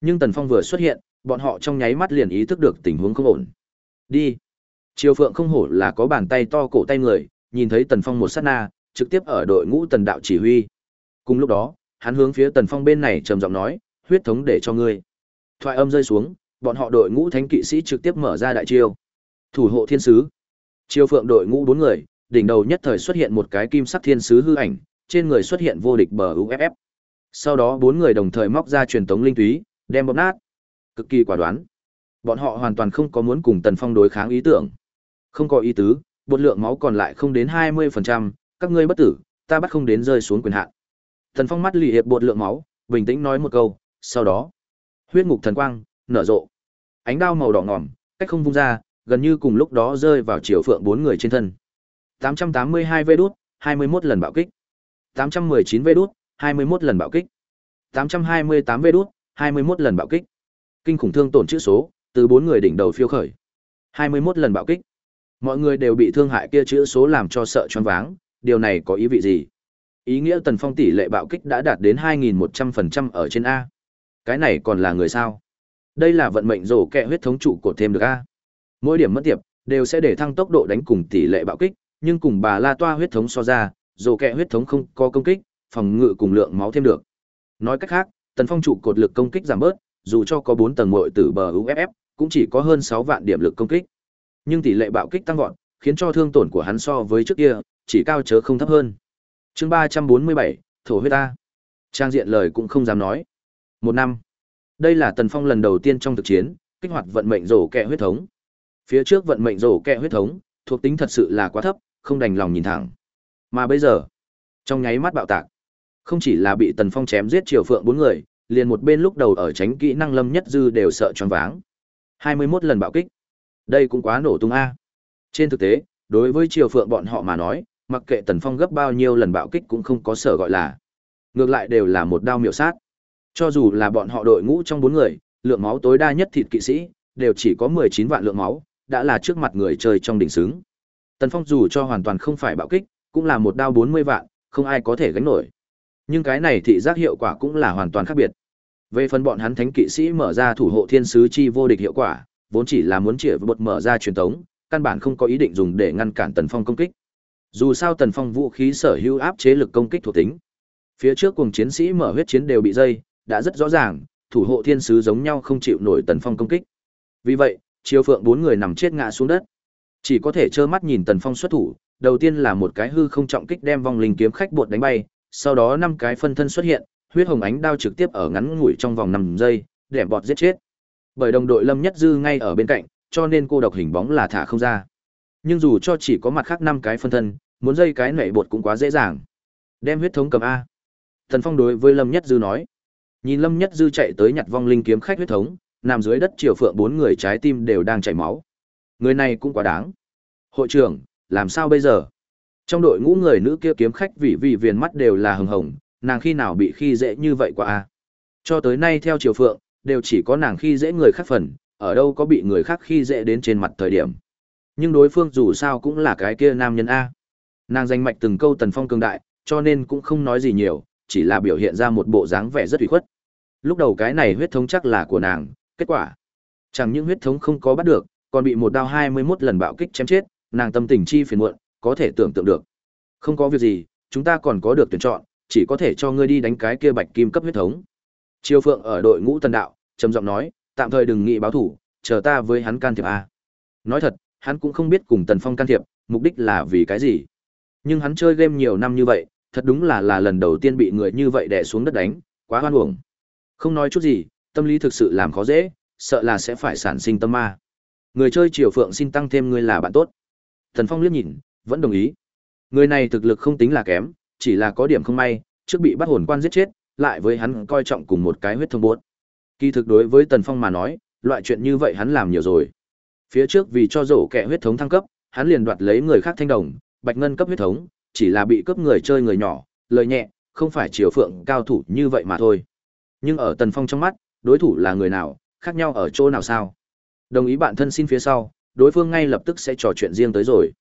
Nhưng Tần Phong vừa xuất hiện, bọn họ trong nháy mắt liền ý thức được tình huống không ổn. Đi. Triều Phượng không hổ là có bàn tay to cổ tay người, nhìn thấy Tần Phong một sát na, trực tiếp ở đội ngũ Tần đạo chỉ huy. Cùng lúc đó, hắn hướng phía Tần Phong bên này trầm giọng nói, huyết thống để cho ngươi. Thoại âm rơi xuống, bọn họ đội ngũ thánh kỵ sĩ trực tiếp mở ra đại chiêu. Thủ hộ thiên sứ. Triều Phượng đội ngũ bốn người, đỉnh đầu nhất thời xuất hiện một cái kim sắc thiên sứ hư ảnh, trên người xuất hiện vô địch bờ UFF. Sau đó bốn người đồng thời móc ra truyền tống linh túy, đem bóp nát. Cực kỳ quả đoán. Bọn họ hoàn toàn không có muốn cùng Tần Phong đối kháng ý tưởng. Không có ý tứ, bột lượng máu còn lại không đến 20%, các ngươi bất tử, ta bắt không đến rơi xuống quyền hạn. Tần Phong mắt lì hiệp bột lượng máu, bình tĩnh nói một câu, sau đó, huyết ngục thần quang nở rộ. Ánh đao màu đỏ ngòm, cách không vung ra, gần như cùng lúc đó rơi vào chiều phượng bốn người trên thân. 882 vê đút, 21 lần bạo kích. 819 vê đút, 21 lần bạo kích. 828 vê đút, 21 lần bạo kích. Kinh khủng thương tổn chữ số, từ bốn người đỉnh đầu phiêu khởi. 21 lần bạo kích. Mọi người đều bị thương hại kia chữ số làm cho sợ choáng váng, điều này có ý vị gì? Ý nghĩa Tần Phong tỷ lệ bạo kích đã đạt đến 2100% ở trên A. Cái này còn là người sao? Đây là vận mệnh rổ kẹ huyết thống trụ của thêm được A. Mỗi điểm mất tiệp đều sẽ để thăng tốc độ đánh cùng tỷ lệ bạo kích, nhưng cùng bà La Toa huyết thống so ra, rổ kẹ huyết thống không có công kích, phòng ngự cùng lượng máu thêm được. Nói cách khác, Tần Phong trụ cột lực công kích giảm bớt, dù cho có 4 tầng muội tử bờ UFF, cũng chỉ có hơn 6 vạn điểm lực công kích. Nhưng tỷ lệ bạo kích tăng vọt, khiến cho thương tổn của hắn so với trước kia chỉ cao chớ không thấp hơn. Chương 347, thổ huyết ta. Trang diện lời cũng không dám nói. Một năm. Đây là Tần Phong lần đầu tiên trong thực chiến, kích hoạt vận mệnh rổ kẹ huyết thống. Phía trước vận mệnh rổ kẹ huyết thống, thuộc tính thật sự là quá thấp, không đành lòng nhìn thẳng. Mà bây giờ, trong nháy mắt bạo tạc, không chỉ là bị Tần Phong chém giết Triều Phượng bốn người, liền một bên lúc đầu ở tránh kỹ năng Lâm Nhất Dư đều sợ choáng váng. 21 lần bạo kích. Đây cũng quá nổ tung a. Trên thực tế, đối với Triều Phượng bọn họ mà nói, mặc kệ Tần Phong gấp bao nhiêu lần bạo kích cũng không có sở gọi là. Ngược lại đều là một đao miểu sát. Cho dù là bọn họ đội ngũ trong bốn người, lượng máu tối đa nhất thịt kỵ sĩ, đều chỉ có 19 vạn lượng máu, đã là trước mặt người chơi trong đỉnh xứng. Tần Phong dù cho hoàn toàn không phải bạo kích, cũng là một đao 40 vạn, không ai có thể gánh nổi. Nhưng cái này thị giác hiệu quả cũng là hoàn toàn khác biệt. Về phần bọn hắn thánh kỵ sĩ mở ra thủ hộ thiên sứ chi vô địch hiệu quả, vốn chỉ là muốn chỉ bột mở ra truyền tống, căn bản không có ý định dùng để ngăn cản Tần Phong công kích. Dù sao Tần Phong vũ khí sở hữu áp chế lực công kích thuộc tính. Phía trước cùng chiến sĩ mở huyết chiến đều bị dây, đã rất rõ ràng, thủ hộ thiên sứ giống nhau không chịu nổi Tần Phong công kích. Vì vậy, Chiêu Phượng bốn người nằm chết ngã xuống đất. Chỉ có thể trơ mắt nhìn Tần Phong xuất thủ, đầu tiên là một cái hư không trọng kích đem vong linh kiếm khách bột đánh bay, sau đó năm cái phân thân xuất hiện, huyết hồng ánh đao trực tiếp ở ngắn ngủi trong vòng 5 giây, đẻ bọt giết chết. Bởi đồng đội Lâm Nhất Dư ngay ở bên cạnh, cho nên cô độc hình bóng là thả không ra. Nhưng dù cho chỉ có mặt khác năm cái phân thân, muốn dây cái nảy bột cũng quá dễ dàng. Đem huyết thống cầm a. Thần Phong đối với Lâm Nhất Dư nói. Nhìn Lâm Nhất Dư chạy tới nhặt vong linh kiếm khách huyết thống, nằm dưới đất triều phượng bốn người trái tim đều đang chảy máu. Người này cũng quá đáng. Hội trưởng, làm sao bây giờ? Trong đội ngũ người nữ kia kiếm khách vị vị viền mắt đều là hừng hồng, nàng khi nào bị khi dễ như vậy qua a? À? Cho tới nay theo triều phượng, đều chỉ có nàng khi dễ người khác phần, ở đâu có bị người khác khi dễ đến trên mặt thời điểm. Nhưng đối phương dù sao cũng là cái kia nam nhân a. Nàng danh mạch từng câu tần phong cường đại, cho nên cũng không nói gì nhiều, chỉ là biểu hiện ra một bộ dáng vẻ rất ủy khuất. Lúc đầu cái này huyết thống chắc là của nàng, kết quả chẳng những huyết thống không có bắt được, còn bị một đao 21 lần bạo kích chém chết, nàng tâm tình chi phiền muộn, có thể tưởng tượng được. Không có việc gì, chúng ta còn có được tuyển chọn, chỉ có thể cho ngươi đi đánh cái kia bạch kim cấp huyết thống. Triều Phượng ở đội ngũ Tần Đạo, trầm giọng nói, tạm thời đừng nghĩ báo thủ, chờ ta với hắn can thiệp a. Nói thật, hắn cũng không biết cùng Tần Phong can thiệp, mục đích là vì cái gì. Nhưng hắn chơi game nhiều năm như vậy, thật đúng là là lần đầu tiên bị người như vậy đè xuống đất đánh, quá hoan uổng. Không nói chút gì, tâm lý thực sự làm khó dễ, sợ là sẽ phải sản sinh tâm ma. Người chơi Triều Phượng xin tăng thêm ngươi là bạn tốt. Thần Phong liếc nhìn, vẫn đồng ý. Người này thực lực không tính là kém, chỉ là có điểm không may, trước bị bắt hồn quan giết chết, lại với hắn coi trọng cùng một cái huyết thông buốt. Kỳ thực đối với Tần Phong mà nói, loại chuyện như vậy hắn làm nhiều rồi. Phía trước vì cho rổ kẻ huyết thống thăng cấp, hắn liền đoạt lấy người khác thanh đồng, bạch ngân cấp huyết thống, chỉ là bị cướp người chơi người nhỏ, lời nhẹ, không phải triều phượng cao thủ như vậy mà thôi. Nhưng ở Tần Phong trong mắt, đối thủ là người nào, khác nhau ở chỗ nào sao? Đồng ý bạn thân xin phía sau, đối phương ngay lập tức sẽ trò chuyện riêng tới rồi.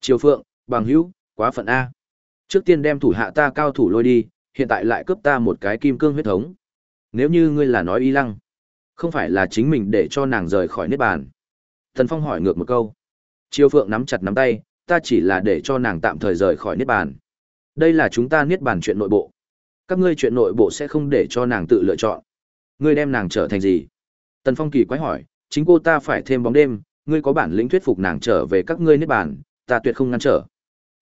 Triều Phượng, bằng hữu, quá phận A. Trước tiên đem thủ hạ ta cao thủ lôi đi, hiện tại lại cướp ta một cái kim cương huyết thống. Nếu như ngươi là nói y lăng, Không phải là chính mình để cho nàng rời khỏi niết bàn. thần Phong hỏi ngược một câu. Triều Phượng nắm chặt nắm tay, ta chỉ là để cho nàng tạm thời rời khỏi niết bàn. Đây là chúng ta niết bàn chuyện nội bộ. Các ngươi chuyện nội bộ sẽ không để cho nàng tự lựa chọn. Ngươi đem nàng trở thành gì? Tần Phong kỳ quái hỏi, chính cô ta phải thêm bóng đêm, ngươi có bản lĩnh thuyết phục nàng trở về các ngươi niết bàn, ta tuyệt không ngăn trở.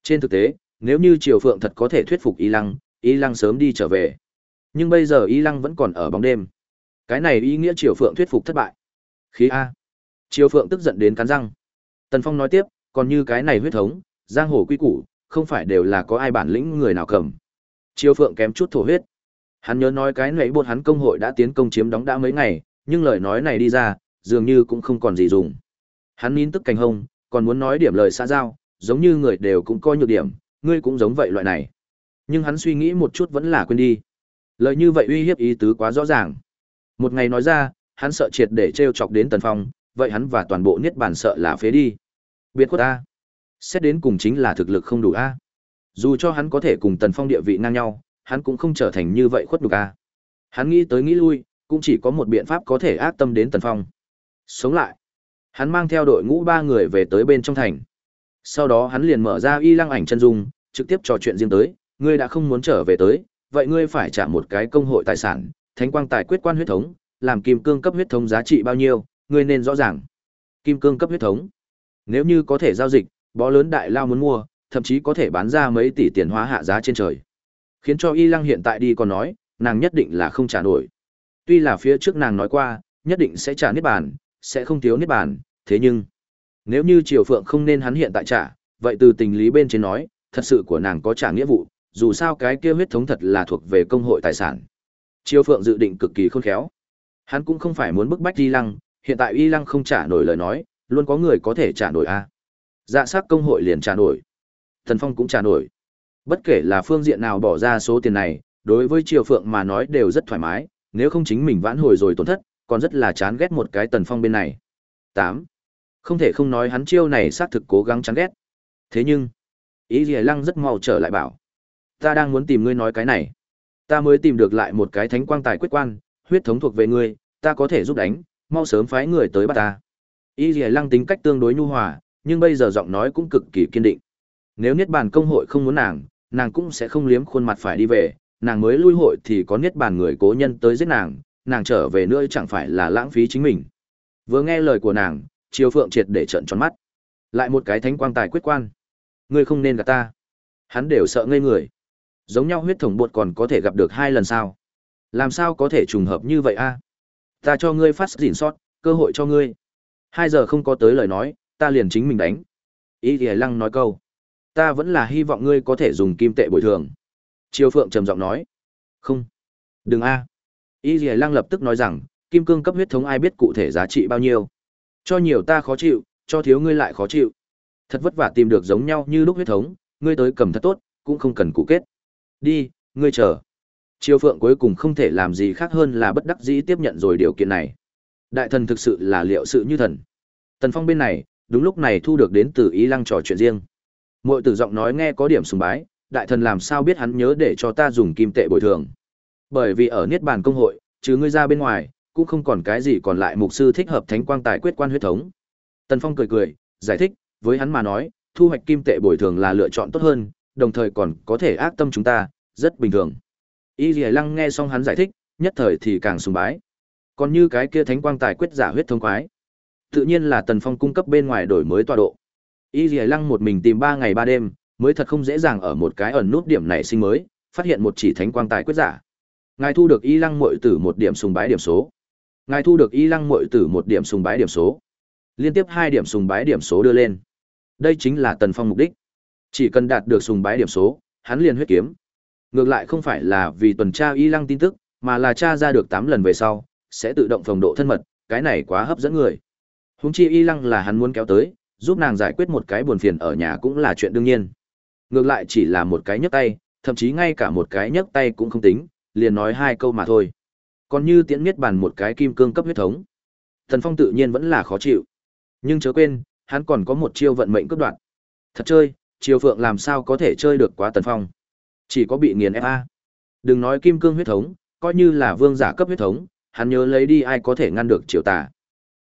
Trên thực tế, nếu như Triều Phượng thật có thể thuyết phục Y Lăng, Y Lăng sớm đi trở về. Nhưng bây giờ Y Lăng vẫn còn ở bóng đêm. Cái này ý nghĩa Triều Phượng thuyết phục thất bại. Khí a. Triều Phượng tức giận đến cắn răng. Tần Phong nói tiếp, còn như cái này huyết thống, giang hồ quy củ, không phải đều là có ai bản lĩnh người nào cầm. Triều Phượng kém chút thổ huyết. Hắn nhớ nói cái nãy bột hắn công hội đã tiến công chiếm đóng đã mấy ngày, nhưng lời nói này đi ra, dường như cũng không còn gì dùng. Hắn nín tức cành hông, còn muốn nói điểm lời xã giao, giống như người đều cũng coi nhược điểm, ngươi cũng giống vậy loại này. Nhưng hắn suy nghĩ một chút vẫn là quên đi. Lời như vậy uy hiếp ý tứ quá rõ ràng. Một ngày nói ra, hắn sợ triệt để trêu chọc đến Tần Phong, vậy hắn và toàn bộ niết bàn sợ là phế đi. Biệt khuất a. Xét đến cùng chính là thực lực không đủ a. Dù cho hắn có thể cùng Tần Phong địa vị ngang nhau, hắn cũng không trở thành như vậy khuất nhục a. Hắn nghĩ tới nghĩ lui, cũng chỉ có một biện pháp có thể ác tâm đến Tần Phong. Sống lại. Hắn mang theo đội ngũ ba người về tới bên trong thành. Sau đó hắn liền mở ra y lăng ảnh chân dung, trực tiếp trò chuyện riêng tới, ngươi đã không muốn trở về tới, vậy ngươi phải trả một cái công hội tài sản, thánh quang tài quyết quan huyết thống, làm kim cương cấp huyết thống giá trị bao nhiêu, ngươi nên rõ ràng. Kim cương cấp huyết thống. Nếu như có thể giao dịch, bó lớn đại lao muốn mua, thậm chí có thể bán ra mấy tỷ tiền hóa hạ giá trên trời. Khiến cho Y Lăng hiện tại đi còn nói, nàng nhất định là không trả nổi. Tuy là phía trước nàng nói qua, nhất định sẽ trả niết bàn, sẽ không thiếu niết bàn, thế nhưng nếu như Triều Phượng không nên hắn hiện tại trả, vậy từ tình lý bên trên nói, thật sự của nàng có trả nghĩa vụ, dù sao cái kia huyết thống thật là thuộc về công hội tài sản. Triều Phượng dự định cực kỳ khôn khéo. Hắn cũng không phải muốn bức bách Y Lăng, hiện tại Y Lăng không trả nổi lời nói, luôn có người có thể trả nổi a. Dạ sắc công hội liền trả nổi. Thần Phong cũng trả nổi. Bất kể là phương diện nào bỏ ra số tiền này, đối với Triều Phượng mà nói đều rất thoải mái, nếu không chính mình vãn hồi rồi tổn thất, còn rất là chán ghét một cái Tần Phong bên này. 8. Không thể không nói hắn chiêu này xác thực cố gắng chán ghét. Thế nhưng, Ý Lìa Lăng rất mau trở lại bảo. Ta đang muốn tìm ngươi nói cái này. Ta mới tìm được lại một cái thánh quang tài quyết quan, huyết thống thuộc về ngươi, ta có thể giúp đánh, mau sớm phái người tới bắt ta. ý Lìa Lăng tính cách tương đối nhu hòa, nhưng bây giờ giọng nói cũng cực kỳ kiên định. Nếu Niết Bàn công hội không muốn nàng, nàng cũng sẽ không liếm khuôn mặt phải đi về, nàng mới lui hội thì có Niết Bàn người cố nhân tới giết nàng, nàng trở về nữa chẳng phải là lãng phí chính mình. Vừa nghe lời của nàng, chiều Phượng triệt để trợn tròn mắt. Lại một cái thánh quang tài quyết quan. Ngươi không nên gặp ta. Hắn đều sợ ngây người. Giống nhau huyết thống bột còn có thể gặp được hai lần sao? Làm sao có thể trùng hợp như vậy a? Ta cho ngươi phát dỉn sót, cơ hội cho ngươi. Hai giờ không có tới lời nói, ta liền chính mình đánh. Ý thì lăng nói câu. Ta vẫn là hy vọng ngươi có thể dùng kim tệ bồi thường. Triều Phượng trầm giọng nói. Không. Đừng a. Y thì Lăng lập tức nói rằng, kim cương cấp huyết thống ai biết cụ thể giá trị bao nhiêu. Cho nhiều ta khó chịu, cho thiếu ngươi lại khó chịu. Thật vất vả tìm được giống nhau như lúc huyết thống, ngươi tới cầm thật tốt, cũng không cần cụ kết. Đi, ngươi chờ. Triều Phượng cuối cùng không thể làm gì khác hơn là bất đắc dĩ tiếp nhận rồi điều kiện này. Đại thần thực sự là liệu sự như thần. Tần Phong bên này, đúng lúc này thu được đến từ Ý Lăng trò chuyện riêng. Muội tử giọng nói nghe có điểm sùng bái, đại thần làm sao biết hắn nhớ để cho ta dùng kim tệ bồi thường. Bởi vì ở Niết Bàn công hội, trừ ngươi ra bên ngoài, cũng không còn cái gì còn lại mục sư thích hợp thánh quang tài quyết quan huyết thống. Tần Phong cười cười, giải thích, với hắn mà nói, thu hoạch kim tệ bồi thường là lựa chọn tốt hơn, đồng thời còn có thể ác tâm chúng ta, rất bình thường. Y Lì Lăng nghe xong hắn giải thích, nhất thời thì càng sùng bái. Còn như cái kia thánh quang tài quyết giả huyết thống quái, tự nhiên là Tần Phong cung cấp bên ngoài đổi mới tọa độ. Y Lì Lăng một mình tìm 3 ngày 3 đêm, mới thật không dễ dàng ở một cái ẩn nút điểm này sinh mới, phát hiện một chỉ thánh quang tài quyết giả. Ngài thu được Y Lăng muội tử một điểm sùng bái điểm số. Ngài thu được Y Lăng muội tử một điểm sùng bái điểm số. Liên tiếp hai điểm sùng bái điểm số đưa lên. Đây chính là Tần Phong mục đích. Chỉ cần đạt được sùng bái điểm số, hắn liền huyết kiếm. Ngược lại không phải là vì tuần tra Y Lăng tin tức, mà là tra ra được tám lần về sau, sẽ tự động phòng độ thân mật, cái này quá hấp dẫn người. Húng chi Y Lăng là hắn muốn kéo tới, giúp nàng giải quyết một cái buồn phiền ở nhà cũng là chuyện đương nhiên. Ngược lại chỉ là một cái nhấc tay, thậm chí ngay cả một cái nhấc tay cũng không tính, liền nói hai câu mà thôi. Còn như tiễn miết bàn một cái kim cương cấp huyết thống. Thần Phong tự nhiên vẫn là khó chịu. Nhưng chớ quên, hắn còn có một chiêu vận mệnh cướp đoạn. Thật chơi, Triều Phượng làm sao có thể chơi được quá Tần Phong. Chỉ có bị nghiền FA. Đừng nói kim cương huyết thống, coi như là vương giả cấp huyết thống, hắn nhớ lấy đi ai có thể ngăn được triều tả?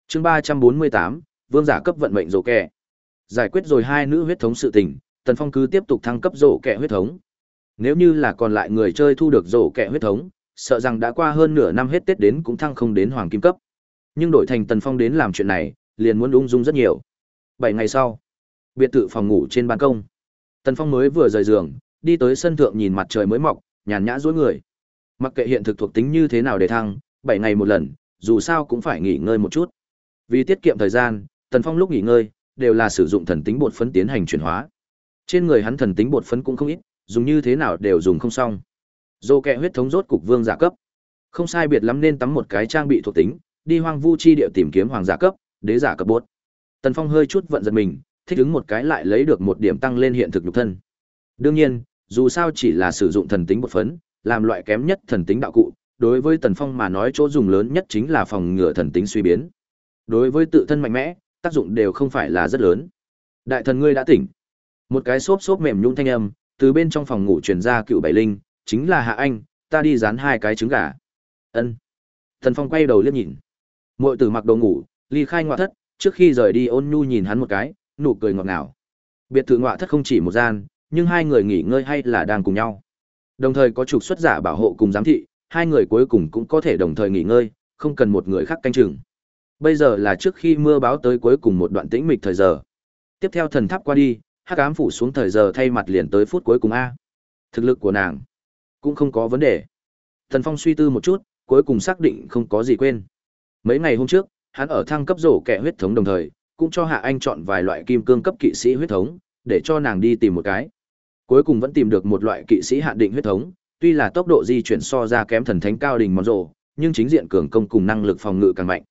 Chương ba trăm bốn mươi tám vương giả cấp vận mệnh rổ kẹ. Giải quyết rồi hai nữ huyết thống sự tình, Tần Phong cứ tiếp tục thăng cấp rổ kẹ huyết thống. Nếu như là còn lại người chơi thu được rổ kẹ huyết thống, sợ rằng đã qua hơn nửa năm hết Tết đến cũng thăng không đến hoàng kim cấp. Nhưng đổi thành Tần Phong đến làm chuyện này, liền muốn ung dung rất nhiều. Bảy ngày sau, biệt thự phòng ngủ trên ban công. Tần Phong mới vừa rời giường, đi tới sân thượng nhìn mặt trời mới mọc, nhàn nhã duỗi người. Mặc kệ hiện thực thuộc tính như thế nào để thăng, bảy ngày một lần, dù sao cũng phải nghỉ ngơi một chút. Vì tiết kiệm thời gian, Tần Phong lúc nghỉ ngơi đều là sử dụng thần tính bột phấn tiến hành chuyển hóa. Trên người hắn thần tính bột phấn cũng không ít, dùng như thế nào đều dùng không xong. Dô kẹ huyết thống rốt cục vương giả cấp. Không sai biệt lắm nên tắm một cái trang bị thuộc tính, đi hoang vu chi địa tìm kiếm hoàng giả cấp, đế giả cấp bốt Tần Phong hơi chút vận giật mình, thích ứng một cái lại lấy được một điểm tăng lên hiện thực nhục thân. Đương nhiên, dù sao chỉ là sử dụng thần tính bột phấn, làm loại kém nhất thần tính đạo cụ, đối với Tần Phong mà nói chỗ dùng lớn nhất chính là phòng ngừa thần tính suy biến. Đối với tự thân mạnh mẽ, tác dụng đều không phải là rất lớn. Đại thần ngươi đã tỉnh. Một cái xốp xốp mềm nhũn thanh âm, từ bên trong phòng ngủ truyền ra cựu bảy linh, chính là Hạ Anh, ta đi dán hai cái trứng gà. Ân. Thần Phong quay đầu liếc nhìn. Muội tử mặc đồ ngủ, ly khai ngoại thất, trước khi rời đi ôn nhu nhìn hắn một cái, nụ cười ngọt ngào. Biệt thự ngoại thất không chỉ một gian, nhưng hai người nghỉ ngơi hay là đang cùng nhau. Đồng thời có trục xuất giả bảo hộ cùng giám thị, hai người cuối cùng cũng có thể đồng thời nghỉ ngơi, không cần một người khác canh chừng. Bây giờ là trước khi mưa báo tới cuối cùng một đoạn tĩnh mịch thời giờ. Tiếp theo thần tháp qua đi, hắc ám phủ xuống thời giờ thay mặt liền tới phút cuối cùng a. Thực lực của nàng cũng không có vấn đề. Thần Phong suy tư một chút, cuối cùng xác định không có gì quên. Mấy ngày hôm trước, hắn ở thăng cấp rổ kẻ huyết thống đồng thời, cũng cho Hạ Anh chọn vài loại kim cương cấp kỵ sĩ huyết thống, để cho nàng đi tìm một cái. Cuối cùng vẫn tìm được một loại kỵ sĩ hạn định huyết thống, tuy là tốc độ di chuyển so ra kém thần thánh cao đỉnh món rổ, nhưng chính diện cường công cùng năng lực phòng ngự càng mạnh.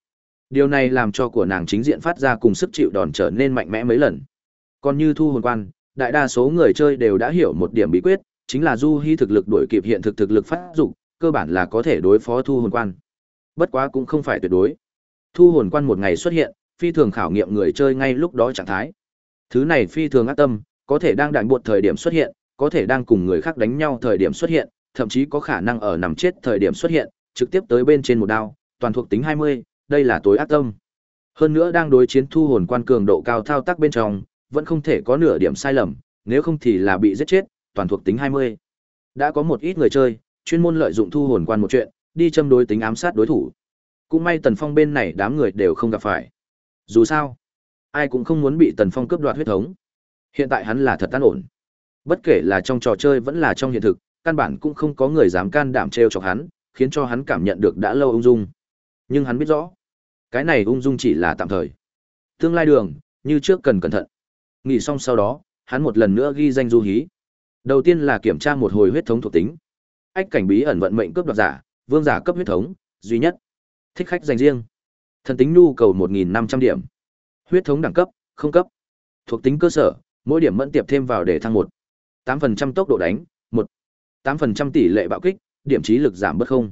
Điều này làm cho của nàng chính diện phát ra cùng sức chịu đòn trở nên mạnh mẽ mấy lần. Còn như thu hồn quan, đại đa số người chơi đều đã hiểu một điểm bí quyết, chính là du hy thực lực đổi kịp hiện thực thực lực phát dụng, cơ bản là có thể đối phó thu hồn quan. Bất quá cũng không phải tuyệt đối. Thu hồn quan một ngày xuất hiện, phi thường khảo nghiệm người chơi ngay lúc đó trạng thái. Thứ này phi thường ác tâm, có thể đang đại buộc thời điểm xuất hiện, có thể đang cùng người khác đánh nhau thời điểm xuất hiện, thậm chí có khả năng ở nằm chết thời điểm xuất hiện, trực tiếp tới bên trên một đao, toàn thuộc tính 20, đây là tối ác tâm. Hơn nữa đang đối chiến thu hồn quan cường độ cao thao tác bên trong, vẫn không thể có nửa điểm sai lầm, nếu không thì là bị giết chết, toàn thuộc tính 20. Đã có một ít người chơi, chuyên môn lợi dụng thu hồn quan một chuyện, đi châm đối tính ám sát đối thủ. Cũng may Tần Phong bên này đám người đều không gặp phải. Dù sao, ai cũng không muốn bị Tần Phong cướp đoạt huyết thống. Hiện tại hắn là thật tan ổn. Bất kể là trong trò chơi vẫn là trong hiện thực, căn bản cũng không có người dám can đảm trêu chọc hắn, khiến cho hắn cảm nhận được đã lâu ung dung. Nhưng hắn biết rõ, cái này ung dung chỉ là tạm thời. Tương lai đường, như trước cần cẩn thận. Nghỉ xong sau đó, hắn một lần nữa ghi danh du hí. Đầu tiên là kiểm tra một hồi huyết thống thuộc tính. Ách cảnh bí ẩn vận mệnh cướp đoạt giả, vương giả cấp huyết thống, duy nhất. Thích khách dành riêng. Thần tính nhu cầu 1.500 điểm. Huyết thống đẳng cấp, không cấp. Thuộc tính cơ sở, mỗi điểm mẫn tiệp thêm vào để thăng 1. 8% tốc độ đánh, 1. 8% tỷ lệ bạo kích, điểm trí lực giảm bất không.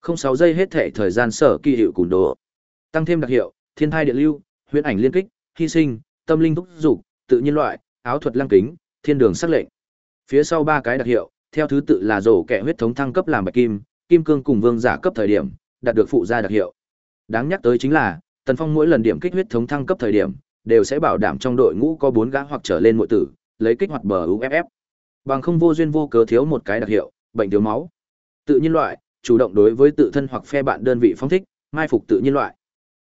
Không sáu giây hết thể thời gian sở kỳ hiệu cùn đồ. Tăng thêm đặc hiệu, thiên thai điện lưu, huyễn ảnh liên kích, hy sinh, tâm linh thúc dục, tự nhiên loại, áo thuật lăng kính, thiên đường sắc lệnh. Phía sau ba cái đặc hiệu, theo thứ tự là rổ kẹ huyết thống thăng cấp làm bạch kim, kim cương cùng vương giả cấp thời điểm, đạt được phụ gia đặc hiệu. Đáng nhắc tới chính là, Tần Phong mỗi lần điểm kích huyết thống thăng cấp thời điểm, đều sẽ bảo đảm trong đội ngũ có bốn gã hoặc trở lên muội tử, lấy kích hoạt bờ UFF. Bằng không vô duyên vô cớ thiếu một cái đặc hiệu, bệnh thiếu máu. Tự nhiên loại, chủ động đối với tự thân hoặc phe bạn đơn vị phong thích, mai phục tự nhiên loại.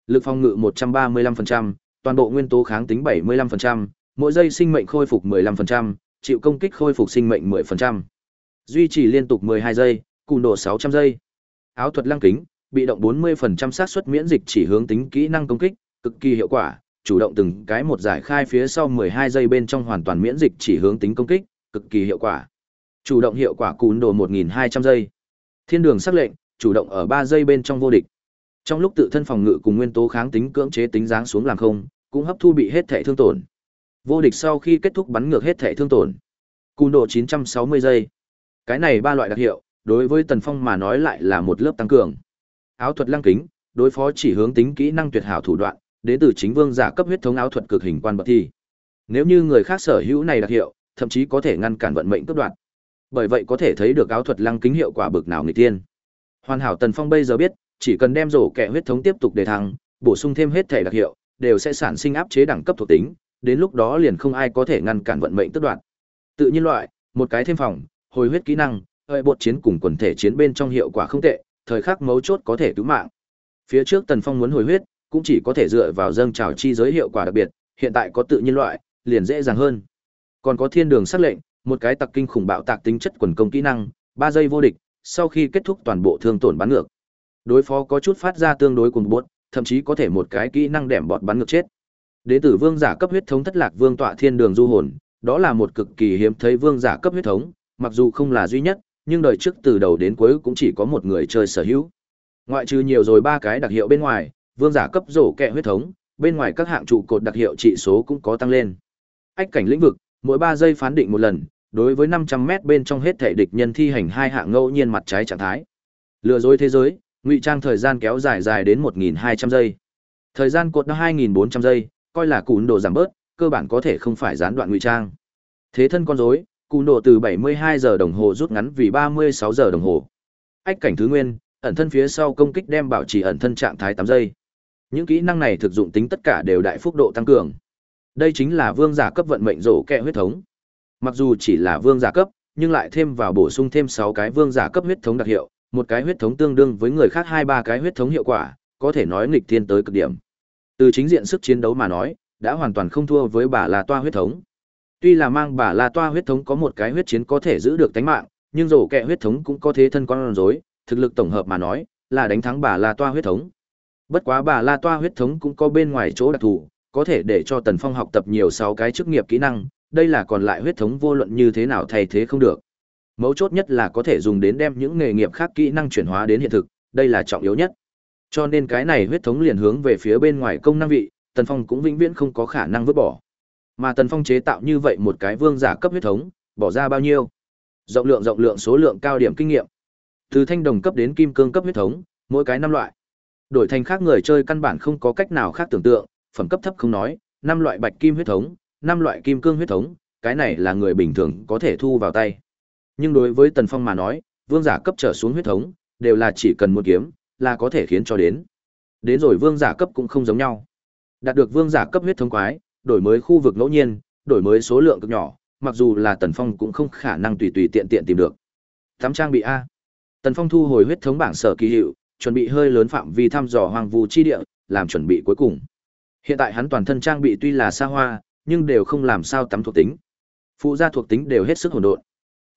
Lực phòng ngự 135%, toàn bộ nguyên tố kháng tính 75%, mỗi giây sinh mệnh khôi phục 15%, chịu công kích khôi phục sinh mệnh 10%. Duy trì liên tục 12 giây, cùn độ 600 giây. Áo thuật lăng kính, bị động 40% xác suất miễn dịch chỉ hướng tính kỹ năng công kích, cực kỳ hiệu quả, chủ động từng cái một giải khai phía sau 12 giây bên trong hoàn toàn miễn dịch chỉ hướng tính công kích, cực kỳ hiệu quả. Chủ động hiệu quả cún đồ 1200 giây. Thiên đường sắc lệnh, chủ động ở 3 giây bên trong vô địch. Trong lúc tự thân phòng ngự cùng nguyên tố kháng tính cưỡng chế tính dáng xuống làm không, cũng hấp thu bị hết thể thương tổn. Vô địch sau khi kết thúc bắn ngược hết thể thương tổn. cung độ 960 giây. Cái này ba loại đặc hiệu, đối với Tần Phong mà nói lại là một lớp tăng cường. Áo thuật lăng kính, đối phó chỉ hướng tính kỹ năng tuyệt hảo thủ đoạn, đến từ chính vương giả cấp huyết thống áo thuật cực hình quan bậc thi. Nếu như người khác sở hữu này đặc hiệu, thậm chí có thể ngăn cản vận mệnh cấp đoạn. Bởi vậy có thể thấy được áo thuật lăng kính hiệu quả bực nào người tiên. Hoàn hảo Tần Phong bây giờ biết, chỉ cần đem rổ kẹ huyết thống tiếp tục đề thăng, bổ sung thêm hết thể đặc hiệu, đều sẽ sản sinh áp chế đẳng cấp thuộc tính, đến lúc đó liền không ai có thể ngăn cản vận mệnh tức đoạn. Tự nhiên loại, một cái thêm phòng, hồi huyết kỹ năng, hơi bột chiến cùng quần thể chiến bên trong hiệu quả không tệ, thời khắc mấu chốt có thể cứu mạng. Phía trước Tần Phong muốn hồi huyết, cũng chỉ có thể dựa vào dâng trào chi giới hiệu quả đặc biệt, hiện tại có tự nhiên loại, liền dễ dàng hơn. Còn có thiên đường sát lệnh, một cái tặc kinh khủng bạo tạc tính chất quần công kỹ năng, 3 giây vô địch, sau khi kết thúc toàn bộ thương tổn bắn ngược. Đối phó có chút phát ra tương đối cùng bột thậm chí có thể một cái kỹ năng đẻm bọt bắn ngược chết. Đế tử vương giả cấp huyết thống thất lạc vương tọa thiên đường du hồn, đó là một cực kỳ hiếm thấy vương giả cấp huyết thống, mặc dù không là duy nhất, nhưng đời trước từ đầu đến cuối cũng chỉ có một người chơi sở hữu. Ngoại trừ nhiều rồi ba cái đặc hiệu bên ngoài, vương giả cấp rổ kẹ huyết thống, bên ngoài các hạng trụ cột đặc hiệu trị số cũng có tăng lên. Ách cảnh lĩnh vực, mỗi 3 giây phán định một lần, đối với 500m bên trong hết thể địch nhân thi hành hai hạng ngẫu nhiên mặt trái trạng thái. Lừa dối thế giới, ngụy trang thời gian kéo dài dài đến 1200 giây. Thời gian cột nó 2400 giây, coi là cùn đồ giảm bớt, cơ bản có thể không phải gián đoạn ngụy trang. Thế thân con rối, cùn đồ từ 72 giờ đồng hồ rút ngắn vì 36 giờ đồng hồ. Ách cảnh thứ nguyên, ẩn thân phía sau công kích đem bảo trì ẩn thân trạng thái 8 giây. Những kỹ năng này thực dụng tính tất cả đều đại phúc độ tăng cường. Đây chính là vương giả cấp vận mệnh rổ kẹ huyết thống. Mặc dù chỉ là vương giả cấp, nhưng lại thêm vào bổ sung thêm 6 cái vương giả cấp huyết thống đặc hiệu, một cái huyết thống tương đương với người khác hai ba cái huyết thống hiệu quả, có thể nói nghịch thiên tới cực điểm. Từ chính diện sức chiến đấu mà nói, đã hoàn toàn không thua với bà La Toa huyết thống. Tuy là mang bà La Toa huyết thống có một cái huyết chiến có thể giữ được tính mạng, nhưng rổ kẹ huyết thống cũng có thế thân con rối, thực lực tổng hợp mà nói, là đánh thắng bà La Toa huyết thống. Bất quá bà La Toa huyết thống cũng có bên ngoài chỗ đặc thù, có thể để cho Tần Phong học tập nhiều sáu cái chức nghiệp kỹ năng, đây là còn lại huyết thống vô luận như thế nào thay thế không được. Mấu chốt nhất là có thể dùng đến đem những nghề nghiệp khác kỹ năng chuyển hóa đến hiện thực, đây là trọng yếu nhất. Cho nên cái này huyết thống liền hướng về phía bên ngoài công năng vị, Tần Phong cũng vĩnh viễn không có khả năng vứt bỏ. Mà Tần Phong chế tạo như vậy một cái vương giả cấp huyết thống, bỏ ra bao nhiêu? Rộng lượng rộng lượng số lượng cao điểm kinh nghiệm. Từ thanh đồng cấp đến kim cương cấp huyết thống, mỗi cái năm loại. Đổi thành khác người chơi căn bản không có cách nào khác tưởng tượng, phẩm cấp thấp không nói, năm loại bạch kim huyết thống, năm loại kim cương huyết thống, cái này là người bình thường có thể thu vào tay. Nhưng đối với Tần Phong mà nói, vương giả cấp trở xuống huyết thống, đều là chỉ cần một kiếm, là có thể khiến cho đến. Đến rồi vương giả cấp cũng không giống nhau. Đạt được vương giả cấp huyết thống quái, đổi mới khu vực ngẫu nhiên, đổi mới số lượng cực nhỏ, mặc dù là Tần Phong cũng không khả năng tùy tùy tiện tiện tìm được. Tám trang bị A. Tần Phong thu hồi huyết thống bảng sở kỳ hiệu, chuẩn bị hơi lớn phạm vi thăm dò hoàng vu chi địa, làm chuẩn bị cuối cùng. Hiện tại hắn toàn thân trang bị tuy là xa hoa, nhưng đều không làm sao tắm thuộc tính. Phụ gia thuộc tính đều hết sức hỗn độn.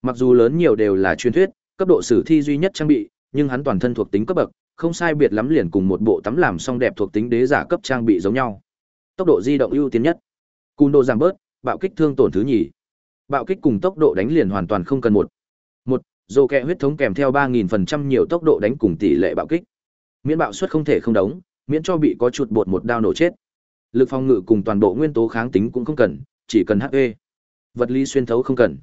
Mặc dù lớn nhiều đều là truyền thuyết, cấp độ sử thi duy nhất trang bị, nhưng hắn toàn thân thuộc tính cấp bậc, không sai biệt lắm liền cùng một bộ tắm làm xong đẹp thuộc tính đế giả cấp trang bị giống nhau. Tốc độ di động ưu tiên nhất. Cùn độ giảm bớt, bạo kích thương tổn thứ nhì. Bạo kích cùng tốc độ đánh liền hoàn toàn không cần một. Một, dồ kẹ huyết thống kèm theo 3000% nhiều tốc độ đánh cùng tỷ lệ bạo kích. Miễn bạo suất không thể không đóng, miễn cho bị có chuột bột một đao nổ chết. Lực phòng ngự cùng toàn bộ nguyên tố kháng tính cũng không cần, chỉ cần HP. Vật lý xuyên thấu không cần.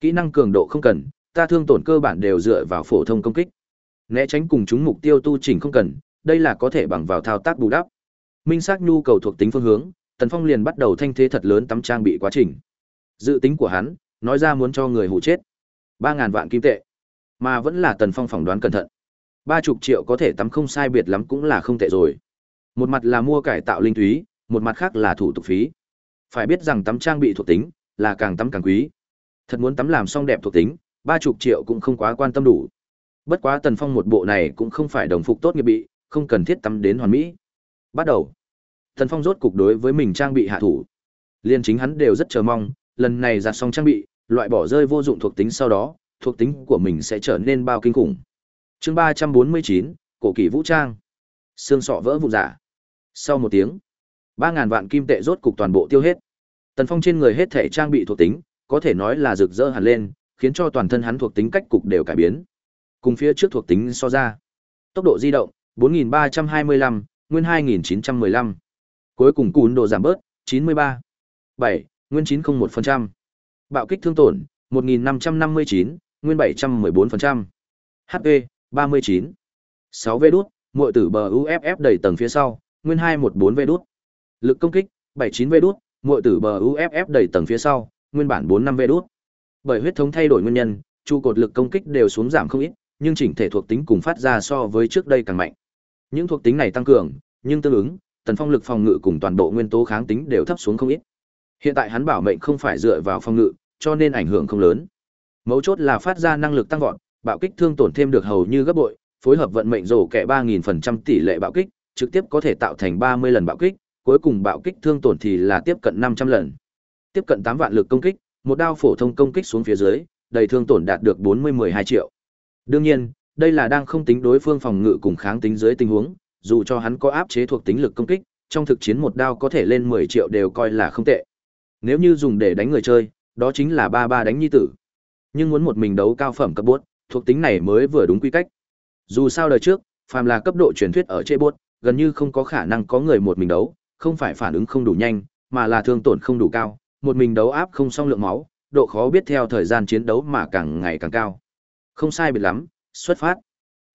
Kỹ năng cường độ không cần, ta thương tổn cơ bản đều dựa vào phổ thông công kích. Né tránh cùng chúng mục tiêu tu chỉnh không cần, đây là có thể bằng vào thao tác bù đắp. Minh xác nhu cầu thuộc tính phương hướng, Tần Phong liền bắt đầu thanh thế thật lớn tắm trang bị quá trình. Dự tính của hắn, nói ra muốn cho người hụ chết. ba ngàn vạn kim tệ. Mà vẫn là Tần Phong phỏng đoán cẩn thận. ba chục triệu có thể tắm không sai biệt lắm cũng là không tệ rồi. Một mặt là mua cải tạo linh thúy, một mặt khác là thủ tục phí. Phải biết rằng tắm trang bị thuộc tính là càng tắm càng quý. Thật muốn tắm làm xong đẹp thuộc tính, ba chục triệu cũng không quá quan tâm đủ. Bất quá Tần Phong một bộ này cũng không phải đồng phục tốt nghiệp bị, không cần thiết tắm đến hoàn mỹ. Bắt đầu. Tần Phong rốt cục đối với mình trang bị hạ thủ. Liên chính hắn đều rất chờ mong, lần này giặt xong trang bị, loại bỏ rơi vô dụng thuộc tính sau đó, thuộc tính của mình sẽ trở nên bao kinh khủng. Chương ba trăm bốn mươi chín cổ kỳ vũ trang. Xương sọ vỡ vụn giả. Sau một tiếng, ba ngàn vạn kim tệ rốt cục toàn bộ tiêu hết. Tần Phong trên người hết thể trang bị thuộc tính, có thể nói là rực rỡ hẳn lên, khiến cho toàn thân hắn thuộc tính cách cục đều cải biến. Cùng phía trước thuộc tính so ra. Tốc độ di động, 4325, nguyên 2915. Cuối cùng cún độ giảm bớt, 93. 7, nguyên 901%. Bạo kích thương tổn, 1559, nguyên 714%. HP, 39. 6 vê đút, mội tử bờ UFF đầy tầng phía sau, nguyên 214 vê đút. Lực công kích, 79 vê đút, mội tử bờ UFF đầy tầng phía sau, nguyên bản 45 vê đút. Bởi huyết thống thay đổi nguyên nhân, chu cột lực công kích đều xuống giảm không ít, nhưng chỉnh thể thuộc tính cùng phát ra so với trước đây càng mạnh. Những thuộc tính này tăng cường, nhưng tương ứng, Tần Phong lực phòng ngự cùng toàn bộ nguyên tố kháng tính đều thấp xuống không ít. Hiện tại hắn bảo mệnh không phải dựa vào phòng ngự, cho nên ảnh hưởng không lớn. Mấu chốt là phát ra năng lực tăng vọt, bạo kích thương tổn thêm được hầu như gấp bội, phối hợp vận mệnh rổ kẻ 3000% tỷ lệ bạo kích, trực tiếp có thể tạo thành 30 lần bạo kích, cuối cùng bạo kích thương tổn thì là tiếp cận 500 lần. Tiếp cận 8 vạn lực công kích, một đao phổ thông công kích xuống phía dưới, đầy thương tổn đạt được 40-12 triệu. Đương nhiên, đây là đang không tính đối phương phòng ngự cùng kháng tính dưới tình huống, dù cho hắn có áp chế thuộc tính lực công kích, trong thực chiến một đao có thể lên 10 triệu đều coi là không tệ. Nếu như dùng để đánh người chơi, đó chính là ba ba đánh nhi tử. Nhưng muốn một mình đấu cao phẩm cấp bốt, thuộc tính này mới vừa đúng quy cách. Dù sao đời trước, phàm là cấp độ truyền thuyết ở chế bốt, gần như không có khả năng có người một mình đấu, không phải phản ứng không đủ nhanh, mà là thương tổn không đủ cao, một mình đấu áp không xong lượng máu, độ khó biết theo thời gian chiến đấu mà càng ngày càng cao. Không sai biệt lắm, xuất phát.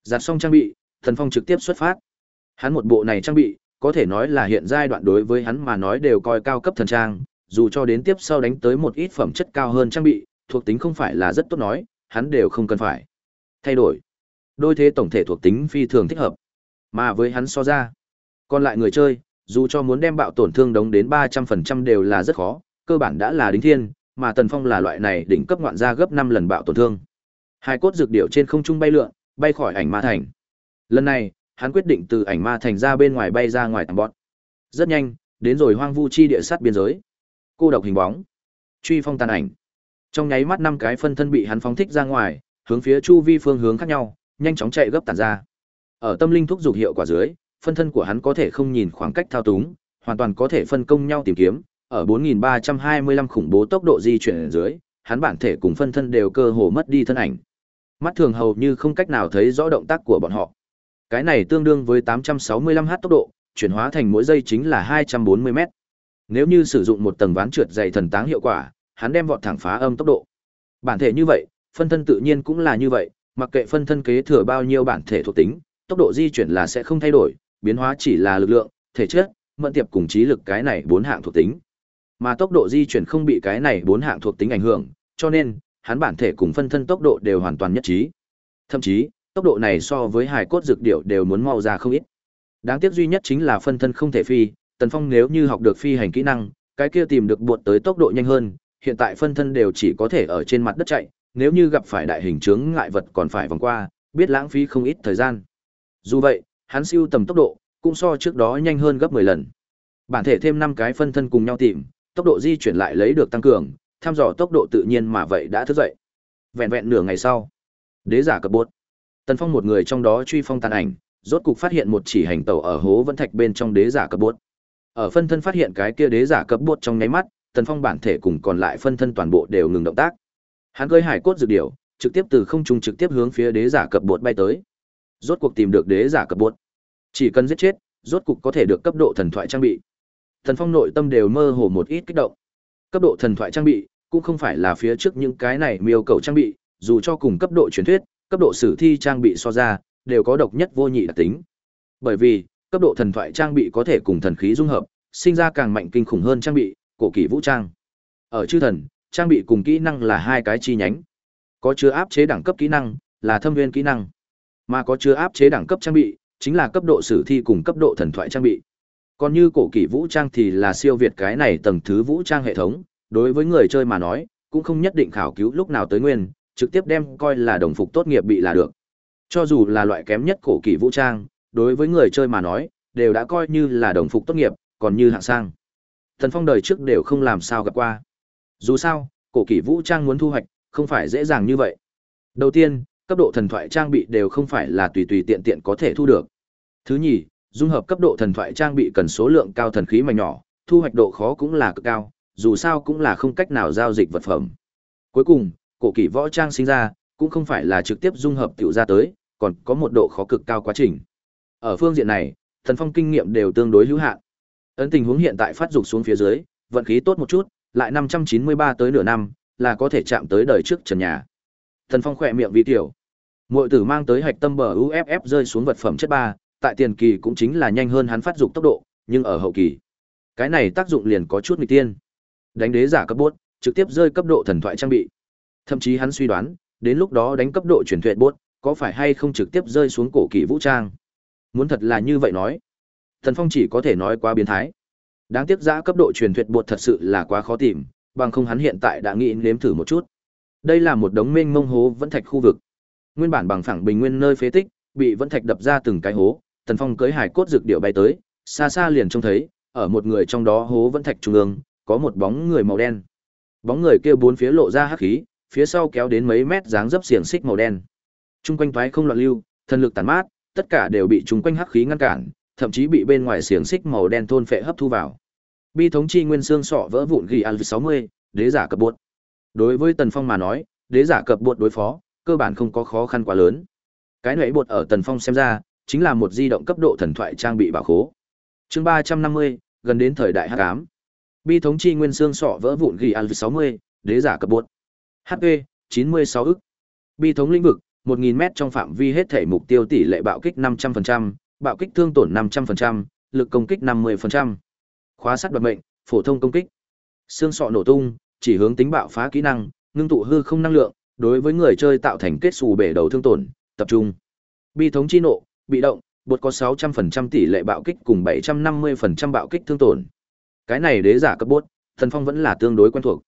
Giặt xong trang bị, Thần Phong trực tiếp xuất phát. Hắn một bộ này trang bị, có thể nói là hiện giai đoạn đối với hắn mà nói đều coi cao cấp thần trang, dù cho đến tiếp sau đánh tới một ít phẩm chất cao hơn trang bị, thuộc tính không phải là rất tốt nói, hắn đều không cần phải thay đổi. Đôi thế tổng thể thuộc tính phi thường thích hợp. Mà với hắn so ra, còn lại người chơi, dù cho muốn đem bạo tổn thương đống đến 300% đều là rất khó, cơ bản đã là đính thiên, mà Tần Phong là loại này đỉnh cấp ngoạn gia gấp 5 lần bạo tổn thương. Hai cốt dược điệu trên không trung bay lượn, bay khỏi ảnh ma thành. Lần này, hắn quyết định từ ảnh ma thành ra bên ngoài bay ra ngoài tầm bọn. Rất nhanh, đến rồi hoang vu chi địa sát biên giới. Cô độc hình bóng, truy phong tàn ảnh. Trong nháy mắt năm cái phân thân bị hắn phóng thích ra ngoài, hướng phía chu vi phương hướng khác nhau, nhanh chóng chạy gấp tản ra. Ở tâm linh thúc dục hiệu quả dưới, phân thân của hắn có thể không nhìn khoảng cách thao túng, hoàn toàn có thể phân công nhau tìm kiếm, ở 4325 khủng bố tốc độ di chuyển ở dưới, hắn bản thể cùng phân thân đều cơ hồ mất đi thân ảnh. Mắt thường hầu như không cách nào thấy rõ động tác của bọn họ. Cái này tương đương với 865h tốc độ, chuyển hóa thành mỗi giây chính là 240m. Nếu như sử dụng một tầng ván trượt dày thần táng hiệu quả, hắn đem vọt thẳng phá âm tốc độ. Bản thể như vậy, phân thân tự nhiên cũng là như vậy, mặc kệ phân thân kế thừa bao nhiêu bản thể thuộc tính, tốc độ di chuyển là sẽ không thay đổi, biến hóa chỉ là lực lượng, thể chất, mẫn tiệp cùng trí lực cái này bốn hạng thuộc tính. Mà tốc độ di chuyển không bị cái này bốn hạng thuộc tính ảnh hưởng, cho nên hắn bản thể cùng phân thân tốc độ đều hoàn toàn nhất trí. Thậm chí, tốc độ này so với hài cốt dược điệu đều muốn mau ra không ít. Đáng tiếc duy nhất chính là phân thân không thể phi, Tần Phong nếu như học được phi hành kỹ năng, cái kia tìm được buột tới tốc độ nhanh hơn, hiện tại phân thân đều chỉ có thể ở trên mặt đất chạy, nếu như gặp phải đại hình chướng ngại vật còn phải vòng qua, biết lãng phí không ít thời gian. Dù vậy, hắn siêu tầm tốc độ, cũng so trước đó nhanh hơn gấp 10 lần. Bản thể thêm 5 cái phân thân cùng nhau tìm, tốc độ di chuyển lại lấy được tăng cường, tham dò tốc độ tự nhiên mà vậy đã thức dậy. Vẹn vẹn nửa ngày sau, đế giả cập bốt. Tần Phong một người trong đó truy phong tàn ảnh, rốt cục phát hiện một chỉ hành tàu ở hố vẫn thạch bên trong đế giả cập bốt. Ở phân thân phát hiện cái kia đế giả cấp bốt trong nháy mắt, Tần Phong bản thể cùng còn lại phân thân toàn bộ đều ngừng động tác. Hắn cơi hải cốt dược điều, trực tiếp từ không trung trực tiếp hướng phía đế giả cấp bột bay tới. Rốt cuộc tìm được đế giả cấp bột. Chỉ cần giết chết, rốt cục có thể được cấp độ thần thoại trang bị. Thần Phong nội tâm đều mơ hồ một ít kích động. Cấp độ thần thoại trang bị cũng không phải là phía trước những cái này miêu cầu trang bị, dù cho cùng cấp độ truyền thuyết, cấp độ sử thi trang bị so ra, đều có độc nhất vô nhị đặc tính. Bởi vì, cấp độ thần thoại trang bị có thể cùng thần khí dung hợp, sinh ra càng mạnh kinh khủng hơn trang bị, cổ kỷ vũ trang. Ở chư thần, trang bị cùng kỹ năng là hai cái chi nhánh. Có chứa áp chế đẳng cấp kỹ năng, là thâm viên kỹ năng. Mà có chứa áp chế đẳng cấp trang bị, chính là cấp độ sử thi cùng cấp độ thần thoại trang bị. Còn như cổ kỷ vũ trang thì là siêu việt cái này tầng thứ vũ trang hệ thống, đối với người chơi mà nói, cũng không nhất định khảo cứu lúc nào tới nguyên, trực tiếp đem coi là đồng phục tốt nghiệp bị là được. Cho dù là loại kém nhất cổ kỷ vũ trang, đối với người chơi mà nói, đều đã coi như là đồng phục tốt nghiệp, còn như hạng sang. Thần Phong đời trước đều không làm sao gặp qua. Dù sao, cổ kỷ vũ trang muốn thu hoạch, không phải dễ dàng như vậy. Đầu tiên, cấp độ thần thoại trang bị đều không phải là tùy tùy tiện tiện có thể thu được. Thứ nhì, dung hợp cấp độ thần thoại trang bị cần số lượng cao thần khí mà nhỏ, thu hoạch độ khó cũng là cực cao, dù sao cũng là không cách nào giao dịch vật phẩm. Cuối cùng, cổ kỷ võ trang sinh ra, cũng không phải là trực tiếp dung hợp tiểu ra tới, còn có một độ khó cực cao quá trình. Ở phương diện này, thần phong kinh nghiệm đều tương đối hữu hạn. Ấn tình huống hiện tại phát dục xuống phía dưới, vận khí tốt một chút, lại 593 tới nửa năm, là có thể chạm tới đời trước trần nhà. Thần phong khỏe miệng vì tiểu. Muội tử mang tới hạch tâm bờ UFF rơi xuống vật phẩm chất 3, tại tiền kỳ cũng chính là nhanh hơn hắn phát dục tốc độ, nhưng ở hậu kỳ, cái này tác dụng liền có chút nghịch tiên. Đánh đế giả cấp bốt, trực tiếp rơi cấp độ thần thoại trang bị. Thậm chí hắn suy đoán, đến lúc đó đánh cấp độ truyền thuyết bốt, có phải hay không trực tiếp rơi xuống cổ kỳ vũ trang. Muốn thật là như vậy nói, thần Phong chỉ có thể nói quá biến thái. Đáng tiếc giã cấp độ truyền thuyết bột thật sự là quá khó tìm, bằng không hắn hiện tại đã nghĩ nếm thử một chút. Đây là một đống mênh mông hố vẫn thạch khu vực. Nguyên bản bằng phẳng bình nguyên nơi phế tích, bị vẫn thạch đập ra từng cái hố, Tần Phong cưới hải cốt dược điệu bay tới, xa xa liền trông thấy, ở một người trong đó hố vẫn thạch trung ương, có một bóng người màu đen. Bóng người kia bốn phía lộ ra hắc khí, phía sau kéo đến mấy mét dáng dấp xiềng xích màu đen. Trung quanh toái không loạn lưu, thần lực tàn mát, tất cả đều bị chung quanh hắc khí ngăn cản, thậm chí bị bên ngoài xiềng xích màu đen thôn phệ hấp thu vào. Bi thống chi nguyên xương sọ vỡ vụn ghi al 60, đế giả cập bột. Đối với Tần Phong mà nói, đế giả cập bột đối phó, cơ bản không có khó khăn quá lớn. Cái nệ bột ở Tần Phong xem ra, chính là một di động cấp độ thần thoại trang bị bảo khố. Chương 350, gần đến thời đại hắc ám. Bi thống chi nguyên xương sọ vỡ vụn ghi al 60, đế giả cấp bột. HP 96 ức. Bi thống lĩnh vực 1000m trong phạm vi hết thể mục tiêu tỷ lệ bạo kích 500%, bạo kích thương tổn 500%, lực công kích 50%. Khóa sắt đoạt mệnh, phổ thông công kích. Xương sọ nổ tung, chỉ hướng tính bạo phá kỹ năng, ngưng tụ hư không năng lượng, đối với người chơi tạo thành kết xù bể đầu thương tổn, tập trung. Bi thống chi nộ, bị động, bột có 600% tỷ lệ bạo kích cùng 750% bạo kích thương tổn. Cái này đế giả cấp bốt, Thần Phong vẫn là tương đối quen thuộc.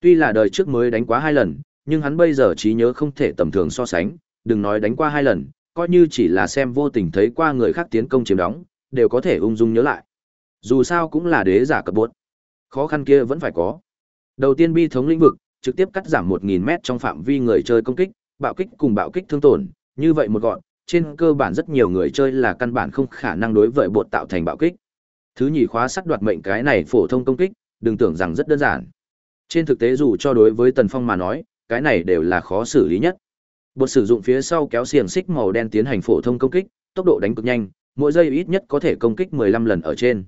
Tuy là đời trước mới đánh quá hai lần, nhưng hắn bây giờ trí nhớ không thể tầm thường so sánh, đừng nói đánh qua hai lần, coi như chỉ là xem vô tình thấy qua người khác tiến công chiếm đóng, đều có thể ung dung nhớ lại. Dù sao cũng là đế giả cấp bốt. Khó khăn kia vẫn phải có. Đầu tiên bi thống lĩnh vực, trực tiếp cắt giảm 1000 mét trong phạm vi người chơi công kích, bạo kích cùng bạo kích thương tổn, như vậy một gọn, trên cơ bản rất nhiều người chơi là căn bản không khả năng đối với bột tạo thành bạo kích. Thứ nhì khóa sắt đoạt mệnh cái này phổ thông công kích, đừng tưởng rằng rất đơn giản. Trên thực tế dù cho đối với Tần Phong mà nói, cái này đều là khó xử lý nhất. Bột sử dụng phía sau kéo xiềng xích màu đen tiến hành phổ thông công kích, tốc độ đánh cực nhanh, mỗi giây ít nhất có thể công kích 15 lần ở trên.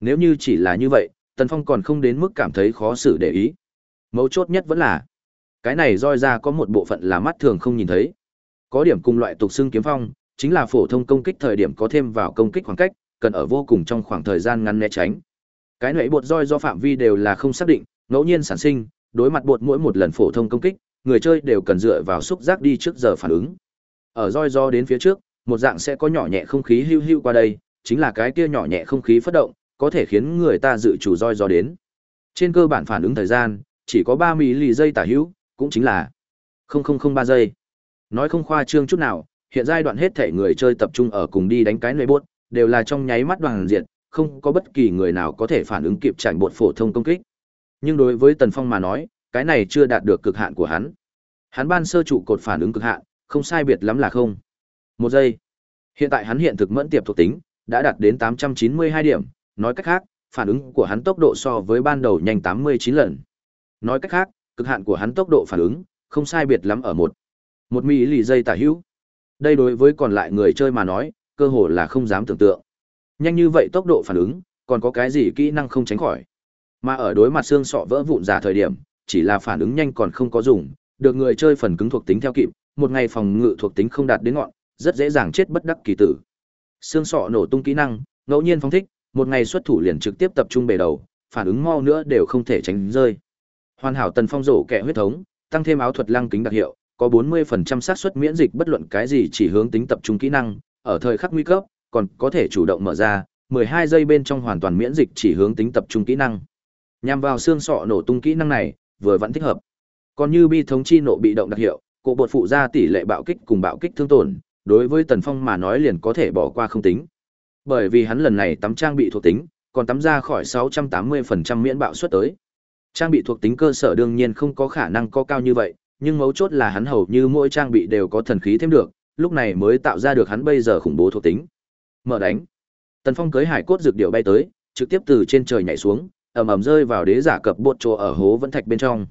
Nếu như chỉ là như vậy, Tần Phong còn không đến mức cảm thấy khó xử để ý. Mấu chốt nhất vẫn là, cái này roi ra có một bộ phận là mắt thường không nhìn thấy. Có điểm cùng loại tục xương kiếm phong, chính là phổ thông công kích thời điểm có thêm vào công kích khoảng cách, cần ở vô cùng trong khoảng thời gian ngắn né tránh. Cái nãy bột roi do phạm vi đều là không xác định, ngẫu nhiên sản sinh, đối mặt bột mỗi một lần phổ thông công kích, người chơi đều cần dựa vào xúc giác đi trước giờ phản ứng. Ở roi do đến phía trước, một dạng sẽ có nhỏ nhẹ không khí hưu hưu qua đây, chính là cái kia nhỏ nhẹ không khí phát động, có thể khiến người ta dự chủ roi do đến. Trên cơ bản phản ứng thời gian, chỉ có 3 lì giây tả hữu, cũng chính là 0003 giây. Nói không khoa trương chút nào, hiện giai đoạn hết thể người chơi tập trung ở cùng đi đánh cái nơi bốt, đều là trong nháy mắt đoàn diện, không có bất kỳ người nào có thể phản ứng kịp tránh bột phổ thông công kích. Nhưng đối với Tần Phong mà nói, cái này chưa đạt được cực hạn của hắn. Hắn ban sơ trụ cột phản ứng cực hạn, không sai biệt lắm là không. Một giây. Hiện tại hắn hiện thực mẫn tiệp thuộc tính, đã đạt đến 892 điểm, nói cách khác, phản ứng của hắn tốc độ so với ban đầu nhanh 89 lần. Nói cách khác, cực hạn của hắn tốc độ phản ứng, không sai biệt lắm ở một một mỹ lì dây tả hữu. Đây đối với còn lại người chơi mà nói, cơ hồ là không dám tưởng tượng. Nhanh như vậy tốc độ phản ứng, còn có cái gì kỹ năng không tránh khỏi. Mà ở đối mặt xương sọ vỡ vụn giả thời điểm, chỉ là phản ứng nhanh còn không có dùng, được người chơi phần cứng thuộc tính theo kịp, một ngày phòng ngự thuộc tính không đạt đến ngọn, rất dễ dàng chết bất đắc kỳ tử. Xương sọ nổ tung kỹ năng, ngẫu nhiên phóng thích, một ngày xuất thủ liền trực tiếp tập trung bề đầu, phản ứng mau nữa đều không thể tránh rơi. Hoàn hảo tần phong rổ kẹ huyết thống, tăng thêm áo thuật lăng kính đặc hiệu, có 40% xác suất miễn dịch bất luận cái gì chỉ hướng tính tập trung kỹ năng, ở thời khắc nguy cấp, còn có thể chủ động mở ra, 12 giây bên trong hoàn toàn miễn dịch chỉ hướng tính tập trung kỹ năng. Nhằm vào xương sọ nổ tung kỹ năng này, vừa vẫn thích hợp. Còn như bi thống chi nộ bị động đặc hiệu, cổ bột phụ ra tỷ lệ bạo kích cùng bạo kích thương tổn, đối với Tần Phong mà nói liền có thể bỏ qua không tính. Bởi vì hắn lần này tắm trang bị thuộc tính, còn tắm ra khỏi 680% miễn bạo suất tới. Trang bị thuộc tính cơ sở đương nhiên không có khả năng có cao như vậy, nhưng mấu chốt là hắn hầu như mỗi trang bị đều có thần khí thêm được, lúc này mới tạo ra được hắn bây giờ khủng bố thuộc tính. Mở đánh. Tần Phong cưới hải cốt dược điệu bay tới, trực tiếp từ trên trời nhảy xuống, ầm ầm rơi vào đế giả cập bột chỗ ở hố vẫn thạch bên trong.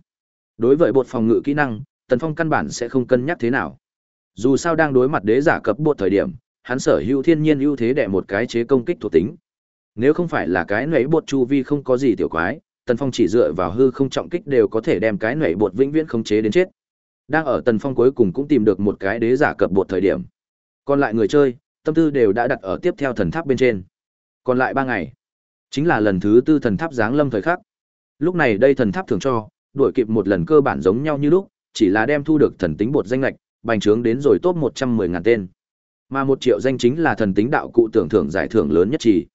Đối với bột phòng ngự kỹ năng, Tần Phong căn bản sẽ không cân nhắc thế nào. Dù sao đang đối mặt đế giả cập bột thời điểm, hắn sở hữu thiên nhiên ưu thế đè một cái chế công kích thuộc tính. Nếu không phải là cái nãy bột chu vi không có gì tiểu quái, Tần Phong chỉ dựa vào hư không trọng kích đều có thể đem cái nảy bột vĩnh viễn khống chế đến chết. Đang ở Tần Phong cuối cùng cũng tìm được một cái đế giả cập bột thời điểm. Còn lại người chơi, tâm tư đều đã đặt ở tiếp theo thần tháp bên trên. Còn lại ba ngày, chính là lần thứ tư thần tháp giáng lâm thời khắc. Lúc này đây thần tháp thường cho, đuổi kịp một lần cơ bản giống nhau như lúc, chỉ là đem thu được thần tính bột danh lệch, bành trướng đến rồi top 110 ngàn tên. Mà một triệu danh chính là thần tính đạo cụ tưởng thưởng giải thưởng lớn nhất chỉ.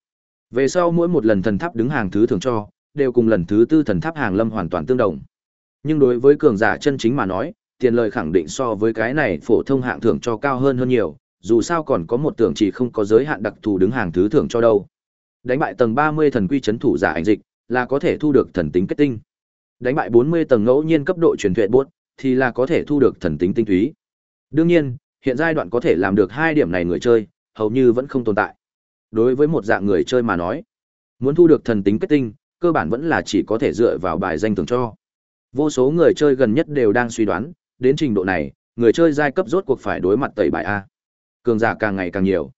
Về sau mỗi một lần thần tháp đứng hàng thứ thường cho, đều cùng lần thứ tư thần tháp hàng lâm hoàn toàn tương đồng. Nhưng đối với cường giả chân chính mà nói, tiền lời khẳng định so với cái này phổ thông hạng thưởng cho cao hơn hơn nhiều, dù sao còn có một tưởng chỉ không có giới hạn đặc thù đứng hàng thứ thưởng cho đâu. Đánh bại tầng 30 thần quy chấn thủ giả ảnh dịch, là có thể thu được thần tính kết tinh. Đánh bại 40 tầng ngẫu nhiên cấp độ truyền thuyết buốt, thì là có thể thu được thần tính tinh túy. Đương nhiên, hiện giai đoạn có thể làm được hai điểm này người chơi, hầu như vẫn không tồn tại. Đối với một dạng người chơi mà nói, muốn thu được thần tính kết tinh, cơ bản vẫn là chỉ có thể dựa vào bài danh thường cho. Vô số người chơi gần nhất đều đang suy đoán, đến trình độ này, người chơi giai cấp rốt cuộc phải đối mặt tẩy bài a. Cường giả càng ngày càng nhiều.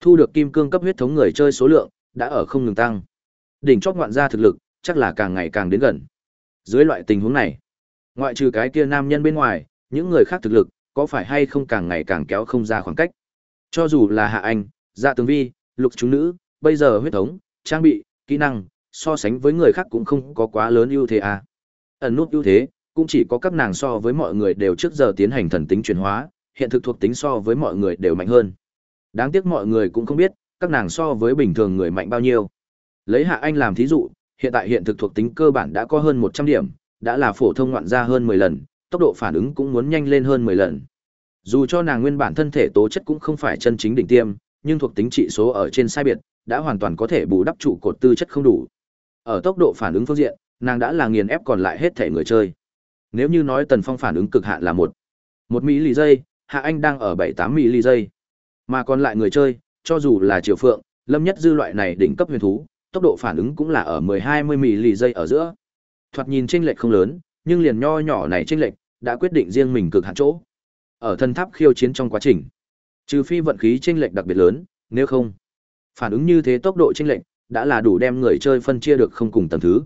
Thu được kim cương cấp huyết thống người chơi số lượng đã ở không ngừng tăng. Đỉnh chót ngoạn gia thực lực chắc là càng ngày càng đến gần. Dưới loại tình huống này, ngoại trừ cái kia nam nhân bên ngoài, những người khác thực lực có phải hay không càng ngày càng kéo không ra khoảng cách. Cho dù là Hạ Anh, Dạ Tường Vi, Lục chúng nữ, bây giờ huyết thống, trang bị, kỹ năng, so sánh với người khác cũng không có quá lớn ưu thế à. Ẩn nút ưu thế, cũng chỉ có các nàng so với mọi người đều trước giờ tiến hành thần tính chuyển hóa, hiện thực thuộc tính so với mọi người đều mạnh hơn. Đáng tiếc mọi người cũng không biết, các nàng so với bình thường người mạnh bao nhiêu. Lấy Hạ Anh làm thí dụ, hiện tại hiện thực thuộc tính cơ bản đã có hơn 100 điểm, đã là phổ thông ngoạn ra hơn 10 lần, tốc độ phản ứng cũng muốn nhanh lên hơn 10 lần. Dù cho nàng nguyên bản thân thể tố chất cũng không phải chân chính đỉnh tiêm, nhưng thuộc tính trị số ở trên sai biệt, đã hoàn toàn có thể bù đắp trụ cột tư chất không đủ. Ở tốc độ phản ứng phương diện, nàng đã là nghiền ép còn lại hết thể người chơi. Nếu như nói Tần Phong phản ứng cực hạn là một một mỹ lì giây, Hạ Anh đang ở 7-8 mỹ lì giây. Mà còn lại người chơi, cho dù là Triều Phượng, Lâm Nhất Dư loại này đỉnh cấp huyền thú, tốc độ phản ứng cũng là ở 10-20 mỹ lì giây ở giữa. Thoạt nhìn chênh lệch không lớn, nhưng liền nho nhỏ này chênh lệch đã quyết định riêng mình cực hạn chỗ. Ở thân tháp khiêu chiến trong quá trình, trừ phi vận khí chênh lệch đặc biệt lớn, nếu không, phản ứng như thế tốc độ chênh lệch đã là đủ đem người chơi phân chia được không cùng tầng thứ.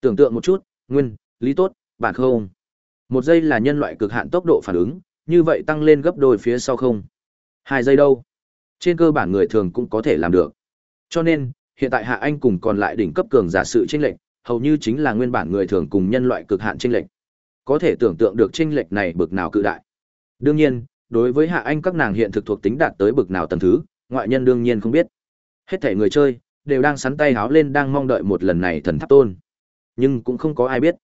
Tưởng tượng một chút, nguyên, lý tốt, bạn không. Một giây là nhân loại cực hạn tốc độ phản ứng, như vậy tăng lên gấp đôi phía sau không. Hai giây đâu? Trên cơ bản người thường cũng có thể làm được. Cho nên, hiện tại Hạ Anh cùng còn lại đỉnh cấp cường giả sự chênh lệch, hầu như chính là nguyên bản người thường cùng nhân loại cực hạn chênh lệch. Có thể tưởng tượng được chênh lệch này bực nào cự đại. Đương nhiên, đối với Hạ Anh các nàng hiện thực thuộc tính đạt tới bực nào tầng thứ, ngoại nhân đương nhiên không biết. Hết thể người chơi đều đang sắn tay háo lên đang mong đợi một lần này thần tháp tôn. Nhưng cũng không có ai biết.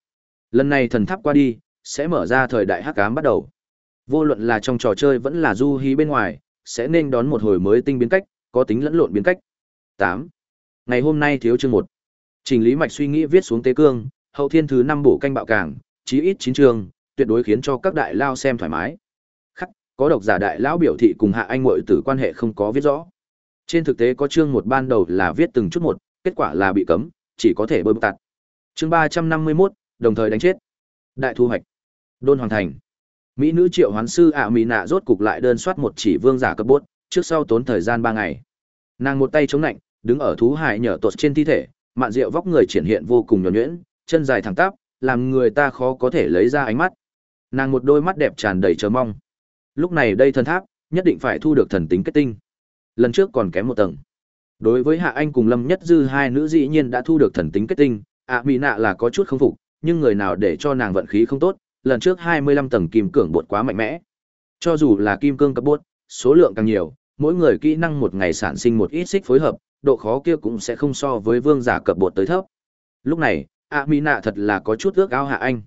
Lần này thần tháp qua đi, sẽ mở ra thời đại hắc ám bắt đầu. Vô luận là trong trò chơi vẫn là du hí bên ngoài, sẽ nên đón một hồi mới tinh biến cách, có tính lẫn lộn biến cách. 8. Ngày hôm nay thiếu chương 1. Trình lý mạch suy nghĩ viết xuống tế cương, hậu thiên thứ 5 bổ canh bạo cảng chí ít 9 chương, tuyệt đối khiến cho các đại lao xem thoải mái. Khắc, có độc giả đại lão biểu thị cùng hạ anh muội tử quan hệ không có viết rõ. Trên thực tế có chương một ban đầu là viết từng chút một, kết quả là bị cấm, chỉ có thể bơi tạt. Chương 351, đồng thời đánh chết. Đại thu hoạch. Đôn hoàn thành. Mỹ nữ triệu hoán sư ạ mỹ nạ rốt cục lại đơn soát một chỉ vương giả cấp bốt, trước sau tốn thời gian 3 ngày. Nàng một tay chống nạnh, đứng ở thú hải nhở tột trên thi thể, mạn rượu vóc người triển hiện vô cùng nhỏ nhuyễn, chân dài thẳng tắp, làm người ta khó có thể lấy ra ánh mắt. Nàng một đôi mắt đẹp tràn đầy chờ mong. Lúc này đây thần tháp, nhất định phải thu được thần tính kết tinh. Lần trước còn kém một tầng. Đối với Hạ Anh cùng Lâm Nhất Dư hai nữ dĩ nhiên đã thu được thần tính kết tinh, ạ mỹ nạ là có chút không phục, nhưng người nào để cho nàng vận khí không tốt, lần trước 25 tầng kim cương bột quá mạnh mẽ. Cho dù là kim cương cấp bột, số lượng càng nhiều, mỗi người kỹ năng một ngày sản sinh một ít xích phối hợp, độ khó kia cũng sẽ không so với vương giả cấp bột tới thấp. Lúc này, ạ mỹ nạ thật là có chút ước ao hạ anh.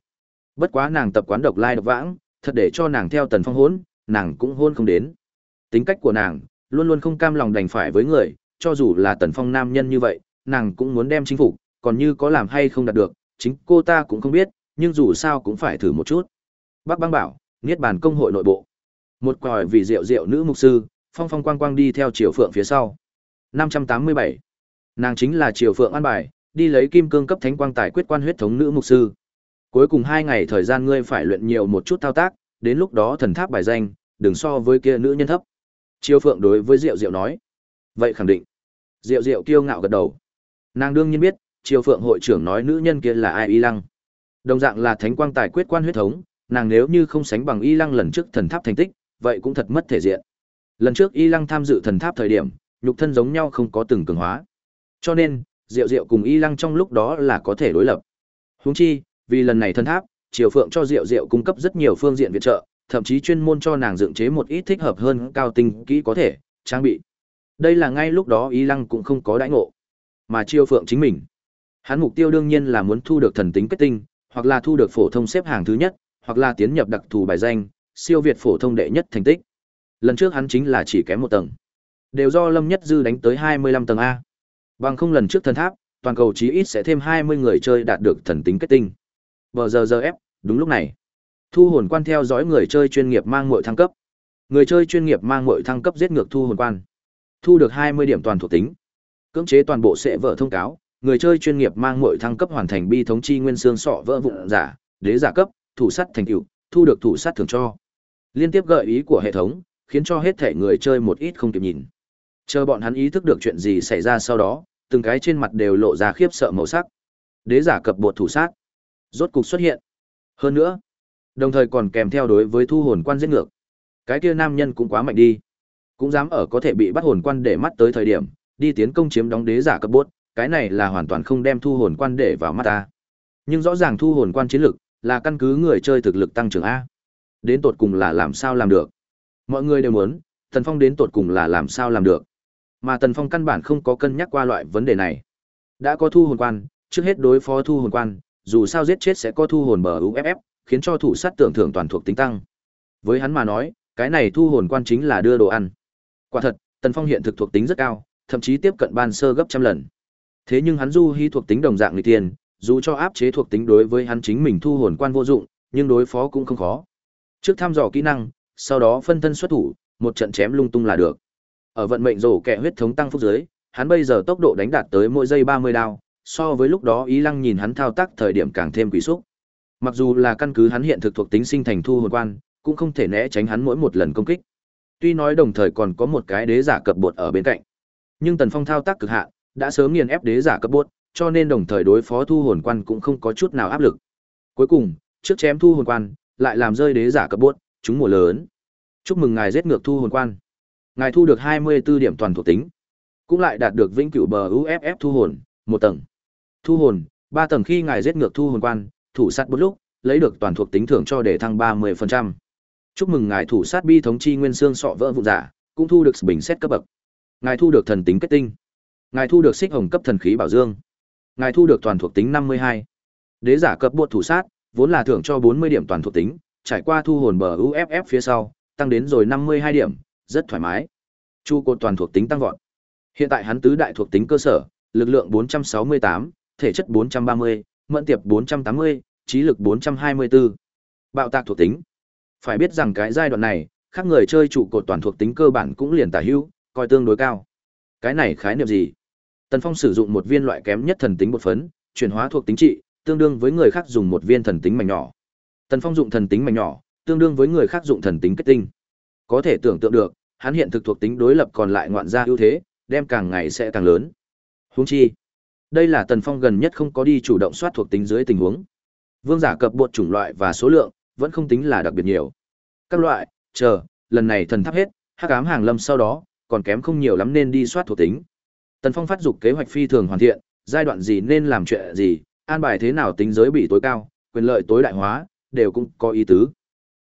Bất quá nàng tập quán độc lai độc vãng, thật để cho nàng theo tần phong hốn, nàng cũng hôn không đến. Tính cách của nàng, luôn luôn không cam lòng đành phải với người, cho dù là tần phong nam nhân như vậy, nàng cũng muốn đem chính phủ, còn như có làm hay không đạt được, chính cô ta cũng không biết, nhưng dù sao cũng phải thử một chút. Bác băng bảo, Niết bàn công hội nội bộ. Một còi vì rượu rượu nữ mục sư, phong phong quang quang đi theo Triều Phượng phía sau. 587. Nàng chính là Triều Phượng an bài, đi lấy kim cương cấp thánh quang tài quyết quan huyết thống nữ mục sư. Cuối cùng hai ngày thời gian ngươi phải luyện nhiều một chút thao tác, đến lúc đó thần tháp bài danh, đừng so với kia nữ nhân thấp. Chiêu Phượng đối với Diệu Diệu nói. Vậy khẳng định. Diệu Diệu kiêu ngạo gật đầu. Nàng đương nhiên biết, Chiêu Phượng hội trưởng nói nữ nhân kia là ai y lăng. Đồng dạng là thánh quang tài quyết quan huyết thống, nàng nếu như không sánh bằng y lăng lần trước thần tháp thành tích, vậy cũng thật mất thể diện. Lần trước y lăng tham dự thần tháp thời điểm, nhục thân giống nhau không có từng cường hóa. Cho nên, Diệu Diệu cùng y lăng trong lúc đó là có thể đối lập. Huống chi, vì lần này thần tháp, Triều Phượng cho Diệu Diệu cung cấp rất nhiều phương diện viện trợ, thậm chí chuyên môn cho nàng dựng chế một ít thích hợp hơn cao tinh kỹ có thể, trang bị. Đây là ngay lúc đó Y Lăng cũng không có đãi ngộ. Mà Chiêu Phượng chính mình, hắn mục tiêu đương nhiên là muốn thu được thần tính kết tinh, hoặc là thu được phổ thông xếp hàng thứ nhất, hoặc là tiến nhập đặc thù bài danh, siêu việt phổ thông đệ nhất thành tích. Lần trước hắn chính là chỉ kém một tầng. Đều do Lâm Nhất Dư đánh tới 25 tầng A. Bằng không lần trước thần tháp, toàn cầu chí ít sẽ thêm 20 người chơi đạt được thần tính kết tinh. Bờ giờ giờ ép, đúng lúc này. Thu hồn quan theo dõi người chơi chuyên nghiệp mang muội thăng cấp. Người chơi chuyên nghiệp mang muội thăng cấp giết ngược thu hồn quan. Thu được 20 điểm toàn thuộc tính. Cưỡng chế toàn bộ sẽ vợ thông cáo, người chơi chuyên nghiệp mang muội thăng cấp hoàn thành bi thống chi nguyên xương sọ vỡ vụn giả, đế giả cấp, thủ sắt thành tựu, thu được thủ sắt thường cho. Liên tiếp gợi ý của hệ thống, khiến cho hết thể người chơi một ít không kịp nhìn. Chờ bọn hắn ý thức được chuyện gì xảy ra sau đó, từng cái trên mặt đều lộ ra khiếp sợ màu sắc. Đế giả cập bột thủ sát, rốt cục xuất hiện. Hơn nữa, đồng thời còn kèm theo đối với thu hồn quan giết ngược. Cái kia nam nhân cũng quá mạnh đi. Cũng dám ở có thể bị bắt hồn quan để mắt tới thời điểm, đi tiến công chiếm đóng đế giả cấp bốt, cái này là hoàn toàn không đem thu hồn quan để vào mắt ta. Nhưng rõ ràng thu hồn quan chiến lực là căn cứ người chơi thực lực tăng trưởng a. Đến tột cùng là làm sao làm được? Mọi người đều muốn, Tần Phong đến tột cùng là làm sao làm được? Mà Tần Phong căn bản không có cân nhắc qua loại vấn đề này. Đã có thu hồn quan, trước hết đối phó thu hồn quan, dù sao giết chết sẽ có thu hồn bờ UFF, khiến cho thủ sát tưởng thưởng toàn thuộc tính tăng. Với hắn mà nói, cái này thu hồn quan chính là đưa đồ ăn. Quả thật, Tần Phong hiện thực thuộc tính rất cao, thậm chí tiếp cận ban sơ gấp trăm lần. Thế nhưng hắn du hy thuộc tính đồng dạng người tiền, dù cho áp chế thuộc tính đối với hắn chính mình thu hồn quan vô dụng, nhưng đối phó cũng không khó. Trước thăm dò kỹ năng, sau đó phân thân xuất thủ, một trận chém lung tung là được. Ở vận mệnh rổ kẹ huyết thống tăng phúc dưới, hắn bây giờ tốc độ đánh đạt tới mỗi giây 30 đao, so với lúc đó Ý Lăng nhìn hắn thao tác thời điểm càng thêm quỷ xúc. Mặc dù là căn cứ hắn hiện thực thuộc tính sinh thành thu hồn quan, cũng không thể né tránh hắn mỗi một lần công kích. Tuy nói đồng thời còn có một cái đế giả cập bột ở bên cạnh, nhưng Tần Phong thao tác cực hạn, đã sớm nghiền ép đế giả cấp bột, cho nên đồng thời đối phó thu hồn quan cũng không có chút nào áp lực. Cuối cùng, trước chém thu hồn quan, lại làm rơi đế giả cấp bột, chúng mùa lớn. Chúc mừng ngài giết ngược thu hồn quan. Ngài thu được 24 điểm toàn thuộc tính, cũng lại đạt được vĩnh cửu bờ UFF thu hồn, một tầng. Thu hồn, ba tầng khi ngài giết ngược thu hồn quan, thủ sát một lúc, lấy được toàn thuộc tính thưởng cho để thăng 30%. Chúc mừng ngài thủ sát bi thống chi nguyên xương sọ vỡ vụn giả, cũng thu được bình xét cấp bậc. Ngài thu được thần tính kết tinh. Ngài thu được xích hồng cấp thần khí bảo dương. Ngài thu được toàn thuộc tính 52. Đế giả cấp bộ thủ sát, vốn là thưởng cho 40 điểm toàn thuộc tính, trải qua thu hồn bờ UFF phía sau, tăng đến rồi 52 điểm, rất thoải mái. Chu cột toàn thuộc tính tăng vọt. Hiện tại hắn tứ đại thuộc tính cơ sở, lực lượng 468, thể chất 430, mẫn tiệp 480, trí lực 424. Bạo tạc thuộc tính. Phải biết rằng cái giai đoạn này, khác người chơi trụ cột toàn thuộc tính cơ bản cũng liền tả hữu, coi tương đối cao. Cái này khái niệm gì? Tần Phong sử dụng một viên loại kém nhất thần tính bột phấn, chuyển hóa thuộc tính trị, tương đương với người khác dùng một viên thần tính mảnh nhỏ. Tần Phong dụng thần tính mảnh nhỏ, tương đương với người khác dụng thần tính kết tinh. Có thể tưởng tượng được, hắn hiện thực thuộc tính đối lập còn lại ngoạn ra ưu thế, đem càng ngày sẽ càng lớn. Huống chi, đây là Tần Phong gần nhất không có đi chủ động soát thuộc tính dưới tình huống. Vương giả cập bột chủng loại và số lượng vẫn không tính là đặc biệt nhiều. Các loại, chờ, lần này thần tháp hết, hắc ám hàng lâm sau đó, còn kém không nhiều lắm nên đi soát thuộc tính. Tần Phong phát dục kế hoạch phi thường hoàn thiện, giai đoạn gì nên làm chuyện gì, an bài thế nào tính giới bị tối cao, quyền lợi tối đại hóa, đều cũng có ý tứ.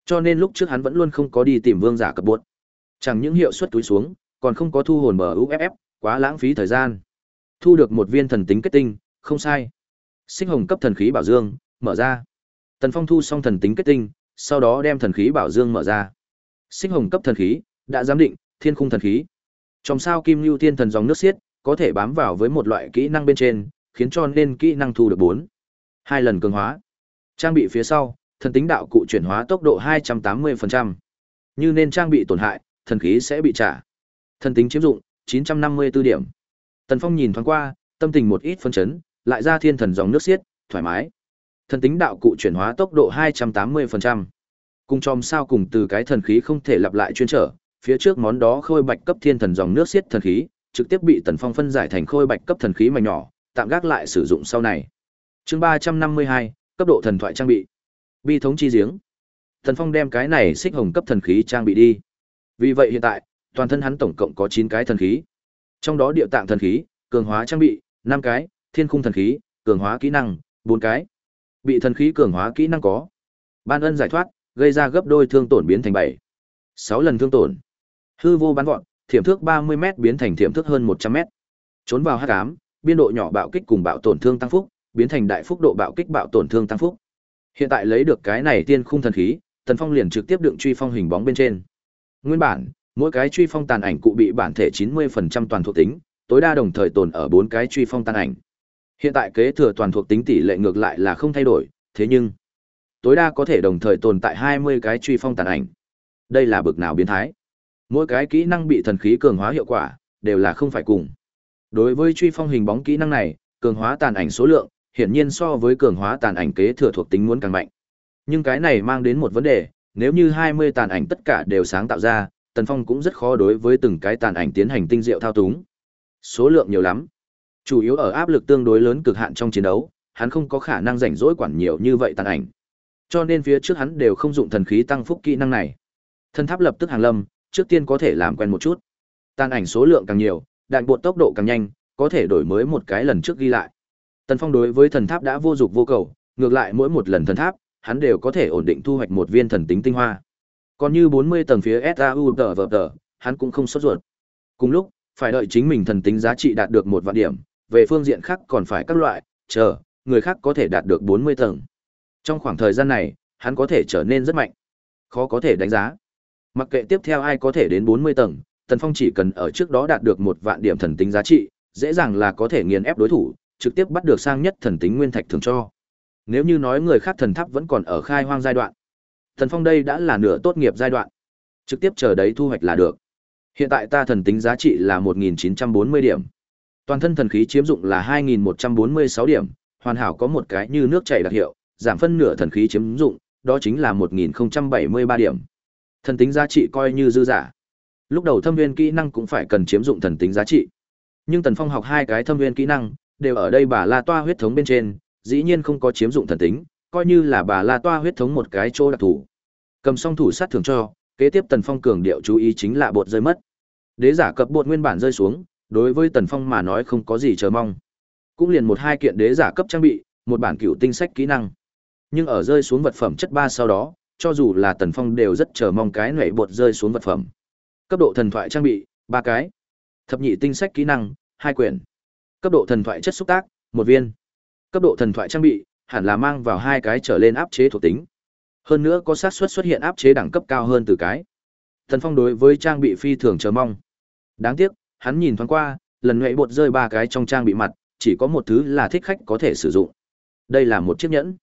Cho nên lúc trước hắn vẫn luôn không có đi tìm vương giả cập bột, Chẳng những hiệu suất túi xuống, còn không có thu hồn mở UFF, quá lãng phí thời gian. Thu được một viên thần tính kết tinh, không sai. Sinh hồng cấp thần khí bảo dương, mở ra. Tần Phong thu xong thần tính kết tinh, sau đó đem thần khí bảo dương mở ra. Sinh hồng cấp thần khí, đã giám định, thiên khung thần khí. Trong sao kim lưu thiên thần dòng nước xiết, có thể bám vào với một loại kỹ năng bên trên, khiến cho nên kỹ năng thu được bốn, Hai lần cường hóa. Trang bị phía sau, thần tính đạo cụ chuyển hóa tốc độ 280%. Như nên trang bị tổn hại, thần khí sẽ bị trả. Thần tính chiếm dụng, 954 điểm. Tần Phong nhìn thoáng qua, tâm tình một ít phân chấn, lại ra thiên thần dòng nước xiết, thoải mái. Thần tính đạo cụ chuyển hóa tốc độ 280%. Cùng chòm sao cùng từ cái thần khí không thể lặp lại chuyên trở, phía trước món đó khôi bạch cấp thiên thần dòng nước xiết thần khí, trực tiếp bị Tần Phong phân giải thành khôi bạch cấp thần khí mảnh nhỏ, tạm gác lại sử dụng sau này. Chương ba trăm năm mươi hai cấp độ thần thoại trang bị. Bi thống chi giếng. Tần Phong đem cái này xích hồng cấp thần khí trang bị đi. Vì vậy hiện tại, toàn thân hắn tổng cộng có chín cái thần khí. Trong đó địa tạng thần khí, cường hóa trang bị, năm cái, thiên khung thần khí, cường hóa kỹ năng, bốn cái. Bị thần khí cường hóa kỹ năng có. Ban ân giải thoát, gây ra gấp đôi thương tổn biến thành bảy sáu lần thương tổn. Hư vô bắn gọn thiểm thước 30m biến thành thiểm thước hơn 100m. Trốn vào h tám biên độ nhỏ bạo kích cùng bạo tổn thương tăng phúc, biến thành đại phúc độ bạo kích bạo tổn thương tăng phúc. Hiện tại lấy được cái này tiên khung thần khí, Tần Phong liền trực tiếp đựng truy phong hình bóng bên trên. Nguyên bản, mỗi cái truy phong tàn ảnh cụ bị bản thể 90% toàn thuộc tính, tối đa đồng thời tồn ở bốn cái truy phong tàn ảnh. Hiện tại kế thừa toàn thuộc tính tỷ lệ ngược lại là không thay đổi, thế nhưng tối đa có thể đồng thời tồn tại 20 cái truy phong tàn ảnh. Đây là bực nào biến thái? Mỗi cái kỹ năng bị thần khí cường hóa hiệu quả đều là không phải cùng. Đối với truy phong hình bóng kỹ năng này, cường hóa tàn ảnh số lượng, hiển nhiên so với cường hóa tàn ảnh kế thừa thuộc tính muốn càng mạnh. Nhưng cái này mang đến một vấn đề, nếu như 20 tàn ảnh tất cả đều sáng tạo ra, Tần Phong cũng rất khó đối với từng cái tàn ảnh tiến hành tinh diệu thao túng. Số lượng nhiều lắm. Chủ yếu ở áp lực tương đối lớn cực hạn trong chiến đấu, hắn không có khả năng rảnh rỗi quản nhiều như vậy tàn ảnh. Cho nên phía trước hắn đều không dụng thần khí tăng phúc kỹ năng này. Thân tháp lập tức hàng lâm, trước tiên có thể làm quen một chút. Tàn ảnh số lượng càng nhiều, đạn bột tốc độ càng nhanh, có thể đổi mới một cái lần trước ghi lại. Tần Phong đối với thần tháp đã vô dục vô cầu, ngược lại mỗi một lần thần tháp, hắn đều có thể ổn định thu hoạch một viên thần tính tinh hoa. Còn như 40 tầng phía SAU tờ vở tờ, hắn cũng không sốt ruột. Cùng lúc, phải đợi chính mình thần tính giá trị đạt được một vạn điểm, về phương diện khác còn phải các loại, chờ, người khác có thể đạt được 40 tầng. Trong khoảng thời gian này, hắn có thể trở nên rất mạnh. Khó có thể đánh giá. Mặc kệ tiếp theo ai có thể đến 40 tầng, Tần Phong chỉ cần ở trước đó đạt được một vạn điểm thần tính giá trị, dễ dàng là có thể nghiền ép đối thủ, trực tiếp bắt được sang nhất thần tính nguyên thạch thường cho. Nếu như nói người khác thần tháp vẫn còn ở khai hoang giai đoạn, Thần Phong đây đã là nửa tốt nghiệp giai đoạn. Trực tiếp chờ đấy thu hoạch là được. Hiện tại ta thần tính giá trị là 1940 điểm. Toàn thân thần khí chiếm dụng là 2146 điểm, hoàn hảo có một cái như nước chảy đặc hiệu, giảm phân nửa thần khí chiếm dụng, đó chính là 1073 điểm. Thần tính giá trị coi như dư giả. Lúc đầu thâm viên kỹ năng cũng phải cần chiếm dụng thần tính giá trị. Nhưng Tần Phong học hai cái thâm viên kỹ năng, đều ở đây bà La Toa huyết thống bên trên, dĩ nhiên không có chiếm dụng thần tính, coi như là bà La Toa huyết thống một cái chỗ đặc thù. Cầm song thủ sát thường cho, kế tiếp Tần Phong cường điệu chú ý chính là bột rơi mất. Đế giả cập bột nguyên bản rơi xuống, đối với Tần Phong mà nói không có gì chờ mong. Cũng liền một hai kiện đế giả cấp trang bị, một bản cựu tinh sách kỹ năng. Nhưng ở rơi xuống vật phẩm chất ba sau đó, cho dù là Tần Phong đều rất chờ mong cái nhảy bột rơi xuống vật phẩm. Cấp độ thần thoại trang bị, ba cái. Thập nhị tinh sách kỹ năng, hai quyển. Cấp độ thần thoại chất xúc tác, một viên. Cấp độ thần thoại trang bị, hẳn là mang vào hai cái trở lên áp chế thuộc tính. Hơn nữa có xác suất xuất hiện áp chế đẳng cấp cao hơn từ cái. Thần Phong đối với trang bị phi thường chờ mong. Đáng tiếc, hắn nhìn thoáng qua, lần nhảy bột rơi ba cái trong trang bị mặt, chỉ có một thứ là thích khách có thể sử dụng. Đây là một chiếc nhẫn.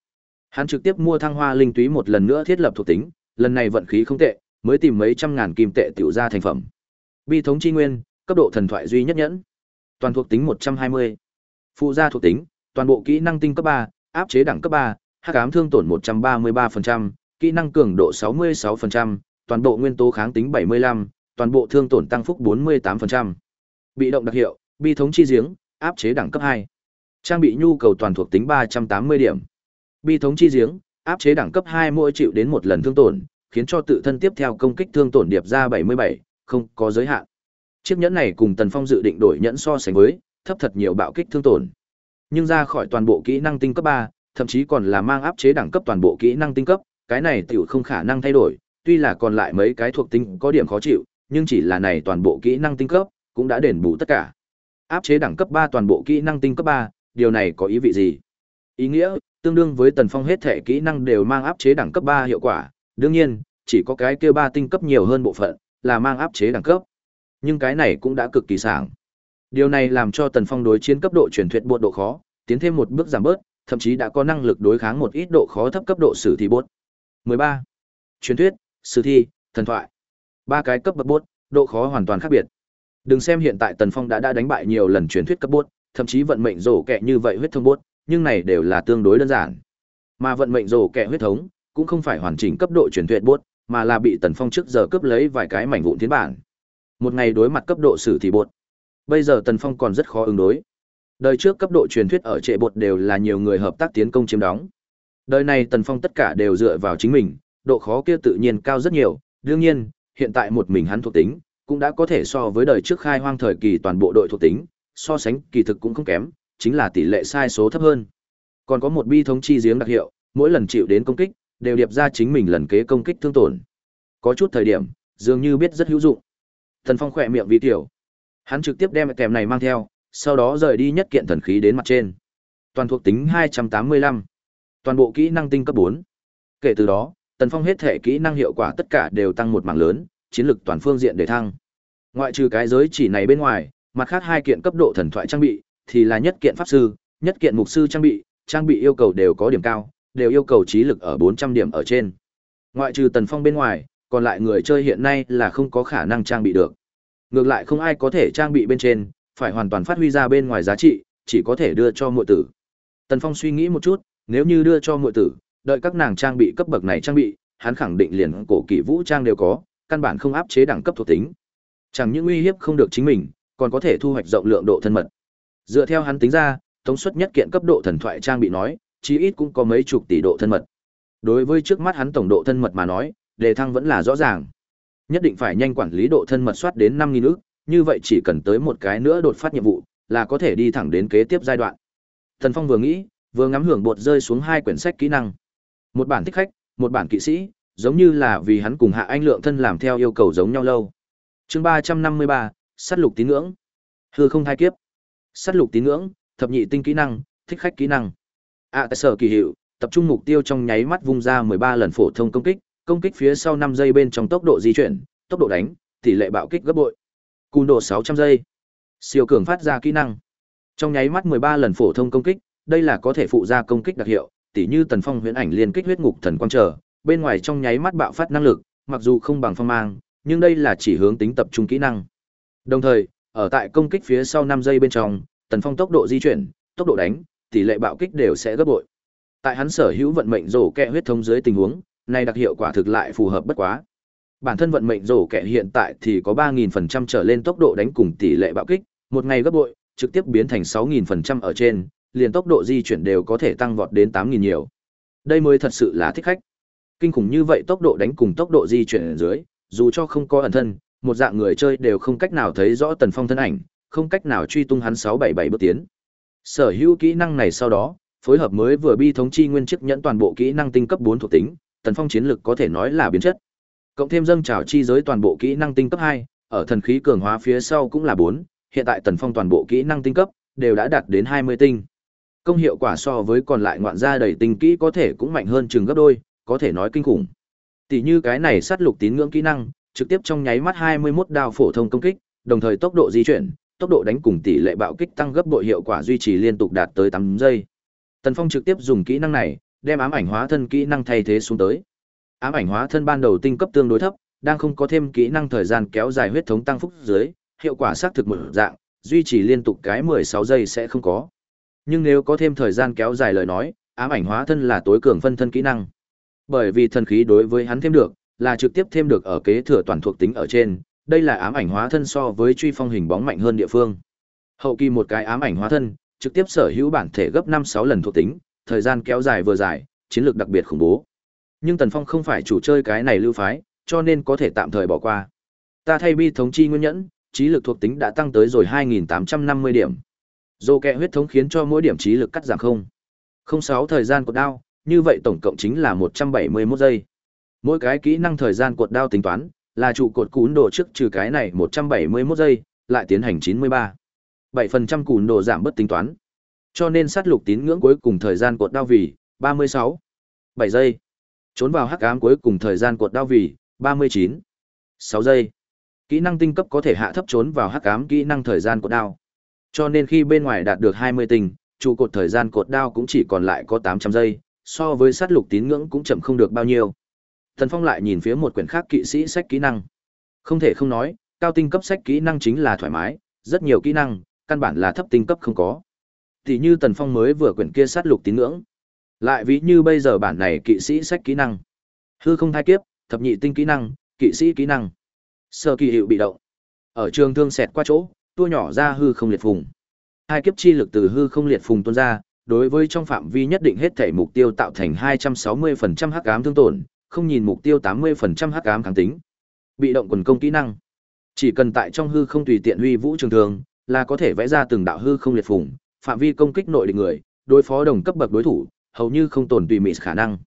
Hắn trực tiếp mua thăng hoa linh túy một lần nữa thiết lập thuộc tính, lần này vận khí không tệ, mới tìm mấy trăm ngàn kim tệ tiểu ra thành phẩm. Bi thống chi nguyên, cấp độ thần thoại duy nhất nhẫn. Toàn thuộc tính 120. Phụ gia thuộc tính, toàn bộ kỹ năng tinh cấp 3, áp chế đẳng cấp 3, hắc ám thương tổn 133%, kỹ năng cường độ 66%, toàn bộ nguyên tố kháng tính 75, toàn bộ thương tổn tăng phúc 48%. Bị động đặc hiệu, bi thống chi giếng, áp chế đẳng cấp 2. Trang bị nhu cầu toàn thuộc tính 380 điểm. Bi thống chi giếng, áp chế đẳng cấp 2 mỗi chịu đến một lần thương tổn, khiến cho tự thân tiếp theo công kích thương tổn điệp ra 77, không có giới hạn. Chiếc nhẫn này cùng Tần Phong dự định đổi nhẫn so sánh với, thấp thật nhiều bạo kích thương tổn. Nhưng ra khỏi toàn bộ kỹ năng tinh cấp 3, thậm chí còn là mang áp chế đẳng cấp toàn bộ kỹ năng tinh cấp, cái này tiểu không khả năng thay đổi, tuy là còn lại mấy cái thuộc tính có điểm khó chịu, nhưng chỉ là này toàn bộ kỹ năng tinh cấp cũng đã đền bù tất cả. Áp chế đẳng cấp 3 toàn bộ kỹ năng tinh cấp 3, điều này có ý vị gì? Ý nghĩa, tương đương với Tần Phong hết thể kỹ năng đều mang áp chế đẳng cấp 3 hiệu quả, đương nhiên, chỉ có cái kia 3 tinh cấp nhiều hơn bộ phận, là mang áp chế đẳng cấp. Nhưng cái này cũng đã cực kỳ sảng. Điều này làm cho Tần Phong đối chiến cấp độ truyền thuyết bộ độ khó, tiến thêm một bước giảm bớt, thậm chí đã có năng lực đối kháng một ít độ khó thấp cấp độ sử thi bốt. 13. Truyền thuyết, sử thi, thần thoại. Ba cái cấp bậc bốt, độ khó hoàn toàn khác biệt. Đừng xem hiện tại Tần Phong đã đã đánh bại nhiều lần truyền thuyết cấp bốt, thậm chí vận mệnh rổ kẹ như vậy huyết thông bốt, nhưng này đều là tương đối đơn giản. Mà vận mệnh rổ kẹ huyết thống cũng không phải hoàn chỉnh cấp độ truyền thuyết bốt, mà là bị Tần Phong trước giờ cướp lấy vài cái mảnh vụn tiến bản. Một ngày đối mặt cấp độ sử thì bột. Bây giờ Tần Phong còn rất khó ứng đối. Đời trước cấp độ truyền thuyết ở trệ bột đều là nhiều người hợp tác tiến công chiếm đóng. Đời này Tần Phong tất cả đều dựa vào chính mình, độ khó kia tự nhiên cao rất nhiều, đương nhiên, hiện tại một mình hắn thuộc tính, cũng đã có thể so với đời trước khai hoang thời kỳ toàn bộ đội thuộc tính, so sánh kỳ thực cũng không kém, chính là tỷ lệ sai số thấp hơn. Còn có một bi thống chi giếng đặc hiệu, mỗi lần chịu đến công kích, đều điệp ra chính mình lần kế công kích thương tổn. Có chút thời điểm, dường như biết rất hữu dụng. Thần Phong khỏe miệng vì tiểu. Hắn trực tiếp đem kèm này mang theo, sau đó rời đi nhất kiện thần khí đến mặt trên. Toàn thuộc tính 285. Toàn bộ kỹ năng tinh cấp 4. Kể từ đó, Tần Phong hết thể kỹ năng hiệu quả tất cả đều tăng một mảng lớn, chiến lực toàn phương diện để thăng. Ngoại trừ cái giới chỉ này bên ngoài, mặt khác hai kiện cấp độ thần thoại trang bị thì là nhất kiện pháp sư, nhất kiện mục sư trang bị, trang bị yêu cầu đều có điểm cao, đều yêu cầu trí lực ở 400 điểm ở trên. Ngoại trừ Tần Phong bên ngoài, còn lại người chơi hiện nay là không có khả năng trang bị được. Ngược lại không ai có thể trang bị bên trên, phải hoàn toàn phát huy ra bên ngoài giá trị, chỉ có thể đưa cho mọi tử. Tần Phong suy nghĩ một chút, nếu như đưa cho mọi tử, đợi các nàng trang bị cấp bậc này trang bị, hắn khẳng định liền cổ kỵ vũ trang đều có, căn bản không áp chế đẳng cấp thuộc tính. Chẳng những uy hiếp không được chính mình, còn có thể thu hoạch rộng lượng độ thân mật. Dựa theo hắn tính ra, tống suất nhất kiện cấp độ thần thoại trang bị nói, chí ít cũng có mấy chục tỷ độ thân mật. Đối với trước mắt hắn tổng độ thân mật mà nói, đề thăng vẫn là rõ ràng. Nhất định phải nhanh quản lý độ thân mật soát đến 5000 ức, như vậy chỉ cần tới một cái nữa đột phát nhiệm vụ, là có thể đi thẳng đến kế tiếp giai đoạn. Thần Phong vừa nghĩ, vừa ngắm hưởng bột rơi xuống hai quyển sách kỹ năng. Một bản thích khách, một bản kỵ sĩ, giống như là vì hắn cùng Hạ Anh Lượng thân làm theo yêu cầu giống nhau lâu. Chương 353, sát lục tín ngưỡng. Hư không thai kiếp. Sát lục tín ngưỡng, thập nhị tinh kỹ năng, thích khách kỹ năng. À tại sở kỳ hiệu, tập trung mục tiêu trong nháy mắt vung ra 13 lần phổ thông công kích, công kích phía sau 5 giây bên trong tốc độ di chuyển, tốc độ đánh, tỷ lệ bạo kích gấp bội. Cùn độ 600 giây. Siêu cường phát ra kỹ năng. Trong nháy mắt 13 lần phổ thông công kích, đây là có thể phụ ra công kích đặc hiệu, tỷ như Tần Phong huyễn ảnh liên kích huyết ngục thần quang trở, bên ngoài trong nháy mắt bạo phát năng lực, mặc dù không bằng phong mang, nhưng đây là chỉ hướng tính tập trung kỹ năng. Đồng thời, ở tại công kích phía sau 5 giây bên trong, Tần Phong tốc độ di chuyển, tốc độ đánh, tỷ lệ bạo kích đều sẽ gấp bội. Tại hắn sở hữu vận mệnh rổ kẹ huyết thống dưới tình huống, này đặc hiệu quả thực lại phù hợp bất quá. Bản thân vận mệnh rổ kẹ hiện tại thì có 3000% trở lên tốc độ đánh cùng tỷ lệ bạo kích, một ngày gấp bội, trực tiếp biến thành 6000% ở trên, liền tốc độ di chuyển đều có thể tăng vọt đến 8000 nhiều. Đây mới thật sự là thích khách. Kinh khủng như vậy tốc độ đánh cùng tốc độ di chuyển ở dưới, dù cho không có ẩn thân, một dạng người chơi đều không cách nào thấy rõ Tần Phong thân ảnh, không cách nào truy tung hắn 677 bước tiến. Sở hữu kỹ năng này sau đó, phối hợp mới vừa bi thống chi nguyên chức nhẫn toàn bộ kỹ năng tinh cấp 4 thuộc tính, Tần Phong chiến lực có thể nói là biến chất. Cộng thêm dâng trào chi giới toàn bộ kỹ năng tinh cấp 2, ở thần khí cường hóa phía sau cũng là 4, hiện tại Tần Phong toàn bộ kỹ năng tinh cấp đều đã đạt đến 20 tinh. Công hiệu quả so với còn lại ngoạn gia đầy tinh kỹ có thể cũng mạnh hơn chừng gấp đôi, có thể nói kinh khủng. Tỷ như cái này sát lục tín ngưỡng kỹ năng, trực tiếp trong nháy mắt 21 đao phổ thông công kích, đồng thời tốc độ di chuyển, tốc độ đánh cùng tỷ lệ bạo kích tăng gấp bội hiệu quả duy trì liên tục đạt tới 8 giây. Tần Phong trực tiếp dùng kỹ năng này, đem ám ảnh hóa thân kỹ năng thay thế xuống tới. Ám ảnh hóa thân ban đầu tinh cấp tương đối thấp, đang không có thêm kỹ năng thời gian kéo dài huyết thống tăng phúc dưới, hiệu quả xác thực một dạng, duy trì liên tục cái 16 giây sẽ không có. Nhưng nếu có thêm thời gian kéo dài lời nói, ám ảnh hóa thân là tối cường phân thân kỹ năng. Bởi vì thần khí đối với hắn thêm được, là trực tiếp thêm được ở kế thừa toàn thuộc tính ở trên, đây là ám ảnh hóa thân so với truy phong hình bóng mạnh hơn địa phương. Hậu kỳ một cái ám ảnh hóa thân, trực tiếp sở hữu bản thể gấp 5-6 lần thuộc tính, thời gian kéo dài vừa dài, chiến lược đặc biệt khủng bố. Nhưng Tần Phong không phải chủ chơi cái này lưu phái, cho nên có thể tạm thời bỏ qua. Ta thay bi thống chi nguyên nhẫn, trí lực thuộc tính đã tăng tới rồi 2850 điểm. Dô kẹ huyết thống khiến cho mỗi điểm trí lực cắt giảm không. Không sáu thời gian cột đao, như vậy tổng cộng chính là 171 giây. Mỗi cái kỹ năng thời gian cột đao tính toán, là trụ cột cún đồ trước trừ cái này 171 giây, lại tiến hành 93. 7% cún đồ giảm bất tính toán. Cho nên sát lục tín ngưỡng cuối cùng thời gian cột đao vì 36. 7 giây. Trốn vào hắc ám cuối cùng thời gian cột đao vì 39. 6 giây. Kỹ năng tinh cấp có thể hạ thấp trốn vào hắc ám kỹ năng thời gian cột đao. Cho nên khi bên ngoài đạt được 20 tinh, trụ cột thời gian cột đao cũng chỉ còn lại có 800 giây, so với sát lục tín ngưỡng cũng chậm không được bao nhiêu. Thần Phong lại nhìn phía một quyển khác kỵ sĩ sách kỹ năng. Không thể không nói, cao tinh cấp sách kỹ năng chính là thoải mái, rất nhiều kỹ năng, căn bản là thấp tinh cấp không có thì như Tần Phong mới vừa quyển kia sát lục tín ngưỡng. Lại ví như bây giờ bản này kỵ sĩ sách kỹ năng. Hư không thai kiếp, thập nhị tinh kỹ năng, kỵ sĩ kỹ năng. Sơ kỳ hiệu bị động. Ở trường thương xẹt qua chỗ, tua nhỏ ra hư không liệt phùng. Hai kiếp chi lực từ hư không liệt phùng tuôn ra, đối với trong phạm vi nhất định hết thể mục tiêu tạo thành 260% hắc ám thương tổn, không nhìn mục tiêu 80% hắc ám kháng tính. Bị động quần công kỹ năng. Chỉ cần tại trong hư không tùy tiện huy vũ trường thường, là có thể vẽ ra từng đạo hư không liệt phùng, phạm vi công kích nội địch người, đối phó đồng cấp bậc đối thủ, hầu như không tồn tùy mị khả năng.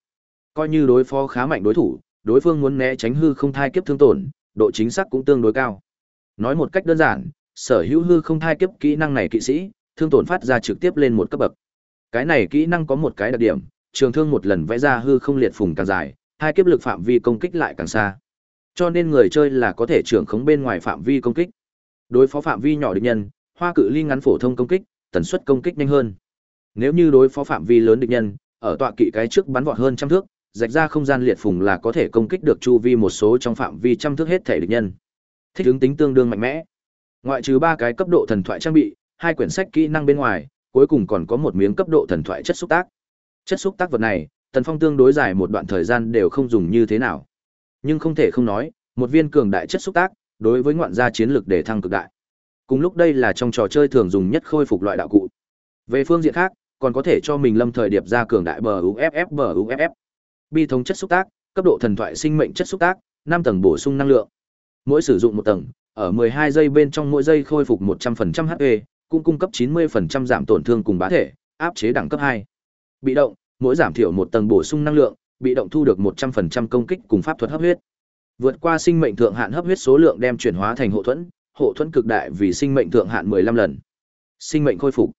Coi như đối phó khá mạnh đối thủ, đối phương muốn né tránh hư không thai kiếp thương tổn, độ chính xác cũng tương đối cao. Nói một cách đơn giản, sở hữu hư không thai kiếp kỹ năng này kỵ sĩ, thương tổn phát ra trực tiếp lên một cấp bậc. Cái này kỹ năng có một cái đặc điểm, trường thương một lần vẽ ra hư không liệt phùng càng dài, hai kiếp lực phạm vi công kích lại càng xa. Cho nên người chơi là có thể trưởng khống bên ngoài phạm vi công kích. Đối phó phạm vi nhỏ địch nhân, hoa cự ly ngắn phổ thông công kích, tần suất công kích nhanh hơn. Nếu như đối phó phạm vi lớn địch nhân, ở tọa kỵ cái trước bắn vọt hơn trăm thước, rạch ra không gian liệt phùng là có thể công kích được chu vi một số trong phạm vi trăm thước hết thể địch nhân. Thích ứng tính tương đương mạnh mẽ. Ngoại trừ ba cái cấp độ thần thoại trang bị, hai quyển sách kỹ năng bên ngoài, cuối cùng còn có một miếng cấp độ thần thoại chất xúc tác. Chất xúc tác vật này, Tần Phong tương đối dài một đoạn thời gian đều không dùng như thế nào. Nhưng không thể không nói, một viên cường đại chất xúc tác, đối với ngoạn gia chiến lược để thăng cực đại. Cùng lúc đây là trong trò chơi thường dùng nhất khôi phục loại đạo cụ. Về phương diện khác, còn có thể cho mình lâm thời điệp ra cường đại bờ UFF bờ UFF. Bi thống chất xúc tác, cấp độ thần thoại sinh mệnh chất xúc tác, năm tầng bổ sung năng lượng. Mỗi sử dụng một tầng, ở 12 giây bên trong mỗi giây khôi phục 100% HP, cũng cung cấp 90% giảm tổn thương cùng bá thể, áp chế đẳng cấp 2. Bị động, mỗi giảm thiểu một tầng bổ sung năng lượng, bị động thu được 100% công kích cùng pháp thuật hấp huyết. Vượt qua sinh mệnh thượng hạn hấp huyết số lượng đem chuyển hóa thành hộ thuẫn, hộ thuẫn cực đại vì sinh mệnh thượng hạn 15 lần. Sinh mệnh khôi phục.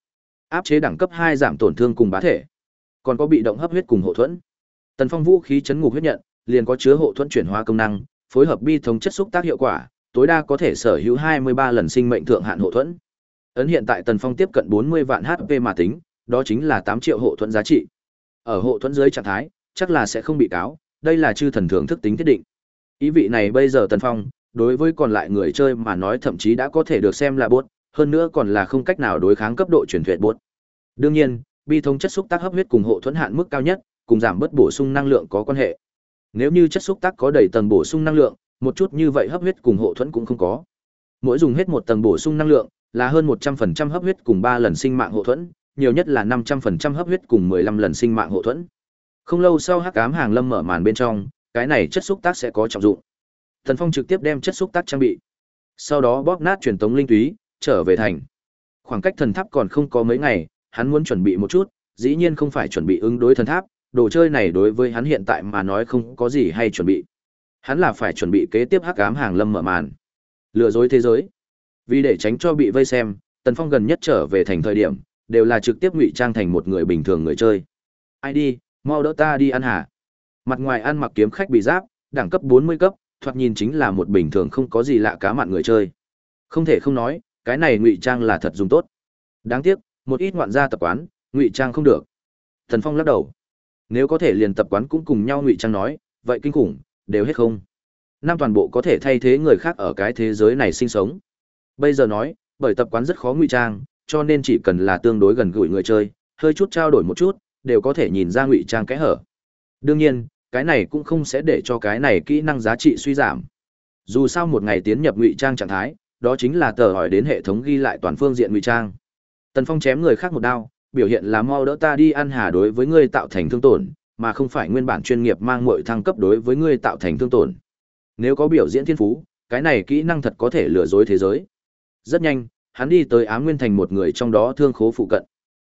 Áp chế đẳng cấp 2 giảm tổn thương cùng bá thể. Còn có bị động hấp huyết cùng hộ thuẫn. Tần Phong vũ khí chấn ngục huyết nhận, liền có chứa hộ thuẫn chuyển hóa công năng, phối hợp bi thống chất xúc tác hiệu quả, tối đa có thể sở hữu 23 lần sinh mệnh thượng hạn hộ thuẫn. Ấn hiện tại Tần Phong tiếp cận 40 vạn HP mà tính, đó chính là 8 triệu hộ thuẫn giá trị. Ở hộ thuẫn dưới trạng thái, chắc là sẽ không bị cáo, đây là chư thần thưởng thức tính thiết định. Ý vị này bây giờ Tần Phong, đối với còn lại người chơi mà nói thậm chí đã có thể được xem là bốt, hơn nữa còn là không cách nào đối kháng cấp độ truyền thuyết bốt. Đương nhiên, bi thông chất xúc tác hấp huyết cùng hộ thuẫn hạn mức cao nhất, cùng giảm bớt bổ sung năng lượng có quan hệ. Nếu như chất xúc tác có đầy tầng bổ sung năng lượng, một chút như vậy hấp huyết cùng hộ thuẫn cũng không có. Mỗi dùng hết một tầng bổ sung năng lượng, là hơn 100% hấp huyết cùng 3 lần sinh mạng hộ thuẫn, nhiều nhất là 500% hấp huyết cùng 15 lần sinh mạng hộ thuẫn. Không lâu sau Hắc Ám Hàng Lâm mở màn bên trong, cái này chất xúc tác sẽ có trọng dụng. Thần Phong trực tiếp đem chất xúc tác trang bị, sau đó bóp nát truyền tống linh túy, trở về thành. Khoảng cách thần tháp còn không có mấy ngày, hắn muốn chuẩn bị một chút, dĩ nhiên không phải chuẩn bị ứng đối thần tháp, đồ chơi này đối với hắn hiện tại mà nói không có gì hay chuẩn bị. Hắn là phải chuẩn bị kế tiếp Hắc Ám Hàng Lâm mở màn. Lừa dối thế giới. Vì để tránh cho bị vây xem, Tần Phong gần nhất trở về thành thời điểm, đều là trực tiếp ngụy trang thành một người bình thường người chơi. Ai đi, mau đỡ ta đi ăn hả? Mặt ngoài ăn mặc kiếm khách bị giáp, đẳng cấp 40 cấp, thoạt nhìn chính là một bình thường không có gì lạ cá mặn người chơi. Không thể không nói, cái này ngụy trang là thật dùng tốt. Đáng tiếc, một ít ngoạn gia tập quán, ngụy trang không được. Thần Phong lắc đầu. Nếu có thể liền tập quán cũng cùng nhau ngụy trang nói, vậy kinh khủng, đều hết không. Nam toàn bộ có thể thay thế người khác ở cái thế giới này sinh sống. Bây giờ nói, bởi tập quán rất khó ngụy trang, cho nên chỉ cần là tương đối gần gũi người chơi, hơi chút trao đổi một chút, đều có thể nhìn ra ngụy trang kẽ hở. Đương nhiên, cái này cũng không sẽ để cho cái này kỹ năng giá trị suy giảm. Dù sao một ngày tiến nhập ngụy trang trạng thái, đó chính là tờ hỏi đến hệ thống ghi lại toàn phương diện ngụy trang. Tần Phong chém người khác một đao, biểu hiện là mau đỡ ta đi ăn hà đối với ngươi tạo thành thương tổn, mà không phải nguyên bản chuyên nghiệp mang muội thăng cấp đối với ngươi tạo thành thương tổn. Nếu có biểu diễn thiên phú, cái này kỹ năng thật có thể lừa dối thế giới. Rất nhanh, hắn đi tới Ám Nguyên Thành một người trong đó thương khố phụ cận.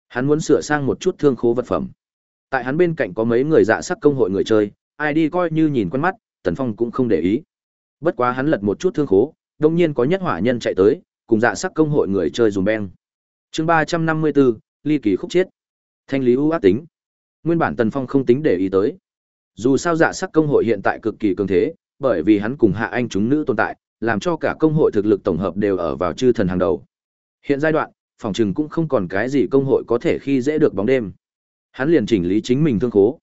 Hắn muốn sửa sang một chút thương khố vật phẩm. Tại hắn bên cạnh có mấy người dạ sắc công hội người chơi, ai đi coi như nhìn quen mắt, Tần Phong cũng không để ý. Bất quá hắn lật một chút thương khố, đông nhiên có nhất hỏa nhân chạy tới, cùng dạ sắc công hội người chơi dùng beng. Chương ba trăm năm mươi bốn ly kỳ khúc chết. Thanh lý ưu ác tính. Nguyên bản Tần Phong không tính để ý tới. Dù sao dạ sắc công hội hiện tại cực kỳ cường thế, bởi vì hắn cùng hạ anh chúng nữ tồn tại, làm cho cả công hội thực lực tổng hợp đều ở vào chư thần hàng đầu. Hiện giai đoạn, phòng chừng cũng không còn cái gì công hội có thể khi dễ được bóng đêm. Hắn liền chỉnh lý chính mình thương khố.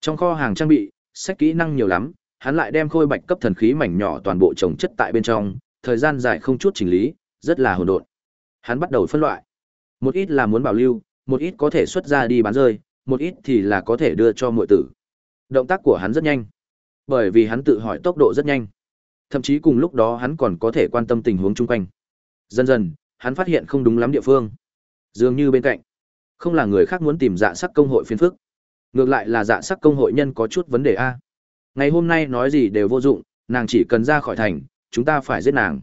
Trong kho hàng trang bị, sách kỹ năng nhiều lắm, hắn lại đem khôi bạch cấp thần khí mảnh nhỏ toàn bộ trồng chất tại bên trong, thời gian dài không chút chỉnh lý, rất là hỗn độn. Hắn bắt đầu phân loại. Một ít là muốn bảo lưu, một ít có thể xuất ra đi bán rơi, một ít thì là có thể đưa cho muội tử. Động tác của hắn rất nhanh, bởi vì hắn tự hỏi tốc độ rất nhanh. Thậm chí cùng lúc đó hắn còn có thể quan tâm tình huống chung quanh. Dần dần, hắn phát hiện không đúng lắm địa phương. Dường như bên cạnh, không là người khác muốn tìm dạ sắc công hội phiền phức. Ngược lại là dạ sắc công hội nhân có chút vấn đề a. Ngày hôm nay nói gì đều vô dụng, nàng chỉ cần ra khỏi thành, chúng ta phải giết nàng.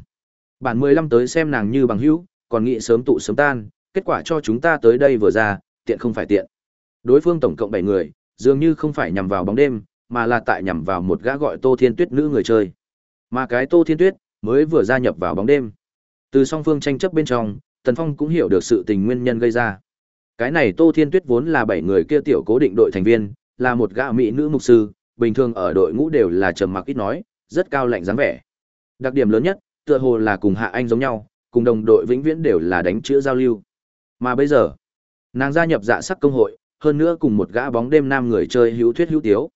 Bản mười lăm tới xem nàng như bằng hữu, còn nghĩ sớm tụ sớm tan, kết quả cho chúng ta tới đây vừa ra, tiện không phải tiện. Đối phương tổng cộng bảy người, dường như không phải nhằm vào bóng đêm, mà là tại nhằm vào một gã gọi Tô Thiên Tuyết nữ người chơi. Mà cái Tô Thiên Tuyết, mới vừa gia nhập vào bóng đêm. Từ song phương tranh chấp bên trong, Tần Phong cũng hiểu được sự tình nguyên nhân gây ra. Cái này Tô Thiên Tuyết vốn là bảy người kia tiểu cố định đội thành viên, là một gã mỹ nữ mục sư, bình thường ở đội ngũ đều là trầm mặc ít nói, rất cao lạnh dáng vẻ. Đặc điểm lớn nhất, tựa hồ là cùng Hạ Anh giống nhau, cùng đồng đội vĩnh viễn đều là đánh chữa giao lưu. Mà bây giờ, nàng gia nhập dạ sắc công hội, hơn nữa cùng một gã bóng đêm nam người chơi hữu thuyết hữu tiếu.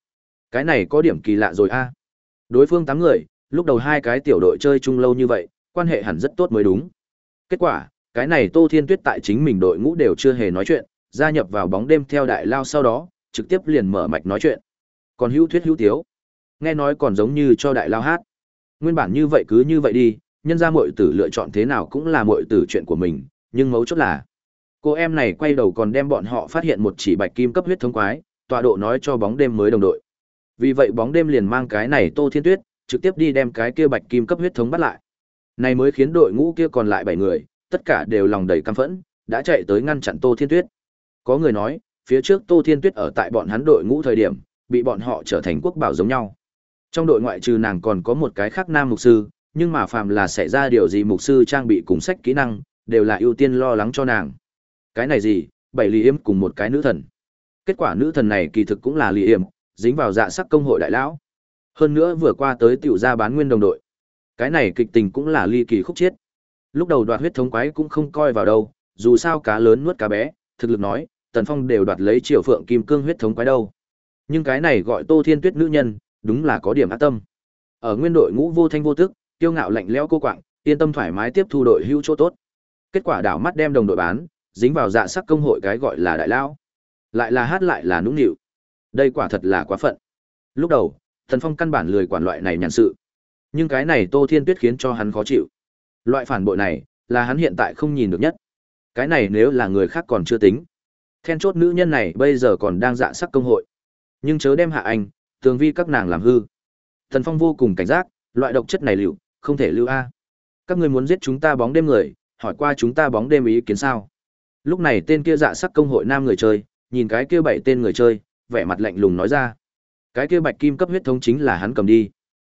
Cái này có điểm kỳ lạ rồi a. Đối phương tám người, lúc đầu hai cái tiểu đội chơi chung lâu như vậy, quan hệ hẳn rất tốt mới đúng. Kết quả, cái này Tô Thiên Tuyết tại chính mình đội ngũ đều chưa hề nói chuyện, gia nhập vào bóng đêm theo đại lao sau đó, trực tiếp liền mở mạch nói chuyện. Còn hữu thuyết hữu tiếu, nghe nói còn giống như cho đại lao hát. Nguyên bản như vậy cứ như vậy đi, nhân ra muội tử lựa chọn thế nào cũng là muội tử chuyện của mình, nhưng mấu chốt là cô em này quay đầu còn đem bọn họ phát hiện một chỉ bạch kim cấp huyết thống quái, tọa độ nói cho bóng đêm mới đồng đội. Vì vậy bóng đêm liền mang cái này Tô Thiên Tuyết, trực tiếp đi đem cái kia bạch kim cấp huyết thống bắt lại. Này mới khiến đội ngũ kia còn lại bảy người, tất cả đều lòng đầy căm phẫn, đã chạy tới ngăn chặn Tô Thiên Tuyết. Có người nói, phía trước Tô Thiên Tuyết ở tại bọn hắn đội ngũ thời điểm, bị bọn họ trở thành quốc bảo giống nhau. Trong đội ngoại trừ nàng còn có một cái khác nam mục sư, nhưng mà phàm là xảy ra điều gì mục sư trang bị cùng sách kỹ năng, đều là ưu tiên lo lắng cho nàng. Cái này gì, bảy lì yếm cùng một cái nữ thần. Kết quả nữ thần này kỳ thực cũng là lì yếm, dính vào dạ sắc công hội đại lão. Hơn nữa vừa qua tới tiểu gia bán nguyên đồng đội. Cái này kịch tình cũng là ly kỳ khúc chiết. Lúc đầu đoạt huyết thống quái cũng không coi vào đâu, dù sao cá lớn nuốt cá bé, thực lực nói, Tần Phong đều đoạt lấy Triều Phượng Kim Cương huyết thống quái đâu. Nhưng cái này gọi Tô Thiên Tuyết nữ nhân, đúng là có điểm ác tâm. Ở nguyên đội ngũ vô thanh vô tức, kiêu ngạo lạnh lẽo cô quạng, yên tâm thoải mái tiếp thu đội hữu chỗ tốt. Kết quả đảo mắt đem đồng đội bán, dính vào dạ sắc công hội cái gọi là đại lão. Lại là hát lại là nũng nịu. Đây quả thật là quá phận. Lúc đầu, Tần Phong căn bản lười quản loại này nhàn sự. Nhưng cái này Tô Thiên Tuyết khiến cho hắn khó chịu. Loại phản bội này, là hắn hiện tại không nhìn được nhất. Cái này nếu là người khác còn chưa tính. Then chốt nữ nhân này bây giờ còn đang dạ sắc công hội. Nhưng chớ đem hạ anh, tường vi các nàng làm hư. Thần Phong vô cùng cảnh giác, loại độc chất này liệu, không thể lưu A. Các ngươi muốn giết chúng ta bóng đêm người, hỏi qua chúng ta bóng đêm ý kiến sao. Lúc này tên kia dạ sắc công hội nam người chơi, nhìn cái kia bảy tên người chơi, vẻ mặt lạnh lùng nói ra. Cái kia bạch kim cấp huyết thống chính là hắn cầm đi.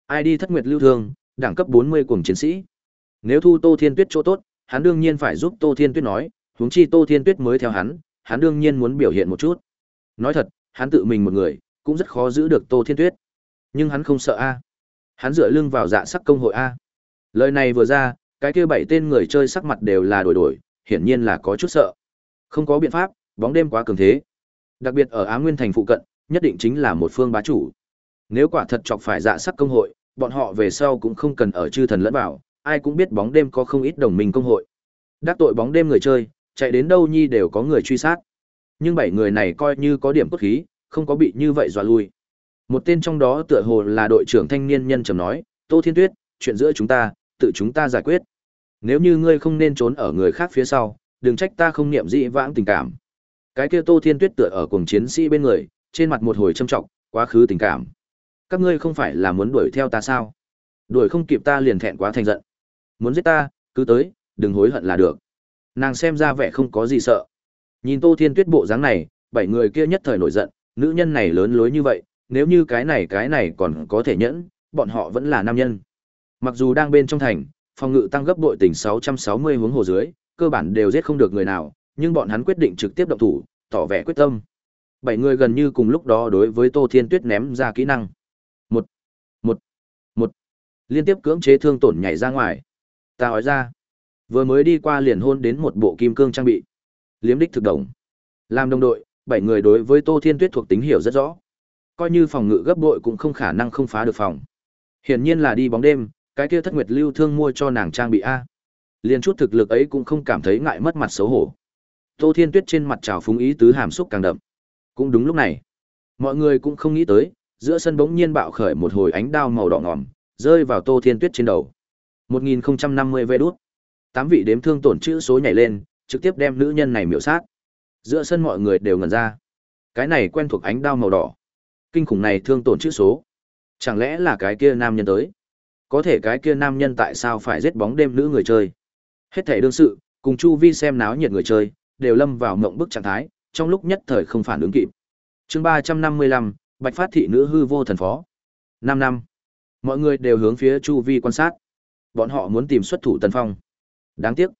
Ai đi thất nguyệt lưu thương, đẳng cấp 40 cùng chiến sĩ. Nếu thu Tô Thiên Tuyết chỗ tốt, hắn đương nhiên phải giúp Tô Thiên Tuyết nói, huống chi Tô Thiên Tuyết mới theo hắn, hắn đương nhiên muốn biểu hiện một chút. Nói thật, hắn tự mình một người, cũng rất khó giữ được Tô Thiên Tuyết. Nhưng hắn không sợ a. Hắn dựa lưng vào dạ sắc công hội a. Lời này vừa ra, cái kia bảy tên người chơi sắc mặt đều là đổi đổi, hiển nhiên là có chút sợ. Không có biện pháp, bóng đêm quá cường thế. Đặc biệt ở Á Nguyên thành phụ cận, nhất định chính là một phương bá chủ. Nếu quả thật chọc phải dạ sắc công hội, bọn họ về sau cũng không cần ở chư thần lẫn vào, ai cũng biết bóng đêm có không ít đồng minh công hội. Đắc tội bóng đêm người chơi, chạy đến đâu nhi đều có người truy sát. Nhưng bảy người này coi như có điểm cốt khí, không có bị như vậy dọa lui. Một tên trong đó tựa hồ là đội trưởng thanh niên nhân trầm nói, Tô Thiên Tuyết, chuyện giữa chúng ta, tự chúng ta giải quyết. Nếu như ngươi không nên trốn ở người khác phía sau, đừng trách ta không niệm dị vãng tình cảm. Cái kia Tô Thiên Tuyết tựa ở cùng chiến sĩ bên người, trên mặt một hồi trầm trọng, quá khứ tình cảm. Các ngươi không phải là muốn đuổi theo ta sao? Đuổi không kịp ta liền thẹn quá thành giận. Muốn giết ta, cứ tới, đừng hối hận là được. Nàng xem ra vẻ không có gì sợ. Nhìn Tô Thiên Tuyết bộ dáng này, bảy người kia nhất thời nổi giận, nữ nhân này lớn lối như vậy, nếu như cái này cái này còn có thể nhẫn, bọn họ vẫn là nam nhân. Mặc dù đang bên trong thành, phòng ngự tăng gấp đội tỉnh 660 hướng hồ dưới, cơ bản đều giết không được người nào, nhưng bọn hắn quyết định trực tiếp động thủ, tỏ vẻ quyết tâm. Bảy người gần như cùng lúc đó đối với Tô Thiên Tuyết ném ra kỹ năng. Một, một, một, liên tiếp cưỡng chế thương tổn nhảy ra ngoài. Ta nói ra, vừa mới đi qua liền hôn đến một bộ kim cương trang bị. Liếm đích thực đồng Làm đồng đội, bảy người đối với Tô Thiên Tuyết thuộc tính hiểu rất rõ. Coi như phòng ngự gấp bội cũng không khả năng không phá được phòng. Hiển nhiên là đi bóng đêm, cái kia thất nguyệt lưu thương mua cho nàng trang bị a. liền chút thực lực ấy cũng không cảm thấy ngại mất mặt xấu hổ. Tô Thiên Tuyết trên mặt trào phúng ý tứ hàm xúc càng đậm. Cũng đúng lúc này, mọi người cũng không nghĩ tới, giữa sân bỗng nhiên bạo khởi một hồi ánh đao màu đỏ ngòm, rơi vào Tô Thiên Tuyết trên đầu. 1050 vé đút. Tám vị đếm thương tổn chữ số nhảy lên, trực tiếp đem nữ nhân này miểu sát. Giữa sân mọi người đều ngẩn ra. Cái này quen thuộc ánh đao màu đỏ. Kinh khủng này thương tổn chữ số. Chẳng lẽ là cái kia nam nhân tới? Có thể cái kia nam nhân tại sao phải giết bóng đêm nữ người chơi? Hết thể đương sự, cùng chu vi xem náo nhiệt người chơi, đều lâm vào mộng bức trạng thái, trong lúc nhất thời không phản ứng kịp. Chương 355, Bạch Phát thị nữ hư vô thần phó. 5 năm. Mọi người đều hướng phía chu vi quan sát bọn họ muốn tìm xuất thủ Tần Phong. Đáng tiếc,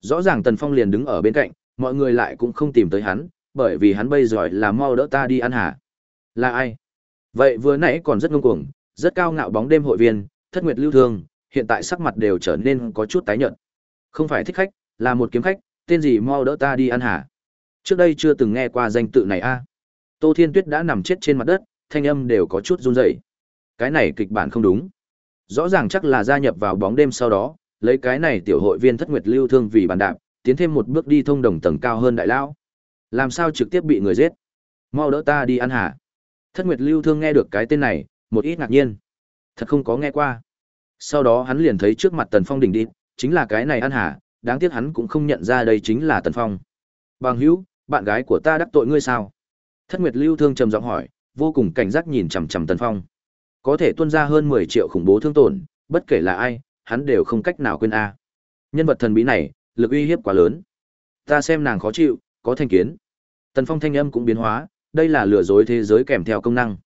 rõ ràng Tần Phong liền đứng ở bên cạnh, mọi người lại cũng không tìm tới hắn, bởi vì hắn bây giờ là mau đỡ ta đi ăn hả. Là ai? Vậy vừa nãy còn rất ngông cuồng, rất cao ngạo bóng đêm hội viên, thất nguyệt lưu thương, hiện tại sắc mặt đều trở nên có chút tái nhợt. Không phải thích khách, là một kiếm khách, tên gì mau đỡ ta đi ăn hả? Trước đây chưa từng nghe qua danh tự này a. Tô Thiên Tuyết đã nằm chết trên mặt đất, thanh âm đều có chút run rẩy. Cái này kịch bản không đúng. Rõ ràng chắc là gia nhập vào bóng đêm sau đó, lấy cái này tiểu hội viên thất nguyệt lưu thương vì bàn đạp, tiến thêm một bước đi thông đồng tầng cao hơn đại lão. Làm sao trực tiếp bị người giết? Mau đỡ ta đi ăn hả? Thất nguyệt lưu thương nghe được cái tên này, một ít ngạc nhiên. Thật không có nghe qua. Sau đó hắn liền thấy trước mặt Tần Phong đỉnh đi, chính là cái này ăn hả, đáng tiếc hắn cũng không nhận ra đây chính là Tần Phong. Bằng hữu, bạn gái của ta đắc tội ngươi sao? Thất Nguyệt Lưu Thương trầm giọng hỏi, vô cùng cảnh giác nhìn chằm chằm Tần Phong. Có thể tuôn ra hơn 10 triệu khủng bố thương tổn, bất kể là ai, hắn đều không cách nào quên a. Nhân vật thần bí này, lực uy hiếp quá lớn. Ta xem nàng khó chịu, có thành kiến. Tần Phong thanh âm cũng biến hóa, đây là lừa dối thế giới kèm theo công năng.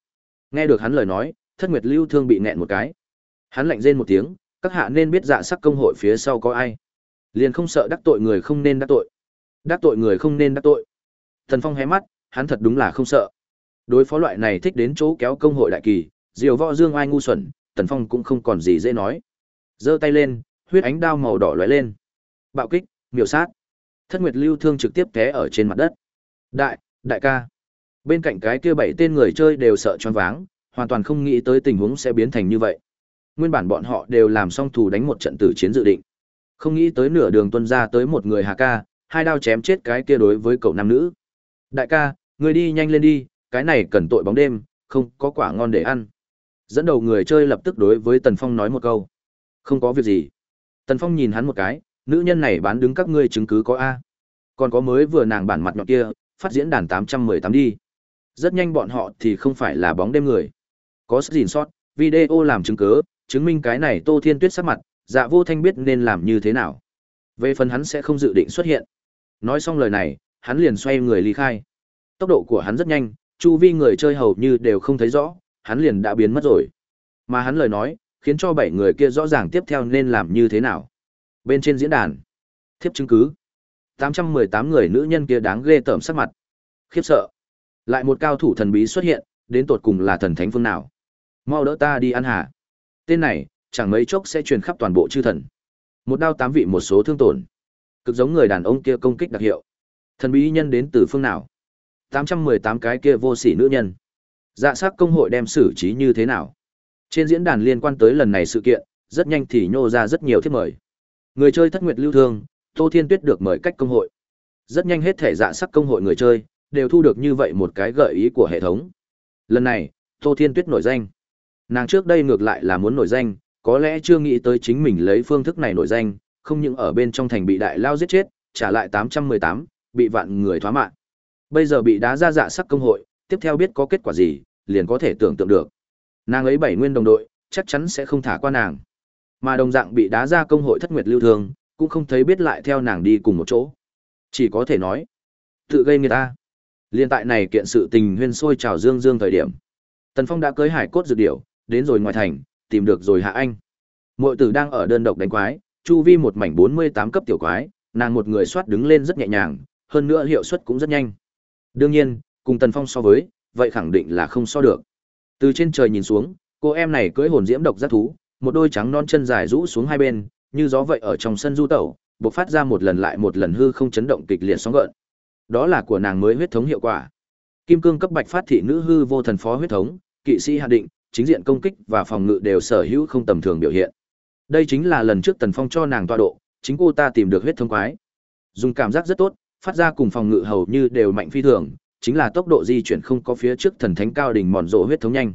Nghe được hắn lời nói, Thất Nguyệt Lưu Thương bị nẹn một cái. Hắn lạnh rên một tiếng, các hạ nên biết dạ sắc công hội phía sau có ai. Liền không sợ đắc tội người không nên đắc tội. Đắc tội người không nên đắc tội. Tần Phong hé mắt, hắn thật đúng là không sợ. Đối phó loại này thích đến chỗ kéo công hội đại kỳ, diều võ dương ai ngu xuẩn, Tần Phong cũng không còn gì dễ nói. Giơ tay lên, huyết ánh đao màu đỏ lóe lên. Bạo kích, miểu sát. Thất Nguyệt Lưu Thương trực tiếp té ở trên mặt đất. Đại, đại ca. Bên cạnh cái kia bảy tên người chơi đều sợ choáng váng, hoàn toàn không nghĩ tới tình huống sẽ biến thành như vậy. Nguyên bản bọn họ đều làm xong thủ đánh một trận tử chiến dự định. Không nghĩ tới nửa đường tuân ra tới một người Hà ca, hai đao chém chết cái kia đối với cậu nam nữ. Đại ca, người đi nhanh lên đi, cái này cần tội bóng đêm, không có quả ngon để ăn. Dẫn đầu người chơi lập tức đối với Tần Phong nói một câu. Không có việc gì. Tần Phong nhìn hắn một cái, nữ nhân này bán đứng các ngươi chứng cứ có A. Còn có mới vừa nàng bản mặt nhọn kia, phát diễn đàn 818 đi. Rất nhanh bọn họ thì không phải là bóng đêm người. Có sức gìn sót, video làm chứng cứ, chứng minh cái này Tô Thiên Tuyết sắc mặt, dạ vô thanh biết nên làm như thế nào. Về phần hắn sẽ không dự định xuất hiện. Nói xong lời này, hắn liền xoay người ly khai. Tốc độ của hắn rất nhanh, chu vi người chơi hầu như đều không thấy rõ, hắn liền đã biến mất rồi. Mà hắn lời nói, khiến cho bảy người kia rõ ràng tiếp theo nên làm như thế nào. Bên trên diễn đàn, thiếp chứng cứ. 818 người nữ nhân kia đáng ghê tởm sắc mặt. Khiếp sợ. Lại một cao thủ thần bí xuất hiện, đến tột cùng là thần thánh phương nào. Mau đỡ ta đi ăn hả. Tên này, chẳng mấy chốc sẽ truyền khắp toàn bộ chư thần. Một đao tám vị một số thương tổn. Cực giống người đàn ông kia công kích đặc hiệu. Thần bí nhân đến từ phương nào? 818 cái kia vô sỉ nữ nhân. Dạ sắc công hội đem xử trí như thế nào? Trên diễn đàn liên quan tới lần này sự kiện, rất nhanh thì nhô ra rất nhiều thiết mời. Người chơi thất nguyệt lưu thương, Tô Thiên Tuyết được mời cách công hội. Rất nhanh hết thể dạ sắc công hội người chơi, đều thu được như vậy một cái gợi ý của hệ thống. Lần này, Tô Thiên Tuyết nổi danh. Nàng trước đây ngược lại là muốn nổi danh, có lẽ chưa nghĩ tới chính mình lấy phương thức này nổi danh, không những ở bên trong thành bị đại lao giết chết, trả lại 818, bị vạn người thoá mạng. Bây giờ bị đá ra dạ sắc công hội, tiếp theo biết có kết quả gì, liền có thể tưởng tượng được. Nàng ấy bảy nguyên đồng đội, chắc chắn sẽ không thả qua nàng. Mà đồng dạng bị đá ra công hội thất nguyệt lưu thương, cũng không thấy biết lại theo nàng đi cùng một chỗ. Chỉ có thể nói, tự gây người ta. Liên tại này kiện sự tình huyên sôi trào dương dương thời điểm. Tần Phong đã cưới hải cốt dược điểu, đến rồi ngoài thành, tìm được rồi hạ anh. Muội tử đang ở đơn độc đánh quái, chu vi một mảnh 48 cấp tiểu quái, nàng một người soát đứng lên rất nhẹ nhàng, hơn nữa hiệu suất cũng rất nhanh. Đương nhiên, cùng Tần Phong so với, vậy khẳng định là không so được. Từ trên trời nhìn xuống, cô em này cưỡi hồn diễm độc giác thú, một đôi trắng non chân dài rũ xuống hai bên, như gió vậy ở trong sân du tẩu, bộc phát ra một lần lại một lần hư không chấn động kịch liệt sóng gợn. Đó là của nàng mới huyết thống hiệu quả. Kim cương cấp bạch phát thị nữ hư vô thần phó huyết thống, kỵ sĩ hạ định, chính diện công kích và phòng ngự đều sở hữu không tầm thường biểu hiện. Đây chính là lần trước Tần Phong cho nàng tọa độ, chính cô ta tìm được huyết thống quái. Dùng cảm giác rất tốt, phát ra cùng phòng ngự hầu như đều mạnh phi thường, chính là tốc độ di chuyển không có phía trước thần thánh cao đỉnh mòn rộ huyết thống nhanh.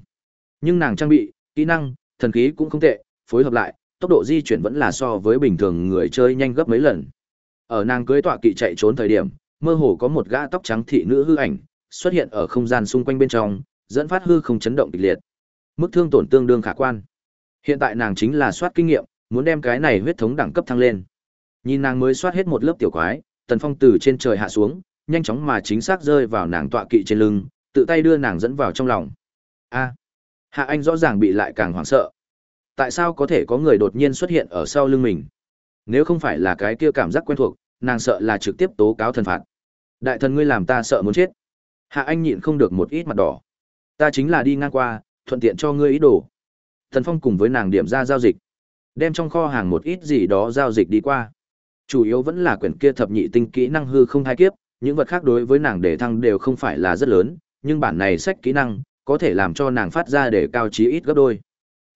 Nhưng nàng trang bị, kỹ năng, thần khí cũng không tệ, phối hợp lại, tốc độ di chuyển vẫn là so với bình thường người chơi nhanh gấp mấy lần. Ở nàng cưới tọa kỵ chạy trốn thời điểm, mơ hồ có một gã tóc trắng thị nữ hư ảnh xuất hiện ở không gian xung quanh bên trong, dẫn phát hư không chấn động kịch liệt. Mức thương tổn tương đương khả quan. Hiện tại nàng chính là soát kinh nghiệm, muốn đem cái này huyết thống đẳng cấp thăng lên. Nhìn nàng mới soát hết một lớp tiểu quái, Tần Phong từ trên trời hạ xuống, nhanh chóng mà chính xác rơi vào nàng tọa kỵ trên lưng, tự tay đưa nàng dẫn vào trong lòng. A. Hạ Anh rõ ràng bị lại càng hoảng sợ. Tại sao có thể có người đột nhiên xuất hiện ở sau lưng mình? Nếu không phải là cái kia cảm giác quen thuộc, nàng sợ là trực tiếp tố cáo thần phạt. Đại thần ngươi làm ta sợ muốn chết. Hạ Anh nhịn không được một ít mặt đỏ. Ta chính là đi ngang qua, thuận tiện cho ngươi ý đồ. Thần Phong cùng với nàng điểm ra giao dịch, đem trong kho hàng một ít gì đó giao dịch đi qua. Chủ yếu vẫn là quyển kia thập nhị tinh kỹ năng hư không hai kiếp, những vật khác đối với nàng để thăng đều không phải là rất lớn, nhưng bản này sách kỹ năng có thể làm cho nàng phát ra để cao trí ít gấp đôi.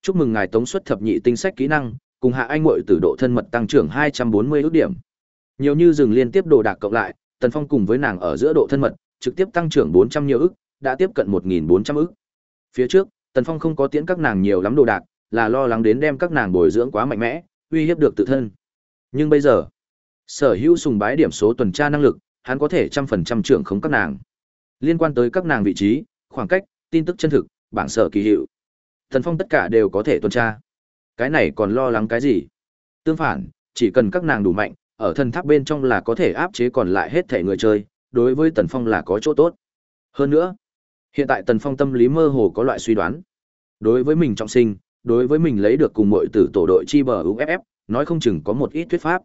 Chúc mừng ngài tống xuất thập nhị tinh sách kỹ năng, cùng hạ anh muội từ độ thân mật tăng trưởng 240 ước điểm. Nhiều như dừng liên tiếp đồ đạc cộng lại, Tần Phong cùng với nàng ở giữa độ thân mật, trực tiếp tăng trưởng 400 nhiều ức, đã tiếp cận 1400 ức. Phía trước, Tần Phong không có tiễn các nàng nhiều lắm đồ đạc, là lo lắng đến đem các nàng bồi dưỡng quá mạnh mẽ, uy hiếp được tự thân. Nhưng bây giờ, sở hữu sùng bái điểm số tuần tra năng lực, hắn có thể trăm phần trăm trưởng khống các nàng. Liên quan tới các nàng vị trí, khoảng cách, tin tức chân thực, bảng sở kỳ hiệu. Tần Phong tất cả đều có thể tuần tra. Cái này còn lo lắng cái gì? Tương phản, chỉ cần các nàng đủ mạnh, ở thần tháp bên trong là có thể áp chế còn lại hết thể người chơi, đối với Tần Phong là có chỗ tốt. Hơn nữa, hiện tại Tần Phong tâm lý mơ hồ có loại suy đoán. Đối với mình trọng sinh, đối với mình lấy được cùng muội tử tổ đội chi bờ UFF, nói không chừng có một ít thuyết pháp.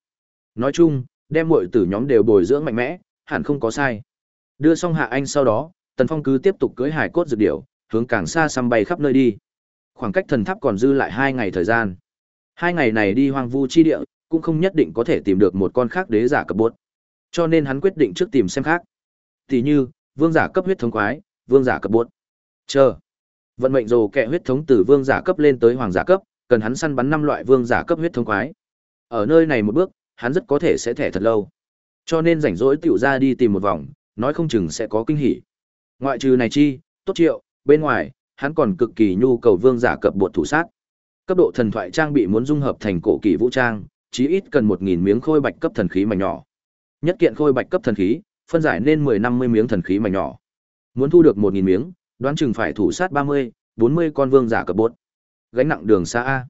Nói chung, đem muội tử nhóm đều bồi dưỡng mạnh mẽ, hẳn không có sai. Đưa xong Hạ Anh sau đó, Tần Phong cứ tiếp tục cưỡi hải cốt dược điểu, hướng càng xa xăm bay khắp nơi đi. Khoảng cách thần tháp còn dư lại hai ngày thời gian. Hai ngày này đi hoang vu chi địa, cũng không nhất định có thể tìm được một con khác đế giả cấp bốt. Cho nên hắn quyết định trước tìm xem khác. Tỷ như, vương giả cấp huyết thống quái, vương giả cấp bốt. Chờ. Vận mệnh rồ kẹ huyết thống từ vương giả cấp lên tới hoàng giả cấp, cần hắn săn bắn năm loại vương giả cấp huyết thống quái. Ở nơi này một bước, hắn rất có thể sẽ thẻ thật lâu. Cho nên rảnh rỗi tiểu ra đi tìm một vòng, nói không chừng sẽ có kinh hỉ. Ngoại trừ này chi, tốt triệu, bên ngoài, hắn còn cực kỳ nhu cầu vương giả cập bột thủ sát. Cấp độ thần thoại trang bị muốn dung hợp thành cổ kỳ vũ trang, chí ít cần 1000 miếng khôi bạch cấp thần khí mảnh nhỏ. Nhất kiện khôi bạch cấp thần khí, phân giải nên 10-50 miếng thần khí mảnh nhỏ. Muốn thu được 1000 miếng, đoán chừng phải thủ sát 30, 40 con vương giả cấp bột. Gánh nặng đường xa a.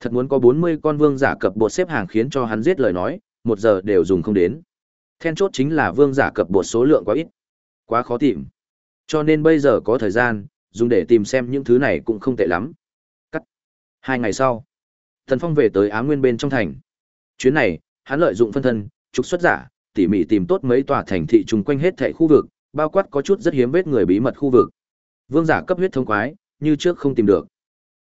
Thật muốn có 40 con vương giả cấp bột xếp hàng khiến cho hắn giết lời nói, một giờ đều dùng không đến. Then chốt chính là vương giả cấp bột số lượng quá ít, quá khó tìm. Cho nên bây giờ có thời gian, dùng để tìm xem những thứ này cũng không tệ lắm. Cắt. Hai ngày sau, Thần Phong về tới Á Nguyên bên trong thành. Chuyến này, hắn lợi dụng phân thân, trục xuất giả, tỉ mỉ tìm tốt mấy tòa thành thị chung quanh hết thảy khu vực, bao quát có chút rất hiếm vết người bí mật khu vực. Vương giả cấp huyết thông quái, như trước không tìm được.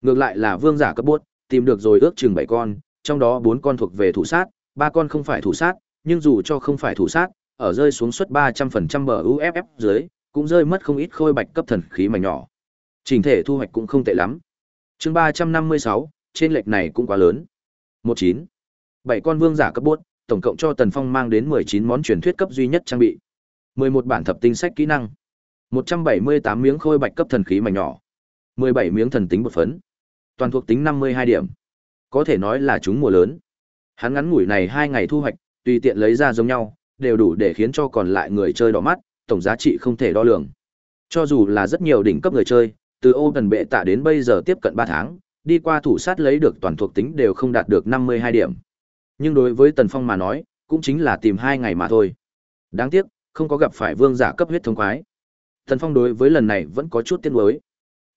Ngược lại là vương giả cấp bốt, tìm được rồi ước chừng bảy con, trong đó bốn con thuộc về thủ sát, ba con không phải thủ sát, nhưng dù cho không phải thủ sát, ở rơi xuống suất 300% bờ UFF dưới, cũng rơi mất không ít khôi bạch cấp thần khí mà nhỏ. Trình thể thu hoạch cũng không tệ lắm. Chương 356, trên lệch này cũng quá lớn. 19 bảy con vương giả cấp bốt, tổng cộng cho Tần Phong mang đến 19 món truyền thuyết cấp duy nhất trang bị. 11 bản thập tinh sách kỹ năng, 178 miếng khôi bạch cấp thần khí mảnh nhỏ, 17 miếng thần tính bột phấn, toàn thuộc tính 52 điểm. Có thể nói là chúng mùa lớn. Hắn ngắn ngủi này hai ngày thu hoạch, tùy tiện lấy ra giống nhau, đều đủ để khiến cho còn lại người chơi đỏ mắt, tổng giá trị không thể đo lường. Cho dù là rất nhiều đỉnh cấp người chơi, từ ô gần bệ tạ đến bây giờ tiếp cận 3 tháng, đi qua thủ sát lấy được toàn thuộc tính đều không đạt được 52 điểm. Nhưng đối với Tần Phong mà nói, cũng chính là tìm hai ngày mà thôi. Đáng tiếc, không có gặp phải vương giả cấp huyết thống quái. Tần Phong đối với lần này vẫn có chút tiếc nuối.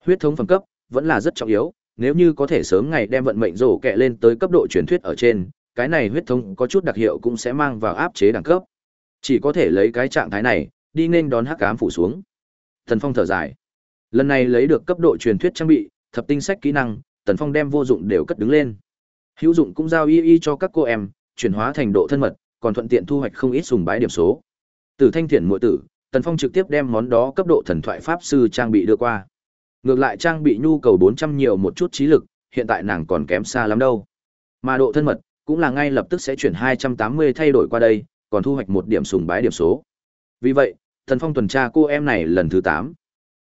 Huyết thống phẩm cấp vẫn là rất trọng yếu, nếu như có thể sớm ngày đem vận mệnh rổ kẹ lên tới cấp độ truyền thuyết ở trên, cái này huyết thống có chút đặc hiệu cũng sẽ mang vào áp chế đẳng cấp. Chỉ có thể lấy cái trạng thái này, đi nên đón hắc ám phủ xuống. thần Phong thở dài. Lần này lấy được cấp độ truyền thuyết trang bị, thập tinh sách kỹ năng, Tần Phong đem vô dụng đều cất đứng lên. Hữu dụng cũng giao y y cho các cô em, chuyển hóa thành độ thân mật, còn thuận tiện thu hoạch không ít sùng bái điểm số. Từ thanh thiện muội tử, Tần Phong trực tiếp đem món đó cấp độ thần thoại pháp sư trang bị đưa qua. Ngược lại trang bị nhu cầu 400 nhiều một chút trí lực, hiện tại nàng còn kém xa lắm đâu. Mà độ thân mật cũng là ngay lập tức sẽ chuyển 280 thay đổi qua đây, còn thu hoạch một điểm sùng bái điểm số. Vì vậy, thần Phong tuần tra cô em này lần thứ 8.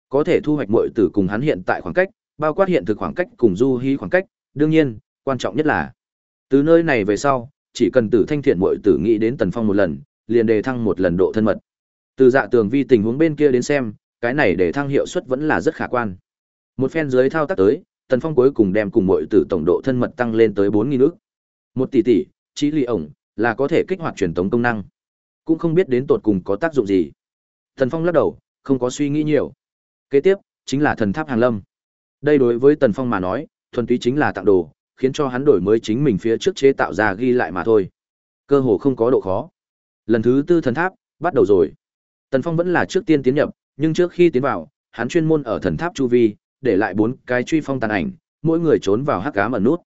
Có thể thu hoạch muội tử cùng hắn hiện tại khoảng cách, bao quát hiện thực khoảng cách cùng du hí khoảng cách, đương nhiên, quan trọng nhất là từ nơi này về sau chỉ cần tử thanh thiện muội tử nghĩ đến tần phong một lần liền đề thăng một lần độ thân mật từ dạ tường vi tình huống bên kia đến xem cái này để thăng hiệu suất vẫn là rất khả quan một phen dưới thao tác tới tần phong cuối cùng đem cùng muội tử tổng độ thân mật tăng lên tới bốn nghìn một tỷ tỷ trí lì ổng là có thể kích hoạt truyền tống công năng cũng không biết đến tột cùng có tác dụng gì Thần phong lắc đầu không có suy nghĩ nhiều kế tiếp chính là thần tháp hàng lâm đây đối với tần phong mà nói thuần túy chính là tặng đồ khiến cho hắn đổi mới chính mình phía trước chế tạo ra ghi lại mà thôi. Cơ hồ không có độ khó. Lần thứ tư thần tháp, bắt đầu rồi. Tần Phong vẫn là trước tiên tiến nhập, nhưng trước khi tiến vào, hắn chuyên môn ở thần tháp chu vi, để lại bốn cái truy phong tàn ảnh, mỗi người trốn vào hắc ám ẩn nút.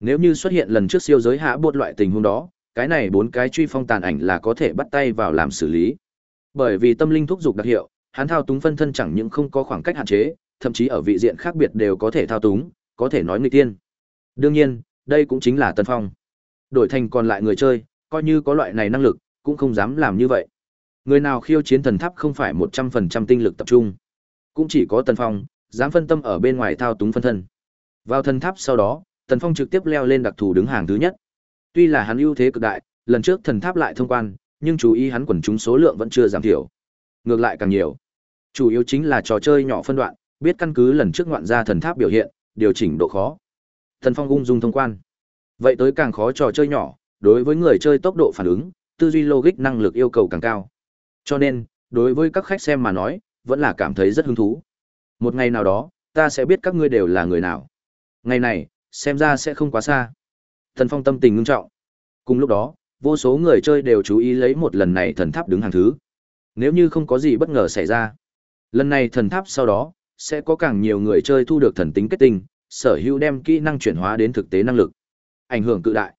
Nếu như xuất hiện lần trước siêu giới hạ bột loại tình huống đó, cái này bốn cái truy phong tàn ảnh là có thể bắt tay vào làm xử lý. Bởi vì tâm linh thúc dục đặc hiệu, hắn thao túng phân thân chẳng những không có khoảng cách hạn chế, thậm chí ở vị diện khác biệt đều có thể thao túng, có thể nói người tiên. Đương nhiên, đây cũng chính là Tân Phong. Đổi thành còn lại người chơi, coi như có loại này năng lực, cũng không dám làm như vậy. Người nào khiêu chiến thần tháp không phải 100% tinh lực tập trung. Cũng chỉ có Tân Phong, dám phân tâm ở bên ngoài thao túng phân thân. Vào thần tháp sau đó, Tần Phong trực tiếp leo lên đặc thù đứng hàng thứ nhất. Tuy là hắn ưu thế cực đại, lần trước thần tháp lại thông quan, nhưng chú ý hắn quần chúng số lượng vẫn chưa giảm thiểu. Ngược lại càng nhiều. Chủ yếu chính là trò chơi nhỏ phân đoạn, biết căn cứ lần trước ngoạn ra thần tháp biểu hiện, điều chỉnh độ khó. Tần Phong ung dung thông quan. Vậy tới càng khó trò chơi nhỏ, đối với người chơi tốc độ phản ứng, tư duy logic năng lực yêu cầu càng cao. Cho nên, đối với các khách xem mà nói, vẫn là cảm thấy rất hứng thú. Một ngày nào đó, ta sẽ biết các ngươi đều là người nào. Ngày này, xem ra sẽ không quá xa. Thần Phong tâm tình ngưng trọng. Cùng lúc đó, vô số người chơi đều chú ý lấy một lần này thần tháp đứng hàng thứ. Nếu như không có gì bất ngờ xảy ra, lần này thần tháp sau đó, sẽ có càng nhiều người chơi thu được thần tính kết tinh, sở hữu đem kỹ năng chuyển hóa đến thực tế năng lực. Ảnh hưởng cự đại.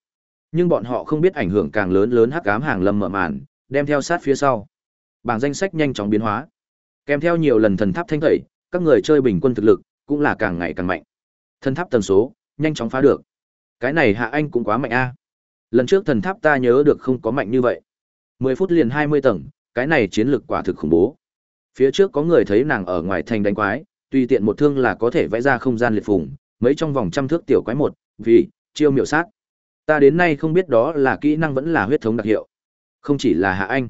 Nhưng bọn họ không biết ảnh hưởng càng lớn lớn hắc ám hàng lâm mở màn, đem theo sát phía sau. Bảng danh sách nhanh chóng biến hóa. Kèm theo nhiều lần thần tháp thanh tẩy, các người chơi bình quân thực lực cũng là càng ngày càng mạnh. Thần tháp tần số nhanh chóng phá được. Cái này Hạ Anh cũng quá mạnh a. Lần trước thần tháp ta nhớ được không có mạnh như vậy. 10 phút liền 20 tầng, cái này chiến lực quả thực khủng bố. Phía trước có người thấy nàng ở ngoài thành đánh quái, tùy tiện một thương là có thể vẽ ra không gian liệt phùng, mấy trong vòng trăm thước tiểu quái một, vì chiêu miểu sát. Ta đến nay không biết đó là kỹ năng vẫn là huyết thống đặc hiệu. Không chỉ là Hạ Anh,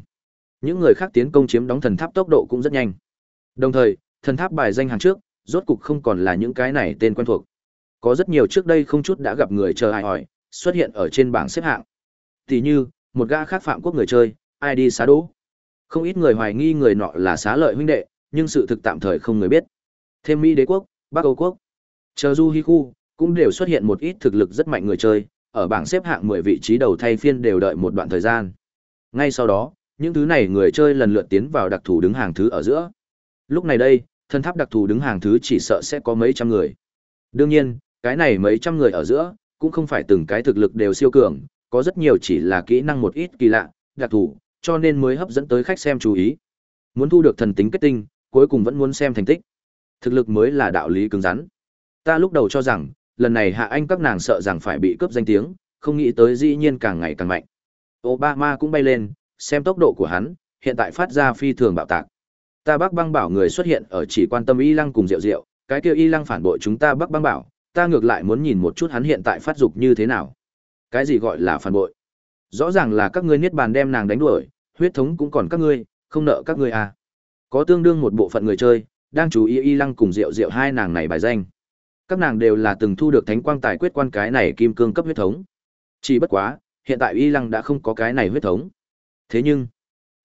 những người khác tiến công chiếm đóng thần tháp tốc độ cũng rất nhanh. Đồng thời, thần tháp bài danh hàng trước, rốt cục không còn là những cái này tên quen thuộc. Có rất nhiều trước đây không chút đã gặp người chờ ai hỏi, xuất hiện ở trên bảng xếp hạng. Tỷ như, một gã khác phạm quốc người chơi, ai đi xá đỗ. Không ít người hoài nghi người nọ là xá lợi huynh đệ, nhưng sự thực tạm thời không người biết. Thêm Mỹ đế quốc, Bắc Âu quốc, chờ Du Hi Khu, cũng đều xuất hiện một ít thực lực rất mạnh người chơi, ở bảng xếp hạng 10 vị trí đầu thay phiên đều đợi một đoạn thời gian. Ngay sau đó, những thứ này người chơi lần lượt tiến vào đặc thù đứng hàng thứ ở giữa. Lúc này đây, thân tháp đặc thù đứng hàng thứ chỉ sợ sẽ có mấy trăm người. Đương nhiên, cái này mấy trăm người ở giữa, cũng không phải từng cái thực lực đều siêu cường, có rất nhiều chỉ là kỹ năng một ít kỳ lạ, đặc thù, cho nên mới hấp dẫn tới khách xem chú ý. Muốn thu được thần tính kết tinh, cuối cùng vẫn muốn xem thành tích. Thực lực mới là đạo lý cứng rắn. Ta lúc đầu cho rằng, lần này hạ anh các nàng sợ rằng phải bị cướp danh tiếng, không nghĩ tới dĩ nhiên càng ngày càng mạnh. Obama cũng bay lên, xem tốc độ của hắn, hiện tại phát ra phi thường bạo tạc. Ta Bắc Băng Bảo người xuất hiện ở chỉ quan tâm Y Lăng cùng Diệu Diệu, cái kia Y Lăng phản bội chúng ta Bắc Băng Bảo, ta ngược lại muốn nhìn một chút hắn hiện tại phát dục như thế nào. Cái gì gọi là phản bội? Rõ ràng là các ngươi niết bàn đem nàng đánh đuổi, huyết thống cũng còn các ngươi, không nợ các ngươi à. Có tương đương một bộ phận người chơi, đang chú ý Y Lăng cùng Diệu Diệu hai nàng này bài danh. Các nàng đều là từng thu được thánh quang tài quyết quan cái này kim cương cấp huyết thống. Chỉ bất quá, hiện tại Y Lăng đã không có cái này huyết thống. Thế nhưng,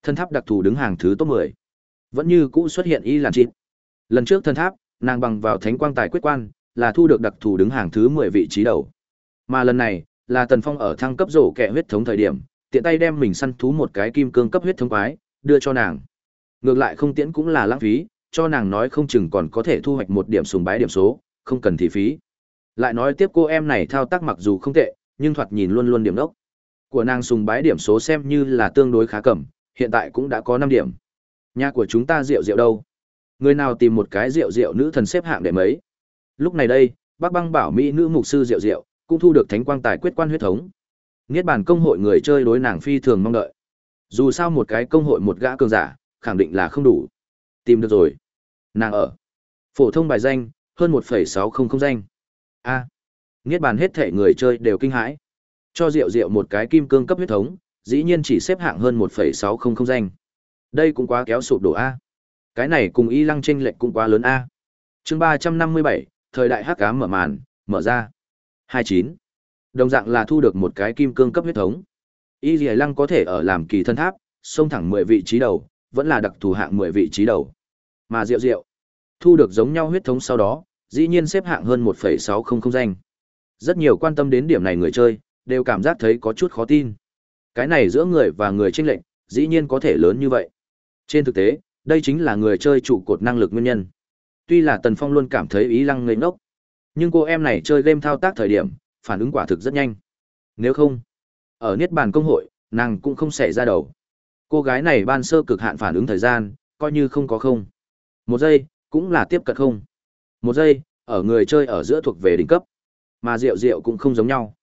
thân tháp đặc thù đứng hàng thứ top 10. Vẫn như cũ xuất hiện Y Lan Chịt. Lần trước thân tháp, nàng bằng vào thánh quang tài quyết quan, là thu được đặc thù đứng hàng thứ 10 vị trí đầu. Mà lần này, là Tần Phong ở thăng cấp rổ kẹ huyết thống thời điểm, tiện tay đem mình săn thú một cái kim cương cấp huyết thống quái, đưa cho nàng. Ngược lại không tiễn cũng là lãng phí, cho nàng nói không chừng còn có thể thu hoạch một điểm sùng bái điểm số, không cần thị phí. Lại nói tiếp cô em này thao tác mặc dù không tệ, nhưng thoạt nhìn luôn luôn điểm đốc. Của nàng sùng bái điểm số xem như là tương đối khá cẩm, hiện tại cũng đã có 5 điểm. Nhà của chúng ta rượu rượu đâu? Người nào tìm một cái rượu rượu nữ thần xếp hạng để mấy? Lúc này đây, Bác Băng bảo mỹ nữ mục sư Diệu Diệu cũng thu được thánh quang tài quyết quan huyết thống. Niết bàn công hội người chơi đối nàng phi thường mong đợi. Dù sao một cái công hội một gã cường giả, khẳng định là không đủ. Tìm được rồi. Nàng ở. Phổ thông bài danh, hơn 1,600 danh. A. Niết bàn hết thể người chơi đều kinh hãi. Cho Diệu Diệu một cái kim cương cấp huyết thống, dĩ nhiên chỉ xếp hạng hơn 1,600 danh. Đây cũng quá kéo sụp đổ A. Cái này cùng y lăng chênh lệch cũng quá lớn A. chương 357, thời đại hắc ám mở màn, mở ra. 29. Đồng dạng là thu được một cái kim cương cấp huyết thống. Y Lì Lăng có thể ở làm kỳ thân tháp, xông thẳng 10 vị trí đầu, vẫn là đặc thù hạng 10 vị trí đầu. Mà Diệu Diệu, thu được giống nhau huyết thống sau đó, dĩ nhiên xếp hạng hơn 1,600 danh. Rất nhiều quan tâm đến điểm này người chơi, đều cảm giác thấy có chút khó tin. Cái này giữa người và người chênh lệnh, dĩ nhiên có thể lớn như vậy. Trên thực tế, đây chính là người chơi trụ cột năng lực nguyên nhân. Tuy là Tần Phong luôn cảm thấy ý lăng ngây ngốc, nhưng cô em này chơi game thao tác thời điểm, phản ứng quả thực rất nhanh. Nếu không, ở Niết Bàn công hội, nàng cũng không xảy ra đầu. Cô gái này ban sơ cực hạn phản ứng thời gian, coi như không có không. Một giây, cũng là tiếp cận không. Một giây, ở người chơi ở giữa thuộc về đỉnh cấp. Mà Diệu Diệu cũng không giống nhau.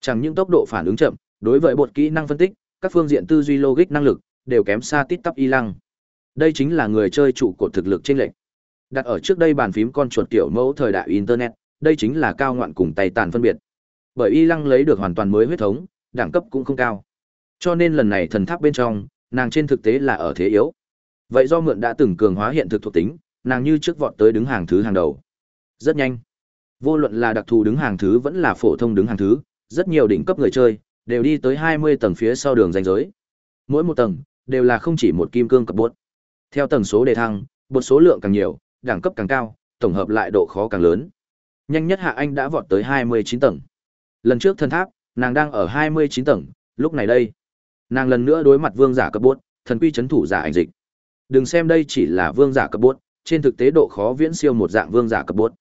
Chẳng những tốc độ phản ứng chậm, đối với bột kỹ năng phân tích, các phương diện tư duy logic năng lực đều kém xa tít tắp y lăng. Đây chính là người chơi trụ cột thực lực trên lệnh. Đặt ở trước đây bàn phím con chuột kiểu mẫu thời đại internet, đây chính là cao ngoạn cùng tay tàn phân biệt. Bởi y lăng lấy được hoàn toàn mới huyết thống, đẳng cấp cũng không cao. Cho nên lần này thần tháp bên trong, nàng trên thực tế là ở thế yếu. Vậy do mượn đã từng cường hóa hiện thực thuộc tính, nàng như trước vọt tới đứng hàng thứ hàng đầu. Rất nhanh. Vô luận là đặc thù đứng hàng thứ vẫn là phổ thông đứng hàng thứ, rất nhiều đỉnh cấp người chơi đều đi tới 20 tầng phía sau đường ranh giới. Mỗi một tầng đều là không chỉ một kim cương cấp bốt Theo tầng số đề thăng, bột số lượng càng nhiều, đẳng cấp càng cao, tổng hợp lại độ khó càng lớn. Nhanh nhất Hạ Anh đã vọt tới 29 tầng. Lần trước thân tháp, nàng đang ở 29 tầng, lúc này đây, nàng lần nữa đối mặt vương giả cấp bốt, thần quy chấn thủ giả ảnh dịch. Đừng xem đây chỉ là vương giả cấp bốt, trên thực tế độ khó viễn siêu một dạng vương giả cấp bốt.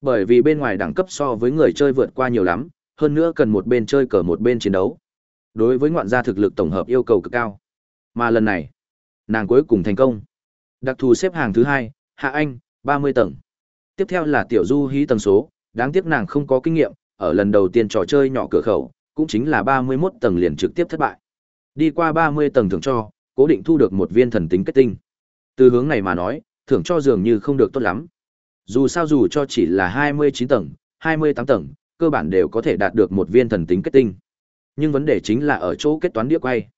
Bởi vì bên ngoài đẳng cấp so với người chơi vượt qua nhiều lắm, hơn nữa cần một bên chơi cờ một bên chiến đấu. Đối với ngoạn gia thực lực tổng hợp yêu cầu cực cao. Mà lần này, nàng cuối cùng thành công. Đặc thù xếp hàng thứ hai, Hạ Anh, 30 tầng. Tiếp theo là Tiểu Du hí tầng số, đáng tiếc nàng không có kinh nghiệm, ở lần đầu tiên trò chơi nhỏ cửa khẩu, cũng chính là 31 tầng liền trực tiếp thất bại. Đi qua 30 tầng thưởng cho, cố định thu được một viên thần tính kết tinh. Từ hướng này mà nói, thưởng cho dường như không được tốt lắm. Dù sao dù cho chỉ là 29 tầng, 28 tầng, cơ bản đều có thể đạt được một viên thần tính kết tinh. Nhưng vấn đề chính là ở chỗ kết toán đĩa quay.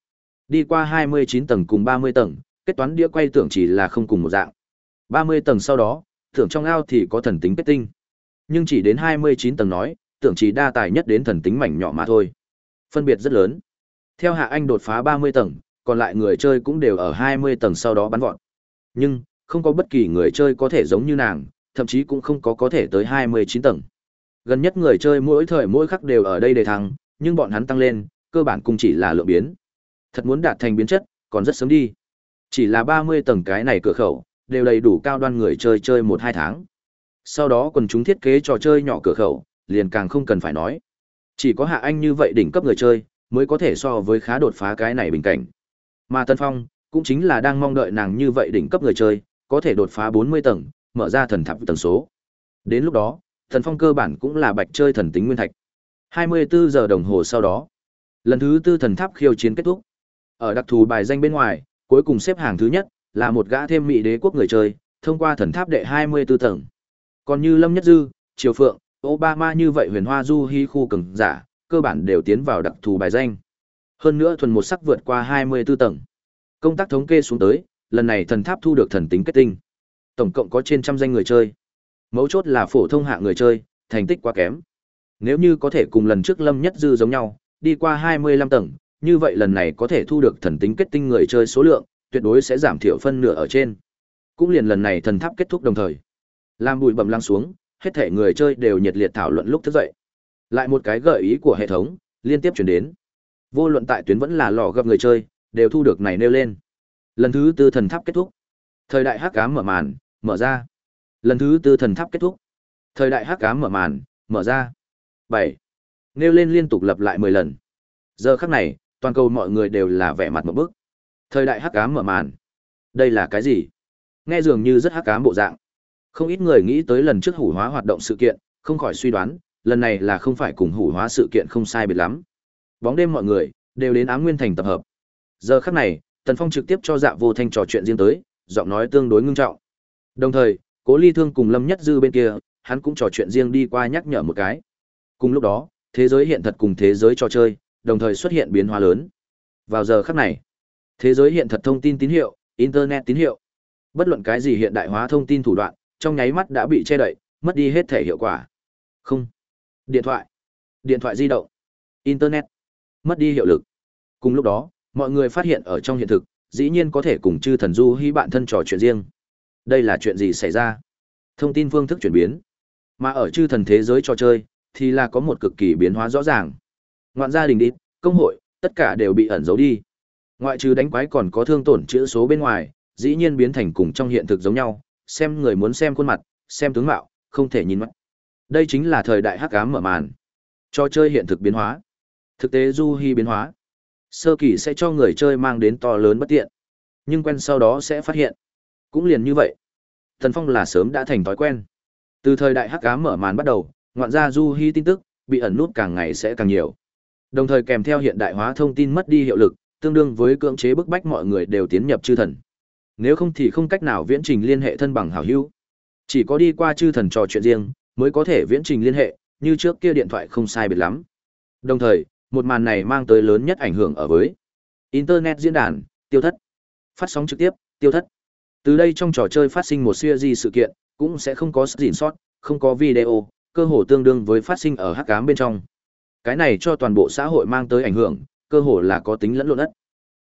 Đi qua 29 tầng cùng 30 tầng, kết toán đĩa quay tưởng chỉ là không cùng một dạng. 30 tầng sau đó, thưởng trong ao thì có thần tính kết tinh. Nhưng chỉ đến 29 tầng nói, tưởng chỉ đa tài nhất đến thần tính mảnh nhỏ mà thôi. Phân biệt rất lớn. Theo Hạ Anh đột phá 30 tầng, còn lại người chơi cũng đều ở 20 tầng sau đó bắn vọt. Nhưng, không có bất kỳ người chơi có thể giống như nàng, thậm chí cũng không có có thể tới 29 tầng. Gần nhất người chơi mỗi thời mỗi khắc đều ở đây để thắng, nhưng bọn hắn tăng lên, cơ bản cũng chỉ là lượng biến. Thật muốn đạt thành biến chất, còn rất sớm đi. Chỉ là 30 tầng cái này cửa khẩu, đều đầy đủ cao đoan người chơi chơi 1-2 tháng. Sau đó quần chúng thiết kế trò chơi nhỏ cửa khẩu, liền càng không cần phải nói. Chỉ có Hạ Anh như vậy đỉnh cấp người chơi, mới có thể so với khá đột phá cái này bình cảnh. Mà Tân Phong, cũng chính là đang mong đợi nàng như vậy đỉnh cấp người chơi, có thể đột phá 40 tầng, mở ra thần tháp tầng số. Đến lúc đó, Thần Phong cơ bản cũng là bạch chơi thần tính nguyên thạch. 24 giờ đồng hồ sau đó, lần thứ tư thần tháp khiêu chiến kết thúc. Ở đặc thù bài danh bên ngoài, cuối cùng xếp hàng thứ nhất là một gã thêm mỹ đế quốc người chơi, thông qua thần tháp đệ 24 tầng. Còn như Lâm Nhất Dư, Triều Phượng, Obama như vậy huyền hoa du hy khu cường giả, cơ bản đều tiến vào đặc thù bài danh. Hơn nữa thuần một sắc vượt qua 24 tầng. Công tác thống kê xuống tới, lần này thần tháp thu được thần tính kết tinh. Tổng cộng có trên trăm danh người chơi. Mấu chốt là phổ thông hạng người chơi, thành tích quá kém. Nếu như có thể cùng lần trước Lâm Nhất Dư giống nhau, đi qua 25 tầng, như vậy lần này có thể thu được thần tính kết tinh người chơi số lượng, tuyệt đối sẽ giảm thiểu phân nửa ở trên. Cũng liền lần này thần tháp kết thúc đồng thời. Làm bụi bầm lăng xuống, hết thể người chơi đều nhiệt liệt thảo luận lúc thức dậy. Lại một cái gợi ý của hệ thống, liên tiếp chuyển đến. Vô luận tại tuyến vẫn là lò gặp người chơi, đều thu được này nêu lên. Lần thứ tư thần tháp kết thúc. Thời đại hắc ám mở màn, mở ra. Lần thứ tư thần tháp kết thúc. Thời đại hắc ám mở màn, mở ra. bảy Nêu lên liên tục lặp lại mười lần. Giờ khắc này, toàn cầu mọi người đều là vẻ mặt một bức. Thời đại hắc ám mở màn. Đây là cái gì? Nghe dường như rất hắc ám bộ dạng. Không ít người nghĩ tới lần trước hủ hóa hoạt động sự kiện, không khỏi suy đoán, lần này là không phải cùng hủ hóa sự kiện không sai biệt lắm. Bóng đêm mọi người đều đến Á Nguyên Thành tập hợp. Giờ khắc này, Tần Phong trực tiếp cho Dạ Vô Thanh trò chuyện riêng tới, giọng nói tương đối ngưng trọng. Đồng thời, Cố Ly Thương cùng Lâm Nhất Dư bên kia, hắn cũng trò chuyện riêng đi qua nhắc nhở một cái. Cùng lúc đó, thế giới hiện thật cùng thế giới trò chơi, đồng thời xuất hiện biến hóa lớn. Vào giờ khắc này, thế giới hiện thật thông tin tín hiệu, internet tín hiệu, bất luận cái gì hiện đại hóa thông tin thủ đoạn, trong nháy mắt đã bị che đậy, mất đi hết thể hiệu quả. Không. Điện thoại, điện thoại di động, internet, mất đi hiệu lực. Cùng lúc đó, mọi người phát hiện ở trong hiện thực, dĩ nhiên có thể cùng chư thần du hy bạn thân trò chuyện riêng. Đây là chuyện gì xảy ra? Thông tin phương thức chuyển biến. Mà ở chư thần thế giới trò chơi, thì là có một cực kỳ biến hóa rõ ràng. Ngoạn gia đình đi, công hội, tất cả đều bị ẩn giấu đi. Ngoại trừ đánh quái còn có thương tổn chữ số bên ngoài, dĩ nhiên biến thành cùng trong hiện thực giống nhau, xem người muốn xem khuôn mặt, xem tướng mạo, không thể nhìn mắt. Đây chính là thời đại hắc ám mở màn. Cho chơi hiện thực biến hóa. Thực tế du hy biến hóa. Sơ kỳ sẽ cho người chơi mang đến to lớn bất tiện. Nhưng quen sau đó sẽ phát hiện. Cũng liền như vậy. Thần Phong là sớm đã thành thói quen. Từ thời đại hắc ám mở màn bắt đầu, ngoạn ra du hy tin tức, bị ẩn nút càng ngày sẽ càng nhiều. Đồng thời kèm theo hiện đại hóa thông tin mất đi hiệu lực, tương đương với cưỡng chế bức bách mọi người đều tiến nhập chư thần. Nếu không thì không cách nào viễn trình liên hệ thân bằng hảo hữu. Chỉ có đi qua chư thần trò chuyện riêng, mới có thể viễn trình liên hệ, như trước kia điện thoại không sai biệt lắm. Đồng thời, một màn này mang tới lớn nhất ảnh hưởng ở với Internet diễn đàn, tiêu thất. Phát sóng trực tiếp, tiêu thất. Từ đây trong trò chơi phát sinh một series sự kiện, cũng sẽ không có gìn sót, không có video, cơ hồ tương đương với phát sinh ở hắc ám bên trong. Cái này cho toàn bộ xã hội mang tới ảnh hưởng, cơ hồ là có tính lẫn lộn đất.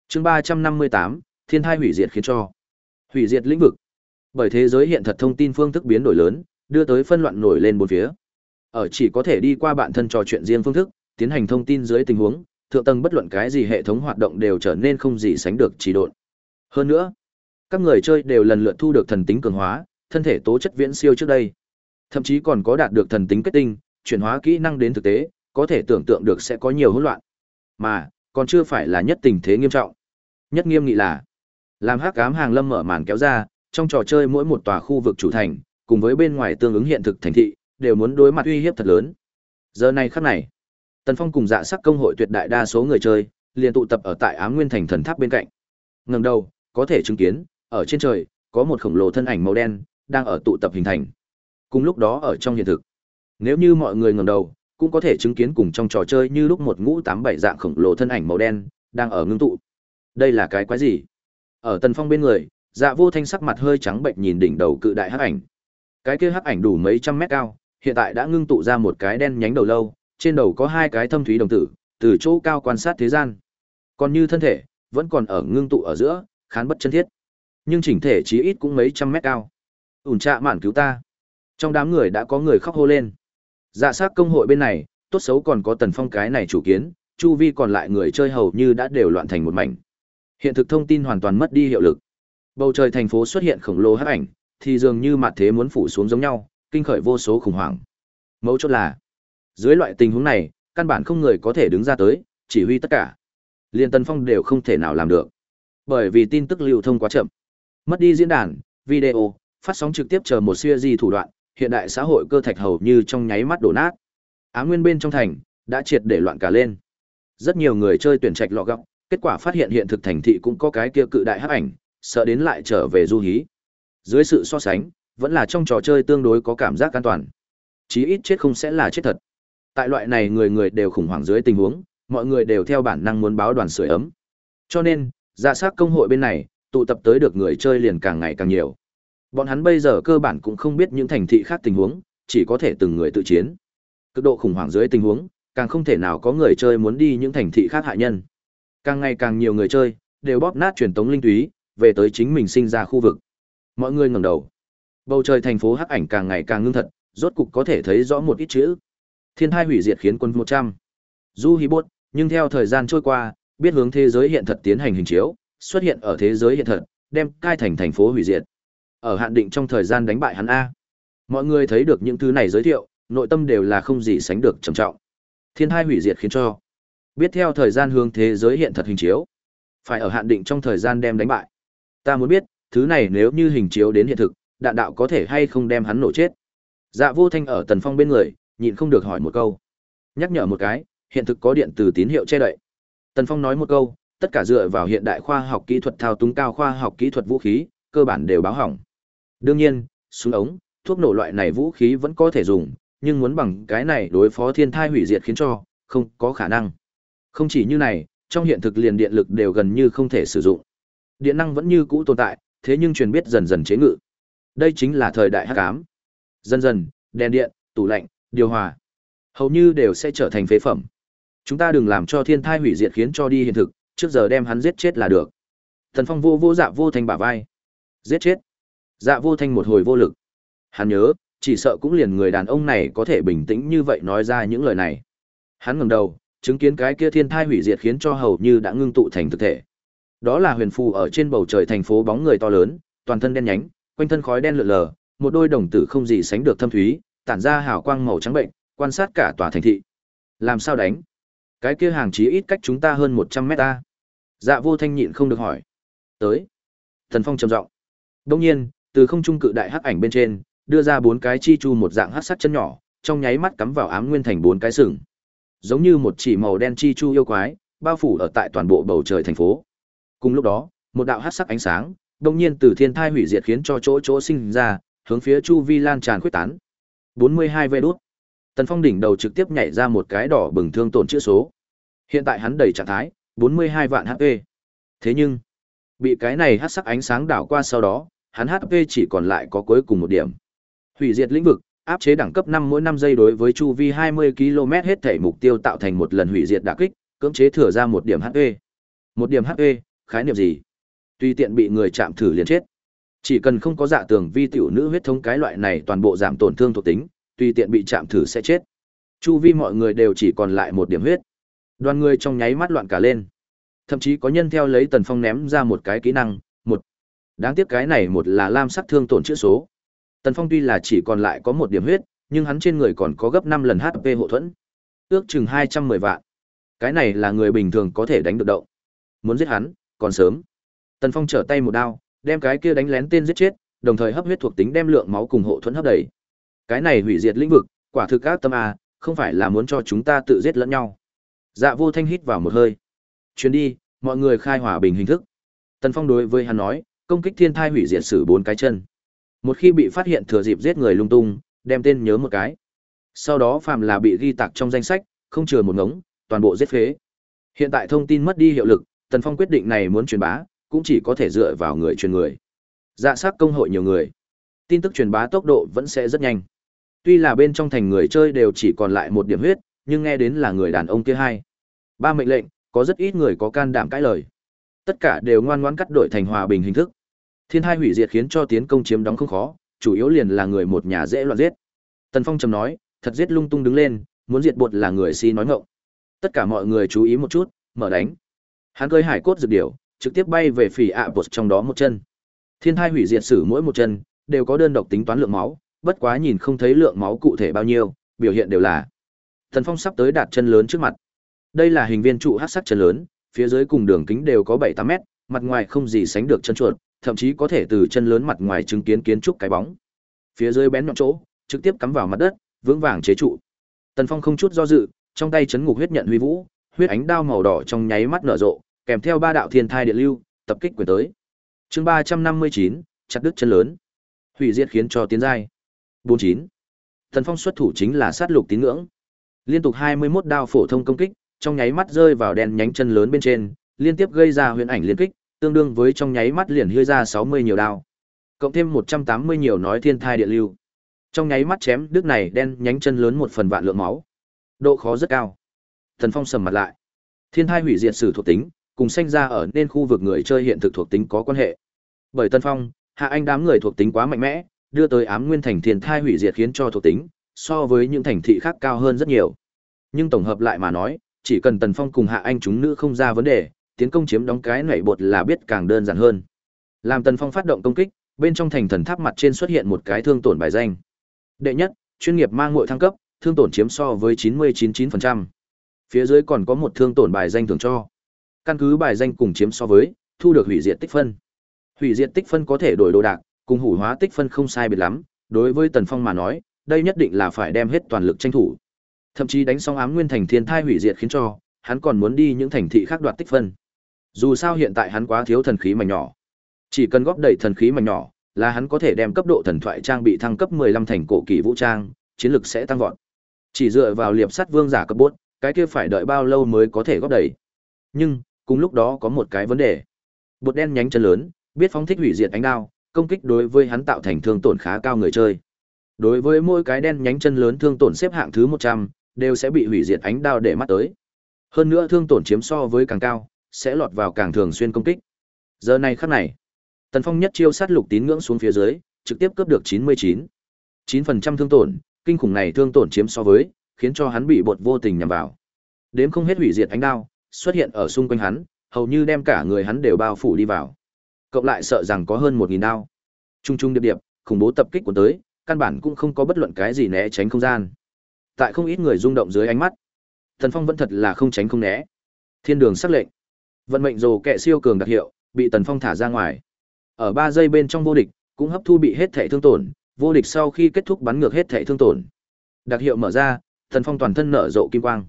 Chương 358, Thiên thai hủy diệt khiến cho hủy diệt lĩnh vực. Bởi thế giới hiện thật thông tin phương thức biến đổi lớn, đưa tới phân loạn nổi lên bốn phía. Ở chỉ có thể đi qua bản thân trò chuyện riêng phương thức, tiến hành thông tin dưới tình huống, thượng tầng bất luận cái gì hệ thống hoạt động đều trở nên không gì sánh được trì độn. Hơn nữa, các người chơi đều lần lượt thu được thần tính cường hóa, thân thể tố chất viễn siêu trước đây. Thậm chí còn có đạt được thần tính kết tinh, chuyển hóa kỹ năng đến thực tế, có thể tưởng tượng được sẽ có nhiều hỗn loạn. Mà, còn chưa phải là nhất tình thế nghiêm trọng. Nhất nghiêm nghị là, làm hắc ám hàng lâm mở màn kéo ra, trong trò chơi mỗi một tòa khu vực chủ thành, cùng với bên ngoài tương ứng hiện thực thành thị, đều muốn đối mặt uy hiếp thật lớn. Giờ này khắc này, Tần Phong cùng Dạ Sắc công hội tuyệt đại đa số người chơi, liền tụ tập ở tại Ám Nguyên Thành thần tháp bên cạnh. Ngẩng đầu, có thể chứng kiến, ở trên trời, có một khổng lồ thân ảnh màu đen đang ở tụ tập hình thành. Cùng lúc đó ở trong hiện thực, nếu như mọi người ngẩng đầu, cũng có thể chứng kiến cùng trong trò chơi như lúc một ngũ tám bảy dạng khổng lồ thân ảnh màu đen đang ở ngưng tụ. Đây là cái quái gì? Ở Tần Phong bên người, Dạ Vô Thanh sắc mặt hơi trắng bệnh nhìn đỉnh đầu cự đại hắc ảnh. Cái kia hắc ảnh đủ mấy trăm mét cao, hiện tại đã ngưng tụ ra một cái đen nhánh đầu lâu, trên đầu có hai cái thâm thúy đồng tử, từ chỗ cao quan sát thế gian. Còn như thân thể, vẫn còn ở ngưng tụ ở giữa, khán bất chân thiết. Nhưng chỉnh thể chí ít cũng mấy trăm mét cao. Ủn trạ mạn cứu ta. Trong đám người đã có người khóc hô lên. Dạ sát công hội bên này, tốt xấu còn có tần phong cái này chủ kiến, chu vi còn lại người chơi hầu như đã đều loạn thành một mảnh. Hiện thực thông tin hoàn toàn mất đi hiệu lực. Bầu trời thành phố xuất hiện khổng lồ hắc ảnh, thì dường như mặt thế muốn phủ xuống giống nhau, kinh khởi vô số khủng hoảng. Mấu chốt là, dưới loại tình huống này, căn bản không người có thể đứng ra tới, chỉ huy tất cả. Liên Tân Phong đều không thể nào làm được. Bởi vì tin tức lưu thông quá chậm. Mất đi diễn đàn, video, phát sóng trực tiếp chờ một series thủ đoạn, hiện đại xã hội cơ thạch hầu như trong nháy mắt đổ nát. Á nguyên bên trong thành đã triệt để loạn cả lên. Rất nhiều người chơi tuyển trạch lọ gọng, kết quả phát hiện hiện thực thành thị cũng có cái kia cự đại hắc ảnh, sợ đến lại trở về du hí. Dưới sự so sánh, vẫn là trong trò chơi tương đối có cảm giác an toàn. Chí ít chết không sẽ là chết thật. Tại loại này người người đều khủng hoảng dưới tình huống, mọi người đều theo bản năng muốn báo đoàn sưởi ấm. Cho nên, dạ sát công hội bên này, tụ tập tới được người chơi liền càng ngày càng nhiều. Bọn hắn bây giờ cơ bản cũng không biết những thành thị khác tình huống, chỉ có thể từng người tự chiến. Cực độ khủng hoảng dưới tình huống, càng không thể nào có người chơi muốn đi những thành thị khác hại nhân. Càng ngày càng nhiều người chơi đều bóp nát truyền tống linh túy, về tới chính mình sinh ra khu vực. Mọi người ngẩng đầu. Bầu trời thành phố hắc ảnh càng ngày càng ngưng thật, rốt cục có thể thấy rõ một ít chữ. Thiên thai hủy diệt khiến quân 100. Du Hi Bốt, nhưng theo thời gian trôi qua, biết hướng thế giới hiện thật tiến hành hình chiếu, xuất hiện ở thế giới hiện thật, đem cai thành thành phố hủy diệt. Ở hạn định trong thời gian đánh bại hắn a. Mọi người thấy được những thứ này giới thiệu, nội tâm đều là không gì sánh được trầm trọng. Thiên thai hủy diệt khiến cho biết theo thời gian hướng thế giới hiện thật hình chiếu, phải ở hạn định trong thời gian đem đánh bại. Ta muốn biết, thứ này nếu như hình chiếu đến hiện thực, đạn đạo có thể hay không đem hắn nổ chết. Dạ Vô Thanh ở Tần Phong bên người, nhịn không được hỏi một câu. Nhắc nhở một cái, hiện thực có điện từ tín hiệu che đậy. Tần Phong nói một câu, tất cả dựa vào hiện đại khoa học kỹ thuật thao túng cao khoa học kỹ thuật vũ khí, cơ bản đều báo hỏng. Đương nhiên, súng ống, thuốc nổ loại này vũ khí vẫn có thể dùng, nhưng muốn bằng cái này đối phó thiên thai hủy diệt khiến cho, không có khả năng. Không chỉ như này, trong hiện thực liền điện lực đều gần như không thể sử dụng. Điện năng vẫn như cũ tồn tại, thế nhưng truyền biết dần dần chế ngự. Đây chính là thời đại hắc ám. Dần dần, đèn điện, tủ lạnh, điều hòa, hầu như đều sẽ trở thành phế phẩm. Chúng ta đừng làm cho thiên thai hủy diệt khiến cho đi hiện thực, trước giờ đem hắn giết chết là được. Thần Phong vô vô dạ vô thành bả vai. Giết chết. Dạ vô thanh một hồi vô lực. Hắn nhớ, chỉ sợ cũng liền người đàn ông này có thể bình tĩnh như vậy nói ra những lời này. Hắn ngẩng đầu, chứng kiến cái kia thiên thai hủy diệt khiến cho hầu như đã ngưng tụ thành thực thể. Đó là huyền phù ở trên bầu trời thành phố bóng người to lớn, toàn thân đen nhánh, quanh thân khói đen lượn lờ, một đôi đồng tử không gì sánh được thâm thúy, tản ra hào quang màu trắng bệnh, quan sát cả tòa thành thị. Làm sao đánh? Cái kia hàng chí ít cách chúng ta hơn 100 mét ta. Dạ Vô Thanh nhịn không được hỏi. Tới. Thần Phong trầm giọng. Đông nhiên, từ không trung cự đại hắc ảnh bên trên, đưa ra bốn cái chi chu một dạng hắc sắt chân nhỏ, trong nháy mắt cắm vào ám nguyên thành bốn cái sừng. Giống như một chỉ màu đen chi chu yêu quái, bao phủ ở tại toàn bộ bầu trời thành phố. Cùng lúc đó, một đạo hắc sắc ánh sáng, đột nhiên từ thiên thai hủy diệt khiến cho chỗ chỗ sinh ra, hướng phía chu vi lan tràn khuyết tán. 42 vê đút. Tần Phong đỉnh đầu trực tiếp nhảy ra một cái đỏ bừng thương tổn chữ số. Hiện tại hắn đầy trạng thái, 42 vạn HP. Thế nhưng, bị cái này hắc sắc ánh sáng đảo qua sau đó, hắn HP chỉ còn lại có cuối cùng một điểm. Hủy diệt lĩnh vực, áp chế đẳng cấp 5 mỗi 5 giây đối với chu vi 20 km hết thể mục tiêu tạo thành một lần hủy diệt đả kích, cưỡng chế thừa ra một điểm HP. Một điểm HP, khái niệm gì? Tuy tiện bị người chạm thử liền chết. Chỉ cần không có dạ tường vi tiểu nữ huyết thống cái loại này toàn bộ giảm tổn thương thuộc tính, tùy tiện bị chạm thử sẽ chết. Chu vi mọi người đều chỉ còn lại một điểm huyết. Đoàn người trong nháy mắt loạn cả lên. Thậm chí có nhân theo lấy Tần Phong ném ra một cái kỹ năng. Đáng tiếc cái này một là lam sắc thương tổn chữa số. Tần Phong tuy là chỉ còn lại có một điểm huyết, nhưng hắn trên người còn có gấp 5 lần HP hộ thuẫn. Ước chừng 210 vạn. Cái này là người bình thường có thể đánh được động. Muốn giết hắn, còn sớm. Tần Phong trở tay một đao, đem cái kia đánh lén tên giết chết, đồng thời hấp huyết thuộc tính đem lượng máu cùng hộ thuẫn hấp đầy. Cái này hủy diệt lĩnh vực, quả thực các tâm a, không phải là muốn cho chúng ta tự giết lẫn nhau. Dạ Vô Thanh hít vào một hơi. Chuyến đi, mọi người khai hòa bình hình thức. Tần Phong đối với hắn nói, công kích thiên thai hủy diệt sử bốn cái chân. Một khi bị phát hiện thừa dịp giết người lung tung, đem tên nhớ một cái. Sau đó phàm là bị ghi tạc trong danh sách, không chừa một ngống, toàn bộ giết phế. Hiện tại thông tin mất đi hiệu lực, Tần Phong quyết định này muốn truyền bá, cũng chỉ có thể dựa vào người truyền người. Dạ sát công hội nhiều người, tin tức truyền bá tốc độ vẫn sẽ rất nhanh. Tuy là bên trong thành người chơi đều chỉ còn lại một điểm huyết, nhưng nghe đến là người đàn ông kia hai. Ba mệnh lệnh, có rất ít người có can đảm cãi lời. Tất cả đều ngoan ngoãn cắt đổi thành hòa bình hình thức. Thiên hai hủy diệt khiến cho tiến công chiếm đóng không khó, chủ yếu liền là người một nhà dễ loạn giết. Tần Phong trầm nói, thật giết lung tung đứng lên, muốn diệt bột là người si nói ngọng. Tất cả mọi người chú ý một chút, mở đánh. Hắn cơi hải cốt dược điểu, trực tiếp bay về phỉ ạ bột trong đó một chân. Thiên thai hủy diệt sử mỗi một chân đều có đơn độc tính toán lượng máu, bất quá nhìn không thấy lượng máu cụ thể bao nhiêu, biểu hiện đều là. Tần Phong sắp tới đạt chân lớn trước mặt. Đây là hình viên trụ hắc sắc chân lớn, phía dưới cùng đường kính đều có 7-8 mét, mặt ngoài không gì sánh được chân chuột, thậm chí có thể từ chân lớn mặt ngoài chứng kiến kiến trúc cái bóng. Phía dưới bén nhọn chỗ, trực tiếp cắm vào mặt đất, vững vàng chế trụ. Tần Phong không chút do dự, trong tay chấn ngục huyết nhận huy vũ, huyết ánh đao màu đỏ trong nháy mắt nở rộ, kèm theo ba đạo thiên thai điện lưu, tập kích quyền tới. Chương 359, chặt đứt chân lớn. Hủy diệt khiến cho tiến giai. 49. Tần Phong xuất thủ chính là sát lục tín ngưỡng. Liên tục 21 đao phổ thông công kích, trong nháy mắt rơi vào đèn nhánh chân lớn bên trên, liên tiếp gây ra huyền ảnh liên kích, tương đương với trong nháy mắt liền hưa ra 60 nhiều đao. Cộng thêm 180 nhiều nói thiên thai địa lưu. Trong nháy mắt chém đứt này đen nhánh chân lớn một phần vạn lượng máu. Độ khó rất cao. Thần Phong sầm mặt lại. Thiên thai hủy diệt sử thuộc tính, cùng sinh ra ở nên khu vực người chơi hiện thực thuộc tính có quan hệ. Bởi Tân Phong, hạ anh đám người thuộc tính quá mạnh mẽ, đưa tới ám nguyên thành thiên thai hủy diệt khiến cho thuộc tính so với những thành thị khác cao hơn rất nhiều. Nhưng tổng hợp lại mà nói, chỉ cần Tần Phong cùng hạ anh chúng nữ không ra vấn đề, tiến công chiếm đóng cái nảy bột là biết càng đơn giản hơn. Làm Tần Phong phát động công kích, bên trong thành thần tháp mặt trên xuất hiện một cái thương tổn bài danh. Đệ nhất, chuyên nghiệp mang muội thăng cấp, thương tổn chiếm so với 999%. Phía dưới còn có một thương tổn bài danh thưởng cho. Căn cứ bài danh cùng chiếm so với, thu được hủy diệt tích phân. Hủy diệt tích phân có thể đổi đồ đạc, cùng hủ hóa tích phân không sai biệt lắm, đối với Tần Phong mà nói, đây nhất định là phải đem hết toàn lực tranh thủ. Thậm chí đánh xong ám nguyên thành thiên thai hủy diệt khiến cho, hắn còn muốn đi những thành thị khác đoạt tích phân. Dù sao hiện tại hắn quá thiếu thần khí mảnh nhỏ. Chỉ cần góp đầy thần khí mảnh nhỏ, là hắn có thể đem cấp độ thần thoại trang bị thăng cấp 15 thành cổ kỳ vũ trang, chiến lực sẽ tăng vọt. Chỉ dựa vào liệp sắt vương giả cấp bốt, cái kia phải đợi bao lâu mới có thể góp đầy. Nhưng, cùng lúc đó có một cái vấn đề. Bột đen nhánh chân lớn, biết phóng thích hủy diệt ánh đao, công kích đối với hắn tạo thành thương tổn khá cao người chơi. Đối với mỗi cái đen nhánh chân lớn thương tổn xếp hạng thứ 100, đều sẽ bị hủy diệt ánh đao để mắt tới. Hơn nữa thương tổn chiếm so với càng cao, sẽ lọt vào càng thường xuyên công kích. Giờ này khắc này, Tần Phong nhất chiêu sát lục tín ngưỡng xuống phía dưới, trực tiếp cướp được 99. 9% thương tổn, kinh khủng này thương tổn chiếm so với, khiến cho hắn bị bột vô tình nhằm vào. Đếm không hết hủy diệt ánh đao, xuất hiện ở xung quanh hắn, hầu như đem cả người hắn đều bao phủ đi vào. Cộng lại sợ rằng có hơn 1000 đao. Trung trung điệp điệp, khủng bố tập kích của tới, căn bản cũng không có bất luận cái gì né tránh không gian. Tại không ít người rung động dưới ánh mắt, tần Phong vẫn thật là không tránh không né. Thiên đường sắc lệnh. Vận mệnh rồ kệ siêu cường đặc hiệu, bị Tần Phong thả ra ngoài. Ở ba giây bên trong vô địch, cũng hấp thu bị hết thẻ thương tổn, vô địch sau khi kết thúc bắn ngược hết thẻ thương tổn. Đặc hiệu mở ra, Tần Phong toàn thân nở rộ kim quang.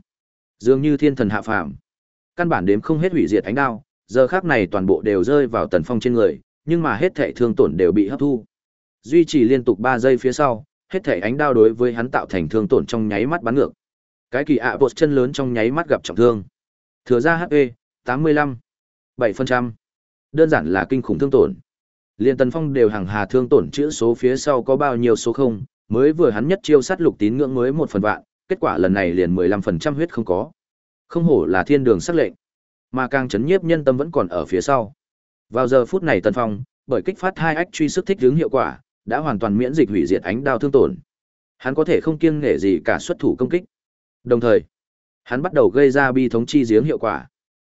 Dường như thiên thần hạ phàm. Căn bản đếm không hết hủy diệt ánh đao, giờ khác này toàn bộ đều rơi vào Tần Phong trên người, nhưng mà hết thẻ thương tổn đều bị hấp thu. Duy trì liên tục ba giây phía sau, hết thẻ ánh đao đối với hắn tạo thành thương tổn trong nháy mắt bắn ngược. Cái kỳ ạ à bột chân lớn trong nháy mắt gặp trọng thương. Thừa ra HP 85 7%. Đơn giản là kinh khủng thương tổn. Liên Tần Phong đều hàng hà thương tổn chữ số phía sau có bao nhiêu số không, mới vừa hắn nhất chiêu sát lục tín ngưỡng mới một phần vạn, kết quả lần này liền 15% huyết không có. Không hổ là thiên đường sắc lệnh, mà càng chấn nhiếp nhân tâm vẫn còn ở phía sau. Vào giờ phút này Tần Phong, bởi kích phát hai ách truy sức thích hướng hiệu quả, đã hoàn toàn miễn dịch hủy diệt ánh đao thương tổn. Hắn có thể không kiêng nể gì cả xuất thủ công kích. Đồng thời, hắn bắt đầu gây ra bi thống chi giếng hiệu quả.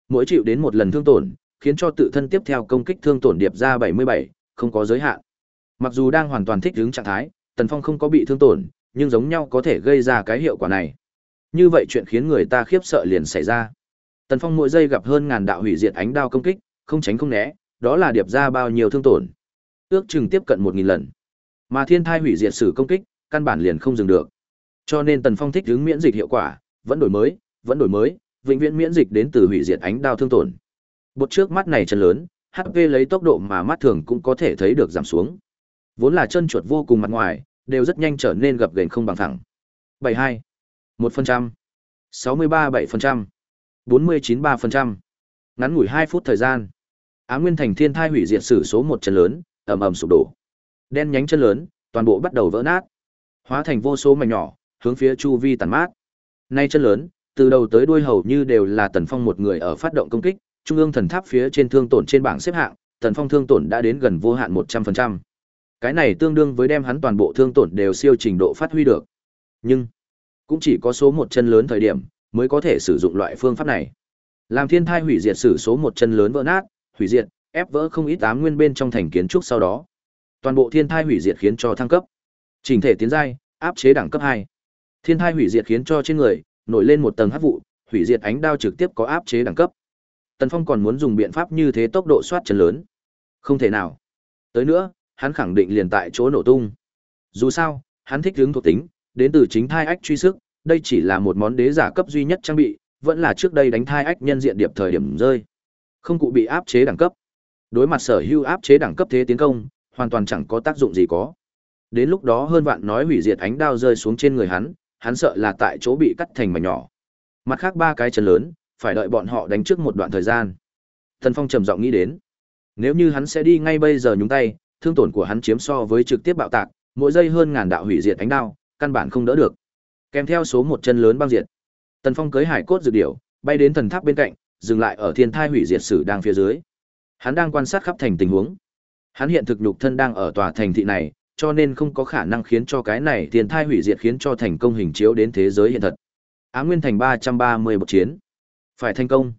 Mỗi chịu đến một lần thương tổn, khiến cho tự thân tiếp theo công kích thương tổn điệp ra 77, không có giới hạn. Mặc dù đang hoàn toàn thích ứng trạng thái, Tần Phong không có bị thương tổn, nhưng giống nhau có thể gây ra cái hiệu quả này. Như vậy chuyện khiến người ta khiếp sợ liền xảy ra. Tần Phong mỗi giây gặp hơn ngàn đạo hủy diệt ánh đao công kích, không tránh không né, đó là điệp ra bao nhiêu thương tổn. Ước chừng tiếp cận 1000 lần. Mà thiên thai hủy diệt sử công kích, căn bản liền không dừng được. Cho nên Tần Phong thích ứng miễn dịch hiệu quả, vẫn đổi mới, vẫn đổi mới, vĩnh viễn miễn dịch đến từ hủy diệt ánh đao thương tổn. Bột trước mắt này chân lớn, HP lấy tốc độ mà mắt thường cũng có thể thấy được giảm xuống. Vốn là chân chuột vô cùng mặt ngoài, đều rất nhanh trở nên gập ghềnh không bằng thẳng. 72, 1%, 63 7%, 49 3%. Ngắn ngủi 2 phút thời gian, Á Nguyên Thành Thiên Thai hủy diệt sử số một chân lớn, ầm ầm sụp đổ. Đen nhánh chân lớn, toàn bộ bắt đầu vỡ nát, hóa thành vô số mảnh nhỏ, hướng phía chu vi tàn mát. Nay chân lớn, từ đầu tới đuôi hầu như đều là Tần Phong một người ở phát động công kích, trung ương thần tháp phía trên thương tổn trên bảng xếp hạng, Tần Phong thương tổn đã đến gần vô hạn 100%. Cái này tương đương với đem hắn toàn bộ thương tổn đều siêu trình độ phát huy được. Nhưng, cũng chỉ có số một chân lớn thời điểm mới có thể sử dụng loại phương pháp này. Làm thiên thai hủy diệt sử số một chân lớn vỡ nát, hủy diệt, ép vỡ không ít tám nguyên bên trong thành kiến trúc sau đó. Toàn bộ thiên thai hủy diệt khiến cho thăng cấp. Trình thể tiến giai, áp chế đẳng cấp hai, Thiên thai hủy diệt khiến cho trên người nổi lên một tầng hắc vụ, hủy diệt ánh đao trực tiếp có áp chế đẳng cấp. Tần Phong còn muốn dùng biện pháp như thế tốc độ soát chân lớn. Không thể nào. Tới nữa, hắn khẳng định liền tại chỗ nổ tung. Dù sao, hắn thích hướng thuộc tính, đến từ chính thai ách truy sức, đây chỉ là một món đế giả cấp duy nhất trang bị, vẫn là trước đây đánh thai ách nhân diện điệp thời điểm rơi. Không cụ bị áp chế đẳng cấp. Đối mặt sở hữu áp chế đẳng cấp thế tiến công, hoàn toàn chẳng có tác dụng gì có. Đến lúc đó hơn vạn nói hủy diệt ánh đao rơi xuống trên người hắn, hắn sợ là tại chỗ bị cắt thành mảnh nhỏ. Mặt khác ba cái chân lớn, phải đợi bọn họ đánh trước một đoạn thời gian. Thần Phong trầm giọng nghĩ đến, nếu như hắn sẽ đi ngay bây giờ nhúng tay, thương tổn của hắn chiếm so với trực tiếp bạo tạc, mỗi giây hơn ngàn đạo hủy diệt ánh đao, căn bản không đỡ được. Kèm theo số một chân lớn băng diệt. Tần Phong cưới hải cốt dự điểu, bay đến thần tháp bên cạnh, dừng lại ở thiên thai hủy diệt sử đang phía dưới. Hắn đang quan sát khắp thành tình huống. Hắn hiện thực nhục thân đang ở tòa thành thị này, cho nên không có khả năng khiến cho cái này tiền thai hủy diệt khiến cho thành công hình chiếu đến thế giới hiện thật. Á Nguyên thành 330 một chiến. Phải thành công.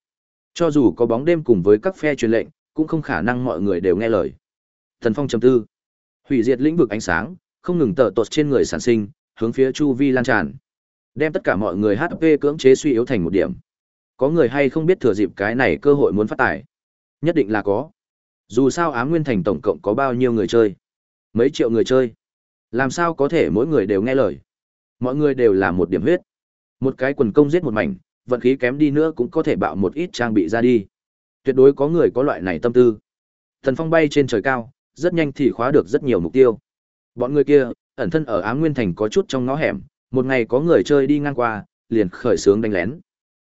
Cho dù có bóng đêm cùng với các phe truyền lệnh, cũng không khả năng mọi người đều nghe lời. Thần Phong trầm tư. Hủy diệt lĩnh vực ánh sáng, không ngừng tở tột trên người sản sinh, hướng phía chu vi lan tràn. Đem tất cả mọi người HP cưỡng chế suy yếu thành một điểm. Có người hay không biết thừa dịp cái này cơ hội muốn phát tài? Nhất định là có. Dù sao Á Nguyên Thành tổng cộng có bao nhiêu người chơi? Mấy triệu người chơi. Làm sao có thể mỗi người đều nghe lời? Mọi người đều là một điểm huyết. Một cái quần công giết một mảnh, vận khí kém đi nữa cũng có thể bạo một ít trang bị ra đi. Tuyệt đối có người có loại này tâm tư. Thần Phong bay trên trời cao, rất nhanh thì khóa được rất nhiều mục tiêu. Bọn người kia, ẩn thân ở á Nguyên Thành có chút trong ngõ hẻm, một ngày có người chơi đi ngang qua, liền khởi sướng đánh lén.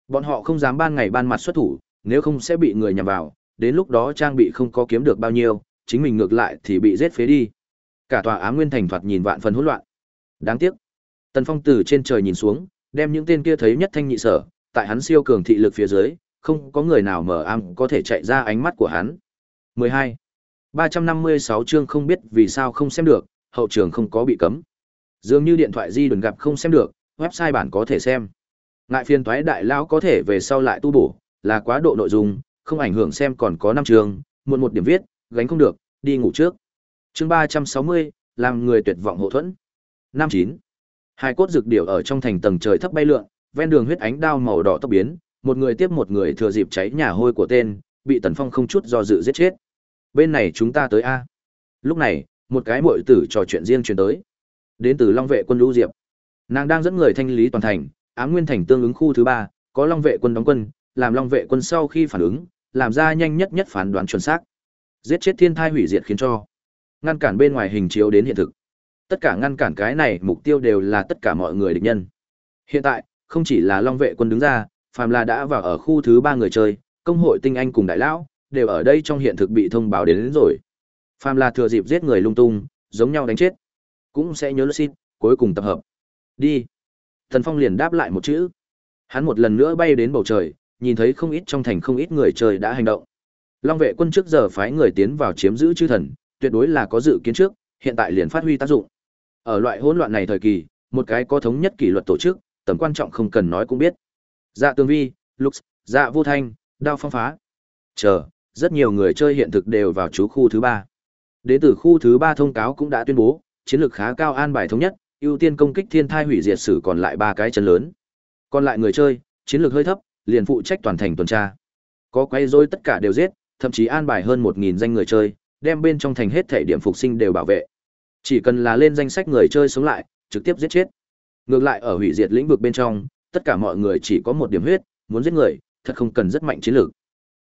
Bọn họ không dám ban ngày ban mặt xuất thủ, nếu không sẽ bị người nhằm vào, đến lúc đó trang bị không có kiếm được bao nhiêu, chính mình ngược lại thì bị giết phế đi. Cả tòa Ám Nguyên Thành thoạt nhìn vạn phần hỗn loạn. Đáng tiếc, Tần Phong từ trên trời nhìn xuống, đem những tên kia thấy nhất thanh nhị sở, tại hắn siêu cường thị lực phía dưới, không có người nào mở am có thể chạy ra ánh mắt của hắn. 12. 356 chương không biết vì sao không xem được, hậu trường không có bị cấm. Dường như điện thoại di đồn gặp không xem được, website bản có thể xem. Ngại phiền toái đại lão có thể về sau lại tu bổ, là quá độ nội dung, không ảnh hưởng xem còn có năm trường, muộn một điểm viết, gánh không được, đi ngủ trước. Chương ba trăm sáu mươi làm người tuyệt vọng hộ thuẫn. Năm chín Hai cốt dược điểu ở trong thành tầng trời thấp bay lượn, ven đường huyết ánh đao màu đỏ tốc biến, một người tiếp một người thừa dịp cháy nhà hôi của tên, bị Tần Phong không chút do dự giết chết. Bên này chúng ta tới a. Lúc này, một cái muội tử trò chuyện riêng truyền tới. Đến từ Long vệ quân Lũ Diệp. Nàng đang dẫn người thanh lý toàn thành, Ám Nguyên thành tương ứng khu thứ ba, có Long vệ quân đóng quân, làm Long vệ quân sau khi phản ứng, làm ra nhanh nhất nhất phán đoán chuẩn xác. Giết chết thiên thai hủy diệt khiến cho ngăn cản bên ngoài hình chiếu đến hiện thực. Tất cả ngăn cản cái này mục tiêu đều là tất cả mọi người địch nhân. Hiện tại, không chỉ là Long vệ quân đứng ra, phàm là đã vào ở khu thứ ba người chơi, công hội tinh anh cùng đại lão, đều ở đây trong hiện thực bị thông báo đến, đến rồi. Phàm là thừa dịp giết người lung tung, giống nhau đánh chết, cũng sẽ nhớ xin, cuối cùng tập hợp. Đi. Thần Phong liền đáp lại một chữ. Hắn một lần nữa bay đến bầu trời, nhìn thấy không ít trong thành không ít người chơi đã hành động. Long vệ quân trước giờ phái người tiến vào chiếm giữ chư thần, tuyệt đối là có dự kiến trước, hiện tại liền phát huy tác dụng. Ở loại hỗn loạn này thời kỳ, một cái có thống nhất kỷ luật tổ chức, tầm quan trọng không cần nói cũng biết. Dạ Tường Vi, Lux, Dạ Vô Thanh, Đao Phong Phá. Chờ, rất nhiều người chơi hiện thực đều vào chú khu thứ ba. Đến từ khu thứ ba thông cáo cũng đã tuyên bố, chiến lược khá cao an bài thống nhất, ưu tiên công kích thiên thai hủy diệt sử còn lại ba cái chân lớn. Còn lại người chơi, chiến lược hơi thấp, liền phụ trách toàn thành tuần tra. Có quay rối tất cả đều giết, thậm chí an bài hơn 1000 danh người chơi, đem bên trong thành hết thể điểm phục sinh đều bảo vệ. Chỉ cần là lên danh sách người chơi sống lại, trực tiếp giết chết. Ngược lại ở hủy diệt lĩnh vực bên trong, tất cả mọi người chỉ có một điểm huyết, muốn giết người, thật không cần rất mạnh chiến lược.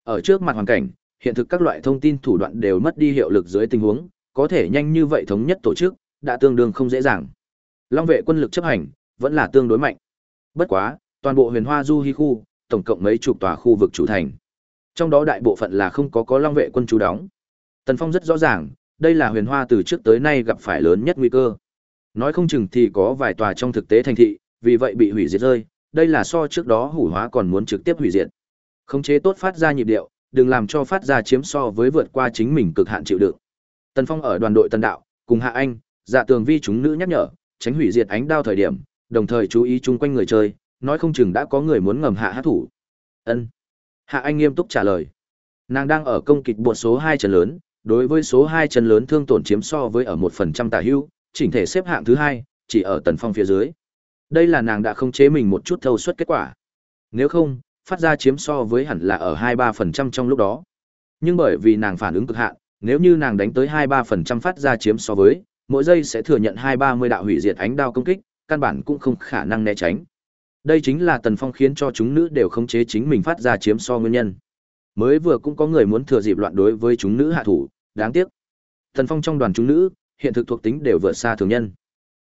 Ở trước mặt hoàn cảnh, hiện thực các loại thông tin thủ đoạn đều mất đi hiệu lực dưới tình huống, có thể nhanh như vậy thống nhất tổ chức, đã tương đương không dễ dàng. Long vệ quân lực chấp hành vẫn là tương đối mạnh. Bất quá, toàn bộ Huyền Hoa Du Hi khu, tổng cộng mấy chục tòa khu vực chủ thành. Trong đó đại bộ phận là không có có Long vệ quân trú đóng. Tần Phong rất rõ ràng, đây là Huyền Hoa từ trước tới nay gặp phải lớn nhất nguy cơ. Nói không chừng thì có vài tòa trong thực tế thành thị, vì vậy bị hủy diệt rơi, đây là so trước đó hủ hóa còn muốn trực tiếp hủy diệt. Khống chế tốt phát ra nhịp điệu, đừng làm cho phát ra chiếm so với vượt qua chính mình cực hạn chịu đựng. Tần Phong ở đoàn đội Tần Đạo, cùng Hạ Anh, Dạ Tường Vi chúng nữ nhắc nhở, tránh hủy diệt ánh đao thời điểm, đồng thời chú ý chung quanh người chơi, nói không chừng đã có người muốn ngầm hạ hát thủ. Ân. Hạ Anh nghiêm túc trả lời. Nàng đang ở công kịch buột số 2 trận lớn, đối với số 2 chân lớn thương tổn chiếm so với ở 1% tả hữu, chỉnh thể xếp hạng thứ hai, chỉ ở Tần Phong phía dưới. Đây là nàng đã không chế mình một chút thâu suất kết quả. Nếu không, phát ra chiếm so với hẳn là ở 2-3% trong lúc đó. Nhưng bởi vì nàng phản ứng cực hạn, nếu như nàng đánh tới 2-3% phát ra chiếm so với, mỗi giây sẽ thừa nhận 2-30 đạo hủy diệt ánh đao công kích, căn bản cũng không khả năng né tránh. Đây chính là Tần Phong khiến cho chúng nữ đều khống chế chính mình phát ra chiếm so nguyên nhân. Mới vừa cũng có người muốn thừa dịp loạn đối với chúng nữ hạ thủ, đáng tiếc. thần Phong trong đoàn chúng nữ, hiện thực thuộc tính đều vượt xa thường nhân.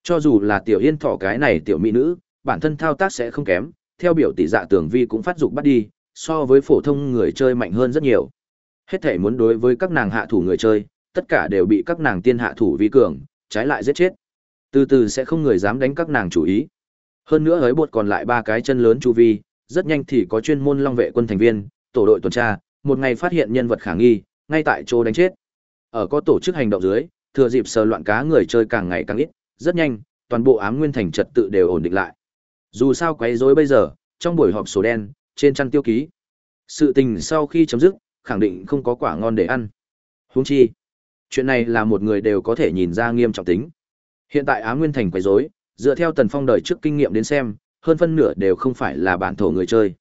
Cho dù là tiểu yên thỏ cái này tiểu mỹ nữ, bản thân thao tác sẽ không kém, theo biểu tỷ dạ tưởng vi cũng phát dục bắt đi, so với phổ thông người chơi mạnh hơn rất nhiều. Hết thể muốn đối với các nàng hạ thủ người chơi, tất cả đều bị các nàng tiên hạ thủ vi cường, trái lại giết chết. Từ từ sẽ không người dám đánh các nàng chủ ý. Hơn nữa hới bột còn lại ba cái chân lớn chu vi, rất nhanh thì có chuyên môn long vệ quân thành viên, tổ đội tuần tra, một ngày phát hiện nhân vật khả nghi, ngay tại chỗ đánh chết. Ở có tổ chức hành động dưới, thừa dịp sờ loạn cá người chơi càng ngày càng ít, rất nhanh, toàn bộ ám nguyên thành trật tự đều ổn định lại. Dù sao quấy rối bây giờ, trong buổi họp sổ đen, trên trang tiêu ký. Sự tình sau khi chấm dứt, khẳng định không có quả ngon để ăn. Huống chi, chuyện này là một người đều có thể nhìn ra nghiêm trọng tính. Hiện tại Á Nguyên Thành quấy rối, dựa theo Tần Phong đời trước kinh nghiệm đến xem, hơn phân nửa đều không phải là bản thổ người chơi.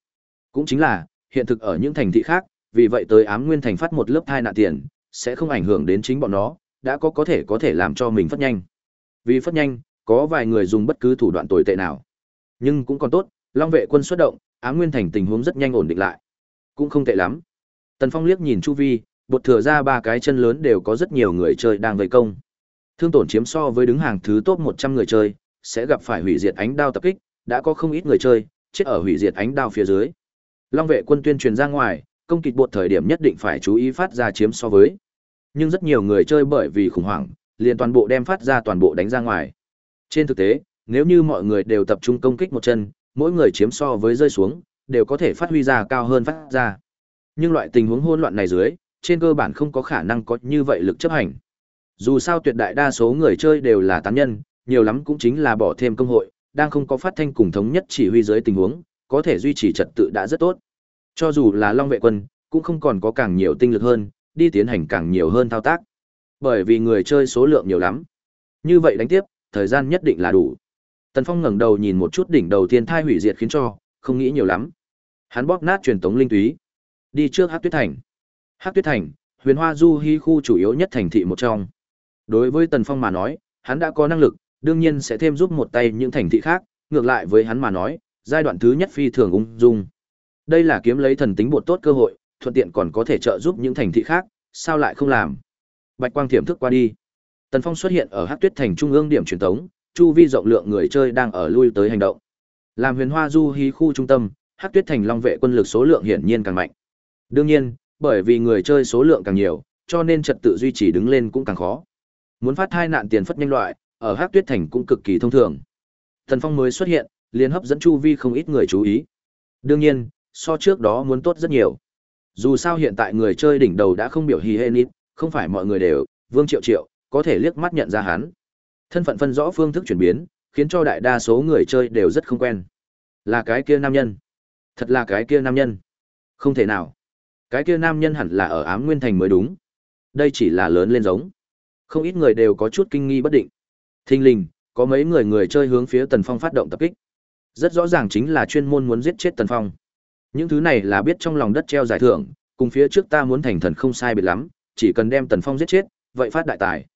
Cũng chính là, hiện thực ở những thành thị khác, vì vậy tới Ám Nguyên Thành phát một lớp thai nạn tiền, sẽ không ảnh hưởng đến chính bọn nó, đã có có thể có thể làm cho mình phát nhanh. Vì phát nhanh, có vài người dùng bất cứ thủ đoạn tồi tệ nào. Nhưng cũng còn tốt, Long vệ quân xuất động, Á Nguyên Thành tình huống rất nhanh ổn định lại. Cũng không tệ lắm. Tần Phong liếc nhìn chu vi, bột thừa ra ba cái chân lớn đều có rất nhiều người chơi đang vây công. Thương tổn chiếm so với đứng hàng thứ top 100 người chơi, sẽ gặp phải hủy diệt ánh đao tập kích, đã có không ít người chơi chết ở hủy diệt ánh đao phía dưới. Long vệ quân tuyên truyền ra ngoài, công kịch bột thời điểm nhất định phải chú ý phát ra chiếm so với. Nhưng rất nhiều người chơi bởi vì khủng hoảng, liền toàn bộ đem phát ra toàn bộ đánh ra ngoài. Trên thực tế, nếu như mọi người đều tập trung công kích một chân, mỗi người chiếm so với rơi xuống, đều có thể phát huy ra cao hơn phát ra. Nhưng loại tình huống hỗn loạn này dưới, trên cơ bản không có khả năng có như vậy lực chấp hành. Dù sao tuyệt đại đa số người chơi đều là tán nhân, nhiều lắm cũng chính là bỏ thêm công hội, đang không có phát thanh cùng thống nhất chỉ huy dưới tình huống, có thể duy trì trật tự đã rất tốt. Cho dù là Long vệ quân, cũng không còn có càng nhiều tinh lực hơn, đi tiến hành càng nhiều hơn thao tác. Bởi vì người chơi số lượng nhiều lắm. Như vậy đánh tiếp, thời gian nhất định là đủ. Tần Phong ngẩng đầu nhìn một chút đỉnh đầu tiên thai hủy diệt khiến cho, không nghĩ nhiều lắm. Hắn bóp nát truyền tống linh túy, đi trước Hắc Tuyết Thành. Hắc Tuyết Thành, Huyền Hoa Du Hi khu chủ yếu nhất thành thị một trong. Đối với Tần Phong mà nói, hắn đã có năng lực, đương nhiên sẽ thêm giúp một tay những thành thị khác, ngược lại với hắn mà nói, giai đoạn thứ nhất phi thường ung dung. Đây là kiếm lấy thần tính bột tốt cơ hội, thuận tiện còn có thể trợ giúp những thành thị khác, sao lại không làm? Bạch quang Thiểm thức qua đi. Tần Phong xuất hiện ở Hắc Tuyết thành trung ương điểm truyền tống, chu vi rộng lượng người chơi đang ở lui tới hành động. Làm Huyền Hoa Du hí khu trung tâm, Hắc Tuyết thành long vệ quân lực số lượng hiển nhiên càng mạnh. Đương nhiên, bởi vì người chơi số lượng càng nhiều, cho nên trật tự duy trì đứng lên cũng càng khó. Muốn phát thai nạn tiền phất nhanh loại, ở Hắc Tuyết thành cũng cực kỳ thông thường. Tần Phong mới xuất hiện, liền hấp dẫn chu vi không ít người chú ý. Đương nhiên, so trước đó muốn tốt rất nhiều. Dù sao hiện tại người chơi đỉnh đầu đã không biểu hì hê nít, không phải mọi người đều, Vương Triệu Triệu, có thể liếc mắt nhận ra hắn. Thân phận phân rõ phương thức chuyển biến, khiến cho đại đa số người chơi đều rất không quen. Là cái kia nam nhân. Thật là cái kia nam nhân. Không thể nào. Cái kia nam nhân hẳn là ở ám nguyên thành mới đúng. Đây chỉ là lớn lên giống. Không ít người đều có chút kinh nghi bất định. Thinh linh, có mấy người người chơi hướng phía Tần Phong phát động tập kích. Rất rõ ràng chính là chuyên môn muốn giết chết Tần Phong. Những thứ này là biết trong lòng đất treo giải thưởng, cùng phía trước ta muốn thành thần không sai biệt lắm, chỉ cần đem Tần Phong giết chết, vậy phát đại tài.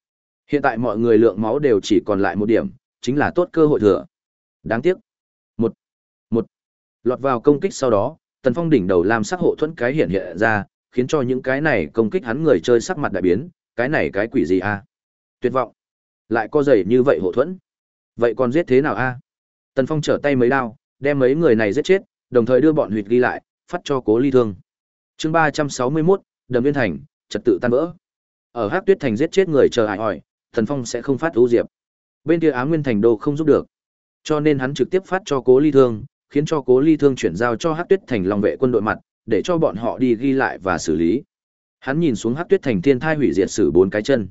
Hiện tại mọi người lượng máu đều chỉ còn lại một điểm, chính là tốt cơ hội thừa. Đáng tiếc. Một. Một. Lọt vào công kích sau đó, Tần Phong đỉnh đầu làm sắc hộ thuẫn cái hiện hiện ra, khiến cho những cái này công kích hắn người chơi sắc mặt đại biến, cái này cái quỷ gì a? Tuyệt vọng. Lại co dày như vậy hộ thuẫn. Vậy còn giết thế nào a? Tần Phong trở tay mấy đao, đem mấy người này giết chết, đồng thời đưa bọn huyệt ghi lại, phát cho Cố Ly Thương. Chương ba trăm sáu mươi 361, Đầm Viên Thành, trật tự tan vỡ. Ở Hắc Tuyết Thành giết chết người chờ hại hỏi, Thần Phong sẽ không phát ưu diệp. Bên kia Á Nguyên Thành đô không giúp được. Cho nên hắn trực tiếp phát cho Cố Ly Thương, khiến cho Cố Ly Thương chuyển giao cho Hắc Tuyết Thành Long vệ quân đội mặt, để cho bọn họ đi ghi lại và xử lý. Hắn nhìn xuống Hắc Tuyết Thành thiên thai hủy diệt sử bốn cái chân.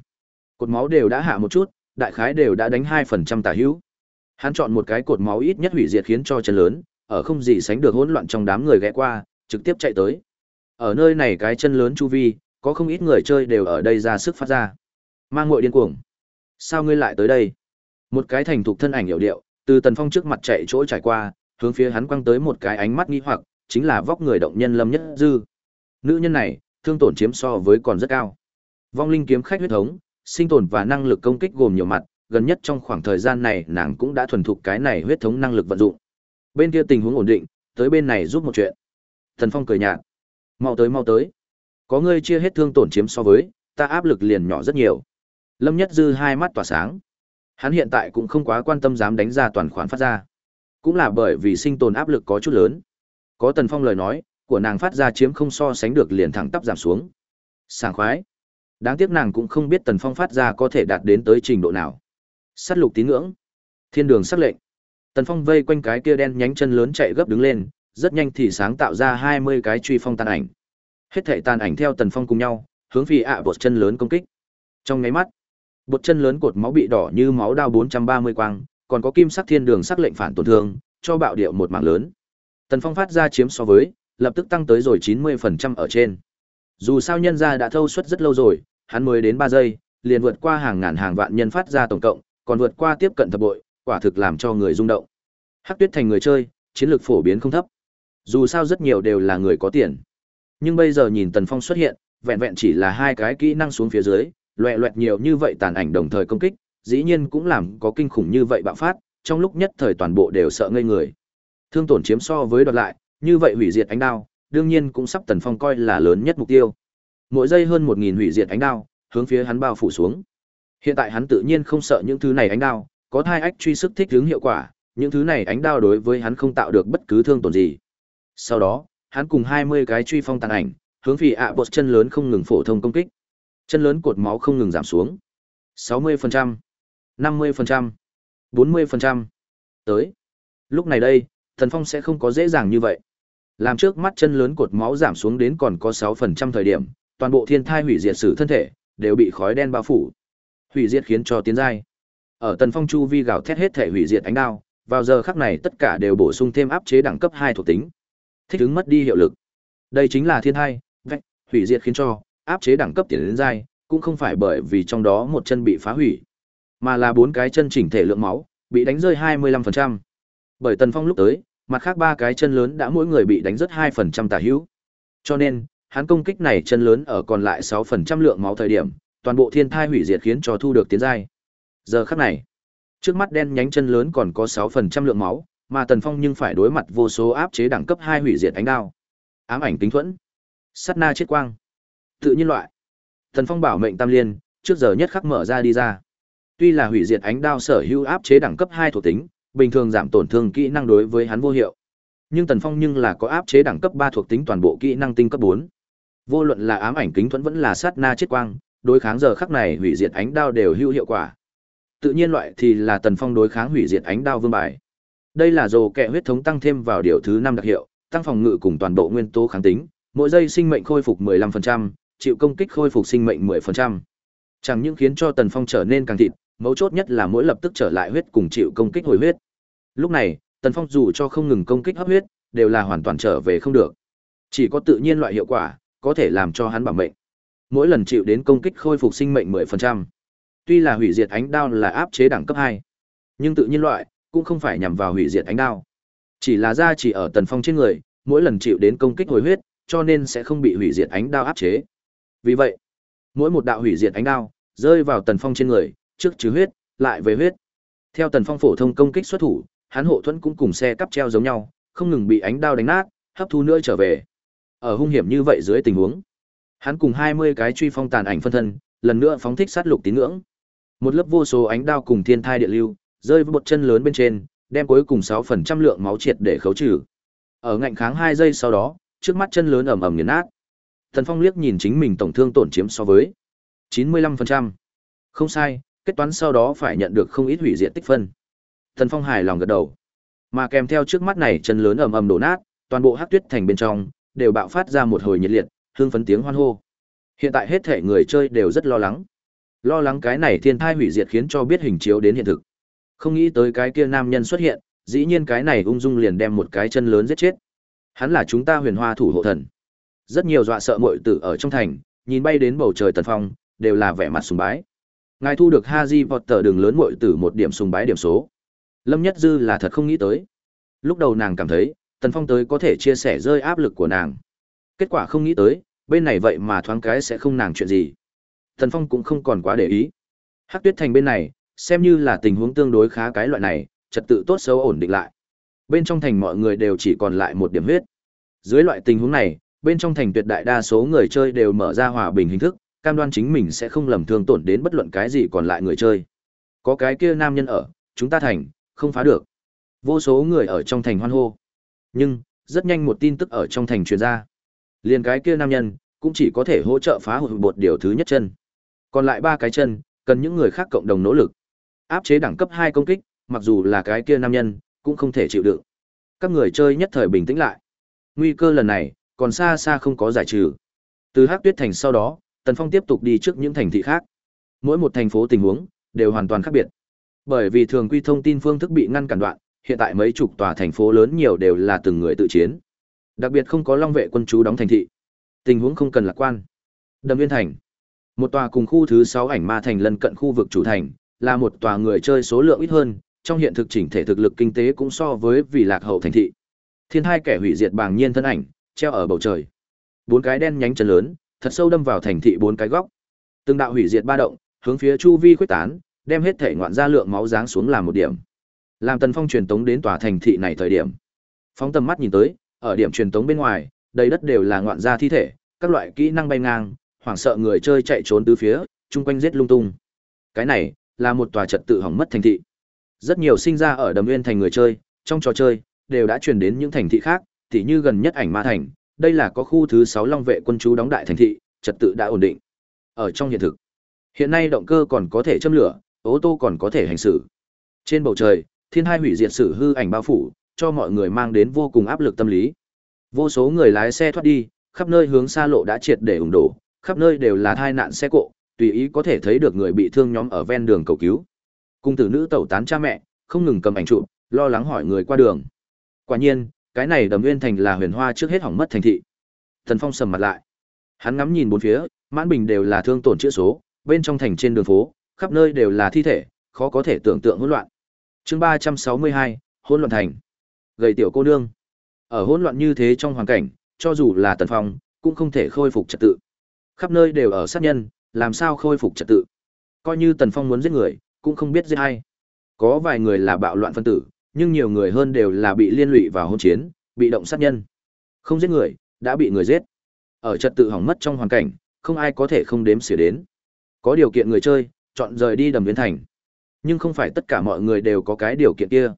Cột máu đều đã hạ một chút, đại khái đều đã đánh hai phần trăm tả hữu. Hắn chọn một cái cột máu ít nhất hủy diệt khiến cho chân lớn, ở không gì sánh được hỗn loạn trong đám người ghé qua, trực tiếp chạy tới. Ở nơi này cái chân lớn chu vi, có không ít người chơi đều ở đây ra sức phát ra. Mang ngội điên cuồng. Sao ngươi lại tới đây? Một cái thành thục thân ảnh hiểu điệu, từ Tần Phong trước mặt chạy chỗ trải qua, hướng phía hắn quăng tới một cái ánh mắt nghi hoặc, chính là vóc người động nhân Lâm Nhất Dư. Nữ nhân này, thương tổn chiếm so với còn rất cao. Vong linh kiếm khách huyết thống, sinh tồn và năng lực công kích gồm nhiều mặt, gần nhất trong khoảng thời gian này nàng cũng đã thuần thục cái này huyết thống năng lực vận dụng. Bên kia tình huống ổn định, tới bên này giúp một chuyện. Thần Phong cười nhạt. Mau tới mau tới. Có ngươi chia hết thương tổn chiếm so với, ta áp lực liền nhỏ rất nhiều. Lâm Nhất Dư hai mắt tỏa sáng. Hắn hiện tại cũng không quá quan tâm dám đánh ra toàn khoản phát ra. Cũng là bởi vì sinh tồn áp lực có chút lớn. Có Tần Phong lời nói, của nàng phát ra chiếm không so sánh được liền thẳng tắp giảm xuống. Sảng khoái. Đáng tiếc nàng cũng không biết Tần Phong phát ra có thể đạt đến tới trình độ nào. sắt lục tín ngưỡng. Thiên đường sắc lệnh. Tần Phong vây quanh cái kia đen nhánh chân lớn chạy gấp đứng lên, rất nhanh thì sáng tạo ra 20 cái truy phong tàn ảnh. Hết thảy tàn ảnh theo Tần Phong cùng nhau, hướng phi ạ bột chân lớn công kích. Trong nháy mắt, bột chân lớn cột máu bị đỏ như máu đao 430 quang, còn có kim sắc thiên đường sắc lệnh phản tổn thương, cho bạo điệu một mảng lớn. Tần Phong phát ra chiếm so với, lập tức tăng tới rồi 90% ở trên. Dù sao nhân gia đã thâu suất rất lâu rồi, hắn mới đến 3 giây, liền vượt qua hàng ngàn hàng vạn nhân phát ra tổng cộng, còn vượt qua tiếp cận thập bội, quả thực làm cho người rung động. Hắc Tuyết thành người chơi, chiến lược phổ biến không thấp. Dù sao rất nhiều đều là người có tiền. Nhưng bây giờ nhìn Tần Phong xuất hiện, vẹn vẹn chỉ là hai cái kỹ năng xuống phía dưới, loẹ loẹt nhiều như vậy tàn ảnh đồng thời công kích, dĩ nhiên cũng làm có kinh khủng như vậy bạo phát, trong lúc nhất thời toàn bộ đều sợ ngây người. Thương tổn chiếm so với đoạt lại, như vậy hủy diệt ánh đao, đương nhiên cũng sắp Tần Phong coi là lớn nhất mục tiêu. Mỗi giây hơn 1000 hủy diệt ánh đao, hướng phía hắn bao phủ xuống. Hiện tại hắn tự nhiên không sợ những thứ này ánh đao, có thai ách truy sức thích hướng hiệu quả, những thứ này ánh đao đối với hắn không tạo được bất cứ thương tổn gì. Sau đó, hắn cùng 20 cái truy phong tàn ảnh, hướng vì ạ bột chân lớn không ngừng phổ thông công kích. Chân lớn cột máu không ngừng giảm xuống. 60%, 50%, 40%. Tới. Lúc này đây, Thần Phong sẽ không có dễ dàng như vậy. Làm trước mắt chân lớn cột máu giảm xuống đến còn có 6% thời điểm, toàn bộ thiên thai hủy diệt sử thân thể đều bị khói đen bao phủ. Hủy diệt khiến cho tiến giai. Ở Tần Phong chu vi gào thét hết thể hủy diệt ánh đao, vào giờ khắc này tất cả đều bổ sung thêm áp chế đẳng cấp hai thuộc tính. Thích ứng mất đi hiệu lực. Đây chính là thiên hai, vách, hủy diệt khiến cho áp chế đẳng cấp tiến đến dai cũng không phải bởi vì trong đó một chân bị phá hủy, mà là bốn cái chân chỉnh thể lượng máu bị đánh rơi 25%. Bởi Tần Phong lúc tới, mặt khác ba cái chân lớn đã mỗi người bị đánh rất 2% tả hữu. Cho nên, hắn công kích này chân lớn ở còn lại 6% lượng máu thời điểm, toàn bộ thiên thai hủy diệt khiến cho thu được tiến giai. Giờ khắc này, trước mắt đen nhánh chân lớn còn có 6% lượng máu, mà Tần Phong nhưng phải đối mặt vô số áp chế đẳng cấp 2 hủy diệt ánh đao. Ám ảnh tính thuẫn, sát na chết quang, tự nhiên loại. Tần Phong bảo mệnh tam liên, trước giờ nhất khắc mở ra đi ra. Tuy là hủy diệt ánh đao sở hữu áp chế đẳng cấp 2 thuộc tính, bình thường giảm tổn thương kỹ năng đối với hắn vô hiệu. Nhưng Tần Phong nhưng là có áp chế đẳng cấp 3 thuộc tính toàn bộ kỹ năng tinh cấp 4. Vô luận là ám ảnh kính thuẫn vẫn là sát na chết quang, đối kháng giờ khắc này hủy diệt ánh đao đều hữu hiệu quả. Tự nhiên loại thì là Tần Phong đối kháng hủy diệt ánh đao vương bài. Đây là dồ kẹ huyết thống tăng thêm vào điều thứ năm đặc hiệu, tăng phòng ngự cùng toàn bộ nguyên tố kháng tính, mỗi giây sinh mệnh khôi phục 15%, chịu công kích khôi phục sinh mệnh 10%. Chẳng những khiến cho Tần Phong trở nên càng thịt, mấu chốt nhất là mỗi lập tức trở lại huyết cùng chịu công kích hồi huyết. Lúc này, Tần Phong dù cho không ngừng công kích hấp huyết, đều là hoàn toàn trở về không được. Chỉ có tự nhiên loại hiệu quả, có thể làm cho hắn bảo mệnh. Mỗi lần chịu đến công kích khôi phục sinh mệnh 10%. Tuy là hủy diệt ánh đao là áp chế đẳng cấp 2, nhưng tự nhiên loại cũng không phải nhằm vào hủy diệt ánh đao. Chỉ là ra chỉ ở Tần Phong trên người, mỗi lần chịu đến công kích hồi huyết, cho nên sẽ không bị hủy diệt ánh đao áp chế. Vì vậy, mỗi một đạo hủy diệt ánh đao rơi vào Tần Phong trên người, trước trừ huyết, lại về huyết. Theo Tần Phong phổ thông công kích xuất thủ, hắn hộ thuẫn cũng cùng xe cắp treo giống nhau, không ngừng bị ánh đao đánh nát, hấp thu nữa trở về. Ở hung hiểm như vậy dưới tình huống, hắn cùng 20 cái truy phong tàn ảnh phân thân, lần nữa phóng thích sát lục tín ngưỡng. Một lớp vô số ánh đao cùng thiên thai địa lưu, rơi với một chân lớn bên trên, đem cuối cùng sáu phần trăm lượng máu triệt để khấu trừ. Ở ngạnh kháng hai giây sau đó, trước mắt chân lớn ầm ầm nghiền nát. Thần Phong liếc nhìn chính mình tổng thương tổn chiếm so với 95%. Không sai, kết toán sau đó phải nhận được không ít hủy diện tích phân. Thần Phong hài lòng gật đầu. Mà kèm theo trước mắt này chân lớn ầm ầm đổ nát, toàn bộ hắc tuyết thành bên trong đều bạo phát ra một hồi nhiệt liệt, hương phấn tiếng hoan hô. Hiện tại hết thể người chơi đều rất lo lắng. Lo lắng cái này thiên thai hủy diệt khiến cho biết hình chiếu đến hiện thực. Không nghĩ tới cái kia nam nhân xuất hiện, dĩ nhiên cái này ung dung liền đem một cái chân lớn giết chết. Hắn là chúng ta huyền hoa thủ hộ thần. Rất nhiều dọa sợ muội tử ở trong thành, nhìn bay đến bầu trời tần phong, đều là vẻ mặt sùng bái. Ngài thu được Haji Potter đường lớn muội tử một điểm sùng bái điểm số. Lâm Nhất Dư là thật không nghĩ tới. Lúc đầu nàng cảm thấy, Tần Phong tới có thể chia sẻ rơi áp lực của nàng. Kết quả không nghĩ tới, bên này vậy mà thoáng cái sẽ không nàng chuyện gì. Thần Phong cũng không còn quá để ý. Hắc Tuyết Thành bên này, xem như là tình huống tương đối khá cái loại này, trật tự tốt xấu ổn định lại. Bên trong thành mọi người đều chỉ còn lại một điểm huyết. Dưới loại tình huống này, bên trong thành tuyệt đại đa số người chơi đều mở ra hòa bình hình thức, cam đoan chính mình sẽ không lầm thương tổn đến bất luận cái gì còn lại người chơi. Có cái kia nam nhân ở, chúng ta thành, không phá được. Vô số người ở trong thành hoan hô. Nhưng, rất nhanh một tin tức ở trong thành truyền ra. Liền cái kia nam nhân, cũng chỉ có thể hỗ trợ phá hụt bột điều thứ nhất chân. Còn lại ba cái chân, cần những người khác cộng đồng nỗ lực. Áp chế đẳng cấp hai công kích, mặc dù là cái kia nam nhân, cũng không thể chịu đựng. Các người chơi nhất thời bình tĩnh lại. Nguy cơ lần này, còn xa xa không có giải trừ. Từ Hắc Tuyết Thành sau đó, Tần Phong tiếp tục đi trước những thành thị khác. Mỗi một thành phố tình huống đều hoàn toàn khác biệt. Bởi vì thường quy thông tin phương thức bị ngăn cản đoạn, hiện tại mấy chục tòa thành phố lớn nhiều đều là từng người tự chiến. Đặc biệt không có long vệ quân chú đóng thành thị. Tình huống không cần lạc quan. Đầm Viên thành, một tòa cùng khu thứ 6 ảnh ma thành lân cận khu vực chủ thành, là một tòa người chơi số lượng ít hơn, trong hiện thực chỉnh thể thực lực kinh tế cũng so với vì lạc hậu thành thị. Thiên hai kẻ hủy diệt bàng nhiên thân ảnh, treo ở bầu trời. Bốn cái đen nhánh chân lớn, thật sâu đâm vào thành thị bốn cái góc. Từng đạo hủy diệt ba động, hướng phía chu vi khuếch tán, đem hết thể ngoạn ra lượng máu giáng xuống làm một điểm. Làm Tần Phong truyền tống đến tòa thành thị này thời điểm. Phóng tầm mắt nhìn tới, ở điểm truyền tống bên ngoài, đầy đất đều là ngoạn gia thi thể, các loại kỹ năng bay ngang, hoảng sợ người chơi chạy trốn tứ phía, chung quanh giết lung tung. Cái này là một tòa trật tự hỏng mất thành thị. Rất nhiều sinh ra ở Đầm Nguyên thành người chơi, trong trò chơi đều đã truyền đến những thành thị khác, tỉ như gần nhất ảnh ma thành, đây là có khu thứ 6 Long vệ quân chú đóng đại thành thị, trật tự đã ổn định. Ở trong hiện thực, hiện nay động cơ còn có thể châm lửa, ô tô còn có thể hành xử. Trên bầu trời, thiên hai hủy diệt sử hư ảnh bao phủ, cho mọi người mang đến vô cùng áp lực tâm lý. Vô số người lái xe thoát đi, khắp nơi hướng xa lộ đã triệt để ủng đổ, khắp nơi đều là tai nạn xe cộ, tùy ý có thể thấy được người bị thương nhóm ở ven đường cầu cứu. Cung tử nữ tẩu tán cha mẹ, không ngừng cầm ảnh chụp, lo lắng hỏi người qua đường. Quả nhiên, cái này Đầm Nguyên thành là huyền hoa trước hết hỏng mất thành thị. thần Phong sầm mặt lại. Hắn ngắm nhìn bốn phía, mãn bình đều là thương tổn chữa số, bên trong thành trên đường phố, khắp nơi đều là thi thể, khó có thể tưởng tượng hỗn loạn. Chương ba trăm sáu mươi hai, hỗn loạn thành. Gầy tiểu cô nương. Ở hỗn loạn như thế trong hoàn cảnh, cho dù là Tần Phong, cũng không thể khôi phục trật tự. Khắp nơi đều ở sát nhân, làm sao khôi phục trật tự? Coi như Tần Phong muốn giết người, cũng không biết giết ai. Có vài người là bạo loạn phân tử, nhưng nhiều người hơn đều là bị liên lụy vào hôn chiến, bị động sát nhân. Không giết người, đã bị người giết. Ở trật tự hỏng mất trong hoàn cảnh, không ai có thể không đếm xỉa đến. Có điều kiện người chơi, chọn rời đi đầm biến thành. Nhưng không phải tất cả mọi người đều có cái điều kiện kia.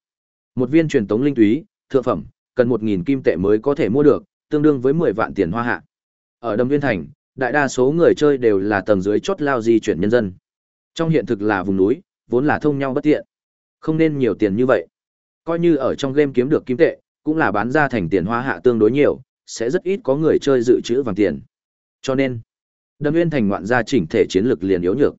Một viên truyền tống linh túy, thượng phẩm, cần một nghìn kim tệ mới có thể mua được, tương đương với mười vạn tiền hoa hạ. Ở đầm viên thành, đại đa số người chơi đều là tầng dưới chốt lao di chuyển nhân dân. Trong hiện thực là vùng núi, vốn là thông nhau bất tiện. Không nên nhiều tiền như vậy. Coi như ở trong game kiếm được kim tệ, cũng là bán ra thành tiền hoa hạ tương đối nhiều, sẽ rất ít có người chơi dự trữ vàng tiền. Cho nên, Đâm Nguyên thành ngoạn gia chỉnh thể chiến lược liền yếu nhược.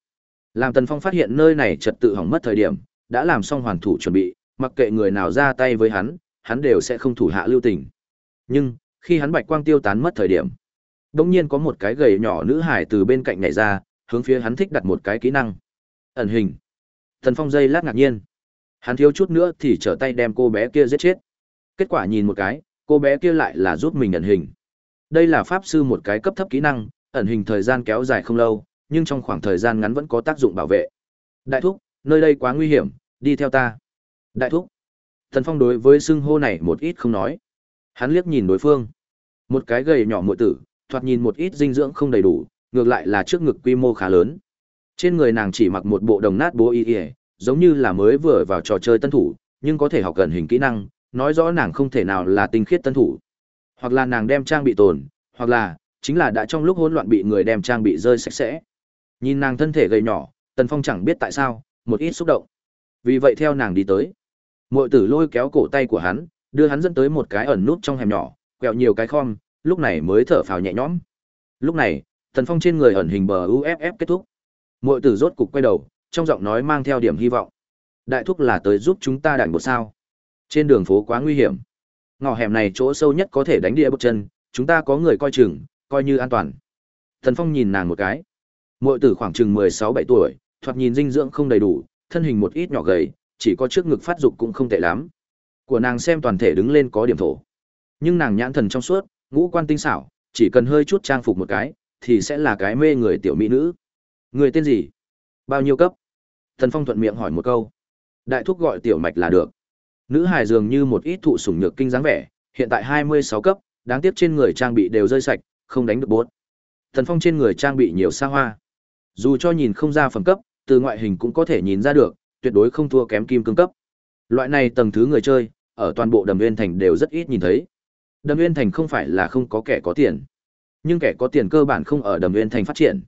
Làm Tần Phong phát hiện nơi này trật tự hỏng mất thời điểm, đã làm xong hoàn thủ chuẩn bị, mặc kệ người nào ra tay với hắn, hắn đều sẽ không thủ hạ lưu tình. Nhưng, khi hắn bạch quang tiêu tán mất thời điểm, đột nhiên có một cái gầy nhỏ nữ hải từ bên cạnh nhảy ra, hướng phía hắn thích đặt một cái kỹ năng. Ẩn hình. Thần Phong dây lát ngạc nhiên. Hắn thiếu chút nữa thì trở tay đem cô bé kia giết chết. Kết quả nhìn một cái, cô bé kia lại là giúp mình ẩn hình. Đây là pháp sư một cái cấp thấp kỹ năng, ẩn hình thời gian kéo dài không lâu, nhưng trong khoảng thời gian ngắn vẫn có tác dụng bảo vệ. Đại thúc, nơi đây quá nguy hiểm, đi theo ta. Đại thúc. Thần Phong đối với xưng hô này một ít không nói. Hắn liếc nhìn đối phương. Một cái gầy nhỏ muội tử, thoạt nhìn một ít dinh dưỡng không đầy đủ, ngược lại là trước ngực quy mô khá lớn. Trên người nàng chỉ mặc một bộ đồng nát bố y y, giống như là mới vừa vào trò chơi tân thủ, nhưng có thể học gần hình kỹ năng, nói rõ nàng không thể nào là tinh khiết tân thủ. Hoặc là nàng đem trang bị tồn, hoặc là chính là đã trong lúc hỗn loạn bị người đem trang bị rơi sạch sẽ. Nhìn nàng thân thể gầy nhỏ, Tần Phong chẳng biết tại sao, một ít xúc động. Vì vậy theo nàng đi tới. Muội tử lôi kéo cổ tay của hắn, đưa hắn dẫn tới một cái ẩn nút trong hẻm nhỏ, quẹo nhiều cái khom, lúc này mới thở phào nhẹ nhõm. Lúc này, Tần Phong trên người ẩn hình bờ UFF kết thúc. Muội tử rốt cục quay đầu, trong giọng nói mang theo điểm hy vọng. Đại thúc là tới giúp chúng ta đạn một sao? Trên đường phố quá nguy hiểm. Ngõ hẻm này chỗ sâu nhất có thể đánh địa bước chân, chúng ta có người coi chừng, coi như an toàn. Thần Phong nhìn nàng một cái. Muội tử khoảng chừng 16-17 tuổi, thoạt nhìn dinh dưỡng không đầy đủ, thân hình một ít nhỏ gầy, chỉ có trước ngực phát dục cũng không tệ lắm. Của nàng xem toàn thể đứng lên có điểm thổ. Nhưng nàng nhãn thần trong suốt, ngũ quan tinh xảo, chỉ cần hơi chút trang phục một cái, thì sẽ là cái mê người tiểu mỹ nữ. Người tên gì? Bao nhiêu cấp? Thần Phong thuận miệng hỏi một câu. Đại thúc gọi tiểu mạch là được. Nữ hài dường như một ít thụ sủng nhược kinh dáng vẻ, hiện tại 26 cấp, đáng tiếc trên người trang bị đều rơi sạch, không đánh được bốt. Thần Phong trên người trang bị nhiều xa hoa. Dù cho nhìn không ra phẩm cấp, từ ngoại hình cũng có thể nhìn ra được, tuyệt đối không thua kém kim cương cấp. Loại này tầng thứ người chơi, ở toàn bộ Đầm Nguyên Thành đều rất ít nhìn thấy. Đầm Nguyên Thành không phải là không có kẻ có tiền, nhưng kẻ có tiền cơ bản không ở Đầm Nguyên Thành phát triển.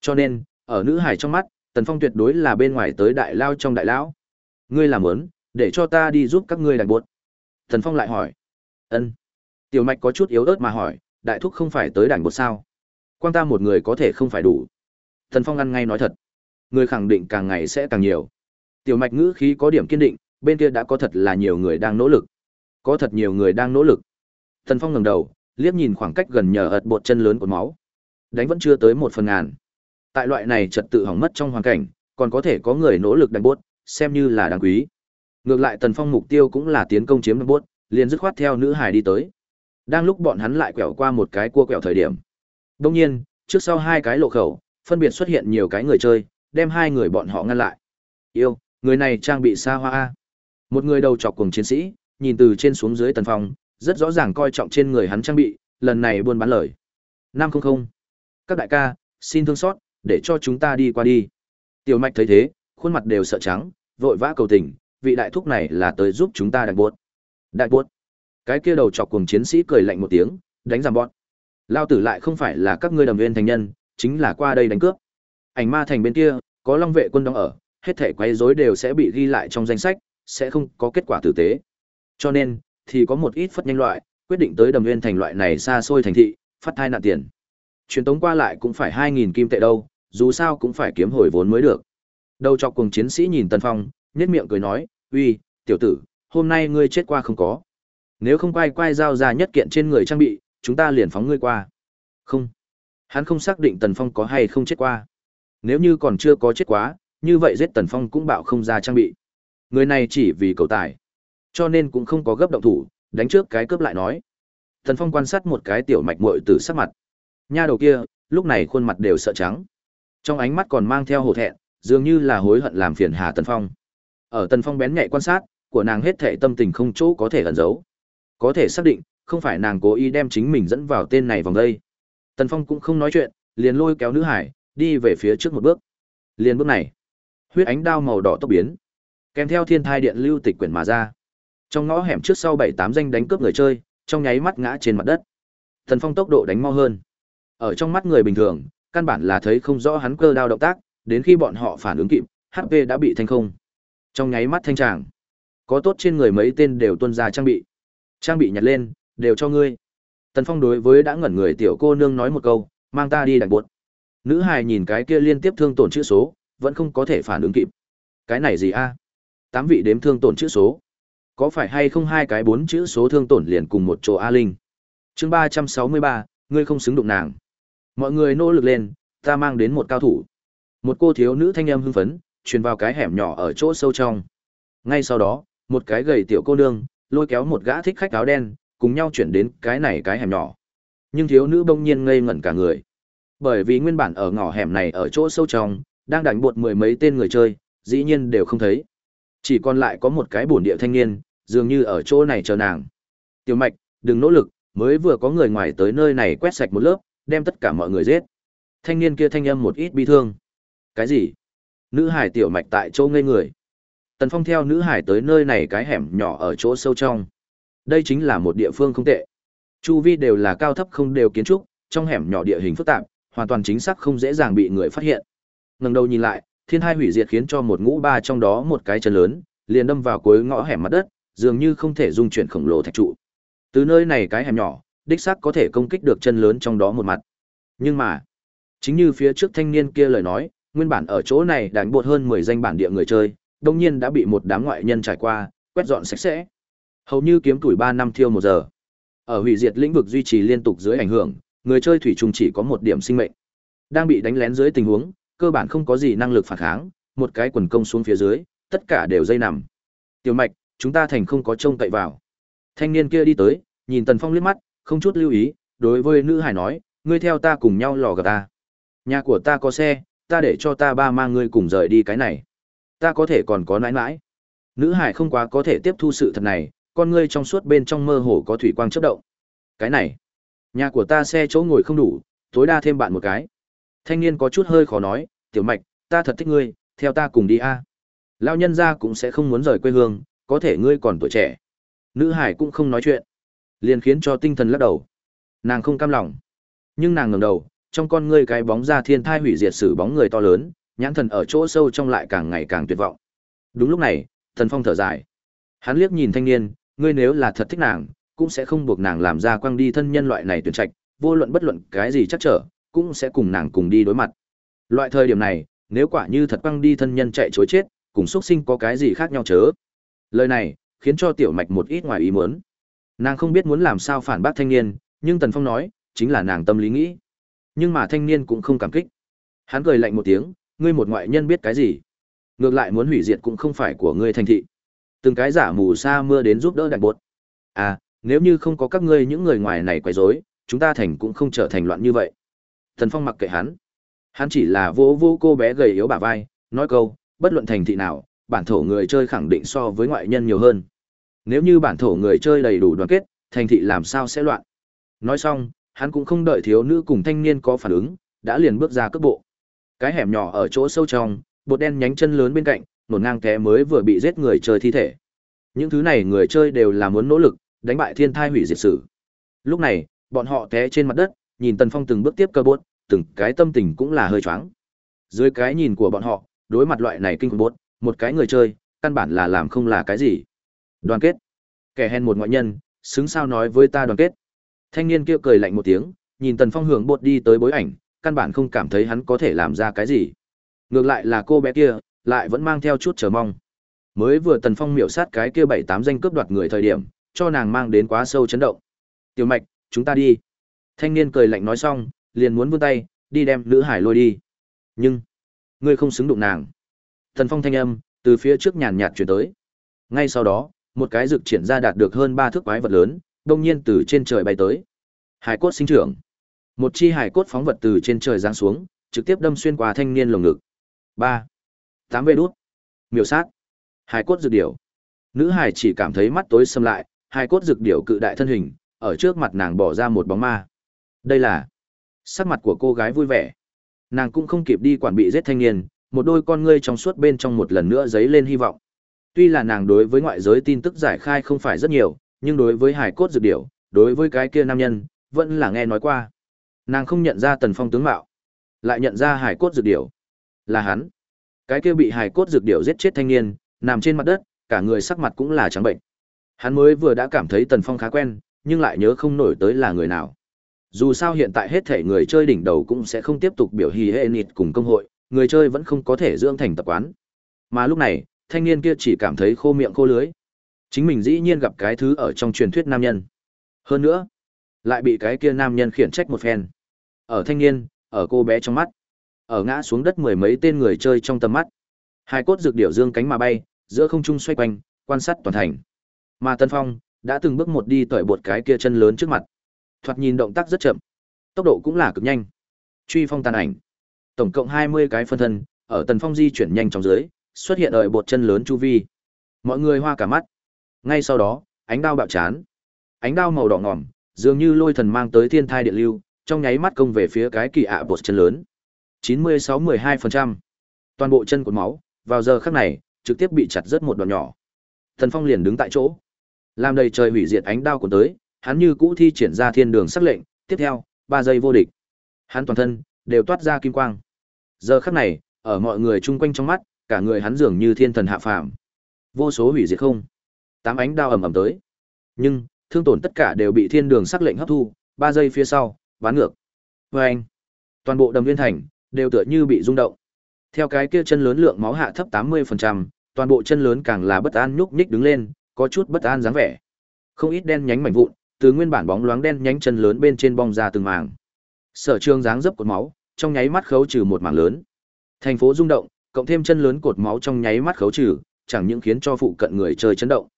Cho nên, ở nữ hải trong mắt, Tần Phong tuyệt đối là bên ngoài tới đại lao trong đại lão. Ngươi làm muốn, để cho ta đi giúp các ngươi đại buốt. Tần Phong lại hỏi. Ân. Tiểu Mạch có chút yếu ớt mà hỏi, đại thúc không phải tới đảnh bột sao? Quan ta một người có thể không phải đủ. Tần Phong ăn ngay nói thật. Người khẳng định càng ngày sẽ càng nhiều. Tiểu Mạch ngữ khí có điểm kiên định, bên kia đã có thật là nhiều người đang nỗ lực. Có thật nhiều người đang nỗ lực. Tần Phong ngẩng đầu, liếc nhìn khoảng cách gần nhờ ợt bột chân lớn của máu. Đánh vẫn chưa tới một phần ngàn. Tại loại này trật tự hỏng mất trong hoàn cảnh, còn có thể có người nỗ lực đánh bốt, xem như là đáng quý. Ngược lại Tần Phong mục tiêu cũng là tiến công chiếm đánh bốt, liền dứt khoát theo nữ hải đi tới. Đang lúc bọn hắn lại quẹo qua một cái cua quẹo thời điểm. Đông nhiên, trước sau hai cái lộ khẩu, phân biệt xuất hiện nhiều cái người chơi, đem hai người bọn họ ngăn lại. Yêu, người này trang bị xa hoa Một người đầu chọc cùng chiến sĩ, nhìn từ trên xuống dưới Tần Phong, rất rõ ràng coi trọng trên người hắn trang bị, lần này buôn bán lời. năm không không Các đại ca, xin thương xót, để cho chúng ta đi qua đi. Tiểu Mạch thấy thế, khuôn mặt đều sợ trắng, vội vã cầu tình, vị đại thúc này là tới giúp chúng ta đại buốt. Đại buốt. Cái kia đầu chọc cùng chiến sĩ cười lạnh một tiếng, đánh giảm bọn. Lao tử lại không phải là các ngươi đầm viên thành nhân, chính là qua đây đánh cướp. Ảnh ma thành bên kia, có long vệ quân đóng ở, hết thể quấy rối đều sẽ bị ghi lại trong danh sách, sẽ không có kết quả tử tế. Cho nên, thì có một ít phất nhanh loại, quyết định tới đầm nguyên thành loại này xa xôi thành thị, phát thai nạn tiền. Truyền tống qua lại cũng phải 2.000 kim tệ đâu, dù sao cũng phải kiếm hồi vốn mới được. Đầu chọc cùng chiến sĩ nhìn Tần Phong, nhếch miệng cười nói, "Uy, tiểu tử, hôm nay ngươi chết qua không có. Nếu không quay quay giao ra nhất kiện trên người trang bị, chúng ta liền phóng ngươi qua." Không. Hắn không xác định Tần Phong có hay không chết qua. Nếu như còn chưa có chết quá, như vậy giết Tần Phong cũng bạo không ra trang bị. Người này chỉ vì cầu tài, cho nên cũng không có gấp động thủ, đánh trước cái cướp lại nói. thần Phong quan sát một cái tiểu mạch muội từ sắc mặt. Nha đầu kia, lúc này khuôn mặt đều sợ trắng. Trong ánh mắt còn mang theo hổ thẹn, dường như là hối hận làm phiền Hà Tần Phong. Ở Tần Phong bén nhạy quan sát, của nàng hết thảy tâm tình không chỗ có thể ẩn giấu. Có thể xác định, không phải nàng cố ý đem chính mình dẫn vào tên này vòng đây. Tần Phong cũng không nói chuyện, liền lôi kéo nữ hải, đi về phía trước một bước. Liền bước này, huyết ánh đao màu đỏ tốc biến, kèm theo thiên thai điện lưu tịch quyển mà ra. Trong ngõ hẻm trước sau bảy tám danh đánh cướp người chơi, trong nháy mắt ngã trên mặt đất. thần Phong tốc độ đánh mau hơn. Ở trong mắt người bình thường, căn bản là thấy không rõ hắn cơ đao động tác, đến khi bọn họ phản ứng kịp, HP đã bị thanh không. Trong nháy mắt thanh tràng, có tốt trên người mấy tên đều tuân ra trang bị. Trang bị nhặt lên, đều cho ngươi. Tần Phong đối với đã ngẩn người tiểu cô nương nói một câu, mang ta đi đánh buột. Nữ hài nhìn cái kia liên tiếp thương tổn chữ số, vẫn không có thể phản ứng kịp. Cái này gì a? Tám vị đếm thương tổn chữ số. Có phải hay không hai cái bốn chữ số thương tổn liền cùng một chỗ A Linh? Chương ba trăm sáu mươi ba, ngươi không xứng đụng nàng. Mọi người nỗ lực lên, ta mang đến một cao thủ. Một cô thiếu nữ thanh em hưng phấn, truyền vào cái hẻm nhỏ ở chỗ sâu trong. Ngay sau đó, một cái gầy tiểu cô nương, lôi kéo một gã thích khách áo đen, cùng nhau chuyển đến cái này cái hẻm nhỏ. Nhưng thiếu nữ bỗng nhiên ngây ngẩn cả người. Bởi vì nguyên bản ở ngõ hẻm này ở chỗ sâu trong, đang đánh bột mười mấy tên người chơi, dĩ nhiên đều không thấy. Chỉ còn lại có một cái bổn địa thanh niên, dường như ở chỗ này chờ nàng. Tiểu Mạch, đừng nỗ lực, mới vừa có người ngoài tới nơi này quét sạch một lớp, đem tất cả mọi người giết. Thanh niên kia thanh âm một ít bi thương. Cái gì? Nữ hải tiểu mạch tại chỗ ngây người. Tần Phong theo nữ hải tới nơi này cái hẻm nhỏ ở chỗ sâu trong. Đây chính là một địa phương không tệ. Chu vi đều là cao thấp không đều kiến trúc, trong hẻm nhỏ địa hình phức tạp, hoàn toàn chính xác không dễ dàng bị người phát hiện. Ngẩng đầu nhìn lại, thiên hai hủy diệt khiến cho một ngũ ba trong đó một cái chân lớn, liền đâm vào cuối ngõ hẻm mặt đất, dường như không thể dung chuyển khổng lồ thạch trụ. Từ nơi này cái hẻm nhỏ, đích xác có thể công kích được chân lớn trong đó một mặt. Nhưng mà, chính như phía trước thanh niên kia lời nói, nguyên bản ở chỗ này đánh bột hơn 10 danh bản địa người chơi, đương nhiên đã bị một đám ngoại nhân trải qua, quét dọn sạch sẽ. Hầu như kiếm tuổi 3 năm thiêu một giờ. Ở hủy diệt lĩnh vực duy trì liên tục dưới ảnh hưởng, người chơi thủy trùng chỉ có một điểm sinh mệnh. Đang bị đánh lén dưới tình huống, cơ bản không có gì năng lực phản kháng, một cái quần công xuống phía dưới, tất cả đều dây nằm. Tiểu Mạch, chúng ta thành không có trông cậy vào. Thanh niên kia đi tới, nhìn Tần Phong liếc mắt, không chút lưu ý, đối với nữ hải nói, ngươi theo ta cùng nhau lò gặp ta. Nhà của ta có xe, ta để cho ta ba mang ngươi cùng rời đi cái này. Ta có thể còn có nãi nãi. Nữ hải không quá có thể tiếp thu sự thật này, con ngươi trong suốt bên trong mơ hồ có thủy quang chớp động. Cái này, nhà của ta xe chỗ ngồi không đủ, tối đa thêm bạn một cái. Thanh niên có chút hơi khó nói, tiểu mạch, ta thật thích ngươi, theo ta cùng đi a. À. Lão nhân gia cũng sẽ không muốn rời quê hương, có thể ngươi còn tuổi trẻ. Nữ hải cũng không nói chuyện, liền khiến cho tinh thần lắc đầu. Nàng không cam lòng, nhưng nàng ngẩng đầu, trong con ngươi cái bóng ra thiên thai hủy diệt sử bóng người to lớn, nhãn thần ở chỗ sâu trong lại càng ngày càng tuyệt vọng. Đúng lúc này, Thần Phong thở dài. Hắn liếc nhìn thanh niên, ngươi nếu là thật thích nàng, cũng sẽ không buộc nàng làm ra quang đi thân nhân loại này tuyển trạch, vô luận bất luận cái gì chắc trở, cũng sẽ cùng nàng cùng đi đối mặt. Loại thời điểm này, nếu quả như thật quang đi thân nhân chạy chối chết, cùng xuất sinh có cái gì khác nhau chớ. Lời này, khiến cho tiểu mạch một ít ngoài ý muốn. Nàng không biết muốn làm sao phản bác thanh niên, nhưng Tần Phong nói, chính là nàng tâm lý nghĩ. Nhưng mà thanh niên cũng không cảm kích. Hắn cười lạnh một tiếng, ngươi một ngoại nhân biết cái gì? Ngược lại muốn hủy diệt cũng không phải của ngươi thành thị. Từng cái giả mù sa mưa đến giúp đỡ đại bột. À, nếu như không có các ngươi những người ngoài này quấy rối, chúng ta thành cũng không trở thành loạn như vậy. Tần Phong mặc kệ hắn. Hắn chỉ là vô vô cô bé gầy yếu bả vai, nói câu, bất luận thành thị nào, bản thổ người chơi khẳng định so với ngoại nhân nhiều hơn. Nếu như bản thổ người chơi đầy đủ đoàn kết, thành thị làm sao sẽ loạn. Nói xong, hắn cũng không đợi thiếu nữ cùng thanh niên có phản ứng, đã liền bước ra cước bộ. Cái hẻm nhỏ ở chỗ sâu trong, bột đen nhánh chân lớn bên cạnh, nổn ngang té mới vừa bị giết người chơi thi thể. Những thứ này người chơi đều là muốn nỗ lực, đánh bại thiên thai hủy diệt sử. Lúc này, bọn họ té trên mặt đất, nhìn Tần Phong từng bước tiếp cơ bốt, từng cái tâm tình cũng là hơi choáng. Dưới cái nhìn của bọn họ, đối mặt loại này kinh khủng bốt, một cái người chơi, căn bản là làm không là cái gì. Đoàn kết. Kẻ hèn một ngoại nhân, xứng sao nói với ta đoàn kết. Thanh niên kia cười lạnh một tiếng, nhìn Tần Phong hưởng bột đi tới bối ảnh, căn bản không cảm thấy hắn có thể làm ra cái gì. Ngược lại là cô bé kia, lại vẫn mang theo chút chờ mong. Mới vừa Tần Phong miểu sát cái kia bảy tám danh cướp đoạt người thời điểm, cho nàng mang đến quá sâu chấn động. "Tiểu Mạch, chúng ta đi." Thanh niên cười lạnh nói xong, liền muốn vươn tay, đi đem nữ hải lôi đi. "Nhưng, ngươi không xứng đụng nàng." Thần Phong thanh âm từ phía trước nhàn nhạt truyền tới. Ngay sau đó, một cái rực triển ra đạt được hơn ba thước quái vật lớn, đông nhiên từ trên trời bay tới. Hải cốt sinh trưởng. Một chi hải cốt phóng vật từ trên trời giáng xuống, trực tiếp đâm xuyên qua thanh niên lồng ngực. ba tám vê đút. Miểu sát. Hải cốt dược điểu. Nữ hải chỉ cảm thấy mắt tối sầm lại, hải cốt dược điểu cự đại thân hình, ở trước mặt nàng bỏ ra một bóng ma. Đây là sắc mặt của cô gái vui vẻ. Nàng cũng không kịp đi quản bị giết thanh niên, một đôi con ngươi trong suốt bên trong một lần nữa dấy lên hy vọng. Tuy là nàng đối với ngoại giới tin tức giải khai không phải rất nhiều, nhưng đối với hải cốt dược điểu, đối với cái kia nam nhân, vẫn là nghe nói qua. Nàng không nhận ra Tần Phong tướng mạo, lại nhận ra hải cốt dược điểu. Là hắn. Cái kia bị hải cốt dược điểu giết chết thanh niên, nằm trên mặt đất, cả người sắc mặt cũng là trắng bệnh. Hắn mới vừa đã cảm thấy Tần Phong khá quen, nhưng lại nhớ không nổi tới là người nào. Dù sao hiện tại hết thể người chơi đỉnh đầu cũng sẽ không tiếp tục biểu hì hệ nịt cùng công hội, người chơi vẫn không có thể dưỡng thành tập quán. Mà lúc này, thanh niên kia chỉ cảm thấy khô miệng khô lưới. Chính mình dĩ nhiên gặp cái thứ ở trong truyền thuyết nam nhân. Hơn nữa, lại bị cái kia nam nhân khiển trách một phen. Ở thanh niên, ở cô bé trong mắt, ở ngã xuống đất mười mấy tên người chơi trong tầm mắt. Hai cốt dược điểu dương cánh mà bay, giữa không trung xoay quanh, quan sát toàn thành. Mà Tân Phong đã từng bước một đi tỏi bột cái kia chân lớn trước mặt. Thoạt nhìn động tác rất chậm, tốc độ cũng là cực nhanh. Truy phong tàn ảnh. Tổng cộng hai mươi cái phân thân, ở Tần Phong di chuyển nhanh trong dưới, xuất hiện ở bột chân lớn chu vi. Mọi người hoa cả mắt. Ngay sau đó, ánh đao bạo chán. Ánh đao màu đỏ ngòm, dường như lôi thần mang tới thiên thai điện lưu, trong nháy mắt công về phía cái kỳ ạ bột chân lớn. 96-12%. Toàn bộ chân cột máu, vào giờ khắc này, trực tiếp bị chặt rất một đoạn nhỏ. Tần Phong liền đứng tại chỗ, làm đầy trời hủy diệt ánh đao của tới, hắn như cũ thi triển ra thiên đường sắc lệnh, tiếp theo, 3 giây vô địch. Hắn toàn thân đều toát ra kim quang. Giờ khắc này, ở mọi người chung quanh trong mắt, cả người hắn dường như thiên thần hạ phàm. Vô số hủy diệt không. Tám ánh đao ầm ầm tới. Nhưng, thương tổn tất cả đều bị thiên đường sắc lệnh hấp thu, 3 giây phía sau, bán ngược. Và anh, toàn bộ đầm viên thành đều tựa như bị rung động. Theo cái kia chân lớn lượng máu hạ thấp 80%, toàn bộ chân lớn càng là bất an nhúc nhích đứng lên, có chút bất an dáng vẻ. Không ít đen nhánh mảnh vụn, từ nguyên bản bóng loáng đen nhánh chân lớn bên trên bong ra từng mảng. Sở Trường dáng dấp cột máu, trong nháy mắt khấu trừ một mảng lớn. Thành phố rung động, cộng thêm chân lớn cột máu trong nháy mắt khấu trừ, chẳng những khiến cho phụ cận người chơi chấn động.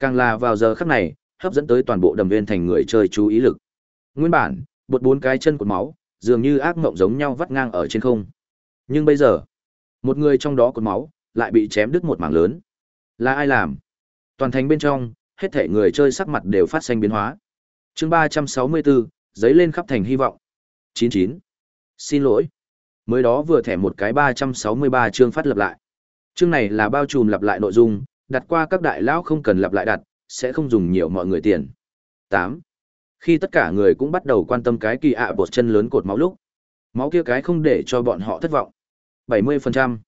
Càng là vào giờ khắc này, hấp dẫn tới toàn bộ đầm viên thành người chơi chú ý lực. Nguyên bản, bột bốn cái chân cột máu, dường như ác mộng giống nhau vắt ngang ở trên không. Nhưng bây giờ, một người trong đó cột máu, lại bị chém đứt một mảng lớn. Là ai làm? Toàn thành bên trong, hết thể người chơi sắc mặt đều phát sinh biến hóa. chương 364, giấy lên khắp thành hy vọng. 99. Xin lỗi. Mới đó vừa thẻ một cái 363 chương phát lập lại. Chương này là bao trùm lặp lại nội dung, đặt qua các đại lão không cần lặp lại đặt, sẽ không dùng nhiều mọi người tiền. 8. Khi tất cả người cũng bắt đầu quan tâm cái kỳ ạ bột chân lớn cột máu lúc, máu kia cái không để cho bọn họ thất vọng. 70%,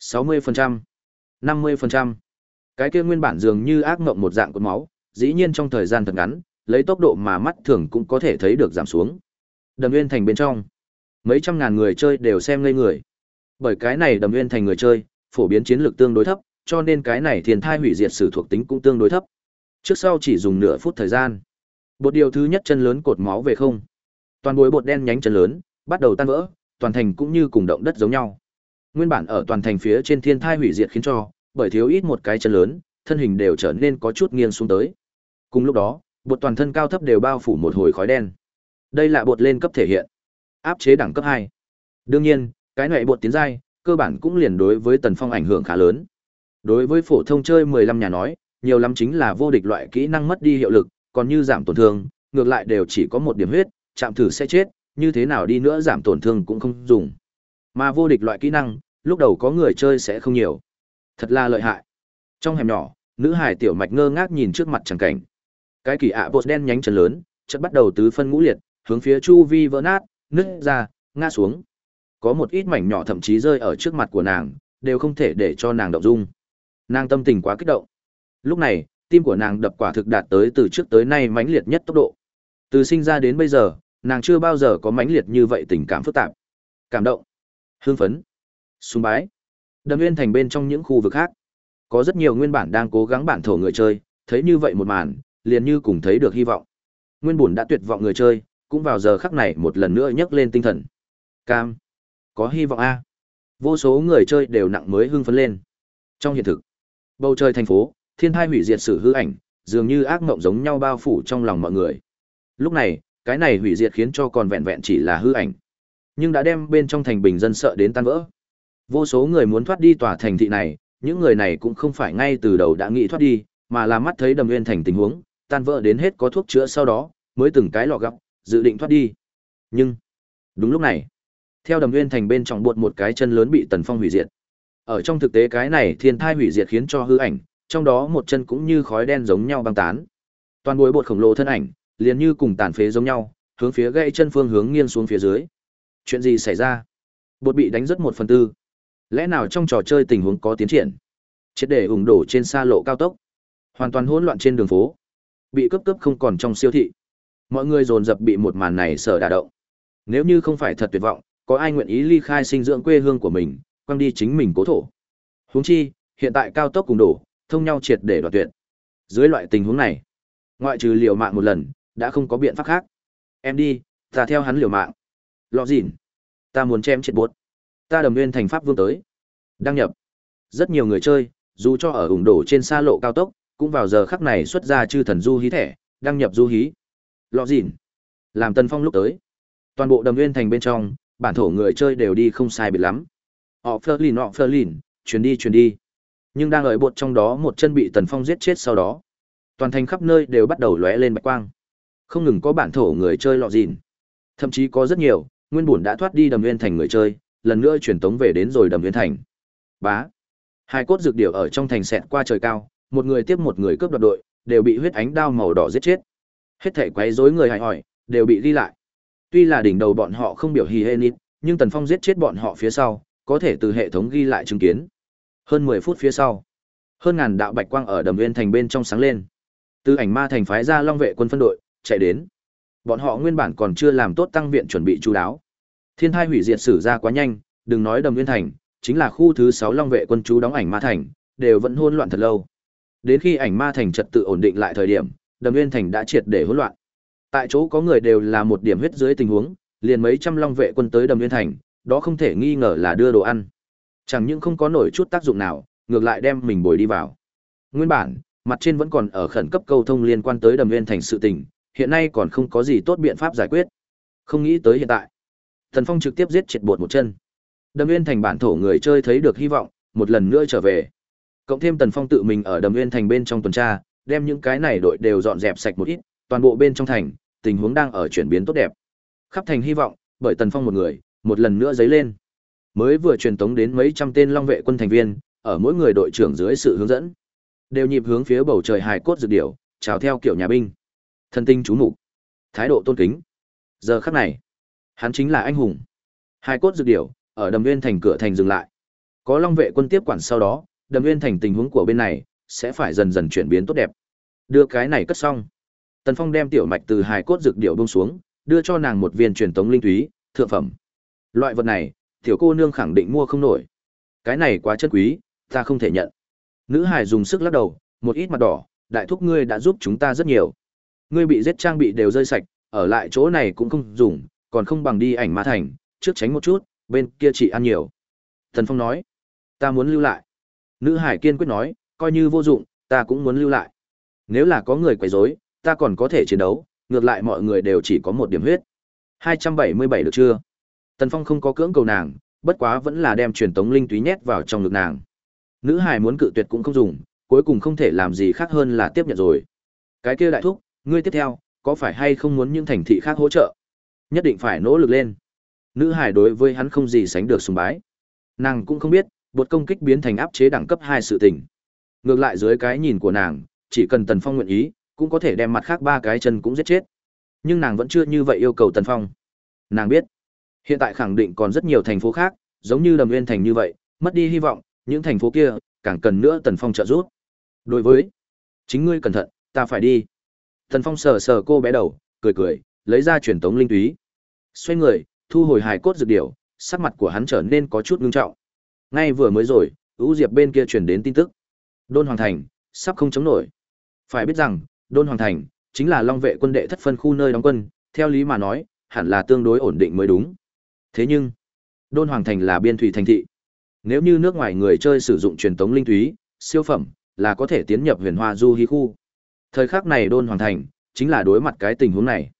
60%, 50%. Cái kia nguyên bản dường như ác mộng một dạng cột máu, dĩ nhiên trong thời gian thật ngắn, lấy tốc độ mà mắt thường cũng có thể thấy được giảm xuống. Đầm Nguyên Thành bên trong, mấy trăm ngàn người chơi đều xem ngây người. Bởi cái này Đầm Nguyên Thành người chơi, phổ biến chiến lược tương đối thấp, cho nên cái này thiên thai hủy diệt sử thuộc tính cũng tương đối thấp. Trước sau chỉ dùng nửa phút thời gian. Bột điều thứ nhất chân lớn cột máu về không. Toàn bối bột đen nhánh chân lớn, bắt đầu tan vỡ, toàn thành cũng như cùng động đất giống nhau. Nguyên bản ở toàn thành phía trên thiên thai hủy diệt khiến cho, bởi thiếu ít một cái chân lớn, thân hình đều trở nên có chút nghiêng xuống tới. Cùng lúc đó, bột toàn thân cao thấp đều bao phủ một hồi khói đen. Đây là bột lên cấp thể hiện. Áp chế đẳng cấp hai Đương nhiên, cái này bột tiến giai, cơ bản cũng liền đối với Tần Phong ảnh hưởng khá lớn. Đối với phổ thông chơi 15 nhà nói, nhiều lắm chính là vô địch loại kỹ năng mất đi hiệu lực, còn như giảm tổn thương, ngược lại đều chỉ có một điểm huyết, chạm thử sẽ chết, như thế nào đi nữa giảm tổn thương cũng không dùng. Mà vô địch loại kỹ năng, lúc đầu có người chơi sẽ không nhiều. Thật là lợi hại. Trong hẻm nhỏ, nữ hải tiểu mạch ngơ ngác nhìn trước mặt chẳng cảnh. Cái kỳ ạ à bột đen nhánh chân lớn, chất bắt đầu tứ phân ngũ liệt, hướng phía chu vi vỡ nát, nứt ra, ngã xuống. Có một ít mảnh nhỏ thậm chí rơi ở trước mặt của nàng, đều không thể để cho nàng động dung. Nàng tâm tình quá kích động. Lúc này, tim của nàng đập quả thực đạt tới từ trước tới nay mãnh liệt nhất tốc độ. Từ sinh ra đến bây giờ, nàng chưa bao giờ có mãnh liệt như vậy tình cảm phức tạp. Cảm động, hương phấn, sùng bái, Đầm Nguyên thành bên trong những khu vực khác, có rất nhiều nguyên bản đang cố gắng bản thổ người chơi, thấy như vậy một màn, liền như cùng thấy được hy vọng. Nguyên buồn đã tuyệt vọng người chơi, cũng vào giờ khắc này một lần nữa nhấc lên tinh thần. Cam, có hy vọng a. Vô số người chơi đều nặng mới hưng phấn lên. Trong hiện thực, bầu trời thành phố, thiên thai hủy diệt sự hư ảnh, dường như ác mộng giống nhau bao phủ trong lòng mọi người. Lúc này, cái này hủy diệt khiến cho còn vẹn vẹn chỉ là hư ảnh, nhưng đã đem bên trong thành bình dân sợ đến tan vỡ. Vô số người muốn thoát đi tòa thành thị này, những người này cũng không phải ngay từ đầu đã nghĩ thoát đi, mà là mắt thấy đầm nguyên thành tình huống, tan vỡ đến hết có thuốc chữa sau đó, mới từng cái lọ gặp dự định thoát đi. Nhưng, đúng lúc này, theo đầm nguyên thành bên trong buột một cái chân lớn bị tần phong hủy diệt. Ở trong thực tế cái này thiên thai hủy diệt khiến cho hư ảnh, trong đó một chân cũng như khói đen giống nhau băng tán. Toàn bối bột khổng lồ thân ảnh, liền như cùng tàn phế giống nhau, hướng phía gãy chân phương hướng nghiêng xuống phía dưới. Chuyện gì xảy ra? Bột bị đánh rất một phần tư. Lẽ nào trong trò chơi tình huống có tiến triển? Chết để ủng đổ trên xa lộ cao tốc. Hoàn toàn hỗn loạn trên đường phố. Bị cấp cấp không còn trong siêu thị. Mọi người dồn dập bị một màn này sợ đả động. Nếu như không phải thật tuyệt vọng, có ai nguyện ý ly khai sinh dưỡng quê hương của mình, quăng đi chính mình cố thổ. Huống chi, hiện tại cao tốc cùng đổ, thông nhau triệt để đoạt tuyệt. Dưới loại tình huống này, ngoại trừ liều mạng một lần, đã không có biện pháp khác. Em đi, ta theo hắn liều mạng. Lọ dịn. Ta muốn chém chết buốt. Ta đồng nguyên thành pháp vương tới. Đăng nhập. Rất nhiều người chơi, dù cho ở ủng đổ trên xa lộ cao tốc, cũng vào giờ khắc này xuất ra chư thần du hí thẻ, đăng nhập du hí. Lọ dìn, Làm Tần Phong lúc tới. Toàn bộ đầm nguyên thành bên trong, bản thổ người chơi đều đi không sai biệt lắm. Họ phơ lìn họ phơ lìn, chuyển đi chuyển đi. Nhưng đang ở bột trong đó một chân bị Tần Phong giết chết sau đó. Toàn thành khắp nơi đều bắt đầu lóe lên bạch quang. Không ngừng có bản thổ người chơi lọ dìn. Thậm chí có rất nhiều, nguyên bùn đã thoát đi đầm nguyên thành người chơi, lần nữa truyền tống về đến rồi đầm nguyên thành. Bá. Hai cốt dược điệu ở trong thành xẹt qua trời cao, một người tiếp một người cướp đoạt đội, đều bị huyết ánh đao màu đỏ giết chết. Hết thể quấy rối người hài hỏi, đều bị ghi lại. Tuy là đỉnh đầu bọn họ không biểu hì hê nít, nhưng Tần Phong giết chết bọn họ phía sau, có thể từ hệ thống ghi lại chứng kiến. Hơn 10 phút phía sau, hơn ngàn đạo bạch quang ở đầm nguyên thành bên trong sáng lên. Từ ảnh ma thành phái ra long vệ quân phân đội, chạy đến. Bọn họ nguyên bản còn chưa làm tốt tăng viện chuẩn bị chú đáo. Thiên thai hủy diệt xử ra quá nhanh, đừng nói đầm nguyên thành, chính là khu thứ sáu long vệ quân chú đóng ảnh ma thành, đều vẫn hỗn loạn thật lâu. Đến khi ảnh ma thành trật tự ổn định lại thời điểm, đầm nguyên thành đã triệt để hỗn loạn. Tại chỗ có người đều là một điểm huyết dưới tình huống, liền mấy trăm long vệ quân tới đầm nguyên thành, đó không thể nghi ngờ là đưa đồ ăn. Chẳng những không có nổi chút tác dụng nào, ngược lại đem mình bồi đi vào. Nguyên bản, mặt trên vẫn còn ở khẩn cấp câu thông liên quan tới đầm nguyên thành sự tình, hiện nay còn không có gì tốt biện pháp giải quyết. Không nghĩ tới hiện tại. Thần Phong trực tiếp giết triệt bột một chân. Đầm nguyên thành bản thổ người chơi thấy được hy vọng, một lần nữa trở về. Cộng thêm Tần Phong tự mình ở đầm nguyên thành bên trong tuần tra, đem những cái này đội đều dọn dẹp sạch một ít, toàn bộ bên trong thành, tình huống đang ở chuyển biến tốt đẹp. Khắp thành hy vọng, bởi Tần Phong một người, một lần nữa dấy lên. Mới vừa truyền tống đến mấy trăm tên long vệ quân thành viên, ở mỗi người đội trưởng dưới sự hướng dẫn, đều nhịp hướng phía bầu trời hài cốt dược điểu, chào theo kiểu nhà binh. Thân tinh chú mục, thái độ tôn kính. Giờ khắc này, hắn chính là anh hùng. Hài cốt dược điểu, ở Đầm Nguyên thành cửa thành dừng lại. Có long vệ quân tiếp quản sau đó, Đầm Nguyên thành tình huống của bên này sẽ phải dần dần chuyển biến tốt đẹp. Đưa cái này cất xong. Tần Phong đem tiểu mạch từ hài cốt dược điệu buông xuống, đưa cho nàng một viên truyền tống linh túy, thượng phẩm. Loại vật này, tiểu cô nương khẳng định mua không nổi. Cái này quá chân quý, ta không thể nhận. Nữ hải dùng sức lắc đầu, một ít mặt đỏ, đại thúc ngươi đã giúp chúng ta rất nhiều. Ngươi bị giết trang bị đều rơi sạch, ở lại chỗ này cũng không dùng, còn không bằng đi ảnh ma thành, trước tránh một chút, bên kia chỉ ăn nhiều. Thần Phong nói, ta muốn lưu lại. Nữ hải kiên quyết nói, coi như vô dụng, ta cũng muốn lưu lại. Nếu là có người quấy rối, ta còn có thể chiến đấu, ngược lại mọi người đều chỉ có một điểm huyết. 277 được chưa? Tần Phong không có cưỡng cầu nàng, bất quá vẫn là đem truyền tống linh túy nhét vào trong ngực nàng. Nữ hài muốn cự tuyệt cũng không dùng, cuối cùng không thể làm gì khác hơn là tiếp nhận rồi. Cái kia đại thúc, ngươi tiếp theo, có phải hay không muốn những thành thị khác hỗ trợ? Nhất định phải nỗ lực lên. Nữ hài đối với hắn không gì sánh được sùng bái. Nàng cũng không biết, bột công kích biến thành áp chế đẳng cấp 2 sự tình. Ngược lại dưới cái nhìn của nàng, chỉ cần Tần Phong nguyện ý, cũng có thể đem mặt khác ba cái chân cũng giết chết. Nhưng nàng vẫn chưa như vậy yêu cầu Tần Phong. Nàng biết, Hiện tại khẳng định còn rất nhiều thành phố khác, giống như Đầm Nguyên thành như vậy, mất đi hy vọng, những thành phố kia càng cần nữa Tần Phong trợ giúp. Đối với chính ngươi cẩn thận, ta phải đi. Tần Phong sờ sờ cô bé đầu, cười cười, lấy ra truyền tống linh túy. Xoay người, thu hồi hài cốt dược điểu, sắc mặt của hắn trở nên có chút ngưng trọng. Ngay vừa mới rồi, Ú Diệp bên kia truyền đến tin tức. Đôn Hoàng Thành, sắp không chống nổi. Phải biết rằng, Đôn Hoàng Thành, chính là Long vệ quân đệ thất phân khu nơi đóng quân, theo lý mà nói, hẳn là tương đối ổn định mới đúng. Thế nhưng, Đôn Hoàng Thành là biên thủy thành thị. Nếu như nước ngoài người chơi sử dụng truyền tống linh thúy, siêu phẩm, là có thể tiến nhập huyền hoa du hí khu. Thời khắc này Đôn Hoàng Thành, chính là đối mặt cái tình huống này.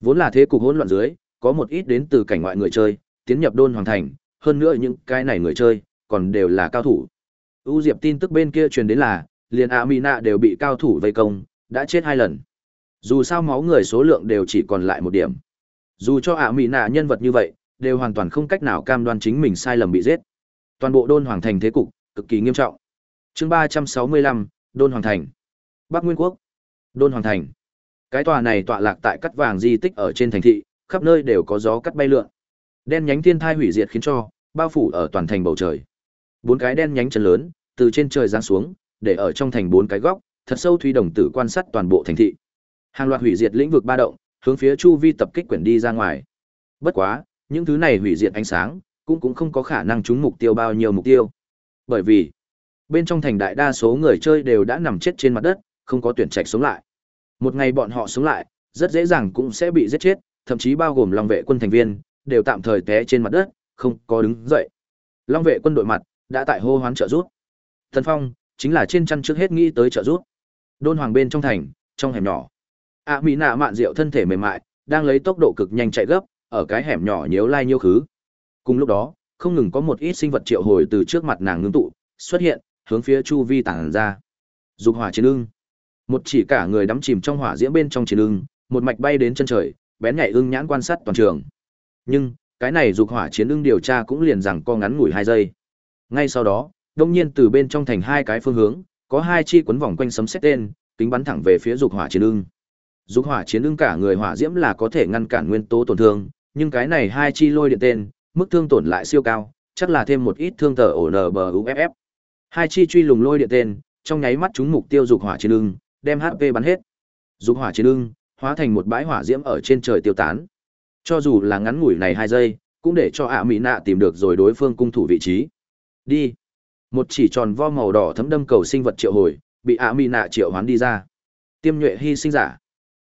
Vốn là thế cục hỗn loạn dưới, có một ít đến từ cảnh ngoại người chơi, tiến nhập Đôn Hoàng Thành, hơn nữa những cái này người chơi, còn đều là cao thủ. U Diệp tin tức bên kia truyền đến là, liền Amina đều bị cao thủ vây công, đã chết hai lần. Dù sao máu người số lượng đều chỉ còn lại một điểm. Dù cho Amina nhân vật như vậy, đều hoàn toàn không cách nào cam đoan chính mình sai lầm bị giết. Toàn bộ Đôn Hoàng Thành thế cục cực kỳ nghiêm trọng. Chương ba trăm sáu mươi lăm Đôn Hoàng Thành. Bắc Nguyên Quốc. Đôn Hoàng Thành. Cái tòa này tọa lạc tại cắt vàng di tích ở trên thành thị, khắp nơi đều có gió cắt bay lượn. Đen nhánh thiên thai hủy diệt khiến cho bao phủ ở toàn thành bầu trời. Bốn cái đen nhánh chân lớn từ trên trời giáng xuống, để ở trong thành bốn cái góc, thật sâu thủy đồng tử quan sát toàn bộ thành thị. Hàng loạt hủy diệt lĩnh vực ba động, hướng phía chu vi tập kích quyển đi ra ngoài. Bất quá, những thứ này hủy diệt ánh sáng, cũng cũng không có khả năng trúng mục tiêu bao nhiêu mục tiêu. Bởi vì, bên trong thành đại đa số người chơi đều đã nằm chết trên mặt đất, không có tuyển trạch sống lại. Một ngày bọn họ sống lại, rất dễ dàng cũng sẽ bị giết chết, thậm chí bao gồm Long vệ quân thành viên, đều tạm thời té trên mặt đất, không có đứng dậy. Long vệ quân đội mặt đã tại hô hoán trợ rút. Thần Phong chính là trên chăn trước hết nghĩ tới trợ rút. Đôn Hoàng bên trong thành, trong hẻm nhỏ. A Mỹ nạ mạn rượu thân thể mềm mại, đang lấy tốc độ cực nhanh chạy gấp, ở cái hẻm nhỏ nhiễu lai nhiêu khứ. Cùng lúc đó, không ngừng có một ít sinh vật triệu hồi từ trước mặt nàng ngưng tụ, xuất hiện, hướng phía chu vi tản ra. Dục hỏa chiến ưng. Một chỉ cả người đắm chìm trong hỏa diễm bên trong chiến ưng, một mạch bay đến chân trời, bén nhạy ưng nhãn quan sát toàn trường. Nhưng, cái này dục hỏa chiến ưng điều tra cũng liền rằng co ngắn ngủi hai giây. Ngay sau đó, đông nhiên từ bên trong thành hai cái phương hướng, có hai chi quấn vòng quanh sấm sét tên, kính bắn thẳng về phía dục hỏa chiến ưng. Dục hỏa chiến ưng cả người hỏa diễm là có thể ngăn cản nguyên tố tổn thương, nhưng cái này hai chi lôi điện tên, mức thương tổn lại siêu cao, chắc là thêm một ít thương tở ổ NBUFF. Hai chi truy lùng lôi điện tên, trong nháy mắt chúng mục tiêu dục hỏa chiến ưng, đem HP bắn hết. Dục hỏa chiến ưng, hóa thành một bãi hỏa diễm ở trên trời tiêu tán. Cho dù là ngắn ngủi này hai giây, cũng để cho ạ mỹ nạ tìm được rồi đối phương cung thủ vị trí. Đi. Một chỉ tròn vo màu đỏ thấm đâm cầu sinh vật triệu hồi, bị ạ mỹ nạ triệu hoán đi ra. Tiêm nhuệ hy sinh giả.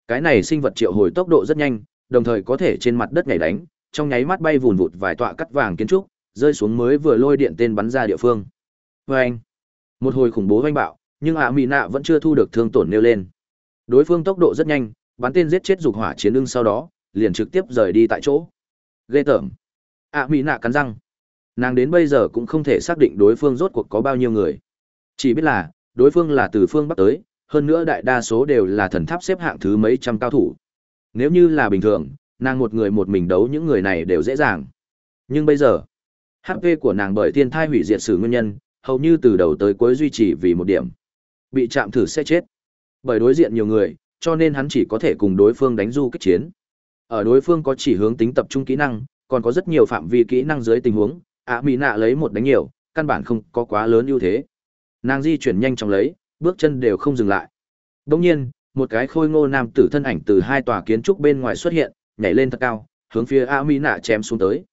Cái này sinh vật triệu hồi tốc độ rất nhanh, đồng thời có thể trên mặt đất nhảy đánh, trong nháy mắt bay vùn vụt vài tọa cắt vàng kiến trúc, rơi xuống mới vừa lôi điện tên bắn ra địa phương. Vâng! Một hồi khủng bố oanh bạo, nhưng ạ mỹ nạ vẫn chưa thu được thương tổn nêu lên. Đối phương tốc độ rất nhanh, bắn tên giết chết dục hỏa chiến ưng sau đó, liền trực tiếp rời đi tại chỗ. Ghê tởm! ạ mỹ nạ cắn răng. Nàng đến bây giờ cũng không thể xác định đối phương rốt cuộc có bao nhiêu người. Chỉ biết là, đối phương là từ phương Bắc tới, hơn nữa đại đa số đều là thần tháp xếp hạng thứ mấy trăm cao thủ. Nếu như là bình thường, nàng một người một mình đấu những người này đều dễ dàng. Nhưng bây giờ, HP của nàng bởi thiên thai hủy diệt sử nguyên nhân, hầu như từ đầu tới cuối duy trì vì một điểm. Bị chạm thử sẽ chết. Bởi đối diện nhiều người, cho nên hắn chỉ có thể cùng đối phương đánh du kích chiến. Ở đối phương có chỉ hướng tính tập trung kỹ năng, còn có rất nhiều phạm vi kỹ năng dưới tình huống, ạ mỹ nạ lấy một đánh nhiều, căn bản không có quá lớn ưu thế. Nàng di chuyển nhanh chóng lấy, bước chân đều không dừng lại. Đồng nhiên, một cái khôi ngô nam tử thân ảnh từ hai tòa kiến trúc bên ngoài xuất hiện, nhảy lên thật cao, hướng phía A Mỹ nạ chém xuống tới.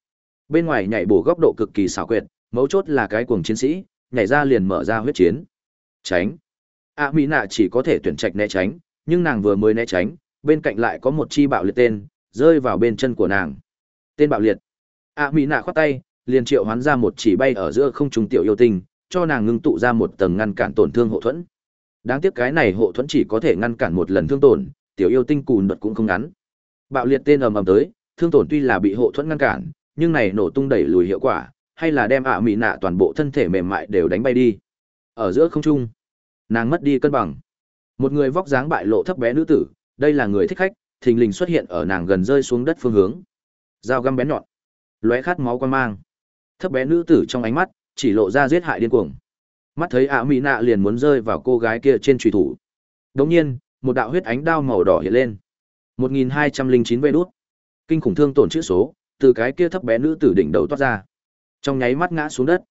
Bên ngoài nhảy bổ góc độ cực kỳ xảo quyệt, mấu chốt là cái cuồng chiến sĩ, nhảy ra liền mở ra huyết chiến. Tránh. A Mỹ nạ chỉ có thể tuyển trạch né tránh, nhưng nàng vừa mới né tránh, bên cạnh lại có một chi bạo liệt tên, rơi vào bên chân của nàng. Tên bạo liệt. A Mỹ nạ khoát tay, liền triệu hoán ra một chỉ bay ở giữa không trung tiểu yêu tinh, cho nàng ngưng tụ ra một tầng ngăn cản tổn thương hộ thuẫn. Đáng tiếc cái này hộ thuẫn chỉ có thể ngăn cản một lần thương tổn, tiểu yêu tinh cùn đột cũng không ngắn. Bạo liệt tên ầm ầm tới, thương tổn tuy là bị hộ thuẫn ngăn cản, nhưng này nổ tung đẩy lùi hiệu quả, hay là đem ạ mỹ nạ toàn bộ thân thể mềm mại đều đánh bay đi. Ở giữa không trung, nàng mất đi cân bằng. Một người vóc dáng bại lộ thấp bé nữ tử, đây là người thích khách, thình lình xuất hiện ở nàng gần rơi xuống đất phương hướng. Dao găm bén nhọn, lóe khát máu quan mang. Thấp bé nữ tử trong ánh mắt chỉ lộ ra giết hại điên cuồng. Mắt thấy ạ mỹ nạ liền muốn rơi vào cô gái kia trên trùy thủ. Đống nhiên, một đạo huyết ánh đao màu đỏ hiện lên. 1209 vê đút. Kinh khủng thương tổn chữ số, từ cái kia thấp bé nữ tử đỉnh đầu toát ra. Trong nháy mắt ngã xuống đất.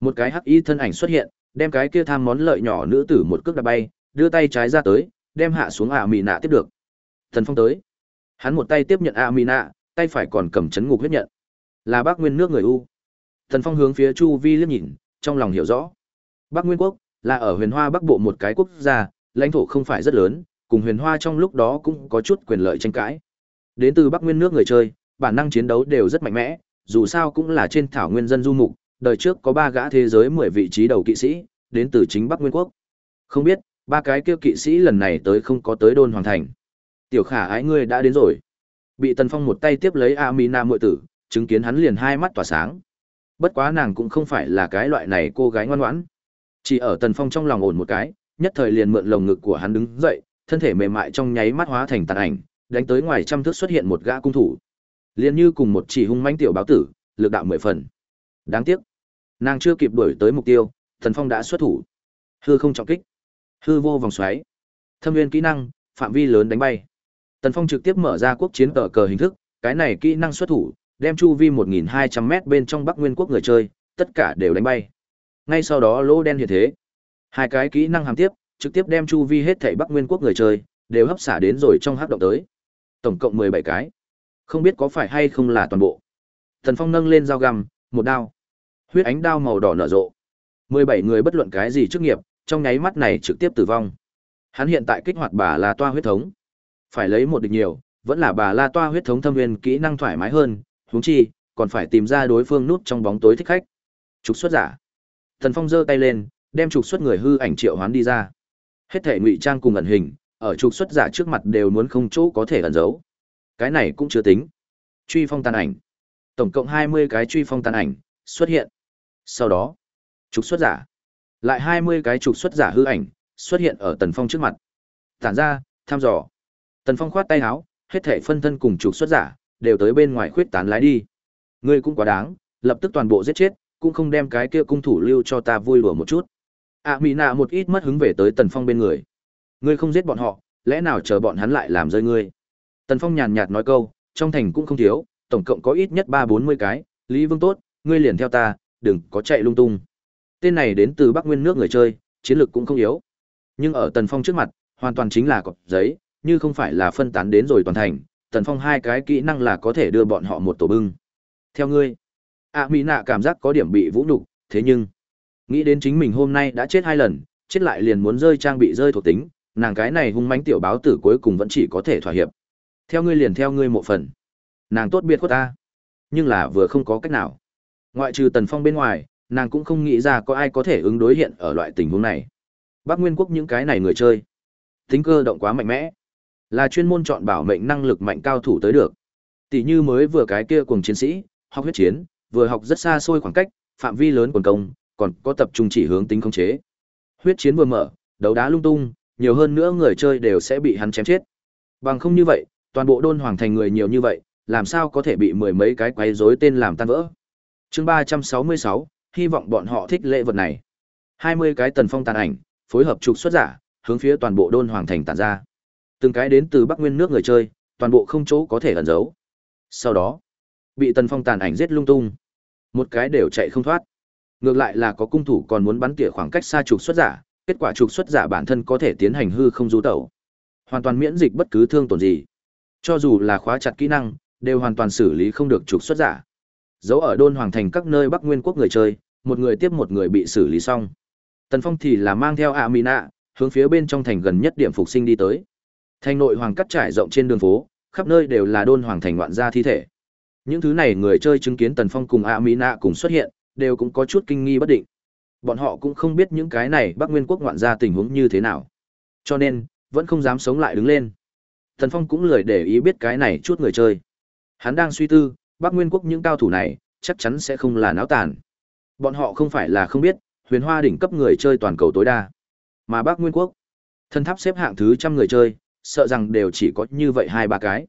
Một cái hắc y thân ảnh xuất hiện, đem cái kia tham món lợi nhỏ nữ tử một cước đạp bay, đưa tay trái ra tới, đem hạ xuống ạ mỹ nạ tiếp được. Thần Phong tới. Hắn một tay tiếp nhận ạ mỹ nạ, tay phải còn cầm chấn ngục huyết nhận. Là bác nguyên nước người u. Tần Phong hướng phía chu vi liếc nhìn, trong lòng hiểu rõ. Bắc Nguyên quốc là ở Huyền Hoa Bắc Bộ một cái quốc gia, lãnh thổ không phải rất lớn, cùng Huyền Hoa trong lúc đó cũng có chút quyền lợi tranh cãi. Đến từ Bắc Nguyên nước người chơi, bản năng chiến đấu đều rất mạnh mẽ, dù sao cũng là trên thảo nguyên dân du mục, đời trước có ba gã thế giới 10 vị trí đầu kỵ sĩ, đến từ chính Bắc Nguyên quốc. Không biết, ba cái kia kỵ sĩ lần này tới không có tới Đôn Hoàng thành. Tiểu Khả ái ngươi đã đến rồi. Bị Tần Phong một tay tiếp lấy Amina muội tử, chứng kiến hắn liền hai mắt tỏa sáng. Bất quá nàng cũng không phải là cái loại này cô gái ngoan ngoãn. Chỉ ở Tần Phong trong lòng ổn một cái, nhất thời liền mượn lồng ngực của hắn đứng dậy, thân thể mềm mại trong nháy mắt hóa thành tàn ảnh, đánh tới ngoài trăm thước xuất hiện một gã cung thủ. Liền như cùng một chỉ hung mãnh tiểu báo tử, lực đạo mười phần. Đáng tiếc, nàng chưa kịp đuổi tới mục tiêu, Tần Phong đã xuất thủ. Hư không trọng kích, hư vô vòng xoáy, thâm viên kỹ năng, phạm vi lớn đánh bay. Tần Phong trực tiếp mở ra quốc chiến cờ cờ hình thức, cái này kỹ năng xuất thủ, đem chu vi 1200m bên trong Bắc Nguyên quốc người chơi, tất cả đều đánh bay. Ngay sau đó lỗ đen hiện thế. Hai cái kỹ năng hàm tiếp, trực tiếp đem chu vi hết thảy Bắc Nguyên quốc người chơi, đều hấp xả đến rồi trong hắc động tới. Tổng cộng 17 cái. Không biết có phải hay không là toàn bộ. thần Phong nâng lên dao găm, một đao. Huyết ánh đao màu đỏ nở rộ. 17 người bất luận cái gì chức nghiệp, trong nháy mắt này trực tiếp tử vong. Hắn hiện tại kích hoạt bà là toa huyết thống. Phải lấy một địch nhiều, vẫn là bà la toa huyết thống thâm viên kỹ năng thoải mái hơn, huống chi, còn phải tìm ra đối phương núp trong bóng tối thích khách. Trục xuất giả. Thần Phong giơ tay lên, đem trục xuất người hư ảnh triệu hoán đi ra. Hết thể ngụy trang cùng ẩn hình, ở trục xuất giả trước mặt đều muốn không chỗ có thể ẩn giấu. Cái này cũng chưa tính. Truy phong tàn ảnh. Tổng cộng 20 cái truy phong tàn ảnh xuất hiện. Sau đó, trục xuất giả. Lại 20 cái trục xuất giả hư ảnh xuất hiện ở Tần Phong trước mặt. Tản ra, thăm dò. Tần Phong khoát tay áo, hết thể phân thân cùng trục xuất giả đều tới bên ngoài khuyết tán lái đi. Ngươi cũng quá đáng, lập tức toàn bộ giết chết, cũng không đem cái kia cung thủ lưu cho ta vui đùa một chút. A Mỹ Nạ một ít mất hứng về tới Tần Phong bên người. Ngươi không giết bọn họ, lẽ nào chờ bọn hắn lại làm rơi ngươi? Tần Phong nhàn nhạt nói câu, trong thành cũng không thiếu, tổng cộng có ít nhất ba bốn mươi cái, Lý Vương tốt, ngươi liền theo ta, đừng có chạy lung tung. Tên này đến từ Bắc Nguyên nước người chơi, chiến lược cũng không yếu. Nhưng ở Tần Phong trước mặt, hoàn toàn chính là cọp giấy, như không phải là phân tán đến rồi toàn thành, Tần Phong hai cái kỹ năng là có thể đưa bọn họ một tổ bưng. Theo ngươi, A Mỹ nạ cảm giác có điểm bị vũ nhục, thế nhưng nghĩ đến chính mình hôm nay đã chết hai lần, chết lại liền muốn rơi trang bị rơi thuộc tính, nàng cái này hung mãnh tiểu báo tử cuối cùng vẫn chỉ có thể thỏa hiệp. Theo ngươi liền theo ngươi một phần. Nàng tốt biệt của ta, nhưng là vừa không có cách nào. Ngoại trừ Tần Phong bên ngoài, nàng cũng không nghĩ ra có ai có thể ứng đối hiện ở loại tình huống này. bác Nguyên quốc những cái này người chơi, tính cơ động quá mạnh mẽ, là chuyên môn chọn bảo mệnh năng lực mạnh cao thủ tới được. Tỷ như mới vừa cái kia cùng chiến sĩ, học huyết chiến, vừa học rất xa xôi khoảng cách, phạm vi lớn quần công, còn có tập trung chỉ hướng tính khống chế. Huyết chiến vừa mở, đấu đá lung tung, nhiều hơn nữa người chơi đều sẽ bị hắn chém chết. Bằng không như vậy, toàn bộ đôn hoàng thành người nhiều như vậy, làm sao có thể bị mười mấy cái quấy rối tên làm tan vỡ. Chương ba trăm sáu mươi sáu, hy vọng bọn họ thích lễ vật này. hai mươi cái tần phong tàn ảnh, phối hợp trục xuất giả, hướng phía toàn bộ đôn hoàng thành tản ra. Từng cái đến từ Bắc Nguyên nước người chơi, toàn bộ không chỗ có thể ẩn giấu. Sau đó, bị Tần Phong tàn ảnh giết lung tung. Một cái đều chạy không thoát. Ngược lại là có cung thủ còn muốn bắn tỉa khoảng cách xa trục xuất giả, kết quả trục xuất giả bản thân có thể tiến hành hư không du tẩu. Hoàn toàn miễn dịch bất cứ thương tổn gì. Cho dù là khóa chặt kỹ năng, đều hoàn toàn xử lý không được trục xuất giả. Giấu ở đôn hoàng thành các nơi Bắc Nguyên quốc người chơi, một người tiếp một người bị xử lý xong. Tần Phong thì là mang theo Amina, hướng phía bên trong thành gần nhất điểm phục sinh đi tới. Thành nội hoàng cắt trải rộng trên đường phố, khắp nơi đều là đôn hoàng thành ngoạn gia thi thể. Những thứ này người chơi chứng kiến Tần Phong cùng A Mỹ Nạ cùng xuất hiện, đều cũng có chút kinh nghi bất định. Bọn họ cũng không biết những cái này Bắc Nguyên quốc ngoạn gia tình huống như thế nào. Cho nên, vẫn không dám sống lại đứng lên. Tần Phong cũng lười để ý biết cái này chút người chơi. Hắn đang suy tư, Bắc Nguyên quốc những cao thủ này, chắc chắn sẽ không là náo tàn. Bọn họ không phải là không biết, huyền hoa đỉnh cấp người chơi toàn cầu tối đa. Mà Bắc Nguyên quốc, thân tháp xếp hạng thứ trăm người chơi, sợ rằng đều chỉ có như vậy hai ba cái.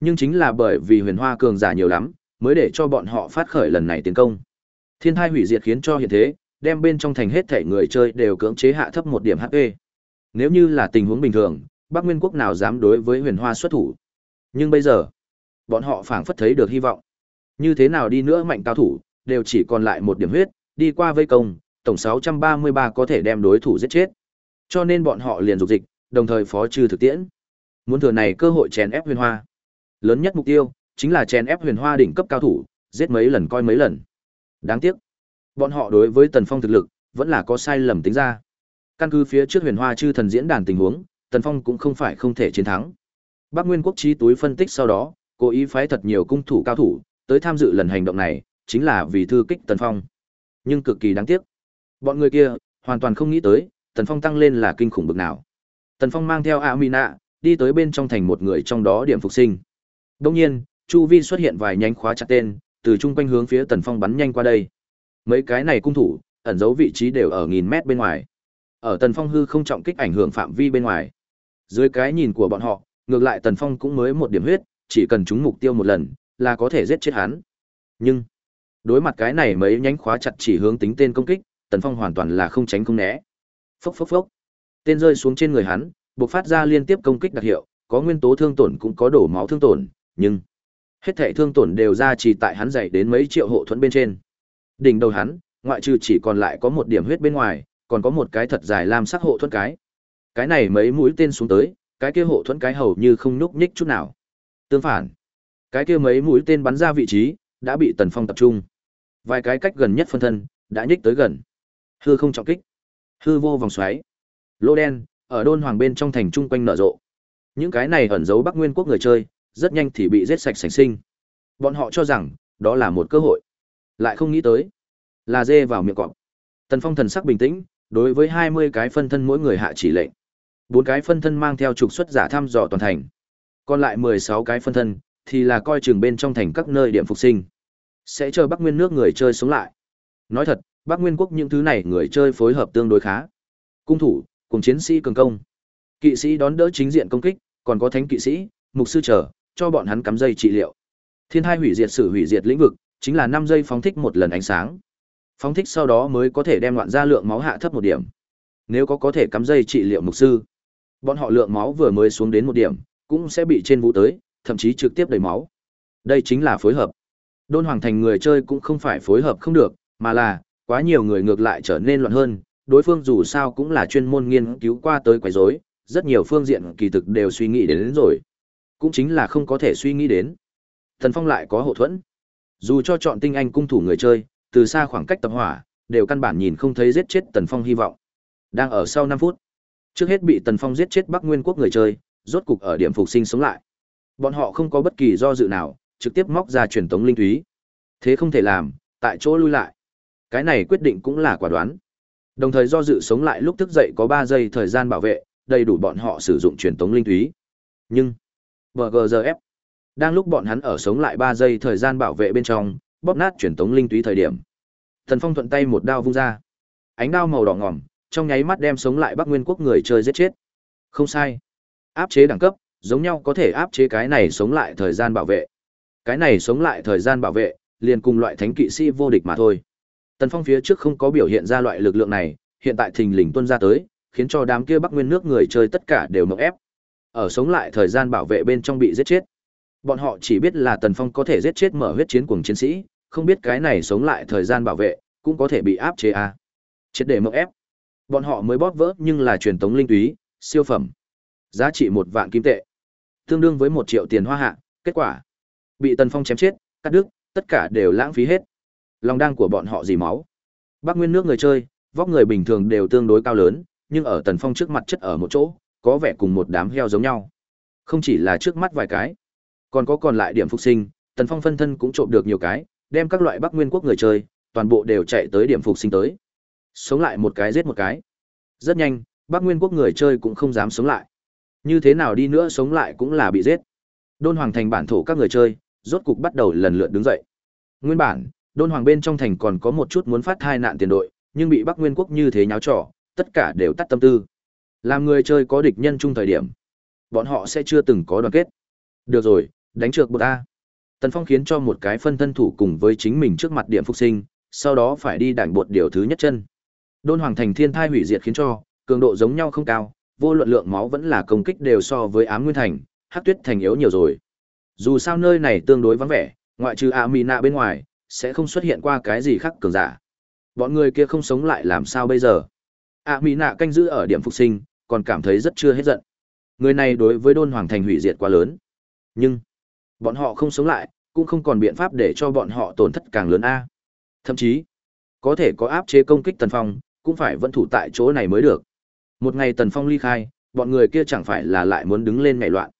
Nhưng chính là bởi vì huyền hoa cường giả nhiều lắm, mới để cho bọn họ phát khởi lần này tiến công. Thiên thai hủy diệt khiến cho hiện thế, đem bên trong thành hết thể người chơi đều cưỡng chế hạ thấp một điểm HP. Nếu như là tình huống bình thường, Bắc Nguyên quốc nào dám đối với huyền hoa xuất thủ. Nhưng bây giờ, bọn họ phảng phất thấy được hy vọng. Như thế nào đi nữa mạnh cao thủ, đều chỉ còn lại một điểm huyết, đi qua vây công, tổng 633 có thể đem đối thủ giết chết. Cho nên bọn họ liền dục dịch, đồng thời phó trừ thực tiễn. Muốn thừa này cơ hội chèn ép Huyền Hoa. Lớn nhất mục tiêu chính là chèn ép Huyền Hoa đỉnh cấp cao thủ, giết mấy lần coi mấy lần. Đáng tiếc, bọn họ đối với Tần Phong thực lực vẫn là có sai lầm tính ra. Căn cứ phía trước Huyền Hoa Chư Thần diễn đàn tình huống, Tần Phong cũng không phải không thể chiến thắng. Bắc Nguyên Quốc trí túi phân tích sau đó, cố ý phái thật nhiều cung thủ cao thủ tới tham dự lần hành động này, chính là vì thư kích Tần Phong. Nhưng cực kỳ đáng tiếc, bọn người kia hoàn toàn không nghĩ tới, Tần Phong tăng lên là kinh khủng bực nào. Tần Phong mang theo Amina, đi tới bên trong thành một người trong đó điểm phục sinh. Đông nhiên, chu vi xuất hiện vài nhánh khóa chặt tên, từ chung quanh hướng phía Tần Phong bắn nhanh qua đây. Mấy cái này cung thủ, ẩn giấu vị trí đều ở nghìn mét bên ngoài. Ở Tần Phong hư không trọng kích ảnh hưởng phạm vi bên ngoài. Dưới cái nhìn của bọn họ, ngược lại Tần Phong cũng mới một điểm huyết, chỉ cần trúng mục tiêu một lần, là có thể giết chết hắn. Nhưng, đối mặt cái này mấy nhánh khóa chặt chỉ hướng tính tên công kích, Tần Phong hoàn toàn là không tránh không né. Phốc phốc phốc. Tên rơi xuống trên người hắn, bộc phát ra liên tiếp công kích đặc hiệu, có nguyên tố thương tổn cũng có đổ máu thương tổn, nhưng hết thảy thương tổn đều ra chỉ tại hắn dày đến mấy triệu hộ thuẫn bên trên. Đỉnh đầu hắn, ngoại trừ chỉ còn lại có một điểm huyết bên ngoài, còn có một cái thật dài lam sắc hộ thuẫn cái. Cái này mấy mũi tên xuống tới, cái kia hộ thuẫn cái hầu như không nhúc nhích chút nào. Tương phản, cái kia mấy mũi tên bắn ra vị trí, đã bị Tần Phong tập trung. Vài cái cách gần nhất phân thân, đã nhích tới gần. Hư không trọng kích. Hư vô vòng xoáy. Lô đen, ở đôn hoàng bên trong thành trung quanh nở rộ. Những cái này ẩn giấu Bắc Nguyên quốc người chơi, rất nhanh thì bị giết sạch sành sinh. Bọn họ cho rằng, đó là một cơ hội. Lại không nghĩ tới, là dê vào miệng cọp. Tần Phong thần sắc bình tĩnh, đối với 20 cái phân thân mỗi người hạ chỉ lệnh. Bốn cái phân thân mang theo trục xuất giả thăm dò toàn thành. Còn lại 16 cái phân thân thì là coi chừng bên trong thành các nơi điểm phục sinh. Sẽ chờ Bắc Nguyên nước người chơi sống lại. Nói thật, Bắc Nguyên quốc những thứ này người chơi phối hợp tương đối khá. Cung thủ, cùng chiến sĩ cường công. Kỵ sĩ đón đỡ chính diện công kích, còn có thánh kỵ sĩ, mục sư chờ, cho bọn hắn cắm dây trị liệu. Thiên thai hủy diệt sử hủy diệt lĩnh vực, chính là 5 giây phóng thích một lần ánh sáng. Phóng thích sau đó mới có thể đem loạn ra lượng máu hạ thấp một điểm. Nếu có có thể cắm dây trị liệu mục sư, bọn họ lượng máu vừa mới xuống đến một điểm, cũng sẽ bị trên vũ tới, thậm chí trực tiếp đầy máu. Đây chính là phối hợp. Đôn Hoàng Thành người chơi cũng không phải phối hợp không được, mà là quá nhiều người ngược lại trở nên loạn hơn, đối phương dù sao cũng là chuyên môn nghiên cứu qua tới quấy rối, rất nhiều phương diện kỳ thực đều suy nghĩ đến, đến rồi. Cũng chính là không có thể suy nghĩ đến. Thần Phong lại có hậu thuẫn. Dù cho chọn tinh anh cung thủ người chơi, từ xa khoảng cách tập hỏa, đều căn bản nhìn không thấy giết chết Tần Phong hy vọng. Đang ở sau 5 phút, trước hết bị Tần Phong giết chết Bắc Nguyên quốc người chơi, rốt cục ở điểm phục sinh sống lại. Bọn họ không có bất kỳ do dự nào, trực tiếp móc ra truyền tống linh thúy. Thế không thể làm, tại chỗ lui lại. Cái này quyết định cũng là quả đoán. Đồng thời do dự sống lại lúc thức dậy có 3 giây thời gian bảo vệ, đầy đủ bọn họ sử dụng truyền tống linh thúy. Nhưng, BGZF, đang lúc bọn hắn ở sống lại 3 giây thời gian bảo vệ bên trong, bóp nát truyền tống linh túy thời điểm. Thần Phong thuận tay một đao vung ra. Ánh đao màu đỏ ngòm, trong nháy mắt đem sống lại Bắc Nguyên quốc người chơi giết chết. Không sai. Áp chế đẳng cấp, giống nhau có thể áp chế cái này sống lại thời gian bảo vệ. Cái này sống lại thời gian bảo vệ, liền cùng loại thánh kỵ sĩ vô địch mà thôi. Tần Phong phía trước không có biểu hiện ra loại lực lượng này, hiện tại thình lình tuôn ra tới, khiến cho đám kia Bắc Nguyên nước người chơi tất cả đều mộng ép. Ở sống lại thời gian bảo vệ bên trong bị giết chết. Bọn họ chỉ biết là Tần Phong có thể giết chết mở huyết chiến cuồng chiến sĩ, không biết cái này sống lại thời gian bảo vệ, cũng có thể bị áp chế à. Chết để mộng ép. Bọn họ mới bóp vỡ nhưng là truyền tống linh túy, siêu phẩm. Giá trị một vạn kim tệ. Tương đương với một triệu tiền hoa hạ, kết quả. Bị Tần Phong chém chết, cắt đứt, tất cả đều lãng phí hết. Lòng đang của bọn họ dì máu. Bắc Nguyên nước người chơi, vóc người bình thường đều tương đối cao lớn, nhưng ở Tần Phong trước mặt chất ở một chỗ, có vẻ cùng một đám heo giống nhau. Không chỉ là trước mắt vài cái, còn có còn lại điểm phục sinh, Tần Phong phân thân cũng trộm được nhiều cái, đem các loại Bắc Nguyên quốc người chơi, toàn bộ đều chạy tới điểm phục sinh tới. Sống lại một cái giết một cái. Rất nhanh, Bắc Nguyên quốc người chơi cũng không dám sống lại. Như thế nào đi nữa sống lại cũng là bị giết. Đôn Hoàng thành bản thổ các người chơi, rốt cục bắt đầu lần lượt đứng dậy. Nguyên bản, Đôn Hoàng bên trong thành còn có một chút muốn phát thai nạn tiền đội, nhưng bị Bắc Nguyên quốc như thế nháo trò, tất cả đều tắt tâm tư. Làm người chơi có địch nhân chung thời điểm, bọn họ sẽ chưa từng có đoàn kết. Được rồi, đánh trượt bột A. Tần Phong khiến cho một cái phân thân thủ cùng với chính mình trước mặt điểm phục sinh, sau đó phải đi đảnh bột điều thứ nhất chân. Đôn Hoàng Thành thiên thai hủy diệt khiến cho, cường độ giống nhau không cao, vô luận lượng máu vẫn là công kích đều so với Ám Nguyên Thành, Hắc Tuyết Thành yếu nhiều rồi. Dù sao nơi này tương đối vắng vẻ, ngoại trừ Amina bên ngoài, sẽ không xuất hiện qua cái gì khác cường giả. Bọn người kia không sống lại làm sao bây giờ? Amina canh giữ ở điểm phục sinh, còn cảm thấy rất chưa hết giận. Người này đối với Đôn Hoàng Thành hủy diệt quá lớn. Nhưng, bọn họ không sống lại, cũng không còn biện pháp để cho bọn họ tổn thất càng lớn a. Thậm chí, có thể có áp chế công kích Tần Phong, cũng phải vẫn thủ tại chỗ này mới được. Một ngày Tần Phong ly khai, bọn người kia chẳng phải là lại muốn đứng lên ngày loạn.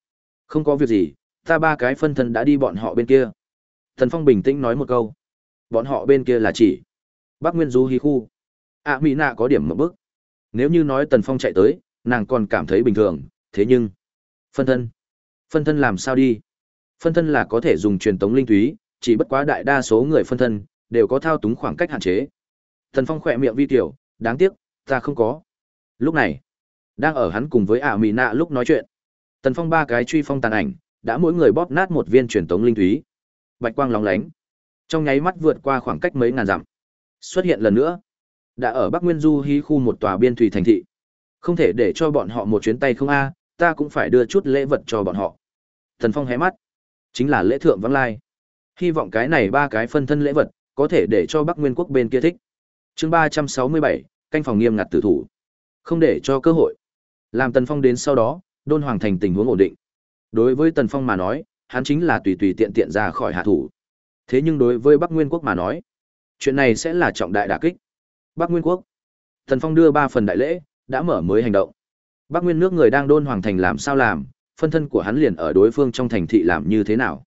Không có việc gì, ta ba cái phân thân đã đi bọn họ bên kia. Tần Phong bình tĩnh nói một câu. Bọn họ bên kia là chỉ Bắc Nguyên Du Hí khu. ạ Mỹ Nạ có điểm một bước. Nếu như nói Tần Phong chạy tới, nàng còn cảm thấy bình thường, thế nhưng phân thân, phân thân làm sao đi? Phân thân là có thể dùng truyền tống linh túy, chỉ bất quá đại đa số người phân thân đều có thao túng khoảng cách hạn chế. Tần Phong khỏe miệng vi tiểu, đáng tiếc, ta không có. Lúc này, đang ở hắn cùng với ả Mỹ Nạ lúc nói chuyện, Tần Phong ba cái truy phong tàn ảnh, đã mỗi người bóp nát một viên truyền tống linh túy. Bạch quang lóng lánh, trong nháy mắt vượt qua khoảng cách mấy ngàn dặm. Xuất hiện lần nữa, đã ở Bắc Nguyên Du hí khu một tòa biên thủy thành thị. Không thể để cho bọn họ một chuyến tay không a, ta cũng phải đưa chút lễ vật cho bọn họ. Thần Phong hé mắt, chính là lễ thượng vắng lai. Hy vọng cái này ba cái phân thân lễ vật có thể để cho Bắc Nguyên quốc bên kia thích. Chương ba trăm sáu mươi bảy, canh phòng nghiêm ngặt tử thủ. Không để cho cơ hội. Làm Tần Phong đến sau đó, Đôn Hoàng thành tình huống ổn định. Đối với Tần Phong mà nói, hắn chính là tùy tùy tiện tiện ra khỏi hạ thủ. Thế nhưng đối với Bắc Nguyên quốc mà nói, chuyện này sẽ là trọng đại đả kích. Bắc Nguyên quốc. Tần Phong đưa ba phần đại lễ, đã mở mới hành động. Bắc Nguyên nước người đang đôn hoàng thành làm sao làm, phân thân của hắn liền ở đối phương trong thành thị làm như thế nào.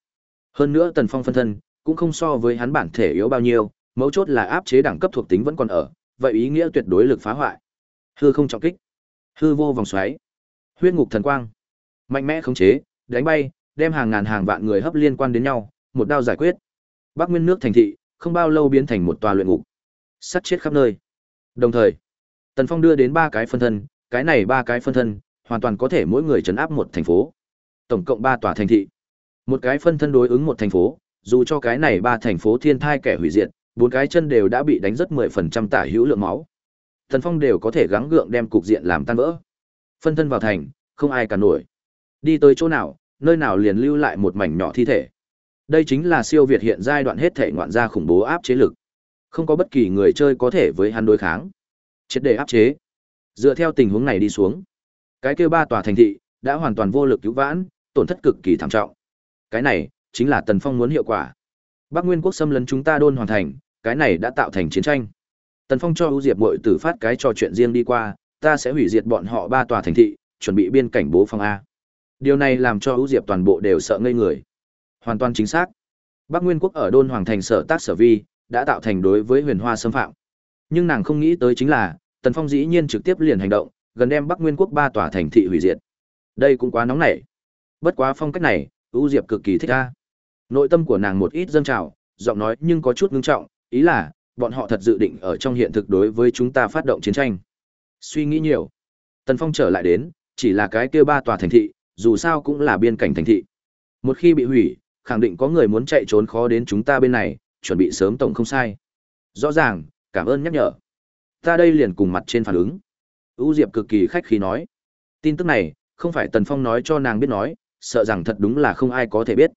Hơn nữa Tần Phong phân thân cũng không so với hắn bản thể yếu bao nhiêu, mấu chốt là áp chế đẳng cấp thuộc tính vẫn còn ở, vậy ý nghĩa tuyệt đối lực phá hoại. Hư không trọng kích, hư vô vòng xoáy, huyết ngục thần quang, mạnh mẽ khống chế, đánh bay, đem hàng ngàn hàng vạn người hấp liên quan đến nhau, một đao giải quyết. Bắc Nguyên nước thành thị, không bao lâu biến thành một tòa luyện ngục. Sắt chết khắp nơi. Đồng thời, Tần Phong đưa đến ba cái phân thân, cái này ba cái phân thân, hoàn toàn có thể mỗi người chấn áp một thành phố. Tổng cộng ba tòa thành thị. Một cái phân thân đối ứng một thành phố, dù cho cái này ba thành phố thiên thai kẻ hủy diệt, bốn cái chân đều đã bị đánh rất 10% tả hữu lượng máu. Tần Phong đều có thể gắng gượng đem cục diện làm tan vỡ. Phân thân vào thành, không ai cả nổi. Đi tới chỗ nào, nơi nào liền lưu lại một mảnh nhỏ thi thể. Đây chính là siêu việt hiện giai đoạn hết thể ngoạn gia khủng bố áp chế lực. Không có bất kỳ người chơi có thể với hắn đối kháng. Triệt để áp chế. Dựa theo tình huống này đi xuống, cái kia ba tòa thành thị đã hoàn toàn vô lực cứu vãn, tổn thất cực kỳ thảm trọng. Cái này chính là Tần Phong muốn hiệu quả. Bắc Nguyên quốc xâm lấn chúng ta đôn hoàn thành, cái này đã tạo thành chiến tranh. Tần Phong cho ưu Diệp muội tử phát cái trò chuyện riêng đi qua, ta sẽ hủy diệt bọn họ ba tòa thành thị, chuẩn bị biên cảnh bố phong a. Điều này làm cho ưu Diệp toàn bộ đều sợ ngây người. Hoàn toàn chính xác. Bắc Nguyên quốc ở Đôn Hoàng thành sở tác sở vi, đã tạo thành đối với Huyền Hoa xâm phạm. Nhưng nàng không nghĩ tới chính là, Tần Phong dĩ nhiên trực tiếp liền hành động, gần đem Bắc Nguyên quốc ba tòa thành thị hủy diệt. Đây cũng quá nóng nảy. Bất quá phong cách này, U Diệp cực kỳ thích a. Nội tâm của nàng một ít dâng trào, giọng nói nhưng có chút ngưng trọng, ý là, bọn họ thật dự định ở trong hiện thực đối với chúng ta phát động chiến tranh. Suy nghĩ nhiều. Tần Phong trở lại đến, chỉ là cái kia ba tòa thành thị, dù sao cũng là biên cảnh thành thị. Một khi bị hủy, khẳng định có người muốn chạy trốn khó đến chúng ta bên này, chuẩn bị sớm tổng không sai. Rõ ràng, cảm ơn nhắc nhở. Ta đây liền cùng mặt trên phản ứng. U Diệp cực kỳ khách khí nói. Tin tức này, không phải Tần Phong nói cho nàng biết nói, sợ rằng thật đúng là không ai có thể biết.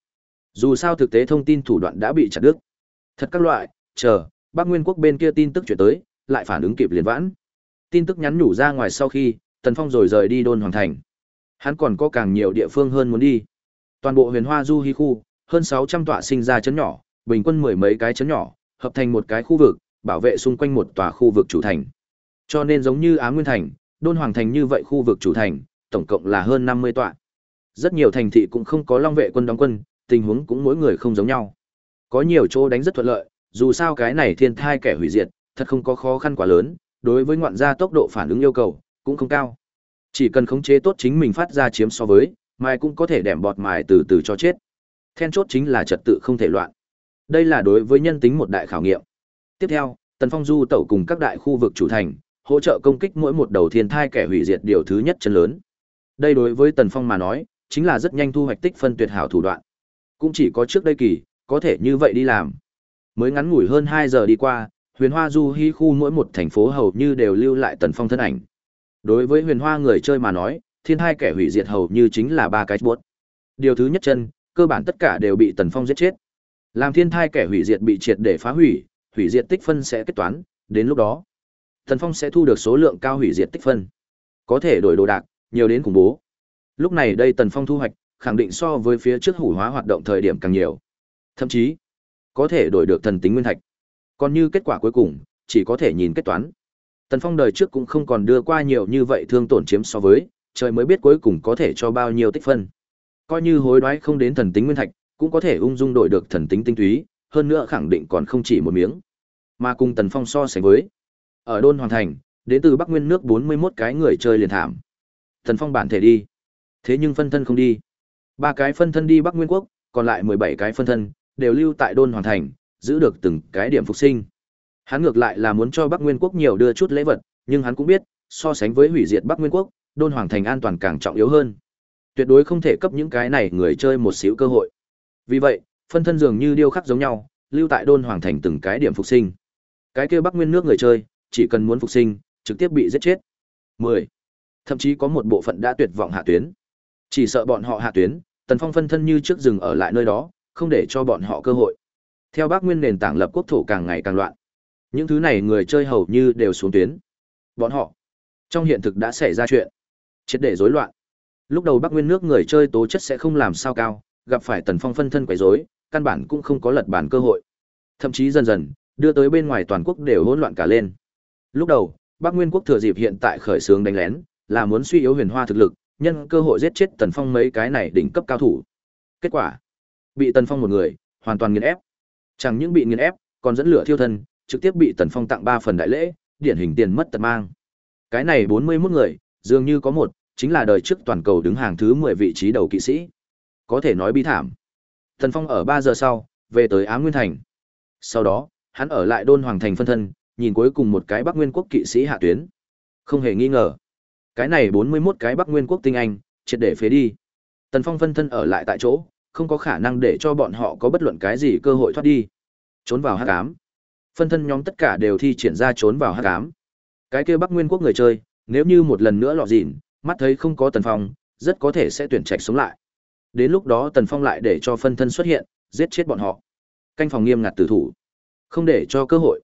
Dù sao thực tế thông tin thủ đoạn đã bị chặt đứt. Thật các loại, chờ, Bắc Nguyên quốc bên kia tin tức chuyển tới, lại phản ứng kịp liền vãn. Tin tức nhắn nhủ ra ngoài sau khi, Tần Phong rồi rời đi đôn hoàng thành. Hắn còn có càng nhiều địa phương hơn muốn đi. Toàn bộ huyền hoa du hi khu, hơn 600 tọa sinh ra chấn nhỏ, bình quân mười mấy cái chấn nhỏ, hợp thành một cái khu vực, bảo vệ xung quanh một tòa khu vực chủ thành. Cho nên giống như Á Nguyên thành, Đôn Hoàng thành như vậy khu vực chủ thành, tổng cộng là hơn 50 tọa. Rất nhiều thành thị cũng không có long vệ quân đóng quân, tình huống cũng mỗi người không giống nhau. Có nhiều chỗ đánh rất thuận lợi, dù sao cái này thiên thai kẻ hủy diệt, thật không có khó khăn quá lớn, đối với ngoạn gia tốc độ phản ứng yêu cầu cũng không cao. Chỉ cần khống chế tốt chính mình phát ra chiếm so với, mai cũng có thể đẻm bọt mài từ từ cho chết. Then chốt chính là trật tự không thể loạn. Đây là đối với nhân tính một đại khảo nghiệm. Tiếp theo, Tần Phong du tẩu cùng các đại khu vực chủ thành, hỗ trợ công kích mỗi một đầu thiên thai kẻ hủy diệt điều thứ nhất chân lớn. Đây đối với Tần Phong mà nói, chính là rất nhanh thu hoạch tích phân tuyệt hảo thủ đoạn. Cũng chỉ có trước đây kỳ, có thể như vậy đi làm. Mới ngắn ngủi hơn 2 giờ đi qua, huyền hoa du hy khu mỗi một thành phố hầu như đều lưu lại Tần Phong thân ảnh. Đối với huyền hoa người chơi mà nói, thiên thai kẻ hủy diệt hầu như chính là ba cái buốt. Điều thứ nhất chân, cơ bản tất cả đều bị Tần Phong giết chết. Làm thiên thai kẻ hủy diệt bị triệt để phá hủy, hủy diệt tích phân sẽ kết toán, đến lúc đó, Tần Phong sẽ thu được số lượng cao hủy diệt tích phân. Có thể đổi đồ đạc, nhiều đến khủng bố. Lúc này đây Tần Phong thu hoạch, khẳng định so với phía trước hủ hóa hoạt động thời điểm càng nhiều. Thậm chí, có thể đổi được thần tính nguyên thạch. Còn như kết quả cuối cùng, chỉ có thể nhìn kết toán. Tần Phong đời trước cũng không còn đưa qua nhiều như vậy thương tổn chiếm so với, trời mới biết cuối cùng có thể cho bao nhiêu tích phân. Coi như hối đoái không đến thần tính nguyên thạch, cũng có thể ung dung đổi được thần tính tinh túy, hơn nữa khẳng định còn không chỉ một miếng. Mà cùng Tần Phong so sánh với, ở Đôn Hoàng Thành, đến từ Bắc Nguyên nước 41 cái người chơi liền thảm. Tần Phong bản thể đi, thế nhưng phân thân không đi. Ba cái phân thân đi Bắc Nguyên quốc, còn lại 17 cái phân thân đều lưu tại Đôn Hoàng Thành, giữ được từng cái điểm phục sinh. Hắn ngược lại là muốn cho Bắc Nguyên quốc nhiều đưa chút lễ vật, nhưng hắn cũng biết, so sánh với hủy diệt Bắc Nguyên quốc, Đôn Hoàng Thành an toàn càng trọng yếu hơn. Tuyệt đối không thể cấp những cái này người chơi một xíu cơ hội. Vì vậy, phân thân dường như điêu khắc giống nhau, lưu tại Đôn Hoàng Thành từng cái điểm phục sinh. Cái kia Bắc Nguyên nước người chơi, chỉ cần muốn phục sinh, trực tiếp bị giết chết. 10. Thậm chí có một bộ phận đã tuyệt vọng hạ tuyến. Chỉ sợ bọn họ hạ tuyến, Tần Phong phân thân như trước rừng ở lại nơi đó, không để cho bọn họ cơ hội. Theo Bắc Nguyên nền tảng lập quốc thổ càng ngày càng loạn. Những thứ này người chơi hầu như đều xuống tuyến. Bọn họ trong hiện thực đã xảy ra chuyện, triệt để rối loạn. Lúc đầu Bắc Nguyên nước người chơi tố chất sẽ không làm sao cao, gặp phải Tần Phong phân thân quấy rối, căn bản cũng không có lật bản cơ hội. Thậm chí dần dần, đưa tới bên ngoài toàn quốc đều hỗn loạn cả lên. Lúc đầu, Bắc Nguyên quốc thừa dịp hiện tại khởi xướng đánh lén, là muốn suy yếu Huyền Hoa thực lực, nhân cơ hội giết chết Tần Phong mấy cái này đỉnh cấp cao thủ. Kết quả, bị Tần Phong một người hoàn toàn nghiền ép. Chẳng những bị nghiền ép, còn dẫn lửa thiêu thân, trực tiếp bị Tần Phong tặng ba phần đại lễ, điển hình tiền mất tật mang. Cái này bốn mươi 41 người, dường như có một, chính là đời trước toàn cầu đứng hàng thứ mười vị trí đầu kỵ sĩ. Có thể nói bi thảm. Tần Phong ở ba giờ sau, về tới Á Nguyên Thành. Sau đó, hắn ở lại Đôn Hoàng Thành phân thân, nhìn cuối cùng một cái Bắc Nguyên quốc kỵ sĩ hạ tuyến. Không hề nghi ngờ. Cái này bốn mươi 41 cái Bắc Nguyên quốc tinh anh, triệt để phế đi. Tần Phong phân thân ở lại tại chỗ, không có khả năng để cho bọn họ có bất luận cái gì cơ hội thoát đi. Trốn vào hắc ám phân thân nhóm tất cả đều thi triển ra trốn vào hắc ám. Cái kia Bắc Nguyên quốc người chơi, nếu như một lần nữa lọt dịn, mắt thấy không có Tần Phong, rất có thể sẽ tuyển trạch sống lại. Đến lúc đó Tần Phong lại để cho phân thân xuất hiện, giết chết bọn họ. Canh phòng nghiêm ngặt tử thủ, không để cho cơ hội.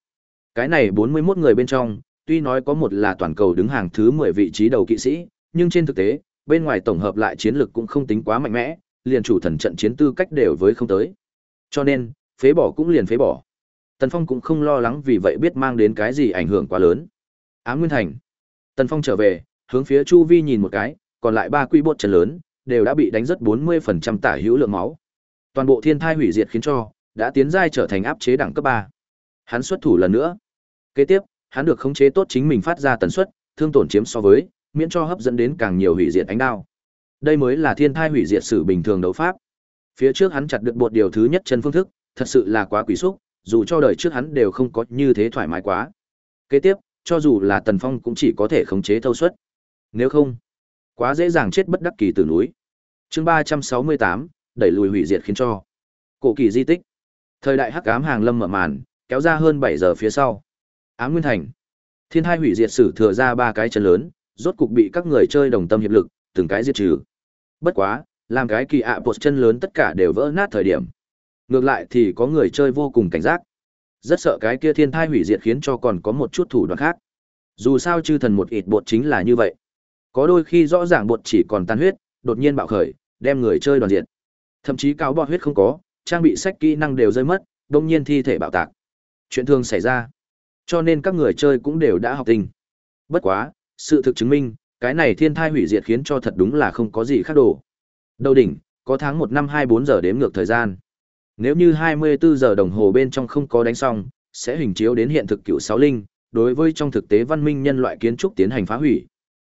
Cái này 41 người bên trong, tuy nói có một là toàn cầu đứng hàng thứ 10 vị trí đầu kỵ sĩ, nhưng trên thực tế, bên ngoài tổng hợp lại chiến lực cũng không tính quá mạnh mẽ, liền chủ thần trận chiến tư cách đều với không tới. Cho nên, phế bỏ cũng liền phế bỏ. Tần Phong cũng không lo lắng vì vậy biết mang đến cái gì ảnh hưởng quá lớn. á Nguyên Thành. Tần Phong trở về, hướng phía Chu Vi nhìn một cái, còn lại ba quy bột chân lớn, đều đã bị đánh rất 40% tả hữu lượng máu. Toàn bộ thiên thai hủy diệt khiến cho, đã tiến giai trở thành áp chế đẳng cấp ba. Hắn xuất thủ lần nữa. Kế tiếp, hắn được khống chế tốt chính mình phát ra tần suất, thương tổn chiếm so với, miễn cho hấp dẫn đến càng nhiều hủy diệt ánh đao. Đây mới là thiên thai hủy diệt sử bình thường đấu pháp. Phía trước hắn chặt được bột điều thứ nhất chân phương thức, thật sự là quá quý xúc, dù cho đời trước hắn đều không có như thế thoải mái quá. Kế tiếp, cho dù là Tần Phong cũng chỉ có thể khống chế thâu suất. Nếu không, quá dễ dàng chết bất đắc kỳ từ núi. Chương ba trăm sáu mươi tám đẩy lùi hủy diệt khiến cho cổ kỳ di tích. Thời đại hắc ám hàng lâm mở màn, kéo ra hơn bảy giờ phía sau. Ám Nguyên Thành. Thiên hai hủy diệt sử thừa ra ba cái chân lớn, rốt cục bị các người chơi đồng tâm hiệp lực, từng cái diệt trừ. Bất quá, làm cái kỳ ạ bột chân lớn tất cả đều vỡ nát thời điểm. Ngược lại thì có người chơi vô cùng cảnh giác. Rất sợ cái kia thiên thai hủy diệt khiến cho còn có một chút thủ đoạn khác. Dù sao chư thần một ít bột chính là như vậy. Có đôi khi rõ ràng bột chỉ còn tan huyết, đột nhiên bạo khởi, đem người chơi đoàn diện. Thậm chí cáo bọt huyết không có, trang bị sách kỹ năng đều rơi mất, đông nhiên thi thể bạo tạc. Chuyện thường xảy ra. Cho nên các người chơi cũng đều đã học tình. Bất quá, sự thực chứng minh, cái này thiên thai hủy diệt khiến cho thật đúng là không có gì khác đồ. Đầu đỉnh, có tháng một năm hai bốn giờ đếm ngược thời gian. Nếu như 24 giờ đồng hồ bên trong không có đánh xong, sẽ hình chiếu đến hiện thực cựu sáu linh, đối với trong thực tế văn minh nhân loại kiến trúc tiến hành phá hủy.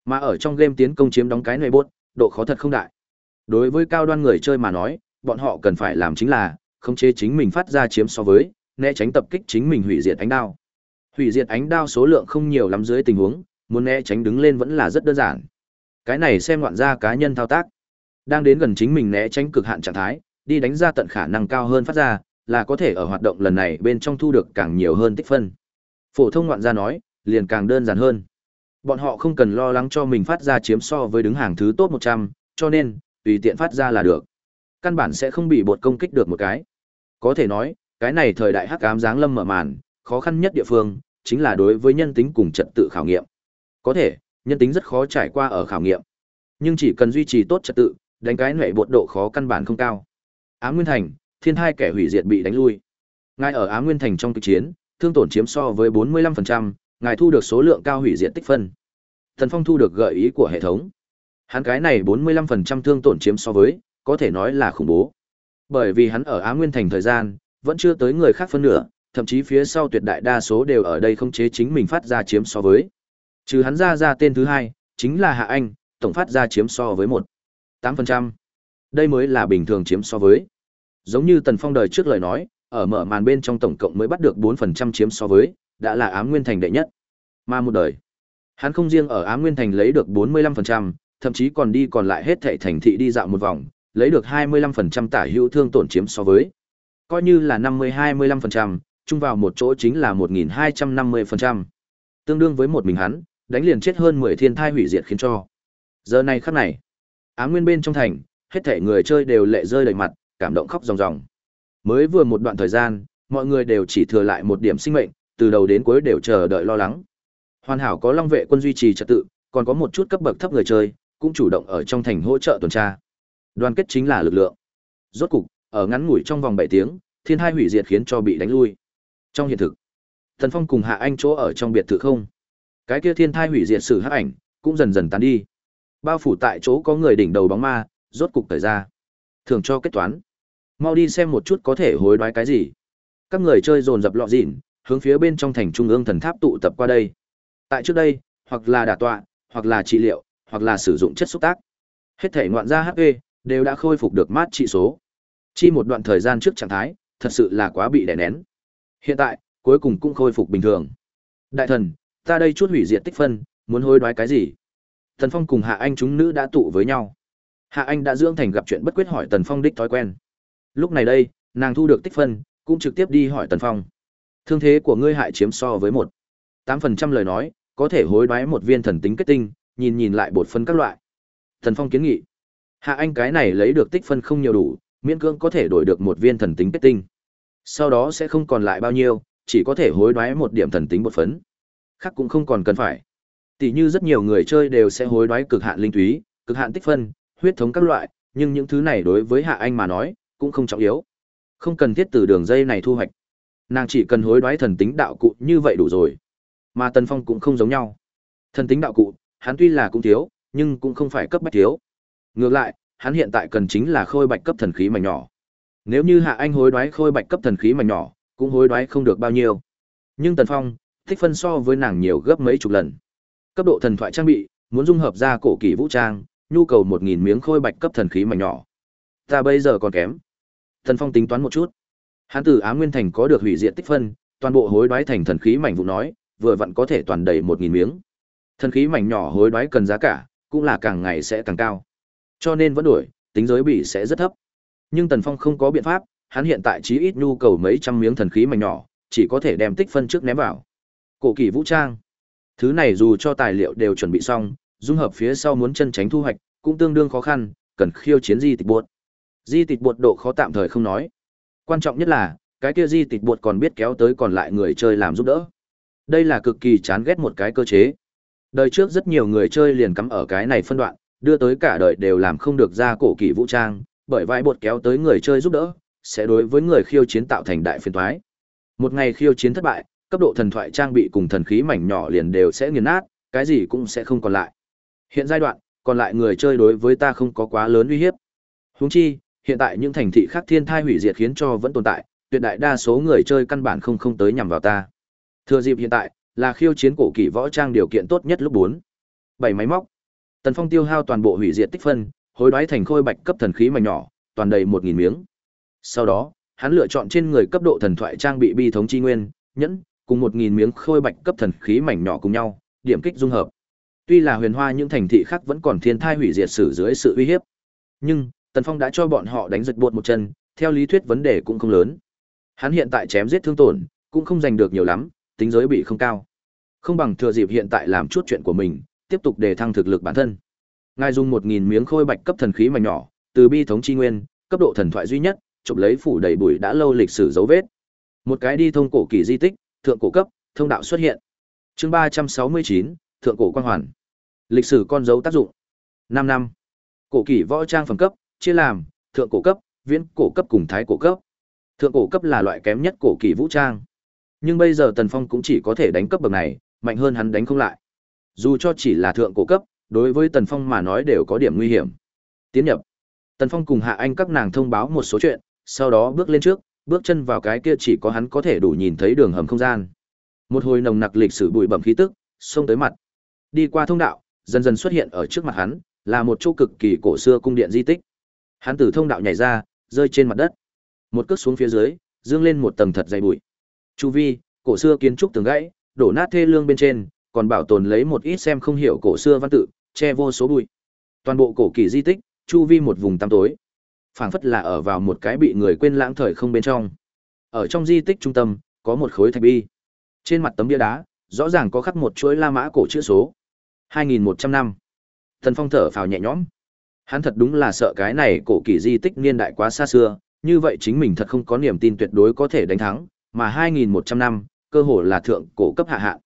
Mà ở trong game tiến công chiếm đóng cái này bốt, độ khó thật không đại. Đối với cao đoan người chơi mà nói, bọn họ cần phải làm chính là khống chế chính mình phát ra chiếm so với, né tránh tập kích chính mình hủy diệt ánh đao. Hủy diệt ánh đao số lượng không nhiều lắm dưới tình huống, muốn né tránh đứng lên vẫn là rất đơn giản. Cái này xem loạn ra cá nhân thao tác. Đang đến gần chính mình né tránh cực hạn trạng thái, đi đánh ra tận khả năng cao hơn phát ra, là có thể ở hoạt động lần này bên trong thu được càng nhiều hơn tích phân. Phổ thông ngoạn gia nói, liền càng đơn giản hơn. Bọn họ không cần lo lắng cho mình phát ra chiếm so với đứng hàng thứ top 100, cho nên, tùy tiện phát ra là được. Căn bản sẽ không bị bột công kích được một cái. Có thể nói, cái này thời đại hắc ám giáng lâm mở màn, khó khăn nhất địa phương, chính là đối với nhân tính cùng trật tự khảo nghiệm. Có thể, nhân tính rất khó trải qua ở khảo nghiệm. Nhưng chỉ cần duy trì tốt trật tự, đánh cái nệ bột độ khó căn bản không cao. ám Nguyên Thành, thiên hai kẻ hủy diệt bị đánh lui. Ngay ở ám Nguyên Thành trong kịch chiến, thương tổn chiếm so với 45%, ngài thu được số lượng cao hủy diệt tích phân. Thần Phong thu được gợi ý của hệ thống. Hắn cái này 45% thương tổn chiếm so với, có thể nói là khủng bố. Bởi vì hắn ở Á Nguyên Thành thời gian, vẫn chưa tới người khác phân nửa, thậm chí phía sau tuyệt đại đa số đều ở đây không chế chính mình phát ra chiếm so với. Trừ hắn ra ra tên thứ hai, chính là Hạ Anh, tổng phát ra chiếm so với 1. 8%. Đây mới là bình thường chiếm so với. Giống như Tần Phong đời trước lời nói, ở mở màn bên trong tổng cộng mới bắt được 4% chiếm so với, đã là ám nguyên thành đệ nhất. Mà một đời, hắn không riêng ở ám nguyên thành lấy được 45%, thậm chí còn đi còn lại hết thảy thành thị đi dạo một vòng, lấy được 25% tả hữu thương tổn chiếm so với. Coi như là 50-25%, chung vào một chỗ chính là 1250%. Tương đương với một mình hắn, đánh liền chết hơn 10 thiên thai hủy diệt khiến cho. Giờ này khắc này, ám nguyên bên trong thành, hết thảy người chơi đều lệ rơi đầy mặt, cảm động khóc ròng ròng. Mới vừa một đoạn thời gian, mọi người đều chỉ thừa lại một điểm sinh mệnh, từ đầu đến cuối đều chờ đợi lo lắng. Hoàn hảo có long vệ quân duy trì trật tự, còn có một chút cấp bậc thấp người chơi, cũng chủ động ở trong thành hỗ trợ tuần tra. Đoàn kết chính là lực lượng. Rốt cục, ở ngắn ngủi trong vòng 7 tiếng, thiên hai hủy diệt khiến cho bị đánh lui. Trong hiện thực, Thần Phong cùng Hạ Anh chỗ ở trong biệt thự không. Cái kia thiên thai hủy diệt sự hắc ảnh, cũng dần dần tan đi. Bao phủ tại chỗ có người đỉnh đầu bóng ma, rốt cục thời ra. Thường cho kết toán. Mau đi xem một chút có thể hối đoái cái gì. Các người chơi dồn dập lọ dịn, hướng phía bên trong thành trung ương thần tháp tụ tập qua đây. Tại trước đây, hoặc là đả tọa, hoặc là trị liệu, hoặc là sử dụng chất xúc tác. Hết thể ngoạn gia HP đều đã khôi phục được mát trị số. Chi một đoạn thời gian trước trạng thái, thật sự là quá bị đè nén. Hiện tại, cuối cùng cũng khôi phục bình thường. Đại thần, ta đây chút hủy diệt tích phân, muốn hối đoái cái gì? Tần Phong cùng Hạ Anh chúng nữ đã tụ với nhau. Hạ Anh đã dưỡng thành gặp chuyện bất quyết hỏi Tần Phong đích thói quen. Lúc này đây, nàng thu được tích phân, cũng trực tiếp đi hỏi Tần Phong. Thương thế của ngươi hại chiếm so với một tám phần trăm lời nói, có thể hối đoái một viên thần tính kết tinh, nhìn nhìn lại bột phân các loại. thần Phong kiến nghị. Hạ Anh cái này lấy được tích phân không nhiều đủ, miễn cưỡng có thể đổi được một viên thần tính kết tinh. Sau đó sẽ không còn lại bao nhiêu, chỉ có thể hối đoái một điểm thần tính bột phấn. Khác cũng không còn cần phải. Tỷ như rất nhiều người chơi đều sẽ hối đoái cực hạn linh túy, cực hạn tích phân, huyết thống các loại, nhưng những thứ này đối với Hạ Anh mà nói, cũng không trọng yếu. Không cần thiết từ đường dây này thu hoạch. Nàng chỉ cần hối đoái thần tính đạo cụ như vậy đủ rồi. Mà Tần Phong cũng không giống nhau. Thần tính đạo cụ, hắn tuy là cũng thiếu, nhưng cũng không phải cấp bách thiếu. Ngược lại, hắn hiện tại cần chính là khôi bạch cấp thần khí mảnh nhỏ. Nếu như Hạ Anh hối đoái khôi bạch cấp thần khí mảnh nhỏ, cũng hối đoái không được bao nhiêu. Nhưng Tần Phong, thích phân so với nàng nhiều gấp mấy chục lần. Cấp độ thần thoại trang bị, muốn dung hợp ra cổ kỳ vũ trang, nhu cầu một nghìn miếng khôi bạch cấp thần khí mảnh nhỏ. Ta bây giờ còn kém. Tần Phong tính toán một chút. Hắn từ Á Nguyên Thành có được hủy diện tích phân, toàn bộ hối đoái thành thần khí mảnh vụ nói, vừa vặn có thể toàn đầy một nghìn miếng. Thần khí mảnh nhỏ hối đoái cần giá cả, cũng là càng ngày sẽ càng cao. Cho nên vẫn đổi, tính giới bị sẽ rất thấp. Nhưng Tần Phong không có biện pháp, hắn hiện tại chí ít nhu cầu mấy trăm miếng thần khí mảnh nhỏ, chỉ có thể đem tích phân trước ném vào. Cổ kỳ vũ trang. Thứ này dù cho tài liệu đều chuẩn bị xong, dung hợp phía sau muốn chân tránh thu hoạch, cũng tương đương khó khăn, cần khiêu chiến di tịch Buột. Di tịch Buột độ khó tạm thời không nói. Quan trọng nhất là, cái kia di tịch buộc còn biết kéo tới còn lại người chơi làm giúp đỡ. Đây là cực kỳ chán ghét một cái cơ chế. Đời trước rất nhiều người chơi liền cắm ở cái này phân đoạn, đưa tới cả đời đều làm không được ra cổ kỳ vũ trang, bởi vai bột kéo tới người chơi giúp đỡ, sẽ đối với người khiêu chiến tạo thành đại phiền toái. Một ngày khiêu chiến thất bại, cấp độ thần thoại trang bị cùng thần khí mảnh nhỏ liền đều sẽ nghiền nát, cái gì cũng sẽ không còn lại. Hiện giai đoạn, còn lại người chơi đối với ta không có quá lớn uy hiếp. Huống chi, hiện tại những thành thị khác thiên thai hủy diệt khiến cho vẫn tồn tại, tuyệt đại đa số người chơi căn bản không không tới nhằm vào ta. Thừa dịp hiện tại, là khiêu chiến cổ kỳ võ trang điều kiện tốt nhất lúc 4. bảy máy móc. Tần Phong tiêu hao toàn bộ hủy diệt tích phân, hối đoái thành khôi bạch cấp thần khí mảnh nhỏ, toàn đầy 1000 miếng. Sau đó, hắn lựa chọn trên người cấp độ thần thoại trang bị bi thống chi nguyên, nhẫn, cùng 1000 miếng khôi bạch cấp thần khí mảnh nhỏ cùng nhau, điểm kích dung hợp. Tuy là huyền hoa những thành thị khác vẫn còn thiên thai hủy diệt sử dưới sự uy hiếp, nhưng Tần Phong đã cho bọn họ đánh giật buột một chân, theo lý thuyết vấn đề cũng không lớn. Hắn hiện tại chém giết thương tổn, cũng không giành được nhiều lắm, tính giới bị không cao. Không bằng thừa dịp hiện tại làm chút chuyện của mình, tiếp tục đề thăng thực lực bản thân. Ngài dùng 1000 miếng khôi bạch cấp thần khí mà nhỏ, từ bi thống chi nguyên, cấp độ thần thoại duy nhất, chụp lấy phủ đầy bụi đã lâu lịch sử dấu vết. Một cái đi thông cổ kỳ di tích, thượng cổ cấp, thông đạo xuất hiện. Chương 369, thượng cổ quan hoàn. Lịch sử con dấu tác dụng. 5 năm. Cổ kỳ võ trang phẩm cấp, chia làm thượng cổ cấp, viễn cổ cấp cùng thái cổ cấp. Thượng cổ cấp là loại kém nhất cổ kỳ vũ trang. Nhưng bây giờ Tần Phong cũng chỉ có thể đánh cấp bậc này, mạnh hơn hắn đánh không lại. Dù cho chỉ là thượng cổ cấp, đối với Tần Phong mà nói đều có điểm nguy hiểm. Tiến nhập. Tần Phong cùng Hạ Anh các nàng thông báo một số chuyện, sau đó bước lên trước, bước chân vào cái kia chỉ có hắn có thể đủ nhìn thấy đường hầm không gian. Một hồi nồng nặc lịch sử bụi bẩm khí tức, xông tới mặt. Đi qua thông đạo, dần dần xuất hiện ở trước mặt hắn, là một chỗ cực kỳ cổ xưa cung điện di tích. Hắn từ thông đạo nhảy ra, rơi trên mặt đất. Một cước xuống phía dưới, dương lên một tầng thật dày bụi. Chu vi, cổ xưa kiến trúc tường gãy, đổ nát thê lương bên trên, còn bảo tồn lấy một ít xem không hiểu cổ xưa văn tự, che vô số bụi. Toàn bộ cổ kỳ di tích, chu vi một vùng tăm tối. Phảng phất là ở vào một cái bị người quên lãng thời không bên trong. Ở trong di tích trung tâm, có một khối thạch bi. Trên mặt tấm bia đá, rõ ràng có khắc một chuỗi La Mã cổ chữ số. 2100 năm. Thần Phong thở phào nhẹ nhõm. Hắn thật đúng là sợ cái này cổ kỳ di tích niên đại quá xa xưa, như vậy chính mình thật không có niềm tin tuyệt đối có thể đánh thắng, mà 2100 năm, cơ hồ là thượng cổ cấp hạ hạ.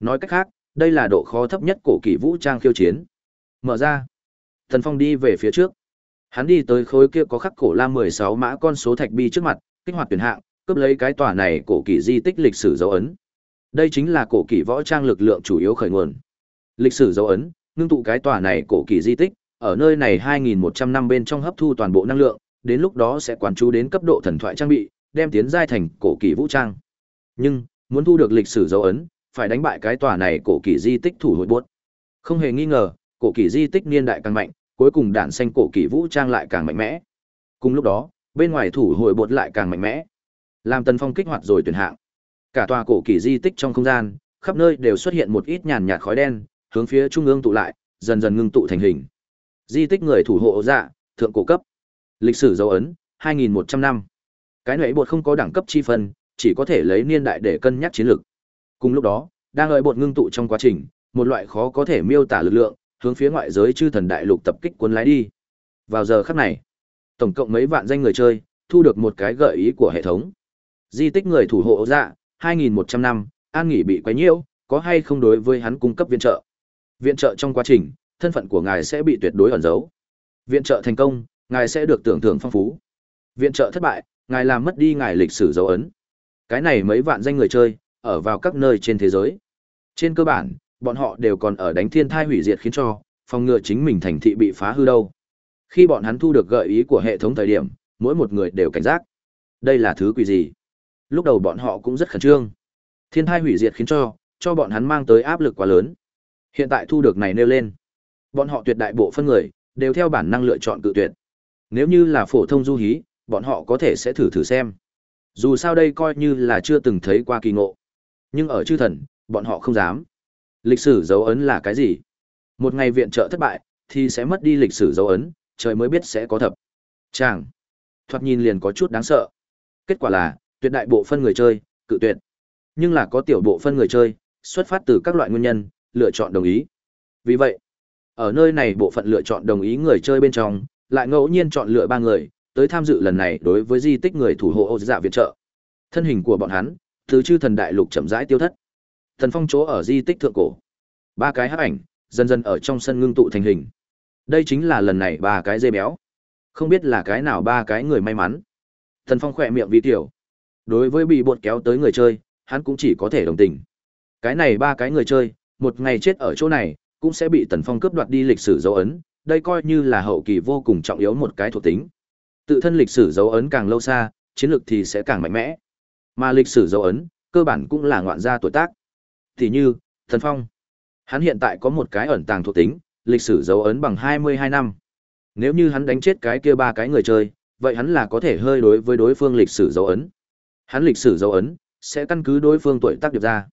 Nói cách khác, đây là độ khó thấp nhất cổ kỳ vũ trang khiêu chiến. Mở ra. Thần Phong đi về phía trước. Hắn đi tới khối kia có khắc cổ la 16 mã con số thạch bi trước mặt, kích hoạt tuyển hạng, cướp lấy cái tòa này cổ kỳ di tích lịch sử dấu ấn. Đây chính là cổ kỳ võ trang lực lượng chủ yếu khởi nguồn. Lịch sử dấu ấn, ngưng tụ cái tòa này cổ kỳ di tích, ở nơi này 2100 năm bên trong hấp thu toàn bộ năng lượng, đến lúc đó sẽ quán chú đến cấp độ thần thoại trang bị, đem tiến giai thành cổ kỳ vũ trang. Nhưng, muốn thu được lịch sử dấu ấn, phải đánh bại cái tòa này cổ kỳ di tích thủ hội buốt. Không hề nghi ngờ, cổ kỳ di tích niên đại càng mạnh, cuối cùng đạn xanh cổ kỳ vũ trang lại càng mạnh mẽ. Cùng lúc đó, bên ngoài thủ hội buốt lại càng mạnh mẽ. Làm Tần Phong kích hoạt rồi tuyển hạng. Cả tòa cổ kỳ di tích trong không gian, khắp nơi đều xuất hiện một ít nhàn nhạt khói đen, hướng phía trung ương tụ lại, dần dần ngưng tụ thành hình. Di tích người thủ hộ dạ, thượng cổ cấp. Lịch sử dấu ấn, 2100 năm. Cái nệ bột không có đẳng cấp chi phân, chỉ có thể lấy niên đại để cân nhắc chiến lược. Cùng lúc đó, đang đợi bột ngưng tụ trong quá trình, một loại khó có thể miêu tả lực lượng, hướng phía ngoại giới chư thần đại lục tập kích cuốn lái đi. Vào giờ khắc này, tổng cộng mấy vạn danh người chơi, thu được một cái gợi ý của hệ thống. Di tích người thủ hộ dạ, 2100 năm, an nghỉ bị quấy nhiễu, có hay không đối với hắn cung cấp viện trợ. Viện trợ trong quá trình, thân phận của ngài sẽ bị tuyệt đối ẩn giấu. Viện trợ thành công, ngài sẽ được tưởng thưởng phong phú. Viện trợ thất bại, ngài làm mất đi ngài lịch sử dấu ấn. Cái này mấy vạn danh người chơi, ở vào các nơi trên thế giới. Trên cơ bản, bọn họ đều còn ở đánh thiên thai hủy diệt khiến cho, phòng ngừa chính mình thành thị bị phá hư đâu. Khi bọn hắn thu được gợi ý của hệ thống thời điểm, mỗi một người đều cảnh giác. Đây là thứ quỷ gì? Lúc đầu bọn họ cũng rất khẩn trương. Thiên thai hủy diệt khiến cho, cho bọn hắn mang tới áp lực quá lớn. Hiện tại thu được này nêu lên. Bọn họ tuyệt đại bộ phân người, đều theo bản năng lựa chọn cự tuyệt. Nếu như là phổ thông du hí, bọn họ có thể sẽ thử thử xem. Dù sao đây coi như là chưa từng thấy qua kỳ ngộ. Nhưng ở chư thần, bọn họ không dám. Lịch sử dấu ấn là cái gì? Một ngày viện trợ thất bại, thì sẽ mất đi lịch sử dấu ấn, trời mới biết sẽ có thập. Chàng. Thoạt nhìn liền có chút đáng sợ. Kết quả là, tuyệt đại bộ phân người chơi, cự tuyệt. Nhưng là có tiểu bộ phân người chơi, xuất phát từ các loại nguyên nhân, lựa chọn đồng ý. Vì vậy, ở nơi này bộ phận lựa chọn đồng ý người chơi bên trong, lại ngẫu nhiên chọn lựa ba người, tới tham dự lần này đối với di tích người thủ hộ Âu Dạ viện trợ. Thân hình của bọn hắn, từ chư thần đại lục chậm rãi tiêu thất. Thần phong chỗ ở di tích thượng cổ. Ba cái hắc ảnh, dần dần ở trong sân ngưng tụ thành hình. Đây chính là lần này ba cái dây béo. Không biết là cái nào ba cái người may mắn. Thần phong khỏe miệng vi tiểu. Đối với bị bột kéo tới người chơi, hắn cũng chỉ có thể đồng tình. Cái này ba cái người chơi, một ngày chết ở chỗ này, cũng sẽ bị Tần Phong cướp đoạt đi lịch sử dấu ấn, đây coi như là hậu kỳ vô cùng trọng yếu một cái thuộc tính. Tự thân lịch sử dấu ấn càng lâu xa, chiến lược thì sẽ càng mạnh mẽ. Mà lịch sử dấu ấn, cơ bản cũng là ngoạn gia tuổi tác. Thì như, Tần Phong, hắn hiện tại có một cái ẩn tàng thuộc tính, lịch sử dấu ấn bằng 22 năm. Nếu như hắn đánh chết cái kia ba cái người chơi, vậy hắn là có thể hơi đối với đối phương lịch sử dấu ấn. Hắn lịch sử dấu ấn sẽ căn cứ đối phương tuổi tác điệp ra.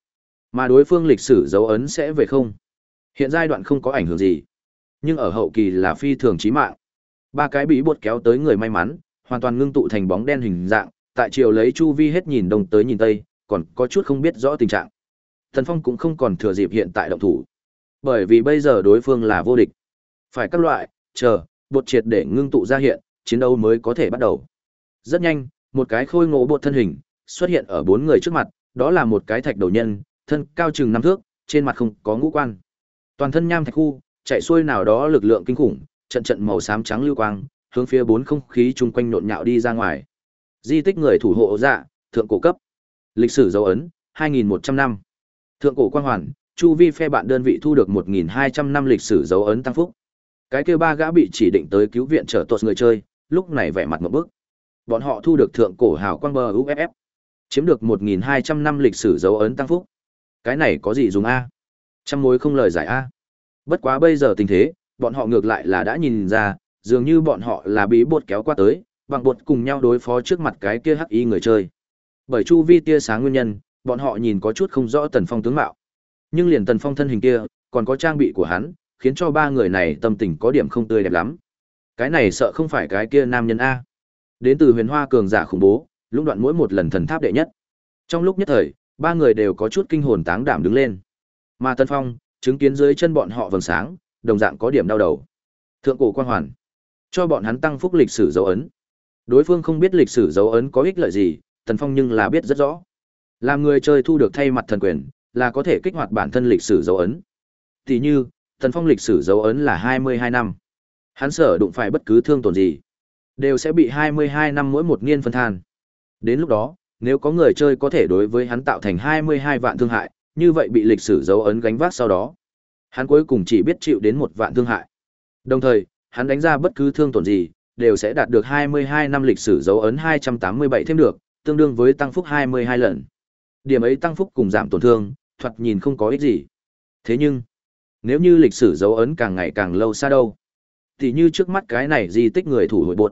Mà đối phương lịch sử dấu ấn sẽ về không. Hiện giai đoạn không có ảnh hưởng gì, nhưng ở hậu kỳ là phi thường chí mạng. Ba cái bí bột kéo tới người may mắn, hoàn toàn ngưng tụ thành bóng đen hình dạng, tại chiều lấy chu vi hết nhìn đông tới nhìn tây, còn có chút không biết rõ tình trạng. Thần Phong cũng không còn thừa dịp hiện tại động thủ, bởi vì bây giờ đối phương là vô địch. Phải các loại, chờ, bột triệt để ngưng tụ ra hiện, chiến đấu mới có thể bắt đầu. Rất nhanh, một cái khôi ngộ bột thân hình xuất hiện ở bốn người trước mặt, đó là một cái thạch đầu nhân, thân cao chừng năm thước, trên mặt không có ngũ quan. Toàn thân nham thạch khu, chạy xuôi nào đó lực lượng kinh khủng, trận trận màu xám trắng lưu quang, hướng phía bốn không khí chung quanh nộn nhạo đi ra ngoài. Di tích người thủ hộ dạ, thượng cổ cấp. Lịch sử dấu ấn, 2100 năm. Thượng cổ quang hoàn, chu vi phe bạn đơn vị thu được 1200 năm lịch sử dấu ấn tăng phúc. Cái kia ba gã bị chỉ định tới cứu viện trở tuột người chơi, lúc này vẻ mặt một bức. Bọn họ thu được thượng cổ hào quang bờ UFF, chiếm được 1200 năm lịch sử dấu ấn tăng phúc. Cái này có gì dùng a? Trăm mối không lời giải a. Bất quá bây giờ tình thế, bọn họ ngược lại là đã nhìn ra, dường như bọn họ là bí bột kéo qua tới, bằng bột cùng nhau đối phó trước mặt cái kia hắc y người chơi. Bởi chu vi tia sáng nguyên nhân, bọn họ nhìn có chút không rõ Tần Phong tướng mạo. Nhưng liền Tần Phong thân hình kia, còn có trang bị của hắn, khiến cho ba người này tâm tình có điểm không tươi đẹp lắm. Cái này sợ không phải cái kia nam nhân a. Đến từ Huyền Hoa cường giả khủng bố, lũng đoạn mỗi một lần thần tháp đệ nhất. Trong lúc nhất thời, ba người đều có chút kinh hồn táng đảm đứng lên. Mà Tân Phong, chứng kiến dưới chân bọn họ vầng sáng, đồng dạng có điểm đau đầu. Thượng cổ quan hoàn, cho bọn hắn tăng phúc lịch sử dấu ấn. Đối phương không biết lịch sử dấu ấn có ích lợi gì, Tần Phong nhưng là biết rất rõ. Làm người chơi thu được thay mặt thần quyền, là có thể kích hoạt bản thân lịch sử dấu ấn. Tỷ như, Tần Phong lịch sử dấu ấn là 22 năm. Hắn sở đụng phải bất cứ thương tổn gì, đều sẽ bị 22 năm mỗi một niên phân than. Đến lúc đó, nếu có người chơi có thể đối với hắn tạo thành 22 vạn thương hại, như vậy bị lịch sử dấu ấn gánh vác sau đó. Hắn cuối cùng chỉ biết chịu đến một vạn thương hại. Đồng thời, hắn đánh ra bất cứ thương tổn gì, đều sẽ đạt được 22 năm lịch sử dấu ấn 287 thêm được, tương đương với tăng phúc 22 lần. Điểm ấy tăng phúc cùng giảm tổn thương, thoạt nhìn không có ích gì. Thế nhưng, nếu như lịch sử dấu ấn càng ngày càng lâu xa đâu, thì như trước mắt cái này di tích người thủ hội buộc.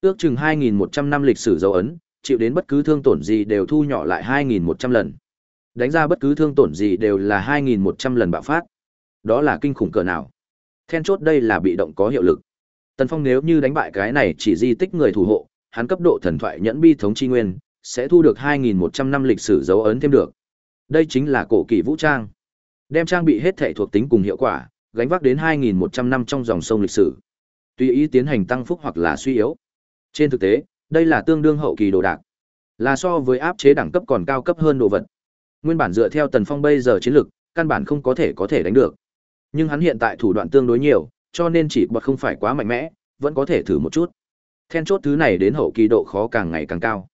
Ước chừng 2.100 năm lịch sử dấu ấn, chịu đến bất cứ thương tổn gì đều thu nhỏ lại 2.100 lần. Đánh ra bất cứ thương tổn gì đều là 2.100 lần bạo phát. Đó là kinh khủng cỡ nào. Then chốt đây là bị động có hiệu lực. Tần Phong nếu như đánh bại cái này chỉ di tích người thủ hộ, hắn cấp độ thần thoại nhẫn bi thống chi nguyên, sẽ thu được 2.100 năm lịch sử dấu ấn thêm được. Đây chính là cổ kỳ vũ trang. Đem trang bị hết thể thuộc tính cùng hiệu quả, gánh vác đến 2.100 năm trong dòng sông lịch sử. Tùy ý tiến hành tăng phúc hoặc là suy yếu. Trên thực tế, đây là tương đương hậu kỳ đồ đạc. Là so với áp chế đẳng cấp còn cao cấp hơn đồ vật. Nguyên bản dựa theo Tần Phong bây giờ chiến lực, căn bản không có thể có thể đánh được. Nhưng hắn hiện tại thủ đoạn tương đối nhiều, cho nên chỉ bật không phải quá mạnh mẽ, vẫn có thể thử một chút. Then chốt thứ này đến hậu kỳ độ khó càng ngày càng cao.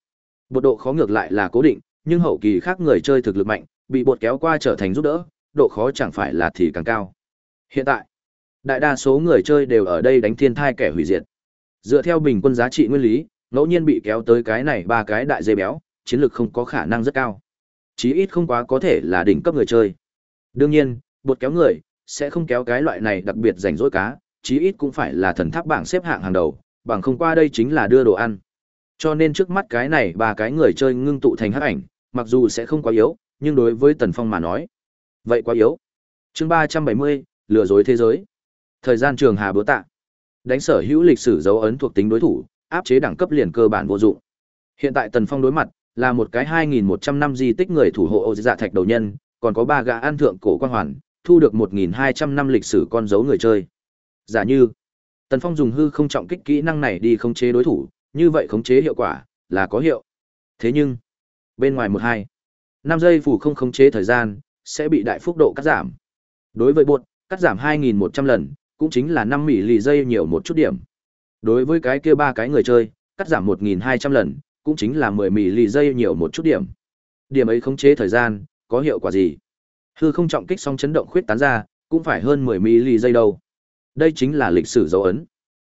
Bột độ khó ngược lại là cố định, nhưng hậu kỳ khác người chơi thực lực mạnh, bị bột kéo qua trở thành giúp đỡ, độ khó chẳng phải là thì càng cao. Hiện tại, đại đa số người chơi đều ở đây đánh thiên thai kẻ hủy diệt. Dựa theo bình quân giá trị nguyên lý, ngẫu nhiên bị kéo tới cái này ba cái đại dây béo, chiến lược không có khả năng rất cao. Chí ít không quá có thể là đỉnh cấp người chơi. Đương nhiên, bột kéo người, sẽ không kéo cái loại này đặc biệt rảnh rỗi cá, chí ít cũng phải là thần tháp bảng xếp hạng hàng đầu, bằng không qua đây chính là đưa đồ ăn. Cho nên trước mắt cái này ba cái người chơi ngưng tụ thành hắc ảnh, mặc dù sẽ không quá yếu, nhưng đối với Tần Phong mà nói, vậy quá yếu. Chương ba trăm bảy mươi lừa dối thế giới. Thời gian trường hà bữa tạ. Đánh sở hữu lịch sử dấu ấn thuộc tính đối thủ, áp chế đẳng cấp liền cơ bản vô dụng. Hiện tại Tần Phong đối mặt là một cái 2100 năm di tích người thủ hộ ô dạ thạch đầu nhân, còn có ba gã an thượng cổ quan hoàn, thu được 1200 năm lịch sử con dấu người chơi. Giả như Tần Phong dùng hư không trọng kích kỹ năng này đi khống chế đối thủ, như vậy khống chế hiệu quả là có hiệu. Thế nhưng, bên ngoài một hai năm giây phủ không khống chế thời gian sẽ bị đại phúc độ cắt giảm. Đối với bột, cắt giảm 2100 lần, cũng chính là 5 mỉ lì giây nhiều một chút điểm. Đối với cái kia ba cái người chơi, cắt giảm 1200 lần, cũng chính là 10 mì lì giây nhiều một chút điểm. Điểm ấy khống chế thời gian, có hiệu quả gì? Hư không trọng kích xong chấn động khuyết tán ra, cũng phải hơn 10 mili giây đâu. Đây chính là lịch sử dấu ấn.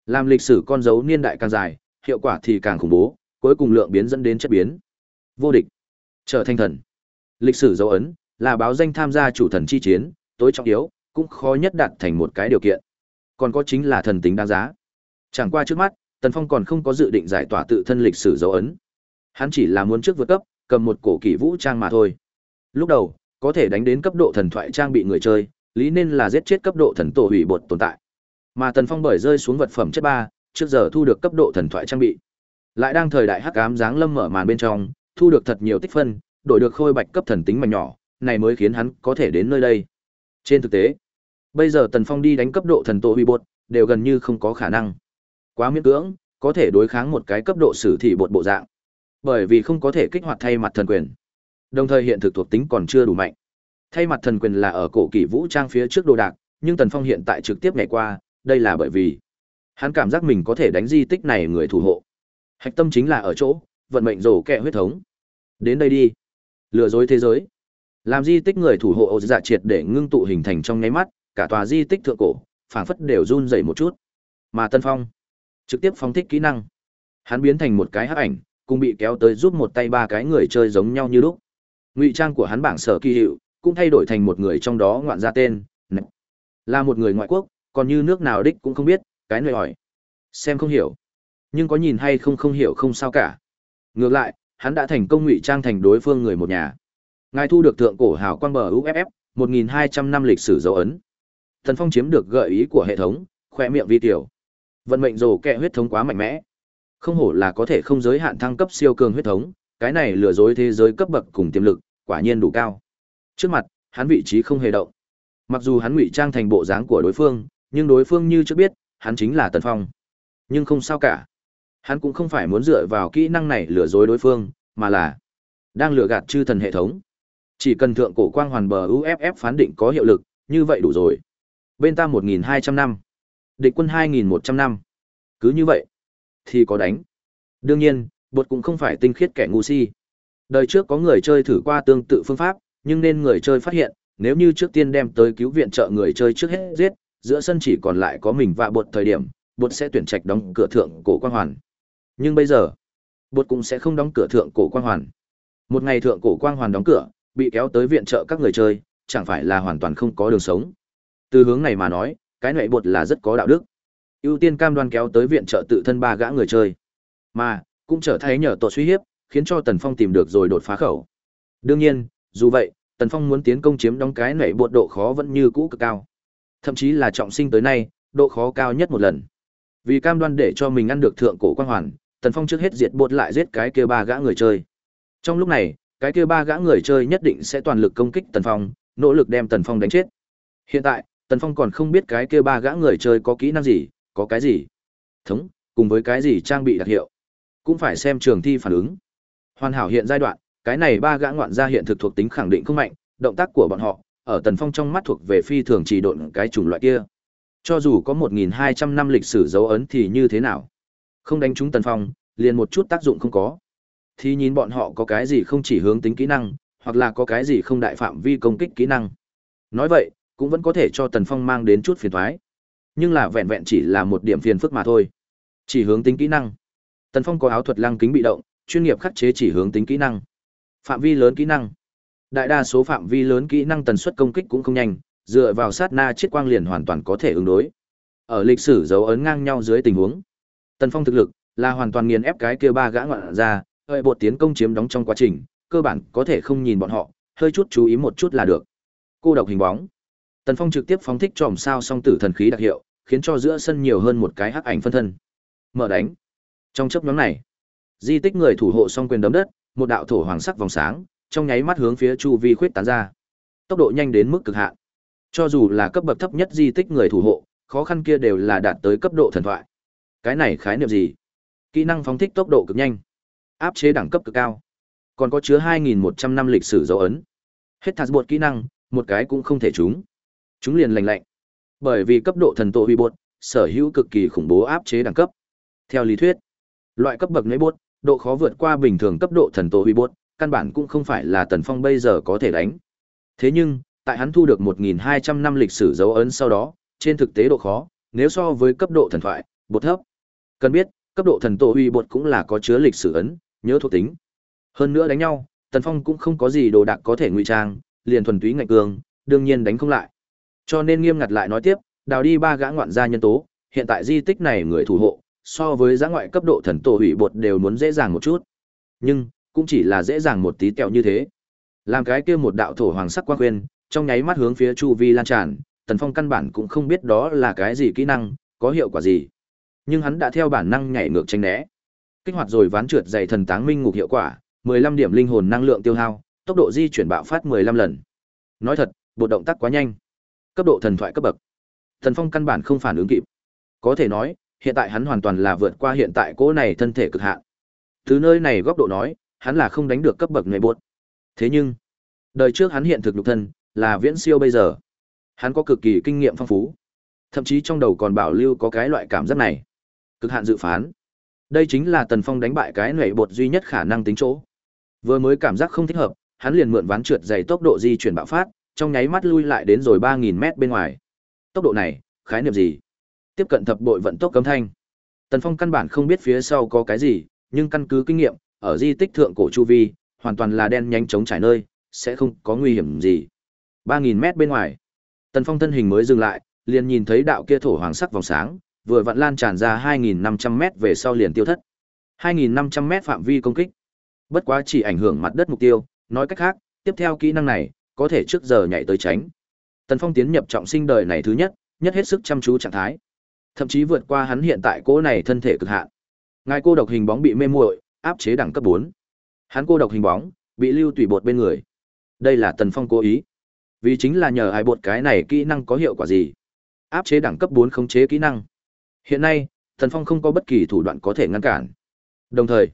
Làm lịch sử con dấu niên đại càng dài, hiệu quả thì càng khủng bố, cuối cùng lượng biến dẫn đến chất biến. Vô địch, trở thành thần. Lịch sử dấu ấn là báo danh tham gia chủ thần chi chiến, tối trọng yếu, cũng khó nhất đạt thành một cái điều kiện. Còn có chính là thần tính đáng giá. Chẳng qua trước mắt, Tần Phong còn không có dự định giải tỏa tự thân lịch sử dấu ấn. Hắn chỉ là muốn trước vượt cấp, cầm một cổ kỷ vũ trang mà thôi. Lúc đầu, có thể đánh đến cấp độ thần thoại trang bị người chơi, lý nên là giết chết cấp độ thần tổ hủy bột tồn tại. Mà Tần Phong bởi rơi xuống vật phẩm chất ba, trước giờ thu được cấp độ thần thoại trang bị. Lại đang thời đại hắc ám dáng lâm mở màn bên trong, thu được thật nhiều tích phân, đổi được khôi bạch cấp thần tính mảnh nhỏ, này mới khiến hắn có thể đến nơi đây. Trên thực tế, bây giờ Tần Phong đi đánh cấp độ thần tổ hủy bột, đều gần như không có khả năng. Quá miễn cưỡng, có thể đối kháng một cái cấp độ sử thị bột bộ dạng. Bởi vì không có thể kích hoạt thay mặt thần quyền. Đồng thời hiện thực thuộc tính còn chưa đủ mạnh. Thay mặt thần quyền là ở cổ kỷ vũ trang phía trước đồ đạc, nhưng Tần Phong hiện tại trực tiếp ngày qua, đây là bởi vì hắn cảm giác mình có thể đánh di tích này người thủ hộ. Hạch tâm chính là ở chỗ, vận mệnh rổ kẹ huyết thống. Đến đây đi. Lừa dối thế giới. Làm di tích người thủ hộ ô dạ triệt để ngưng tụ hình thành trong nháy mắt, cả tòa di tích thượng cổ, phảng phất đều run rẩy một chút. Mà Tân Phong, trực tiếp phóng thích kỹ năng. Hắn biến thành một cái hắc ảnh, cùng bị kéo tới giúp một tay ba cái người chơi giống nhau như lúc. Ngụy trang của hắn bảng sở kỳ hiệu, cũng thay đổi thành một người trong đó ngoạn ra tên, Nẹp. là một người ngoại quốc, còn như nước nào đích cũng không biết, cái nơi hỏi. Xem không hiểu. Nhưng có nhìn hay không không hiểu không sao cả. Ngược lại, hắn đã thành công ngụy trang thành đối phương người một nhà. Ngài thu được thượng cổ hào quang bờ UFF, 1200 năm lịch sử dấu ấn. Thần Phong chiếm được gợi ý của hệ thống, khoe miệng vi tiểu. Vận mệnh rồ kẹ huyết thống quá mạnh mẽ. Không hổ là có thể không giới hạn thăng cấp siêu cường huyết thống, cái này lừa dối thế giới cấp bậc cùng tiềm lực, quả nhiên đủ cao. Trước mặt, hắn vị trí không hề động. Mặc dù hắn ngụy trang thành bộ dáng của đối phương, nhưng đối phương như chưa biết, hắn chính là Tần Phong. Nhưng không sao cả. Hắn cũng không phải muốn dựa vào kỹ năng này lừa dối đối phương, mà là đang lừa gạt chư thần hệ thống. Chỉ cần thượng cổ quang hoàn bờ UFF phán định có hiệu lực, như vậy đủ rồi. Bên ta 1.200 năm, địch quân 2.100 năm. Cứ như vậy, thì có đánh. Đương nhiên, bột cũng không phải tinh khiết kẻ ngu si. Đời trước có người chơi thử qua tương tự phương pháp, nhưng nên người chơi phát hiện, nếu như trước tiên đem tới cứu viện trợ người chơi trước hết giết, giữa sân chỉ còn lại có mình và bột thời điểm, bột sẽ tuyển trạch đóng cửa thượng cổ quang hoàn. Nhưng bây giờ, bột cũng sẽ không đóng cửa thượng cổ quang hoàn. Một ngày thượng cổ quang hoàn đóng cửa, bị kéo tới viện trợ các người chơi, chẳng phải là hoàn toàn không có đường sống. Từ hướng này mà nói, cái này bột là rất có đạo đức ưu tiên cam đoan kéo tới viện trợ tự thân ba gã người chơi. Mà, cũng trở thấy nhờ tội suy hiếp, khiến cho Tần Phong tìm được rồi đột phá khẩu. Đương nhiên, dù vậy, Tần Phong muốn tiến công chiếm đóng cái nảy bột độ khó vẫn như cũ cực cao. Thậm chí là trọng sinh tới nay, độ khó cao nhất một lần. Vì cam đoan để cho mình ăn được thượng cổ quang hoàn, Tần Phong trước hết diệt bột lại giết cái kia ba gã người chơi. Trong lúc này, cái kia ba gã người chơi nhất định sẽ toàn lực công kích Tần Phong, nỗ lực đem Tần Phong đánh chết. Hiện tại, Tần Phong còn không biết cái kia ba gã người chơi có kỹ năng gì, có cái gì. Thống, cùng với cái gì trang bị đặc hiệu. Cũng phải xem trường thi phản ứng. Hoàn hảo hiện giai đoạn, cái này ba gã ngoạn gia hiện thực thuộc tính khẳng định không mạnh, động tác của bọn họ, ở Tần Phong trong mắt thuộc về phi thường chỉ độn cái chủng loại kia. Cho dù có 1.200 năm lịch sử dấu ấn thì như thế nào? Không đánh trúng Tần Phong, liền một chút tác dụng không có. Thì nhìn bọn họ có cái gì không chỉ hướng tính kỹ năng, hoặc là có cái gì không đại phạm vi công kích kỹ năng. Nói vậy, cũng vẫn có thể cho Tần Phong mang đến chút phiền thoái nhưng là vẹn vẹn chỉ là một điểm phiền phức mà thôi. Chỉ hướng tính kỹ năng. Tần Phong có áo thuật lăng kính bị động, chuyên nghiệp khắc chế chỉ hướng tính kỹ năng. Phạm vi lớn kỹ năng. Đại đa số phạm vi lớn kỹ năng tần suất công kích cũng không nhanh, dựa vào sát na chiết quang liền hoàn toàn có thể ứng đối. Ở lịch sử dấu ấn ngang nhau dưới tình huống, Tần Phong thực lực là hoàn toàn nghiền ép cái kia ba gã ngoạn ra, hơi bột tiến công chiếm đóng trong quá trình, cơ bản có thể không nhìn bọn họ, hơi chút chú ý một chút là được. Cô độc hình bóng. Tần Phong trực tiếp phóng thích tròm sao song tử thần khí đặc hiệu, khiến cho giữa sân nhiều hơn một cái hắc ảnh phân thân. Mở đánh. Trong chớp nhoáng này, di tích người thủ hộ song quyền đấm đất, một đạo thổ hoàng sắc vòng sáng, trong nháy mắt hướng phía chu vi khuyết tán ra. Tốc độ nhanh đến mức cực hạn. Cho dù là cấp bậc thấp nhất di tích người thủ hộ, khó khăn kia đều là đạt tới cấp độ thần thoại. Cái này khái niệm gì? Kỹ năng phóng thích tốc độ cực nhanh, áp chế đẳng cấp cực cao. Còn có chứa 2100 năm lịch sử dấu ấn. Hết thạt bột kỹ năng, một cái cũng không thể trúng. Chúng liền lành lạnh. Bởi vì cấp độ thần tổ huy bột, sở hữu cực kỳ khủng bố áp chế đẳng cấp. Theo lý thuyết, loại cấp bậc nấy bột, độ khó vượt qua bình thường cấp độ thần tổ huy bột, căn bản cũng không phải là Tần Phong bây giờ có thể đánh. Thế nhưng, tại hắn thu được 1.200 năm lịch sử dấu ấn sau đó, trên thực tế độ khó, nếu so với cấp độ thần thoại, bột thấp. Cần biết, cấp độ thần tổ huy bột cũng là có chứa lịch sử ấn, nhớ thuộc tính. Hơn nữa đánh nhau, Tần Phong cũng không có gì đồ đạc có thể ngụy trang, liền thuần túy ngạnh cường, đương nhiên đánh không lại. Cho nên nghiêm ngặt lại nói tiếp, đào đi ba gã ngoạn gia nhân tố, hiện tại di tích này người thủ hộ, so với giá ngoại cấp độ thần tổ hủy bột đều muốn dễ dàng một chút. Nhưng, cũng chỉ là dễ dàng một tí tẹo như thế. Làm cái kia một đạo thổ hoàng sắc quang quên, trong nháy mắt hướng phía chu vi lan tràn, Tần Phong căn bản cũng không biết đó là cái gì kỹ năng, có hiệu quả gì. Nhưng hắn đã theo bản năng nhảy ngược tránh né. Kích hoạt rồi ván trượt dày thần táng minh ngục hiệu quả, 15 điểm linh hồn năng lượng tiêu hao, tốc độ di chuyển bạo phát 15 lần. Nói thật, bộ động tác quá nhanh. Cấp độ thần thoại cấp bậc. thần Phong căn bản không phản ứng kịp. Có thể nói, hiện tại hắn hoàn toàn là vượt qua hiện tại cỗ này thân thể cực hạn. Từ nơi này góc độ nói, hắn là không đánh được cấp bậc người buốt. Thế nhưng, đời trước hắn hiện thực nhục thân, là viễn siêu bây giờ. Hắn có cực kỳ kinh nghiệm phong phú. Thậm chí trong đầu còn bảo lưu có cái loại cảm giác này. Cực hạn dự phán. Đây chính là Tần Phong đánh bại cái nảy bột duy nhất khả năng tính chỗ. Vừa mới cảm giác không thích hợp, hắn liền mượn ván trượt dày tốc độ di chuyển bạo phát, trong nháy mắt lui lại đến rồi 3000 mét bên ngoài. Tốc độ này, khái niệm gì? Tiếp cận thập bội vận tốc cấm thanh. Tần Phong căn bản không biết phía sau có cái gì, nhưng căn cứ kinh nghiệm, ở di tích thượng cổ chu vi, hoàn toàn là đen nhanh chống trải nơi, sẽ không có nguy hiểm gì. 3000 mét bên ngoài, Tần Phong thân hình mới dừng lại, liền nhìn thấy đạo kia thổ hoàng sắc vòng sáng, vừa vặn lan tràn ra 2500 mét về sau liền tiêu thất. 2500 mét phạm vi công kích. Bất quá chỉ ảnh hưởng mặt đất mục tiêu, nói cách khác, tiếp theo kỹ năng này, có thể trước giờ nhảy tới tránh. Tần Phong tiến nhập trọng sinh đời này thứ nhất, nhất hết sức chăm chú trạng thái. Thậm chí vượt qua hắn hiện tại cố này thân thể cực hạn. Ngài cô độc hình bóng bị mê muội, áp chế đẳng cấp 4. Hắn cô độc hình bóng, bị lưu tùy bột bên người. Đây là Tần Phong cố ý. Vì chính là nhờ ai bột cái này kỹ năng có hiệu quả gì? Áp chế đẳng cấp 4 khống chế kỹ năng. Hiện nay, Tần Phong không có bất kỳ thủ đoạn có thể ngăn cản. Đồng thời,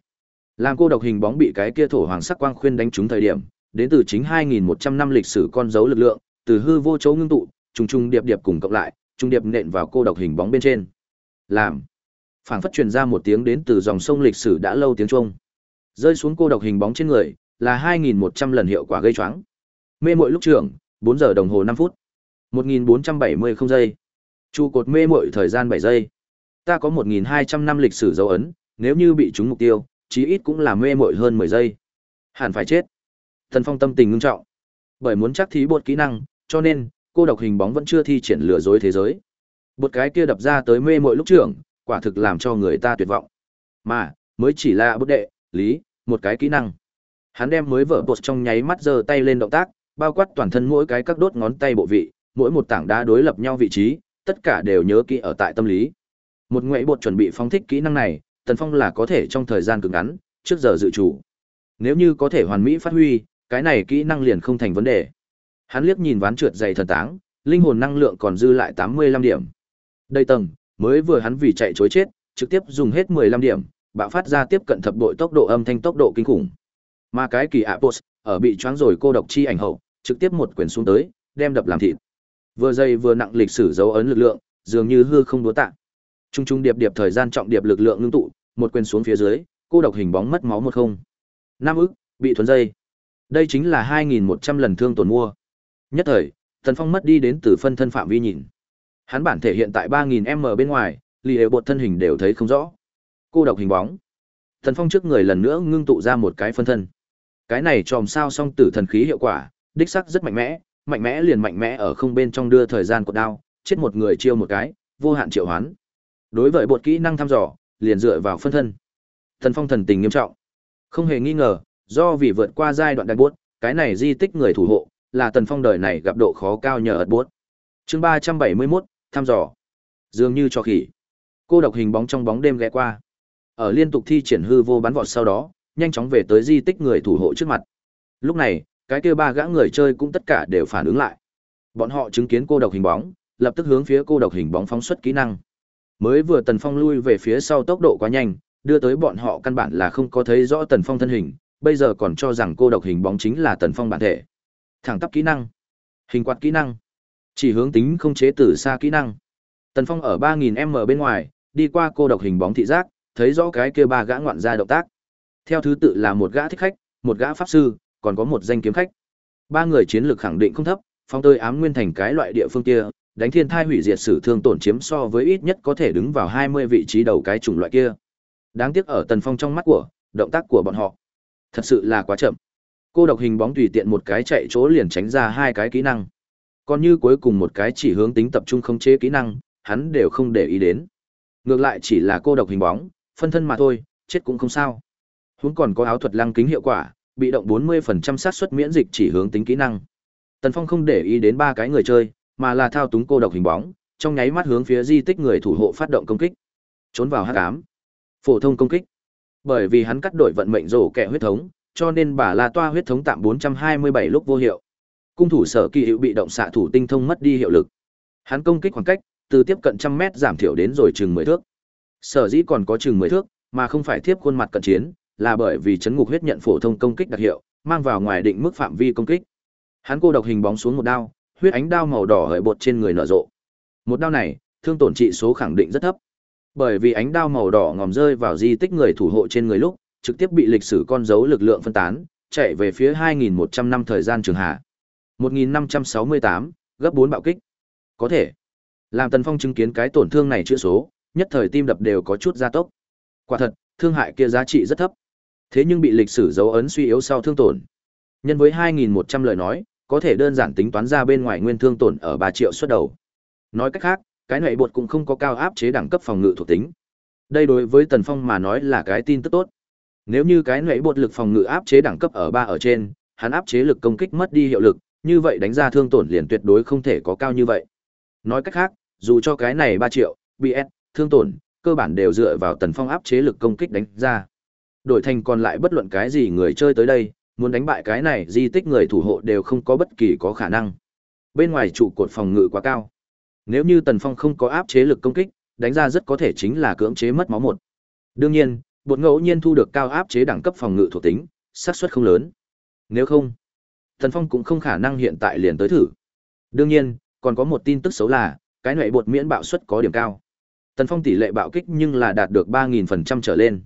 làm cô độc hình bóng bị cái kia thổ hoàng sắc quang khuyên đánh trúng thời điểm, đến từ chính 2100 năm lịch sử con dấu lực lượng, từ hư vô chỗ ngưng tụ, trùng trùng điệp điệp cùng cộng lại, trùng điệp nện vào cô độc hình bóng bên trên. Làm phảng phất truyền ra một tiếng đến từ dòng sông lịch sử đã lâu tiếng chuông. Rơi xuống cô độc hình bóng trên người, là 2.100 lần hiệu quả gây choáng. Mê muội lúc trưởng, 4 giờ đồng hồ 5 phút. 1470 không giây. Chu cột mê muội thời gian 7 giây. Ta có 1200 năm lịch sử dấu ấn, nếu như bị trúng mục tiêu, chí ít cũng là mê muội hơn 10 giây. Hẳn phải chết. Thần Phong tâm tình ngưng trọng. Bởi muốn chắc thí bột kỹ năng, cho nên cô độc hình bóng vẫn chưa thi triển lừa dối thế giới. Bột cái kia đập ra tới mê mội lúc trưởng, quả thực làm cho người ta tuyệt vọng. Mà, mới chỉ là bất đệ, lý, một cái kỹ năng. Hắn đem mới vỡ bột trong nháy mắt giơ tay lên động tác, bao quát toàn thân mỗi cái các đốt ngón tay bộ vị, mỗi một tảng đá đối lập nhau vị trí, tất cả đều nhớ kỹ ở tại tâm lý. Một ngụy bột chuẩn bị phóng thích kỹ năng này, Tần Phong là có thể trong thời gian cực ngắn, trước giờ dự chủ. Nếu như có thể hoàn mỹ phát huy, cái này kỹ năng liền không thành vấn đề. Hắn liếc nhìn ván trượt dày thần táng, linh hồn năng lượng còn dư lại 85 điểm. Đây tầng, mới vừa hắn vì chạy chối chết, trực tiếp dùng hết 15 điểm, bạo phát ra tiếp cận thập bội tốc độ âm thanh tốc độ kinh khủng. Mà cái kỳ Apos, ở bị choáng rồi cô độc chi ảnh hậu, trực tiếp một quyền xuống tới, đem đập làm thịt. Vừa dày vừa nặng lịch sử dấu ấn lực lượng, dường như hư không đố tạ. Trung trung điệp điệp thời gian trọng điệp lực lượng ngưng tụ, một quyền xuống phía dưới, cô độc hình bóng mất máu một không. Nam ức, bị thuần dây. Đây chính là 2.100 lần thương tổn mua. Nhất thời, Thần Phong mất đi đến từ phân thân phạm vi nhìn. Hắn bản thể hiện tại 3.000 m bên ngoài, lì hệ bột thân hình đều thấy không rõ. Cô độc hình bóng. Thần Phong trước người lần nữa ngưng tụ ra một cái phân thân. Cái này tròm sao song tử thần khí hiệu quả, đích sắc rất mạnh mẽ, mạnh mẽ liền mạnh mẽ ở không bên trong đưa thời gian cột đao, chết một người chiêu một cái, vô hạn triệu hoán. Đối với bột kỹ năng thăm dò, liền dựa vào phân thân. Thần Phong thần tình nghiêm trọng. Không hề nghi ngờ, do vì vượt qua giai đoạn đại buốt, cái này di tích người thủ hộ, là Tần Phong đời này gặp độ khó cao nhờ ật buốt. Chương 371, thăm dò. Dường như cho khỉ. Cô độc hình bóng trong bóng đêm ghé qua. Ở liên tục thi triển hư vô bắn vọt sau đó, nhanh chóng về tới di tích người thủ hộ trước mặt. Lúc này, cái kia ba gã người chơi cũng tất cả đều phản ứng lại. Bọn họ chứng kiến cô độc hình bóng, lập tức hướng phía cô độc hình bóng phóng xuất kỹ năng. Mới vừa Tần Phong lui về phía sau tốc độ quá nhanh, đưa tới bọn họ căn bản là không có thấy rõ Tần Phong thân hình, bây giờ còn cho rằng cô độc hình bóng chính là Tần Phong bản thể. Thẳng tắp kỹ năng, hình quạt kỹ năng, chỉ hướng tính không chế từ xa kỹ năng. Tần Phong ở ba nghìn m bên ngoài, đi qua cô độc hình bóng thị giác, thấy rõ cái kia ba gã ngoạn gia động tác. Theo thứ tự là một gã thích khách, một gã pháp sư, còn có một danh kiếm khách. Ba người chiến lược khẳng định không thấp, phong tơi ám nguyên thành cái loại địa phương kia, đánh thiên thai hủy diệt sử thương tổn chiếm so với ít nhất có thể đứng vào 20 vị trí đầu cái chủng loại kia. Đáng tiếc ở Tần Phong trong mắt của, động tác của bọn họ thật sự là quá chậm. Cô độc hình bóng tùy tiện một cái chạy chỗ liền tránh ra hai cái kỹ năng. Còn như cuối cùng một cái chỉ hướng tính tập trung khống chế kỹ năng, hắn đều không để ý đến. Ngược lại chỉ là cô độc hình bóng, phân thân mà thôi, chết cũng không sao. Huống còn có áo thuật lăng kính hiệu quả, bị động 40% sát suất miễn dịch chỉ hướng tính kỹ năng. Tần Phong không để ý đến ba cái người chơi, mà là thao túng cô độc hình bóng, trong nháy mắt hướng phía di tích người thủ hộ phát động công kích. Trốn vào hắc ám. Phổ thông công kích. Bởi vì hắn cắt đổi vận mệnh rổ kẻ huyết thống, cho nên bà La Toa huyết thống tạm 427 lúc vô hiệu. Cung thủ sở kỳ hữu bị động xạ thủ tinh thông mất đi hiệu lực. Hắn công kích khoảng cách từ tiếp cận trăm mét giảm thiểu đến rồi chừng 10 thước. Sở dĩ còn có chừng 10 thước, mà không phải tiếp khuôn mặt cận chiến, là bởi vì chấn ngục huyết nhận phổ thông công kích đặc hiệu, mang vào ngoài định mức phạm vi công kích. Hắn cô độc hình bóng xuống một đao, huyết ánh đao màu đỏ hởi bột trên người nở rộ. Một đao này, thương tổn trị số khẳng định rất thấp. Bởi vì ánh đao màu đỏ ngòm rơi vào di tích người thủ hộ trên người lúc, trực tiếp bị lịch sử con dấu lực lượng phân tán, chạy về phía 2.100 năm thời gian trường hạ. 1.568, gấp 4 bạo kích. Có thể. Làm Tần Phong chứng kiến cái tổn thương này chữa số, nhất thời tim đập đều có chút gia tốc. Quả thật, thương hại kia giá trị rất thấp. Thế nhưng bị lịch sử dấu ấn suy yếu sau thương tổn. Nhân với 2.100 lời nói, có thể đơn giản tính toán ra bên ngoài nguyên thương tổn ở 3 triệu xuất đầu. Nói cách khác, cái này bột cũng không có cao áp chế đẳng cấp phòng ngự thuộc tính. Đây đối với Tần Phong mà nói là cái tin tức tốt. Nếu như cái nệ bột lực phòng ngự áp chế đẳng cấp ở 3 ở trên, hắn áp chế lực công kích mất đi hiệu lực, như vậy đánh ra thương tổn liền tuyệt đối không thể có cao như vậy. Nói cách khác, dù cho cái này 3 triệu, BS, thương tổn, cơ bản đều dựa vào Tần Phong áp chế lực công kích đánh ra. Đổi thành còn lại bất luận cái gì người chơi tới đây, muốn đánh bại cái này di tích người thủ hộ đều không có bất kỳ có khả năng. Bên ngoài trụ cột phòng ngự quá cao. Nếu như Tần Phong không có áp chế lực công kích, đánh ra rất có thể chính là cưỡng chế mất máu một. Đương nhiên, bột ngẫu nhiên thu được cao áp chế đẳng cấp phòng ngự thuộc tính, xác suất không lớn. Nếu không, Tần Phong cũng không khả năng hiện tại liền tới thử. Đương nhiên, còn có một tin tức xấu là, cái nệ bột miễn bạo suất có điểm cao. Tần Phong tỷ lệ bạo kích nhưng là đạt được 3000% trở lên.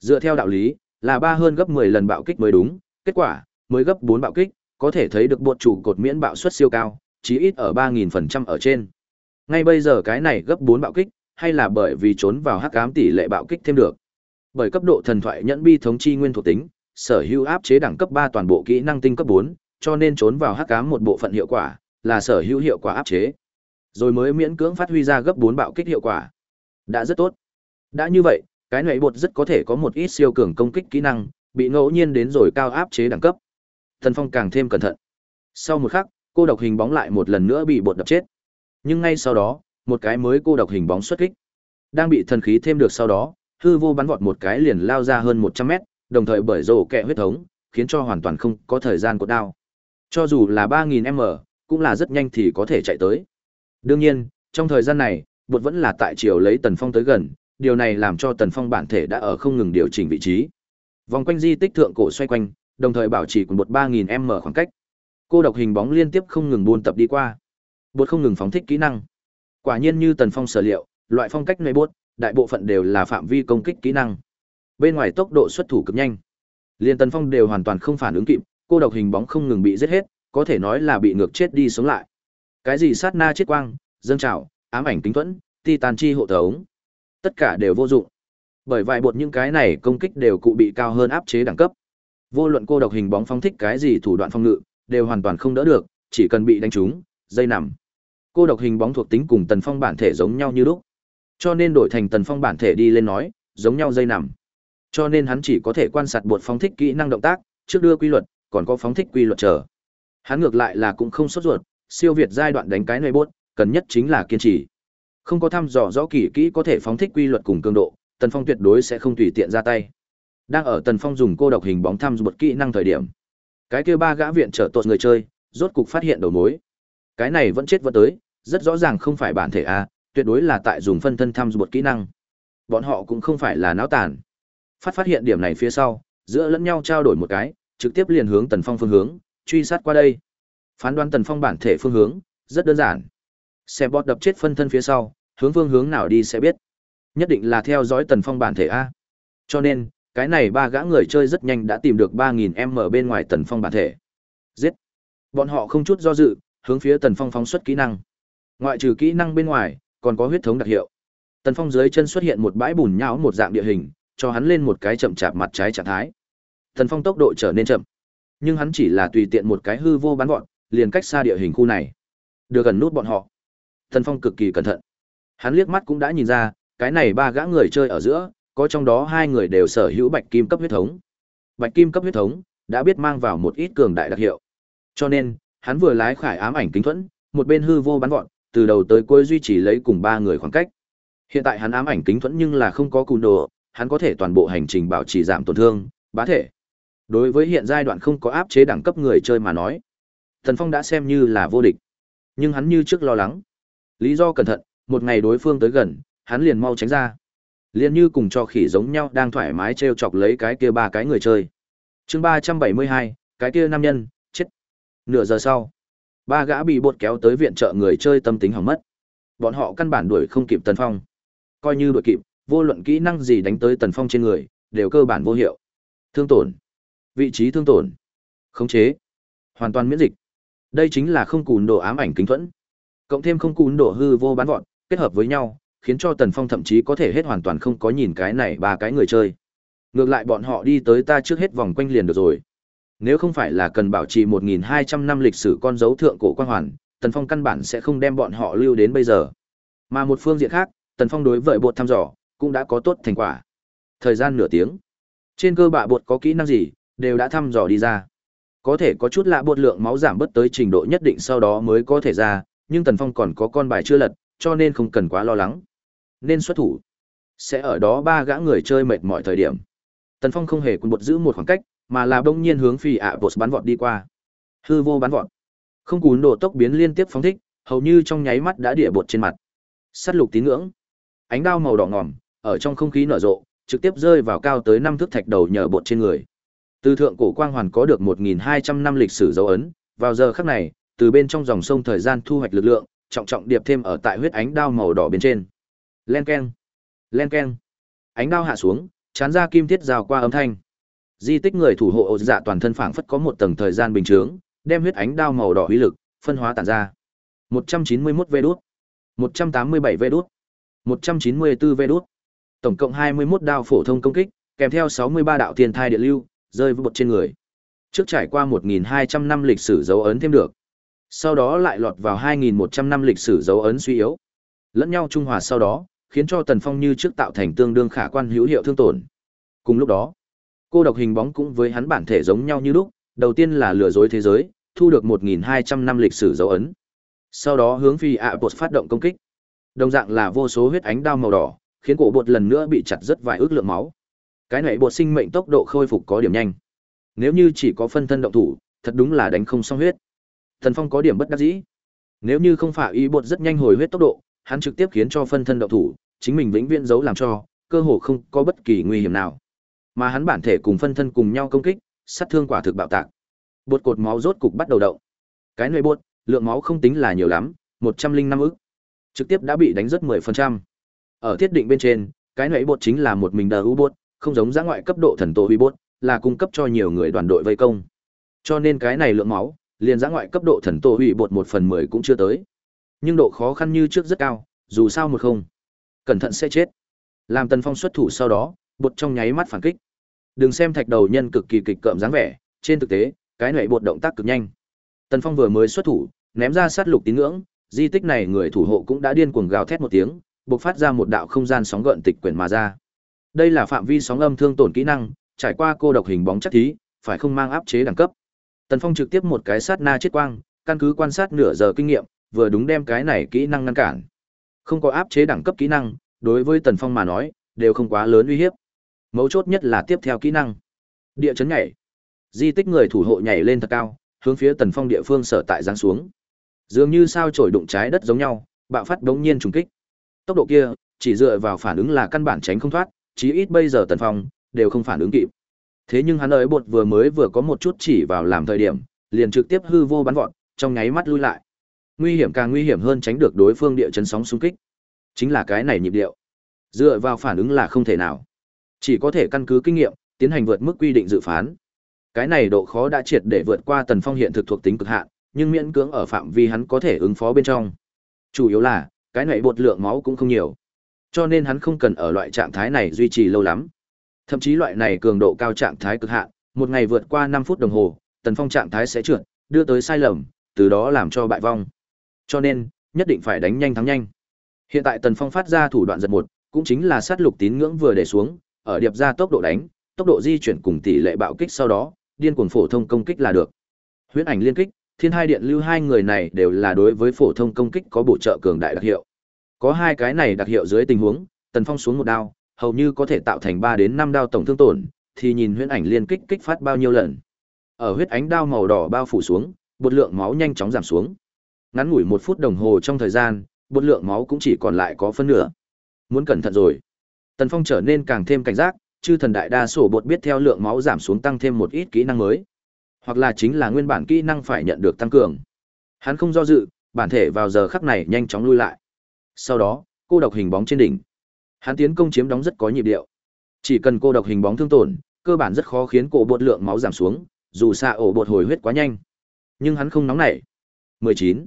Dựa theo đạo lý, là ba hơn gấp 10 lần bạo kích mới đúng, kết quả mới gấp 4 bạo kích, có thể thấy được bột chủ cột miễn bạo suất siêu cao, chí ít ở 3000% ở trên. Ngay bây giờ cái này gấp 4 bạo kích, hay là bởi vì trốn vào hắc ám tỷ lệ bạo kích thêm được. Bởi cấp độ thần thoại nhẫn bi thống chi nguyên thuộc tính, sở hữu áp chế đẳng cấp 3 toàn bộ kỹ năng tinh cấp 4, cho nên trốn vào hắc ám một bộ phận hiệu quả, là sở hữu hiệu quả áp chế. Rồi mới miễn cưỡng phát huy ra gấp 4 bạo kích hiệu quả. Đã rất tốt. Đã như vậy, cái này bột rất có thể có một ít siêu cường công kích kỹ năng, bị ngẫu nhiên đến rồi cao áp chế đẳng cấp. Thần Phong càng thêm cẩn thận. Sau một khắc, cô độc hình bóng lại một lần nữa bị bột đập chết. Nhưng ngay sau đó, một cái mới cô độc hình bóng xuất kích. Đang bị thần khí thêm được sau đó, hư vô bắn vọt một cái liền lao ra hơn 100 mét, đồng thời bởi rổ kẹ huyết thống, khiến cho hoàn toàn không có thời gian cột đao. Cho dù là 3000m, cũng là rất nhanh thì có thể chạy tới. Đương nhiên, trong thời gian này, bột vẫn là tại chiều lấy Tần Phong tới gần, điều này làm cho Tần Phong bản thể đã ở không ngừng điều chỉnh vị trí. Vòng quanh di tích thượng cổ xoay quanh, đồng thời bảo trì cùng bột 3000m khoảng cách. Cô độc hình bóng liên tiếp không ngừng buôn tập đi qua. Bột không ngừng phóng thích kỹ năng. Quả nhiên như Tần Phong sở liệu, loại phong cách nơi bốt, đại bộ phận đều là phạm vi công kích kỹ năng. Bên ngoài tốc độ xuất thủ cực nhanh. Liên Tần Phong đều hoàn toàn không phản ứng kịp, cô độc hình bóng không ngừng bị giết hết, có thể nói là bị ngược chết đi sống lại. Cái gì sát na chết quang, dâng trào, ám ảnh kính thuẫn, titan chi hộ tống, tất cả đều vô dụng. Bởi vài bột những cái này công kích đều cụ bị cao hơn áp chế đẳng cấp. Vô luận cô độc hình bóng phóng thích cái gì thủ đoạn phong ngự, đều hoàn toàn không đỡ được, chỉ cần bị đánh trúng, dây nằm. Cô độc hình bóng thuộc tính cùng Tần Phong bản thể giống nhau như lúc. Cho nên đổi thành Tần Phong bản thể đi lên nói, giống nhau dây nằm. Cho nên hắn chỉ có thể quan sát bột phóng thích kỹ năng động tác, trước đưa quy luật, còn có phóng thích quy luật chờ. Hắn ngược lại là cũng không sốt ruột, siêu việt giai đoạn đánh cái nơi bốt, cần nhất chính là kiên trì. Không có thăm dò rõ kỳ kỹ có thể phóng thích quy luật cùng cường độ, Tần Phong tuyệt đối sẽ không tùy tiện ra tay. Đang ở Tần Phong dùng cô độc hình bóng thăm một kỹ năng thời điểm, cái kia ba gã viện trở tội người chơi, rốt cục phát hiện đầu mối. Cái này vẫn chết vẫn tới, rất rõ ràng không phải bản thể a, tuyệt đối là tại dùng phân thân thăm một kỹ năng. Bọn họ cũng không phải là náo tàn. Phát phát hiện điểm này phía sau, giữa lẫn nhau trao đổi một cái, trực tiếp liền hướng Tần Phong phương hướng, truy sát qua đây. Phán đoán Tần Phong bản thể phương hướng, rất đơn giản. xe bọt đập chết phân thân phía sau, hướng phương hướng nào đi sẽ biết. Nhất định là theo dõi Tần Phong bản thể a. Cho nên, cái này ba gã người chơi rất nhanh đã tìm được ba nghìn m bên ngoài Tần Phong bản thể. Giết. Bọn họ không chút do dự, hướng phía Tần Phong phóng xuất kỹ năng. Ngoại trừ kỹ năng bên ngoài, còn có huyết thống đặc hiệu. Tần Phong dưới chân xuất hiện một bãi bùn nhão một dạng địa hình, cho hắn lên một cái chậm chạp mặt trái trạng thái. Tần Phong tốc độ trở nên chậm, nhưng hắn chỉ là tùy tiện một cái hư vô bắn gọn, liền cách xa địa hình khu này. Đưa gần nút bọn họ. Tần Phong cực kỳ cẩn thận. Hắn liếc mắt cũng đã nhìn ra, cái này ba gã người chơi ở giữa, có trong đó hai người đều sở hữu bạch kim cấp huyết thống. Bạch kim cấp huyết thống đã biết mang vào một ít cường đại đặc hiệu. Cho nên, hắn vừa lái khải ám ảnh kính thuẫn, một bên hư vô bắn gọn, từ đầu tới cuối duy trì lấy cùng ba người khoảng cách. Hiện tại hắn ám ảnh kính thuẫn nhưng là không có cùn đồ, hắn có thể toàn bộ hành trình bảo trì giảm tổn thương, bá thể. Đối với hiện giai đoạn không có áp chế đẳng cấp người chơi mà nói, Thần Phong đã xem như là vô địch. Nhưng hắn như trước lo lắng. Lý do cẩn thận, một ngày đối phương tới gần, hắn liền mau tránh ra. Liên như cùng cho khỉ giống nhau đang thoải mái trêu chọc lấy cái kia ba cái người chơi. Chương ba trăm bảy mươi hai, cái kia nam nhân, chết. Nửa giờ sau, ba gã bị bột kéo tới viện trợ người chơi tâm tính hỏng mất bọn họ căn bản đuổi không kịp tần phong coi như đuổi kịp vô luận kỹ năng gì đánh tới tần phong trên người đều cơ bản vô hiệu thương tổn Vị trí thương tổn. Khống chế. Hoàn toàn miễn dịch. Đây chính là không cùn độ ám ảnh kính thuẫn. Cộng thêm không cùn độ hư vô bán vọn kết hợp với nhau, khiến cho Tần Phong thậm chí có thể hết hoàn toàn không có nhìn cái này ba cái người chơi. Ngược lại bọn họ đi tới ta trước hết vòng quanh liền được rồi. Nếu không phải là cần bảo trì 1200 năm lịch sử con dấu thượng cổ quan hoàn, Tần Phong căn bản sẽ không đem bọn họ lưu đến bây giờ. Mà một phương diện khác, Tần Phong đối với bột thăm dò cũng đã có tốt thành quả. Thời gian nửa tiếng. Trên cơ bạ bột có kỹ năng gì, đều đã thăm dò đi ra. Có thể có chút lạ bột lượng máu giảm bất tới trình độ nhất định sau đó mới có thể ra, nhưng Tần Phong còn có con bài chưa lật, cho nên không cần quá lo lắng. Nên xuất thủ. Sẽ ở đó ba gã người chơi mệt mỏi thời điểm. Tần Phong không hề quân bột giữ một khoảng cách, mà là đông nhiên hướng phi ạ bột bắn vọt đi qua. Hư vô bắn vọt. Không cún độ tốc biến liên tiếp phóng thích, hầu như trong nháy mắt đã địa bột trên mặt. sắt lục tín ngưỡng. Ánh đao màu đỏ ngòm, ở trong không khí nở rộ, trực tiếp rơi vào cao tới năm thước thạch đầu nhờ bột trên người. Từ thượng cổ quang hoàn có được 1200 năm lịch sử dấu ấn, vào giờ khắc này, từ bên trong dòng sông thời gian thu hoạch lực lượng, trọng trọng điệp thêm ở tại huyết ánh đao màu đỏ bên trên. Len keng, len keng. Ánh đao hạ xuống, chán ra kim thiết rào qua âm thanh. Di tích người thủ hộ ô dạ toàn thân phảng phất có một tầng thời gian bình thường, đem huyết ánh đao màu đỏ uy lực phân hóa tản ra. 191 vê đốt 187 vê đốt 194 vê đốt Tổng cộng 21 đao phổ thông công kích, kèm theo 63 đạo tiền thai địa lưu, rơi vượt trên người. Trước trải qua 1.200 năm lịch sử dấu ấn thêm được. Sau đó lại lọt vào 2.100 năm lịch sử dấu ấn suy yếu. Lẫn nhau trung hòa sau đó, khiến cho Tần Phong như trước tạo thành tương đương khả quan hữu hiệu thương tổn. Cùng lúc đó, cô độc hình bóng cũng với hắn bản thể giống nhau như lúc, đầu tiên là lừa dối thế giới, thu được 1.200 năm lịch sử dấu ấn. Sau đó hướng phi ạ bột phát động công kích. Đồng dạng là vô số huyết ánh đao màu đỏ, khiến cổ bột lần nữa bị chặt rất vài ước lượng máu. Cái này bột sinh mệnh tốc độ khôi phục có điểm nhanh. Nếu như chỉ có phân thân động thủ, thật đúng là đánh không xong huyết. Thần Phong có điểm bất đắc dĩ. Nếu như không phải y bột rất nhanh hồi huyết tốc độ, hắn trực tiếp khiến cho phân thân động thủ, chính mình vĩnh viễn giấu làm cho, cơ hồ không có bất kỳ nguy hiểm nào. Mà hắn bản thể cùng phân thân cùng nhau công kích, sát thương quả thực bạo tạc. Bột cột máu rốt cục bắt đầu động. Cái nơi bột, lượng máu không tính là nhiều lắm, 105 ức. Trực tiếp đã bị đánh rất 10%. Ở thiết định bên trên, cái nơi bột chính là một mình đờ u bột, không giống giã ngoại cấp độ thần tổ huy bột, là cung cấp cho nhiều người đoàn đội vây công. Cho nên cái này lượng máu, liền giã ngoại cấp độ thần tổ huy bột một phần mười cũng chưa tới. Nhưng độ khó khăn như trước rất cao, dù sao một không. Cẩn thận sẽ chết. Làm Tần Phong xuất thủ sau đó, bột trong nháy mắt phản kích. Đừng xem thạch đầu nhân cực kỳ kịch cợm dáng vẻ, trên thực tế, cái nhảy bột động tác cực nhanh. Tần Phong vừa mới xuất thủ, ném ra sát lục tín ngưỡng, di tích này người thủ hộ cũng đã điên cuồng gào thét một tiếng, bộc phát ra một đạo không gian sóng gợn tịch quyển mà ra. Đây là phạm vi sóng âm thương tổn kỹ năng, trải qua cô độc hình bóng chắc thí, phải không mang áp chế đẳng cấp. Tần Phong trực tiếp một cái sát na chết quang, căn cứ quan sát nửa giờ kinh nghiệm, vừa đúng đem cái này kỹ năng ngăn cản. Không có áp chế đẳng cấp kỹ năng, đối với Tần Phong mà nói, đều không quá lớn uy hiếp. Mấu chốt nhất là tiếp theo kỹ năng. Địa chấn nhảy. Di tích người thủ hộ nhảy lên thật cao, hướng phía Tần Phong địa phương sở tại giáng xuống. Dường như sao chổi đụng trái đất giống nhau, bạo phát đống nhiên trùng kích. Tốc độ kia, chỉ dựa vào phản ứng là căn bản tránh không thoát, chí ít bây giờ Tần Phong đều không phản ứng kịp. Thế nhưng hắn ấy bột vừa mới vừa có một chút chỉ vào làm thời điểm, liền trực tiếp hư vô bắn vọt, trong nháy mắt lui lại. Nguy hiểm càng nguy hiểm hơn tránh được đối phương địa chấn sóng xung kích. Chính là cái này nhịp điệu. Dựa vào phản ứng là không thể nào. Chỉ có thể căn cứ kinh nghiệm, tiến hành vượt mức quy định dự phán. Cái này độ khó đã triệt để vượt qua Tần Phong hiện thực thuộc tính cực hạn, nhưng miễn cưỡng ở phạm vi hắn có thể ứng phó bên trong. Chủ yếu là, cái này bột lượng máu cũng không nhiều. Cho nên hắn không cần ở loại trạng thái này duy trì lâu lắm. Thậm chí loại này cường độ cao trạng thái cực hạn, một ngày vượt qua 5 phút đồng hồ, Tần Phong trạng thái sẽ trượt, đưa tới sai lầm, từ đó làm cho bại vong. Cho nên, nhất định phải đánh nhanh thắng nhanh. Hiện tại Tần Phong phát ra thủ đoạn giật một, cũng chính là sát lục tín ngưỡng vừa để xuống, ở điệp ra tốc độ đánh, tốc độ di chuyển cùng tỷ lệ bạo kích sau đó, điên cuồng phổ thông công kích là được. Huyễn ảnh liên kích, Thiên Hai Điện Lưu hai người này đều là đối với phổ thông công kích có bổ trợ cường đại đặc hiệu. Có hai cái này đặc hiệu dưới tình huống, Tần Phong xuống một đao, hầu như có thể tạo thành 3 đến 5 đao tổng thương tổn, thì nhìn huyễn ảnh liên kích kích phát bao nhiêu lần. Ở huyết ánh đao màu đỏ bao phủ xuống, bột lượng máu nhanh chóng giảm xuống. Ngắn ngủi một phút đồng hồ trong thời gian, bột lượng máu cũng chỉ còn lại có phân nửa. Muốn cẩn thận rồi. Tần Phong trở nên càng thêm cảnh giác, chư thần đại đa số bột biết theo lượng máu giảm xuống tăng thêm một ít kỹ năng mới, hoặc là chính là nguyên bản kỹ năng phải nhận được tăng cường. Hắn không do dự, bản thể vào giờ khắc này nhanh chóng lui lại. Sau đó, cô độc hình bóng trên đỉnh. Hắn tiến công chiếm đóng rất có nhịp điệu. Chỉ cần cô độc hình bóng thương tổn, cơ bản rất khó khiến cổ bột lượng máu giảm xuống, dù xa ổ bột hồi huyết quá nhanh. Nhưng hắn không nóng nảy. 19.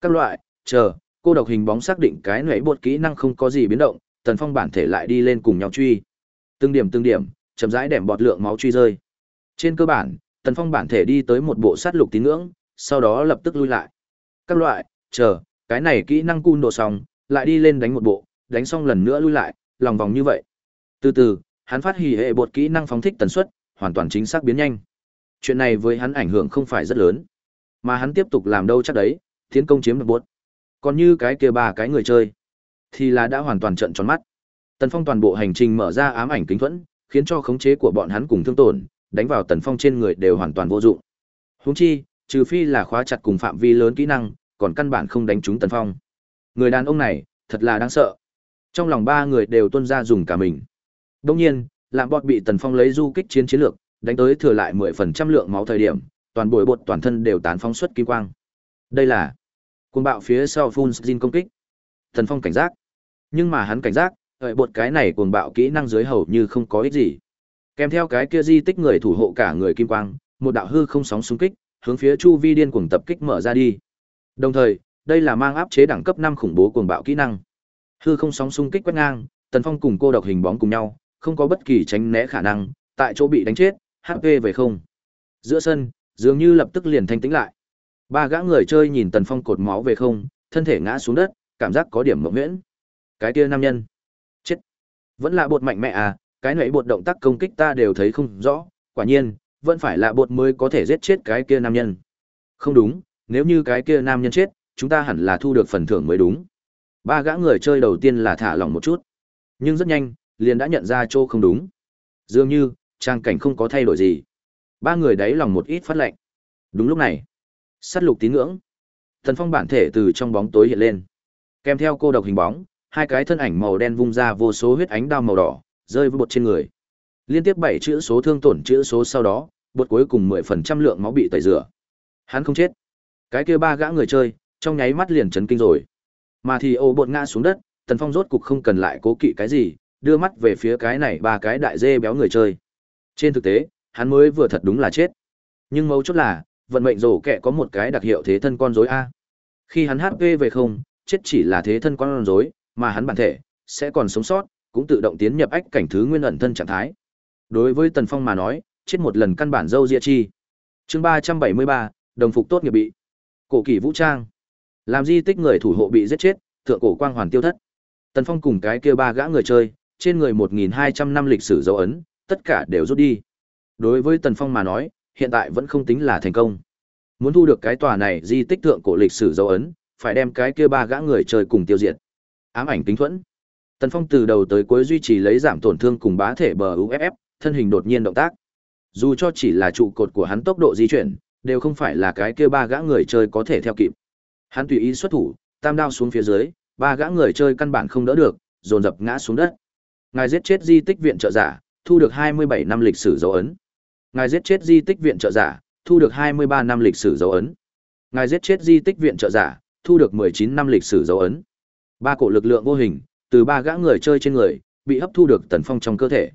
Các loại, chờ, cô độc hình bóng xác định cái nảy bột kỹ năng không có gì biến động, Tần Phong bản thể lại đi lên cùng nhau truy. Từng điểm từng điểm, chậm rãi đệm bọt lượng máu truy rơi. Trên cơ bản, Tần Phong bản thể đi tới một bộ sát lục tín ngưỡng, sau đó lập tức lui lại. Các loại, chờ, cái này kỹ năng cun độ xong, lại đi lên đánh một bộ, đánh xong lần nữa lui lại, lòng vòng như vậy. Từ từ, hắn phát hỉ hệ bột kỹ năng phóng thích tần suất, hoàn toàn chính xác biến nhanh. Chuyện này với hắn ảnh hưởng không phải rất lớn, mà hắn tiếp tục làm đâu chắc đấy, tiến công chiếm được bốt Còn như cái kia ba cái người chơi, thì là đã hoàn toàn trận tròn mắt. Tần Phong toàn bộ hành trình mở ra ám ảnh kính thuẫn, khiến cho khống chế của bọn hắn cùng thương tổn, đánh vào Tần Phong trên người đều hoàn toàn vô dụng. Huống chi, trừ phi là khóa chặt cùng phạm vi lớn kỹ năng, còn căn bản không đánh trúng Tần Phong. Người đàn ông này, thật là đáng sợ. Trong lòng ba người đều tuân ra dùng cả mình. Đương nhiên, làm bọt bị Tần Phong lấy du kích chiến chiến lược, đánh tới thừa lại 10% lượng máu thời điểm, toàn bộ bột toàn thân đều tán phóng xuất kim quang. Đây là cuồng bạo phía sau Funzin công kích. Tần Phong cảnh giác. Nhưng mà hắn cảnh giác, đợi bột cái này cuồng bạo kỹ năng dưới hầu như không có ích gì. Kèm theo cái kia di tích người thủ hộ cả người kim quang, một đạo hư không sóng xung kích, hướng phía chu vi điên cuồng tập kích mở ra đi. Đồng thời, đây là mang áp chế đẳng cấp 5 khủng bố cuồng bạo kỹ năng. Hư không sóng xung kích quét ngang, Tần Phong cùng cô độc hình bóng cùng nhau, không có bất kỳ tránh né khả năng, tại chỗ bị đánh chết, HP về không. Giữa sân, dường như lập tức liền thanh tĩnh lại. Ba gã người chơi nhìn Tần Phong cột máu về không, thân thể ngã xuống đất, cảm giác có điểm mộng nguyễn. Cái kia nam nhân, chết. Vẫn là bột mạnh mẽ à, cái nệ bột động tác công kích ta đều thấy không rõ, quả nhiên, vẫn phải là bột mới có thể giết chết cái kia nam nhân. Không đúng, nếu như cái kia nam nhân chết, chúng ta hẳn là thu được phần thưởng mới đúng. Ba gã người chơi đầu tiên là thả lỏng một chút, nhưng rất nhanh, liền đã nhận ra chỗ không đúng. Dường như, trang cảnh không có thay đổi gì. Ba người đáy lòng một ít phát lệnh. Đúng lúc này, sát lục tín ngưỡng. Thần phong bản thể từ trong bóng tối hiện lên. Kèm theo cô độc hình bóng, hai cái thân ảnh màu đen vung ra vô số huyết ánh đao màu đỏ, rơi với bột trên người. Liên tiếp bảy chữ số thương tổn chữ số sau đó, bột cuối cùng 10% lượng máu bị tẩy rửa. Hắn không chết. Cái kia ba gã người chơi, trong nháy mắt liền chấn kinh rồi. Mà thì ô bột ngã xuống đất, Tần Phong rốt cục không cần lại cố kỵ cái gì, đưa mắt về phía cái này ba cái đại dê béo người chơi. Trên thực tế, hắn mới vừa thật đúng là chết. Nhưng mấu chốt là, vận mệnh rổ kẹ có một cái đặc hiệu thế thân con rối A. Khi hắn HP về không, chết chỉ là thế thân con rối, mà hắn bản thể, sẽ còn sống sót, cũng tự động tiến nhập ách cảnh thứ nguyên ẩn thân trạng thái. Đối với Tần Phong mà nói, chết một lần căn bản dâu dịa chi. Chương ba trăm bảy mươi ba đồng phục tốt nghiệp bị. Cổ kỳ vũ trang. Làm di tích người thủ hộ bị giết chết, thượng cổ quang hoàn tiêu thất. Tần Phong cùng cái kia ba gã người chơi, trên người 1200 năm lịch sử dấu ấn, tất cả đều rút đi. Đối với Tần Phong mà nói, hiện tại vẫn không tính là thành công. Muốn thu được cái tòa này di tích thượng cổ lịch sử dấu ấn, phải đem cái kia ba gã người chơi cùng tiêu diệt. Ám ảnh kính thuẫn. Tần Phong từ đầu tới cuối duy trì lấy giảm tổn thương cùng bá thể bờ UFF, thân hình đột nhiên động tác. Dù cho chỉ là trụ cột của hắn tốc độ di chuyển, đều không phải là cái kia ba gã người chơi có thể theo kịp. Hắn tùy ý xuất thủ, tam đao xuống phía dưới, ba gã người chơi căn bản không đỡ được, dồn dập ngã xuống đất. Ngài giết chết di tích viện trợ giả, thu được 27 năm lịch sử dấu ấn. Ngài giết chết di tích viện trợ giả, thu được 23 năm lịch sử dấu ấn. Ngài giết chết di tích viện trợ giả, thu được 19 năm lịch sử dấu ấn. Ba cổ lực lượng vô hình, từ ba gã người chơi trên người, bị hấp thu được Tần Phong trong cơ thể.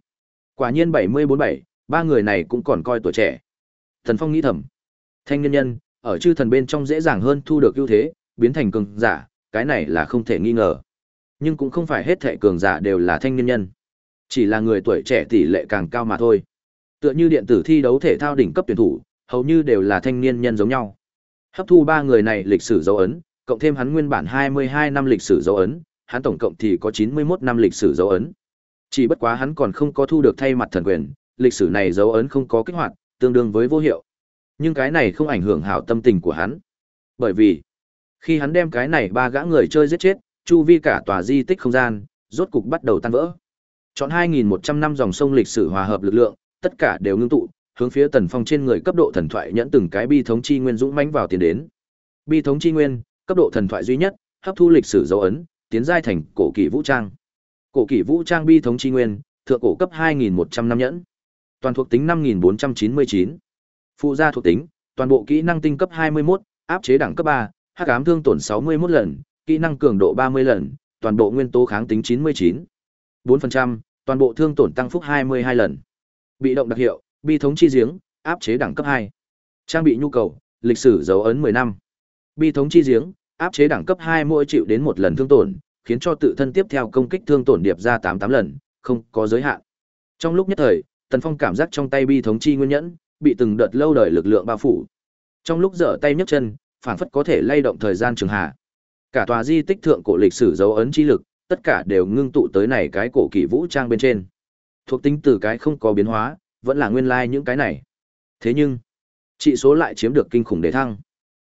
Quả nhiên 7047, ba người này cũng còn coi tuổi trẻ. Tần Phong nghĩ thầm, thanh niên nhân, ở chư thần bên trong dễ dàng hơn thu được ưu thế, biến thành cường giả, cái này là không thể nghi ngờ. Nhưng cũng không phải hết thệ cường giả đều là thanh niên nhân. Chỉ là người tuổi trẻ tỷ lệ càng cao mà thôi. Tựa như điện tử thi đấu thể thao đỉnh cấp tuyển thủ, hầu như đều là thanh niên nhân giống nhau. Hấp thu ba người này lịch sử dấu ấn, cộng thêm hắn nguyên bản 22 năm lịch sử dấu ấn, hắn tổng cộng thì có 91 năm lịch sử dấu ấn. Chỉ bất quá hắn còn không có thu được thay mặt thần quyền, lịch sử này dấu ấn không có kích hoạt, tương đương với vô hiệu. Nhưng cái này không ảnh hưởng hảo tâm tình của hắn. Bởi vì, khi hắn đem cái này ba gã người chơi giết chết, chu vi cả tòa di tích không gian, rốt cục bắt đầu tan vỡ. Chọn 2.100 năm dòng sông lịch sử hòa hợp lực lượng, tất cả đều ngưng tụ, hướng phía tần phong trên người cấp độ thần thoại nhẫn từng cái bi thống chi nguyên dũng mãnh vào tiền đến. Bi thống chi nguyên, cấp độ thần thoại duy nhất, hấp thu lịch sử dấu ấn, tiến giai thành cổ kỳ vũ trang. Cổ kỳ vũ trang bi thống chi nguyên, thượng cổ cấp 2.100 năm nhẫn. Toàn thuộc tính 5.499. Phụ gia thuộc tính, toàn bộ kỹ năng tinh cấp 21, áp chế đẳng cấp 3, hắc ám thương tổn 61 lần, kỹ năng cường độ 30 lần, toàn bộ nguyên tố kháng tính 99. 4%, toàn bộ thương tổn tăng phúc 22 lần. Bị động đặc hiệu, bi thống chi giếng, áp chế đẳng cấp 2. Trang bị nhu cầu, lịch sử dấu ấn 10 năm. Bi thống chi giếng, áp chế đẳng cấp 2 mỗi chịu đến một lần thương tổn, khiến cho tự thân tiếp theo công kích thương tổn điệp ra 88 lần, không có giới hạn. Trong lúc nhất thời, Tần Phong cảm giác trong tay bi thống chi nguyên nhẫn bị từng đợt lâu đời lực lượng bao phủ. Trong lúc giở tay nhấc chân, phảng phất có thể lay động thời gian trường hạ. Cả tòa di tích thượng cổ lịch sử dấu ấn chi lực, tất cả đều ngưng tụ tới này cái cổ kỳ vũ trang bên trên. Thuộc tính từ cái không có biến hóa, vẫn là nguyên lai like những cái này. Thế nhưng, trị số lại chiếm được kinh khủng đề thăng.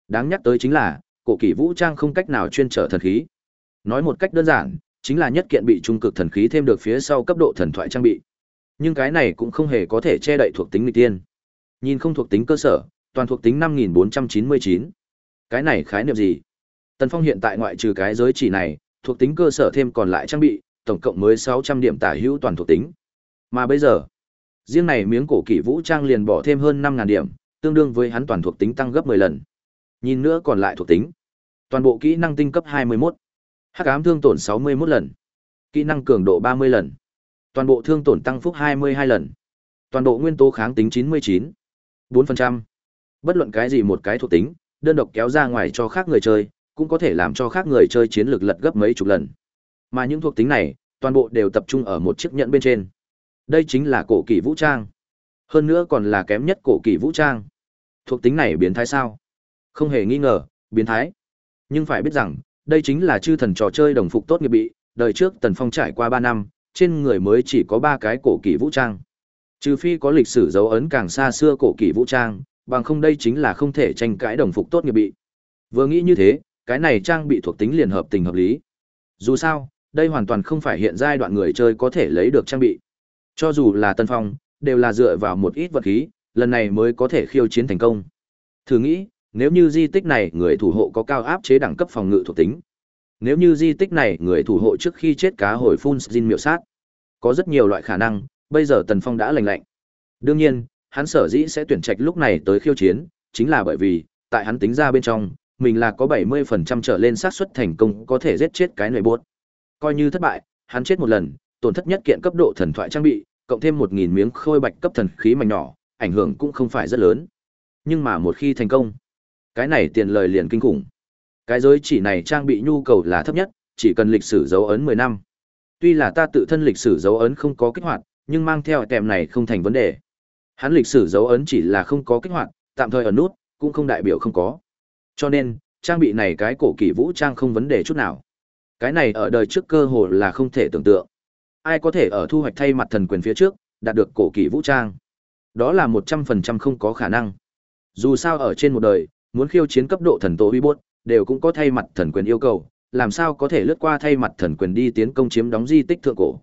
Đáng nhắc tới chính là, cổ kỳ vũ trang không cách nào chuyên trở thần khí. Nói một cách đơn giản, chính là nhất kiện bị trung cực thần khí thêm được phía sau cấp độ thần thoại trang bị. Nhưng cái này cũng không hề có thể che đậy thuộc tính nghịch tiên. Nhìn không thuộc tính cơ sở, toàn thuộc tính 5499. Cái này khái niệm gì? Tần Phong hiện tại ngoại trừ cái giới chỉ này, thuộc tính cơ sở thêm còn lại trang bị, tổng cộng mới 600 điểm tả hữu toàn thuộc tính. Mà bây giờ, riêng này miếng cổ kỷ vũ trang liền bỏ thêm hơn 5000 điểm, tương đương với hắn toàn thuộc tính tăng gấp 10 lần. Nhìn nữa còn lại thuộc tính. Toàn bộ kỹ năng tinh cấp 21. Hắc ám thương tổn 61 lần. Kỹ năng cường độ 30 lần. Toàn bộ thương tổn tăng phúc 22 lần. Toàn bộ nguyên tố kháng tính 99. 4%. Bất luận cái gì một cái thuộc tính, đơn độc kéo ra ngoài cho khác người chơi, cũng có thể làm cho khác người chơi chiến lược lật gấp mấy chục lần. Mà những thuộc tính này, toàn bộ đều tập trung ở một chiếc nhẫn bên trên. Đây chính là cổ kỳ vũ trang. Hơn nữa còn là kém nhất cổ kỳ vũ trang. Thuộc tính này biến thái sao? Không hề nghi ngờ, biến thái. Nhưng phải biết rằng, đây chính là chư thần trò chơi đồng phục tốt nghiệp bị, đời trước Tần Phong trải qua 3 năm, trên người mới chỉ có 3 cái cổ kỳ vũ trang. Trừ phi có lịch sử dấu ấn càng xa xưa cổ kỳ vũ trang, bằng không đây chính là không thể tranh cãi đồng phục tốt nghiệp bị. Vừa nghĩ như thế, cái này trang bị thuộc tính liền hợp tình hợp lý. Dù sao, đây hoàn toàn không phải hiện giai đoạn người chơi có thể lấy được trang bị. Cho dù là Tân Phong, đều là dựa vào một ít vật khí, lần này mới có thể khiêu chiến thành công. Thử nghĩ, nếu như di tích này người thủ hộ có cao áp chế đẳng cấp phòng ngự thuộc tính. Nếu như di tích này người thủ hộ trước khi chết cá hồi phun xin miệu sát. Có rất nhiều loại khả năng, bây giờ Tần Phong đã lành lạnh. Đương nhiên, hắn sở dĩ sẽ tuyển trạch lúc này tới khiêu chiến, chính là bởi vì, tại hắn tính ra bên trong, mình là có 70% trở lên xác suất thành công có thể giết chết cái nội bốt. Coi như thất bại, hắn chết một lần, tổn thất nhất kiện cấp độ thần thoại trang bị, cộng thêm 1000 miếng khôi bạch cấp thần khí mảnh nhỏ, ảnh hưởng cũng không phải rất lớn. Nhưng mà một khi thành công, cái này tiền lời liền kinh khủng. Cái giới chỉ này trang bị nhu cầu là thấp nhất, chỉ cần lịch sử dấu ấn 10 năm. Tuy là ta tự thân lịch sử dấu ấn không có kích hoạt, nhưng mang theo tèm này không thành vấn đề. Hắn lịch sử dấu ấn chỉ là không có kích hoạt, tạm thời ở nút, cũng không đại biểu không có. Cho nên, trang bị này cái cổ kỳ vũ trang không vấn đề chút nào. Cái này ở đời trước cơ hồ là không thể tưởng tượng. Ai có thể ở thu hoạch thay mặt thần quyền phía trước, đạt được cổ kỳ vũ trang? Đó là một trăm phần trăm không có khả năng. Dù sao ở trên một đời, muốn khiêu chiến cấp độ thần tổ uy bốt, đều cũng có thay mặt thần quyền yêu cầu, làm sao có thể lướt qua thay mặt thần quyền đi tiến công chiếm đóng di tích thượng cổ.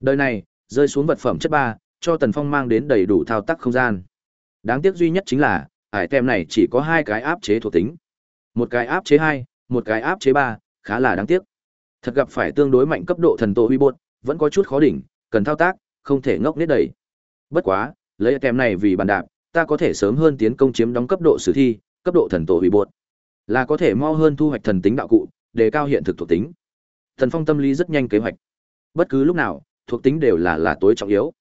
Đời này, rơi xuống vật phẩm chất ba, cho Tần Phong mang đến đầy đủ thao tác không gian. Đáng tiếc duy nhất chính là, ải tem này chỉ có hai cái áp chế thuộc tính. Một cái áp chế hai, một cái áp chế ba, khá là đáng tiếc. Thật gặp phải tương đối mạnh cấp độ thần tổ uy bột, vẫn có chút khó đỉnh, cần thao tác, không thể ngốc nết đẩy. Bất quá, lấy tem này vì bàn đạp, ta có thể sớm hơn tiến công chiếm đóng cấp độ sử thi, cấp độ thần tổ hủy bột. Là có thể mau hơn thu hoạch thần tính đạo cụ, đề cao hiện thực thuộc tính. Thần Phong tâm lý rất nhanh kế hoạch. Bất cứ lúc nào, thuộc tính đều là là tối trọng yếu.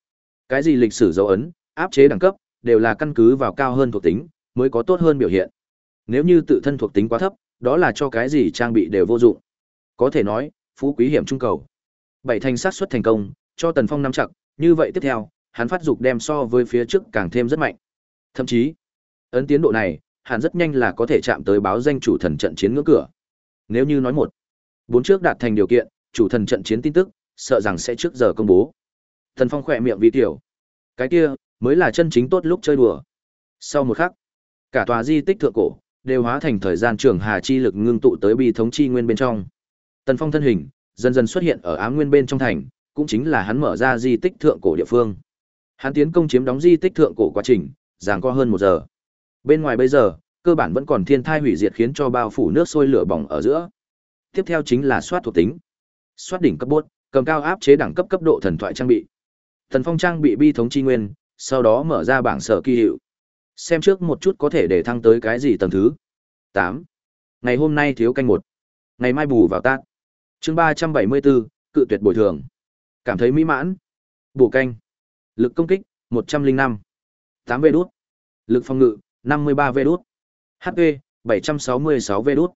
Cái gì lịch sử dấu ấn, áp chế đẳng cấp, đều là căn cứ vào cao hơn thuộc tính, mới có tốt hơn biểu hiện. Nếu như tự thân thuộc tính quá thấp, đó là cho cái gì trang bị đều vô dụng. Có thể nói, phú quý hiểm trung cầu. Bảy thành sát xuất thành công, cho Tần Phong nắm chặt, như vậy tiếp theo, hắn phát dục đem so với phía trước càng thêm rất mạnh. Thậm chí, ấn tiến độ này, hắn rất nhanh là có thể chạm tới báo danh chủ thần trận chiến ngưỡng cửa. Nếu như nói một, bốn trước đạt thành điều kiện, chủ thần trận chiến tin tức, sợ rằng sẽ trước giờ công bố. Thần Phong khỏe miệng vì tiểu. Cái kia, mới là chân chính tốt lúc chơi đùa. Sau một khắc, cả tòa di tích thượng cổ đều hóa thành thời gian trường hà chi lực ngưng tụ tới bi thống chi nguyên bên trong. Tần Phong thân hình dần dần xuất hiện ở Á nguyên bên trong thành, cũng chính là hắn mở ra di tích thượng cổ địa phương. Hắn tiến công chiếm đóng di tích thượng cổ quá trình, giằng co hơn một giờ. Bên ngoài bây giờ, cơ bản vẫn còn thiên thai hủy diệt khiến cho bao phủ nước sôi lửa bỏng ở giữa. Tiếp theo chính là soát thuộc tính. Soát đỉnh cấp bốt, cầm cao áp chế đẳng cấp cấp độ thần thoại trang bị. Thần Phong trang bị bi thống chi nguyên, sau đó mở ra bảng sở kỳ hiệu. Xem trước một chút có thể để thăng tới cái gì tầng thứ. 8. Ngày hôm nay thiếu canh một Ngày mai bù vào tát. chương 374, cự tuyệt bồi thường. Cảm thấy mỹ mãn. Bổ canh. Lực công kích, 105. 8 vê đút. Lực phòng ngự, 53 vê đút. HP, 766 vê đút.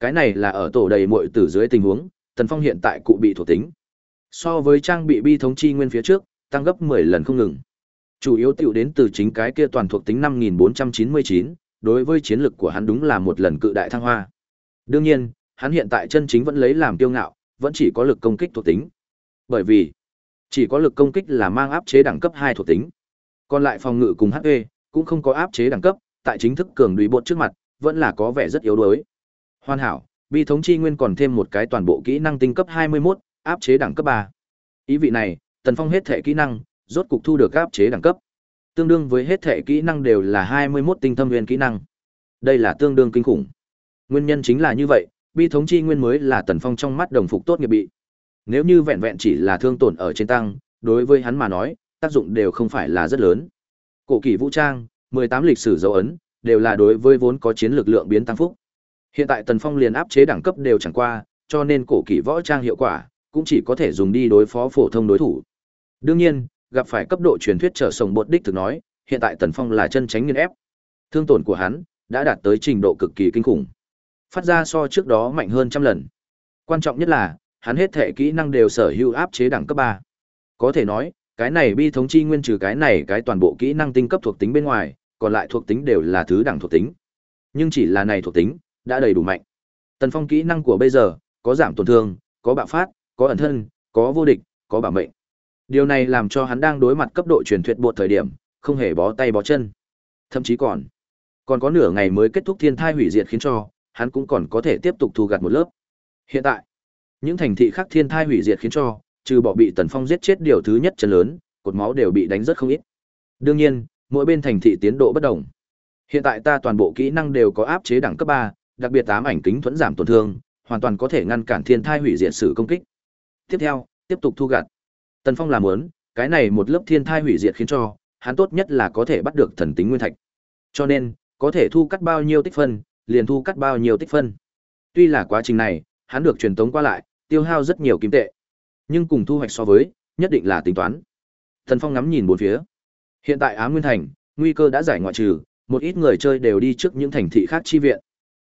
Cái này là ở tổ đầy muội tử dưới tình huống, Tần Phong hiện tại cụ bị thuộc tính. So với trang bị bi thống chi nguyên phía trước, tăng gấp 10 lần không ngừng. Chủ yếu tiểu đến từ chính cái kia toàn thuộc tính 5499, đối với chiến lực của hắn đúng là một lần cự đại thăng hoa. Đương nhiên, hắn hiện tại chân chính vẫn lấy làm tiêu ngạo, vẫn chỉ có lực công kích thuộc tính. Bởi vì, chỉ có lực công kích là mang áp chế đẳng cấp 2 thuộc tính. Còn lại phòng ngự cùng HP cũng không có áp chế đẳng cấp, tại chính thức cường đùi bột trước mặt, vẫn là có vẻ rất yếu đuối. Hoàn hảo, bi thống chi nguyên còn thêm một cái toàn bộ kỹ năng tinh cấp 21, áp chế đẳng cấp 3. Ý vị này, Tần Phong hết thể kỹ năng, rốt cục thu được áp chế đẳng cấp. Tương đương với hết thể kỹ năng đều là 21 tinh thâm nguyên kỹ năng. Đây là tương đương kinh khủng. Nguyên nhân chính là như vậy, bi thống chi nguyên mới là Tần Phong trong mắt đồng phục tốt nghiệp bị. Nếu như vẹn vẹn chỉ là thương tổn ở trên tăng, đối với hắn mà nói, tác dụng đều không phải là rất lớn. Cổ kỳ vũ trang, 18 lịch sử dấu ấn, đều là đối với vốn có chiến lược lượng biến tăng phúc. Hiện tại Tần Phong liền áp chế đẳng cấp đều chẳng qua, cho nên cổ kỳ võ trang hiệu quả cũng chỉ có thể dùng đi đối phó phổ thông đối thủ. Đương nhiên, gặp phải cấp độ truyền thuyết trở sổng bột đích thực nói, hiện tại Tần Phong là chân tránh nghiên ép. Thương tổn của hắn đã đạt tới trình độ cực kỳ kinh khủng. Phát ra so trước đó mạnh hơn trăm lần. Quan trọng nhất là, hắn hết thể kỹ năng đều sở hữu áp chế đẳng cấp 3. Có thể nói, cái này bi thống chi nguyên trừ cái này cái toàn bộ kỹ năng tinh cấp thuộc tính bên ngoài, còn lại thuộc tính đều là thứ đẳng thuộc tính. Nhưng chỉ là này thuộc tính, đã đầy đủ mạnh. Tần Phong kỹ năng của bây giờ, có giảm tổn thương, có bạo phát, có ẩn thân, có vô địch, có bảo mệnh. Điều này làm cho hắn đang đối mặt cấp độ truyền thuyết bột thời điểm, không hề bó tay bó chân. Thậm chí còn, còn có nửa ngày mới kết thúc thiên thai hủy diệt khiến cho, hắn cũng còn có thể tiếp tục thu gặt một lớp. Hiện tại, những thành thị khác thiên thai hủy diệt khiến cho, trừ bỏ bị Tần Phong giết chết điều thứ nhất chân lớn, cột máu đều bị đánh rất không ít. Đương nhiên, mỗi bên thành thị tiến độ bất đồng. Hiện tại ta toàn bộ kỹ năng đều có áp chế đẳng cấp 3, đặc biệt tám ảnh kính thuẫn giảm tổn thương, hoàn toàn có thể ngăn cản thiên thai hủy diệt sử công kích. Tiếp theo, tiếp tục thu gặt. Tần Phong làm muốn, cái này một lớp thiên thai hủy diệt khiến cho, hắn tốt nhất là có thể bắt được thần tính nguyên thạch. Cho nên, có thể thu cắt bao nhiêu tích phân, liền thu cắt bao nhiêu tích phân. Tuy là quá trình này, hắn được truyền tống qua lại, tiêu hao rất nhiều kim tệ. Nhưng cùng thu hoạch so với, nhất định là tính toán. thần Phong ngắm nhìn bốn phía. Hiện tại á Nguyên Thành, nguy cơ đã giải ngoại trừ, một ít người chơi đều đi trước những thành thị khác chi viện.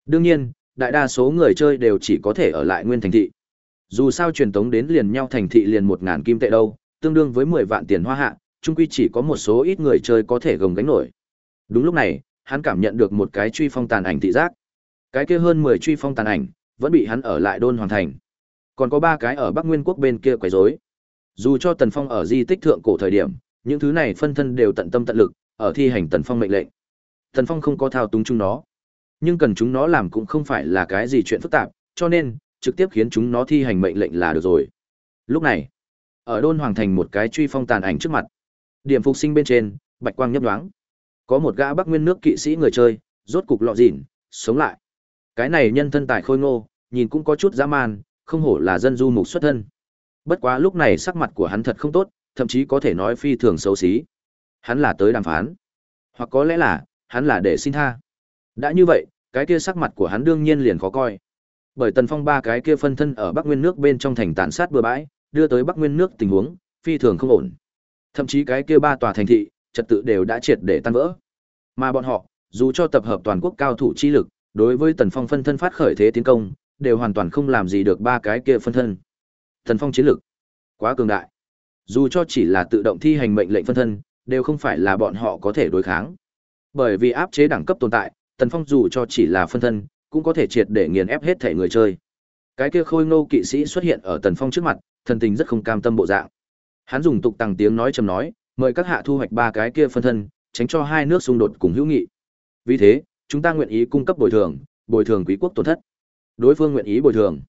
Đương nhiên, đại đa số người chơi đều chỉ có thể ở lại Nguyên Thành thị. Dù sao truyền tống đến liền nhau thành thị liền một ngàn kim tệ đâu, tương đương với mười vạn tiền hoa hạ, trung quy chỉ có một số ít người chơi có thể gồng gánh nổi. Đúng lúc này, hắn cảm nhận được một cái truy phong tàn ảnh thị giác. Cái kia hơn mười truy phong tàn ảnh, vẫn bị hắn ở lại đôn hoàn thành. Còn có ba cái ở Bắc Nguyên quốc bên kia quấy rối. Dù cho Tần Phong ở di tích thượng cổ thời điểm, những thứ này phân thân đều tận tâm tận lực, ở thi hành Tần Phong mệnh lệnh. Tần Phong không có thao túng chúng nó, nhưng cần chúng nó làm cũng không phải là cái gì chuyện phức tạp, cho nên trực tiếp khiến chúng nó thi hành mệnh lệnh là được rồi. Lúc này, ở Đôn Hoàng thành một cái truy phong tàn ảnh trước mặt, điểm phục sinh bên trên, bạch quang nhấp nhoáng. Có một gã Bắc Nguyên nước kỵ sĩ người chơi, rốt cục lọ dỉn, sống lại. Cái này nhân thân tài khôi ngô, nhìn cũng có chút dã man, không hổ là dân du mục xuất thân. Bất quá lúc này sắc mặt của hắn thật không tốt, thậm chí có thể nói phi thường xấu xí. Hắn là tới đàm phán, hoặc có lẽ là hắn là để xin tha. Đã như vậy, cái kia sắc mặt của hắn đương nhiên liền khó coi. Bởi Tần Phong ba cái kia phân thân ở Bắc Nguyên nước bên trong thành tàn sát bừa bãi, đưa tới Bắc Nguyên nước tình huống phi thường không ổn. Thậm chí cái kia ba tòa thành thị, trật tự đều đã triệt để tan vỡ. Mà bọn họ, dù cho tập hợp toàn quốc cao thủ chi lực, đối với Tần Phong phân thân phát khởi thế tiến công, đều hoàn toàn không làm gì được ba cái kia phân thân. thần Phong chiến lực quá cường đại. Dù cho chỉ là tự động thi hành mệnh lệnh phân thân, đều không phải là bọn họ có thể đối kháng. Bởi vì áp chế đẳng cấp tồn tại, Tần Phong dù cho chỉ là phân thân, cũng có thể triệt để nghiền ép hết thể người chơi. Cái kia khôi ngô kỵ sĩ xuất hiện ở Tần Phong trước mặt, thần tình rất không cam tâm bộ dạng. Hắn dùng tục tăng tiếng nói trầm nói, mời các hạ thu hoạch ba cái kia phân thân, tránh cho hai nước xung đột cùng hữu nghị. Vì thế, chúng ta nguyện ý cung cấp bồi thường, bồi thường quý quốc tổn thất. Đối phương nguyện ý bồi thường.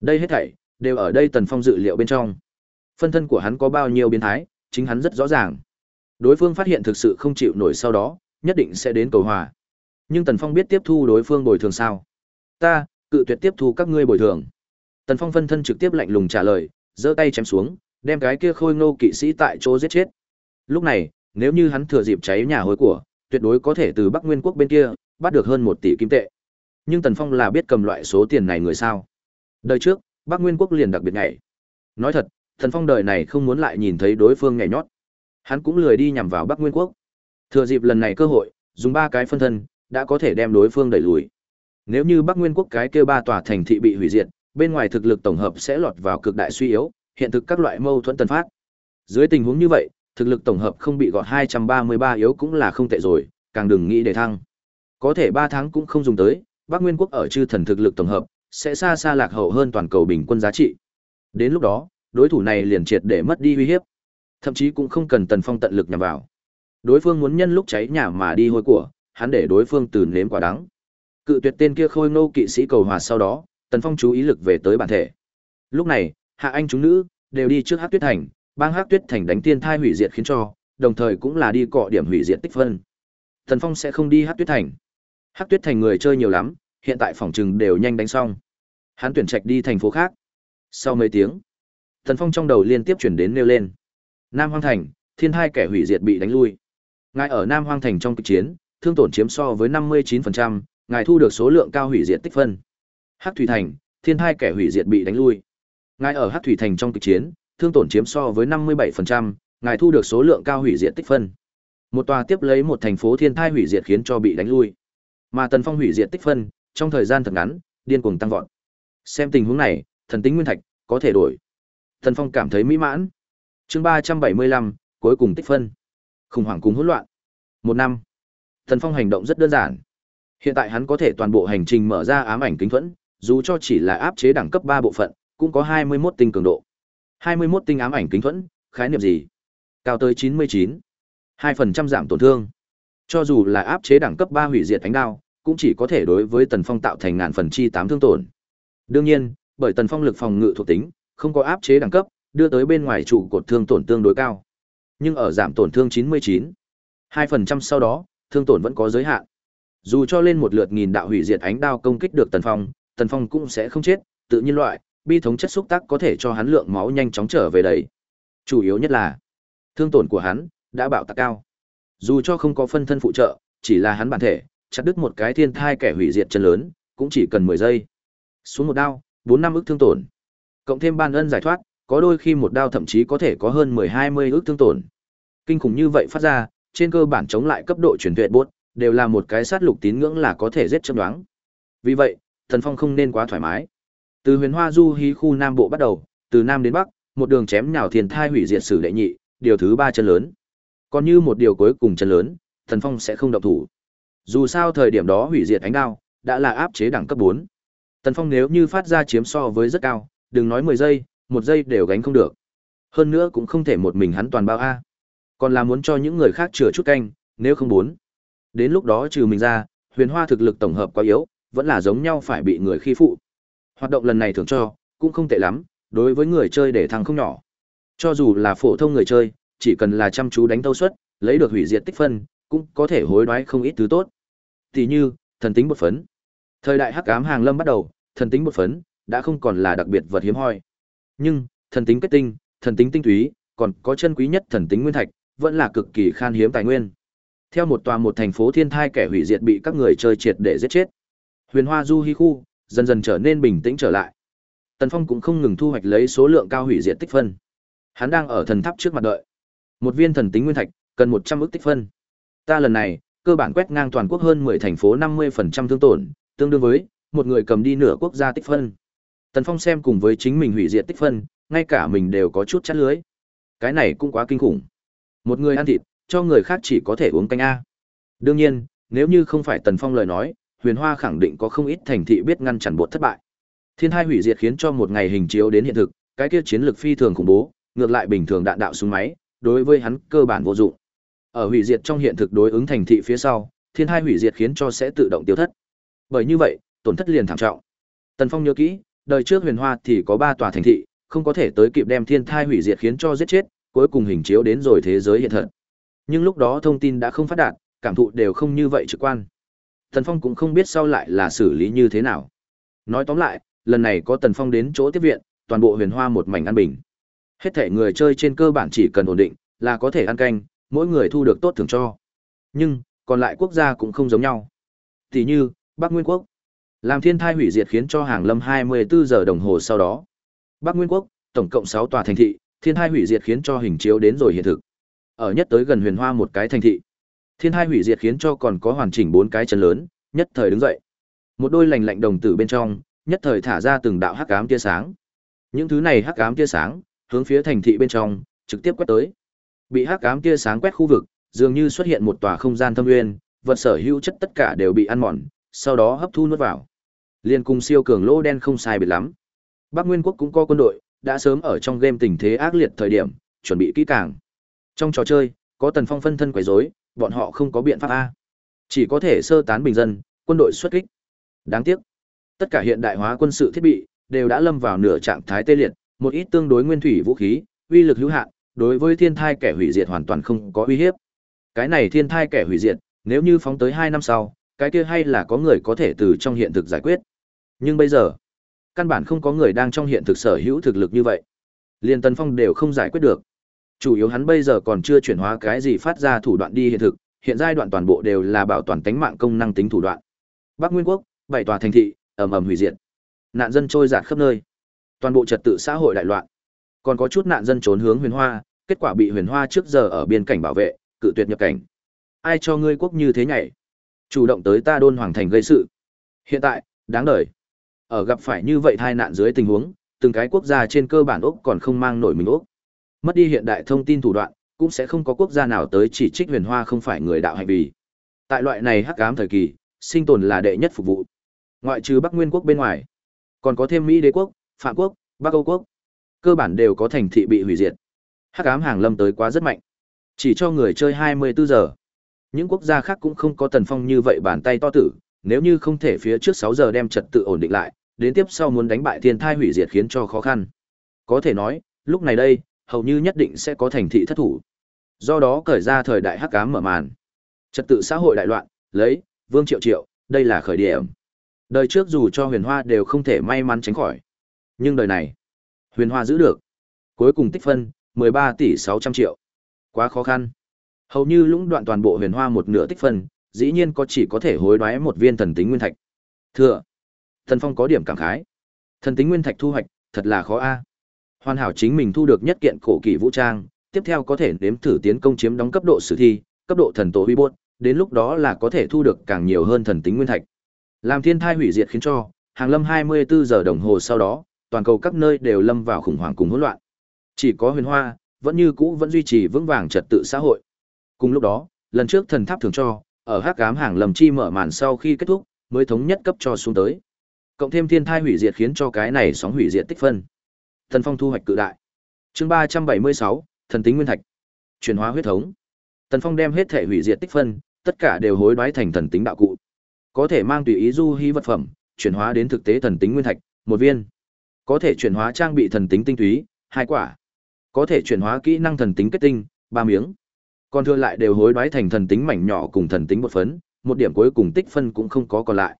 Đây hết thảy đều ở đây Tần Phong dự liệu bên trong. Phân thân của hắn có bao nhiêu biến thái, chính hắn rất rõ ràng. Đối phương phát hiện thực sự không chịu nổi sau đó, nhất định sẽ đến cầu hòa. Nhưng Tần Phong biết tiếp thu đối phương bồi thường sao? Ta, cự tuyệt tiếp thu các ngươi bồi thường. Tần Phong phân thân trực tiếp lạnh lùng trả lời, giơ tay chém xuống, đem cái kia khôi ngô kỵ sĩ tại chỗ giết chết. Lúc này, nếu như hắn thừa dịp cháy nhà hối của, tuyệt đối có thể từ Bắc Nguyên quốc bên kia bắt được hơn một tỷ kim tệ. Nhưng Tần Phong là biết cầm loại số tiền này người sao? Đời trước, Bắc Nguyên quốc liền đặc biệt nhảy. Nói thật, Tần Phong đời này không muốn lại nhìn thấy đối phương nhảy nhót. Hắn cũng lười đi nhằm vào Bắc Nguyên quốc. Thừa dịp lần này cơ hội, dùng ba cái phân thân, đã có thể đem đối phương đẩy lùi. Nếu như Bắc Nguyên quốc cái kia ba tòa thành thị bị hủy diệt, bên ngoài thực lực tổng hợp sẽ lọt vào cực đại suy yếu, hiện thực các loại mâu thuẫn tần phát. Dưới tình huống như vậy, thực lực tổng hợp không bị gọt 233 yếu cũng là không tệ rồi, càng đừng nghĩ để thăng. Có thể ba tháng cũng không dùng tới, Bắc Nguyên quốc ở chư thần thực lực tổng hợp sẽ xa xa lạc hậu hơn toàn cầu bình quân giá trị. Đến lúc đó, đối thủ này liền triệt để mất đi uy hiếp. Thậm chí cũng không cần Tần Phong tận lực nhằm vào. Đối phương muốn nhân lúc cháy nhà mà đi hôi của, hắn để đối phương từ nếm quả đắng. Cự tuyệt tên kia khôi nô kỵ sĩ cầu hòa sau đó, Tần Phong chú ý lực về tới bản thể. Lúc này, hạ anh chúng nữ đều đi trước Hắc Tuyết Thành, bang Hắc Tuyết Thành đánh tiên thai hủy diệt khiến cho, đồng thời cũng là đi cọ điểm hủy diệt tích phân. Tần Phong sẽ không đi Hắc Tuyết Thành. Hắc Tuyết Thành người chơi nhiều lắm, hiện tại phòng trừng đều nhanh đánh xong. Hắn tuyển trạch đi thành phố khác. Sau mấy tiếng, Tần Phong trong đầu liên tiếp chuyển đến nêu lên. Nam Hoang Thành, thiên hai kẻ hủy diệt bị đánh lui. Ngài ở Nam Hoang Thành trong cuộc chiến, thương tổn chiếm so với 59%, ngài thu được số lượng cao hủy diệt tích phân. Hắc Thủy Thành, thiên hai kẻ hủy diệt bị đánh lui. Ngài ở Hắc Thủy Thành trong cuộc chiến, thương tổn chiếm so với 57%, ngài thu được số lượng cao hủy diệt tích phân. Một tòa tiếp lấy một thành phố thiên thai hủy diệt khiến cho bị đánh lui. Mà Tần Phong hủy diệt tích phân, trong thời gian thật ngắn, điên cuồng tăng vọt. Xem tình huống này, thần tính nguyên thạch có thể đổi. thần Phong cảm thấy mỹ mãn. Chương 375, cuối cùng tích phân. Khủng hoảng cùng hỗn loạn. Một năm. thần Phong hành động rất đơn giản. Hiện tại hắn có thể toàn bộ hành trình mở ra ám ảnh kính thuẫn, dù cho chỉ là áp chế đẳng cấp ba bộ phận, cũng có 21 tinh cường độ. 21 tinh ám ảnh kính thuẫn, khái niệm gì? Cao tới 99. 2% giảm tổn thương. Cho dù là áp chế đẳng cấp ba hủy diệt ánh đao, cũng chỉ có thể đối với Tần Phong tạo thành ngàn phần chi tám thương tổn. Đương nhiên, bởi Tần Phong lực phòng ngự thuộc tính, không có áp chế đẳng cấp, đưa tới bên ngoài trụ cột thương tổn tương đối cao. Nhưng ở giảm tổn thương 99, 2% sau đó, thương tổn vẫn có giới hạn. Dù cho lên một lượt nghìn đạo hủy diệt ánh đao công kích được Tần Phong, Tần Phong cũng sẽ không chết, tự nhiên loại, bi thống chất xúc tác có thể cho hắn lượng máu nhanh chóng trở về đầy. Chủ yếu nhất là, thương tổn của hắn đã bạo tạc cao. Dù cho không có phân thân phụ trợ, chỉ là hắn bản thể, chặt đứt một cái thiên thai kẻ hủy diệt chân lớn, cũng chỉ cần 10 giây. Xuống một đao, 4 năm ức thương tổn. Cộng thêm ban ân giải thoát, có đôi khi một đao thậm chí có thể có hơn 10-20 ức thương tổn. Kinh khủng như vậy phát ra, trên cơ bản chống lại cấp độ truyền tuyệt buốt, đều là một cái sát lục tín ngưỡng là có thể giết chấm đoán. Vì vậy, Thần Phong không nên quá thoải mái. Từ Huyền Hoa Du hí khu Nam Bộ bắt đầu, từ Nam đến Bắc, một đường chém nhào thiên thai hủy diệt sử đệ nhị, điều thứ ba chân lớn. Còn như một điều cuối cùng chân lớn, Thần Phong sẽ không động thủ. Dù sao thời điểm đó hủy diệt ánh đao đã là áp chế đẳng cấp 4. Tần Phong nếu như phát ra chiếm so với rất cao, đừng nói 10 giây, một giây đều gánh không được. Hơn nữa cũng không thể một mình hắn toàn bao a. Còn là muốn cho những người khác chừa chút canh, nếu không muốn. Đến lúc đó trừ mình ra, huyền hoa thực lực tổng hợp quá yếu, vẫn là giống nhau phải bị người khi phụ. Hoạt động lần này thường cho, cũng không tệ lắm, đối với người chơi để thăng không nhỏ. Cho dù là phổ thông người chơi, chỉ cần là chăm chú đánh tâu suất, lấy được hủy diệt tích phân, cũng có thể hối đoái không ít thứ tốt. Tỷ như, thần tính bột phấn. Thời đại hắc ám hàng lâm bắt đầu, thần tính bột phấn đã không còn là đặc biệt vật hiếm hoi. Nhưng, thần tính kết tinh, thần tính tinh túy, còn có chân quý nhất thần tính nguyên thạch, vẫn là cực kỳ khan hiếm tài nguyên. Theo một tòa một thành phố thiên thai kẻ hủy diệt bị các người chơi triệt để giết chết. Huyền Hoa Du Hi khu dần dần trở nên bình tĩnh trở lại. Tần Phong cũng không ngừng thu hoạch lấy số lượng cao hủy diệt tích phân. Hắn đang ở thần tháp trước mặt đợi. Một viên thần tính nguyên thạch cần 100 ức tích phân. Ta lần này, cơ bản quét ngang toàn quốc hơn 10 thành phố 50% thương tổn, tương đương với một người cầm đi nửa quốc gia tích phân. Tần Phong xem cùng với chính mình hủy diệt tích phân, ngay cả mình đều có chút chát lưới. Cái này cũng quá kinh khủng. Một người ăn thịt, cho người khác chỉ có thể uống canh a. Đương nhiên, nếu như không phải Tần Phong lời nói, Huyền Hoa khẳng định có không ít thành thị biết ngăn chặn bột thất bại. Thiên hai hủy diệt khiến cho một ngày hình chiếu đến hiện thực, cái kia chiến lược phi thường khủng bố, ngược lại bình thường đạn đạo súng máy, đối với hắn cơ bản vô dụng. Ở hủy diệt trong hiện thực đối ứng thành thị phía sau, thiên hai hủy diệt khiến cho sẽ tự động tiêu thất. Bởi như vậy, tổn thất liền thảm trọng. Tần Phong nhớ kỹ, đời trước Huyền Hoa thì có ba tòa thành thị, không có thể tới kịp đem thiên thai hủy diệt khiến cho giết chết, cuối cùng hình chiếu đến rồi thế giới hiện thật. Nhưng lúc đó thông tin đã không phát đạt, cảm thụ đều không như vậy trực quan. Tần Phong cũng không biết sau lại là xử lý như thế nào. Nói tóm lại, lần này có Tần Phong đến chỗ tiếp viện, toàn bộ huyền hoa một mảnh an bình. Hết thể người chơi trên cơ bản chỉ cần ổn định, là có thể ăn canh, mỗi người thu được tốt thưởng cho. Nhưng, còn lại quốc gia cũng không giống nhau. Tỷ như, Bắc Nguyên Quốc. Làm thiên thai hủy diệt khiến cho hàng lâm 24 giờ đồng hồ sau đó. Bắc Nguyên Quốc, tổng cộng 6 tòa thành thị, thiên thai hủy diệt khiến cho hình chiếu đến rồi hiện thực. ở nhất tới gần huyền hoa một cái thành thị. Thiên hai hủy diệt khiến cho còn có hoàn chỉnh bốn cái chân lớn, nhất thời đứng dậy. Một đôi lành lạnh đồng tử bên trong, nhất thời thả ra từng đạo hắc ám tia sáng. Những thứ này hắc ám tia sáng, hướng phía thành thị bên trong, trực tiếp quét tới. Bị hắc ám tia sáng quét khu vực, dường như xuất hiện một tòa không gian thâm nguyên, vật sở hữu chất tất cả đều bị ăn mòn, sau đó hấp thu nuốt vào. Liên cùng siêu cường lỗ đen không sai biệt lắm. Bắc Nguyên quốc cũng có quân đội, đã sớm ở trong game tình thế ác liệt thời điểm, chuẩn bị kỹ càng. Trong trò chơi, có Tần Phong phân thân quấy rối, bọn họ không có biện pháp a. Chỉ có thể sơ tán bình dân, quân đội xuất kích. Đáng tiếc, tất cả hiện đại hóa quân sự thiết bị đều đã lâm vào nửa trạng thái tê liệt, một ít tương đối nguyên thủy vũ khí, uy lực hữu hạn, đối với thiên thai kẻ hủy diệt hoàn toàn không có uy hiếp. Cái này thiên thai kẻ hủy diệt, nếu như phóng tới 2 năm sau, cái kia hay là có người có thể từ trong hiện thực giải quyết. Nhưng bây giờ, căn bản không có người đang trong hiện thực sở hữu thực lực như vậy. Liên Tần Phong đều không giải quyết được. Chủ yếu hắn bây giờ còn chưa chuyển hóa cái gì phát ra thủ đoạn đi hiện thực, hiện giai đoạn toàn bộ đều là bảo toàn tính mạng công năng tính thủ đoạn. Bắc Nguyên quốc, bảy tòa thành thị, ầm ầm hủy diệt. Nạn dân trôi dạt khắp nơi. Toàn bộ trật tự xã hội đại loạn. Còn có chút nạn dân trốn hướng Huyền Hoa, kết quả bị Huyền Hoa trước giờ ở biên cảnh bảo vệ, cự tuyệt nhập cảnh. Ai cho ngươi quốc như thế nhảy? Chủ động tới ta đôn hoàng thành gây sự. Hiện tại, đáng đời. Ở gặp phải như vậy tai nạn dưới tình huống, từng cái quốc gia trên cơ bản Úc còn không mang nổi mình Úc. Mất đi hiện đại thông tin thủ đoạn, cũng sẽ không có quốc gia nào tới chỉ trích huyền hoa không phải người đạo hành vì. Tại loại này hắc ám thời kỳ, sinh tồn là đệ nhất phục vụ. Ngoại trừ Bắc Nguyên quốc bên ngoài, còn có thêm Mỹ đế quốc, Phạm quốc, Bắc Âu quốc. Cơ bản đều có thành thị bị hủy diệt. Hắc ám hàng lâm tới quá rất mạnh. Chỉ cho người chơi 24 giờ. Những quốc gia khác cũng không có tần phong như vậy bàn tay to tử, nếu như không thể phía trước 6 giờ đem trật tự ổn định lại, đến tiếp sau muốn đánh bại thiên thai hủy diệt khiến cho khó khăn. Có thể nói, lúc này đây, hầu như nhất định sẽ có thành thị thất thủ. Do đó cởi ra thời đại hắc ám mở màn. Trật tự xã hội đại loạn, lấy Vương Triệu Triệu, đây là khởi điểm. Đời trước dù cho Huyền Hoa đều không thể may mắn tránh khỏi. Nhưng đời này, Huyền Hoa giữ được. Cuối cùng tích phân 13 tỷ 600 triệu. Quá khó khăn. Hầu như lũng đoạn toàn bộ Huyền Hoa một nửa tích phân, dĩ nhiên có chỉ có thể hối đoái một viên thần tính nguyên thạch. Thừa. Thần Phong có điểm cảm khái. Thần tính nguyên thạch thu hoạch, thật là khó a. Hoàn hảo chính mình thu được nhất kiện cổ kỳ vũ trang, tiếp theo có thể nếm thử tiến công chiếm đóng cấp độ sử thi, cấp độ thần tổ huy bốt, đến lúc đó là có thể thu được càng nhiều hơn thần tính nguyên thạch. Làm thiên thai hủy diệt khiến cho, hàng lâm 24 giờ đồng hồ sau đó, toàn cầu các nơi đều lâm vào khủng hoảng cùng hỗn loạn. Chỉ có huyền hoa, vẫn như cũ vẫn duy trì vững vàng trật tự xã hội. Cùng lúc đó, lần trước thần tháp thường cho, ở hắc ám hàng lầm chi mở màn sau khi kết thúc, mới thống nhất cấp cho xuống tới. Cộng thêm thiên thai hủy diệt khiến cho cái này sóng hủy diệt tích phân. Thần phong thu hoạch cự đại. Chương 376, thần tính nguyên thạch. Chuyển hóa huyết thống. Tần Phong đem hết thể hủy diệt tích phân, tất cả đều hối đoái thành thần tính đạo cụ. Có thể mang tùy ý du hí vật phẩm, chuyển hóa đến thực tế thần tính nguyên thạch, một viên. Có thể chuyển hóa trang bị thần tính tinh túy, hai quả. Có thể chuyển hóa kỹ năng thần tính kết tinh, ba miếng. Còn thừa lại đều hối đoái thành thần tính mảnh nhỏ cùng thần tính một phấn, một điểm cuối cùng tích phân cũng không có còn lại.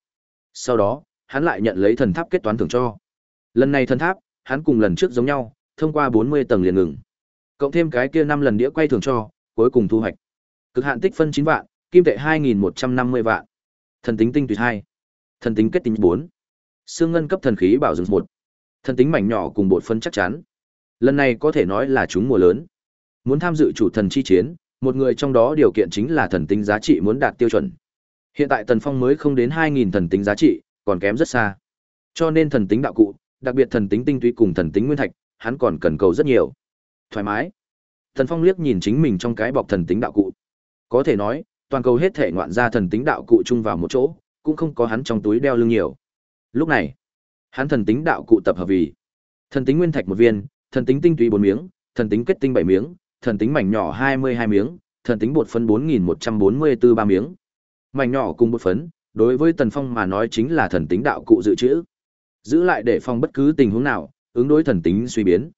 Sau đó, hắn lại nhận lấy thần tháp kết toán thưởng cho. Lần này thần tháp, hắn cùng lần trước giống nhau, thông qua 40 tầng liền ngừng. Cộng thêm cái kia năm lần đĩa quay thưởng cho, cuối cùng thu hoạch. Cực hạn tích phân chín vạn, kim tệ 2150 vạn. Thần tính tinh tuyệt hai, Thần tính kết tinh bốn, Xương ngân cấp thần khí bảo dưỡng một. Thần tính mảnh nhỏ cùng bột phân chắc chắn. Lần này có thể nói là chúng mùa lớn. Muốn tham dự chủ thần chi chiến, một người trong đó điều kiện chính là thần tính giá trị muốn đạt tiêu chuẩn. Hiện tại Tần Phong mới không đến 2000 thần tính giá trị, còn kém rất xa. Cho nên thần tính đạo cụ, đặc biệt thần tính tinh túy cùng thần tính nguyên thạch, hắn còn cần cầu rất nhiều. Thoải mái. Thần Phong liếc nhìn chính mình trong cái bọc thần tính đạo cụ. Có thể nói, toàn cầu hết thể ngoạn ra thần tính đạo cụ chung vào một chỗ, cũng không có hắn trong túi đeo lưng nhiều. Lúc này, hắn thần tính đạo cụ tập hợp vì thần tính nguyên thạch một viên, thần tính tinh túy bốn miếng, thần tính kết tinh bảy miếng, thần tính mảnh nhỏ hai mươi hai miếng, thần tính bột phấn bốn nghìn một trăm bốn mươi 4144 ba miếng. Mảnh nhỏ cùng bột phấn, đối với Tần Phong mà nói chính là thần tính đạo cụ dự trữ. Giữ lại để phòng bất cứ tình huống nào, ứng đối thần tính suy biến.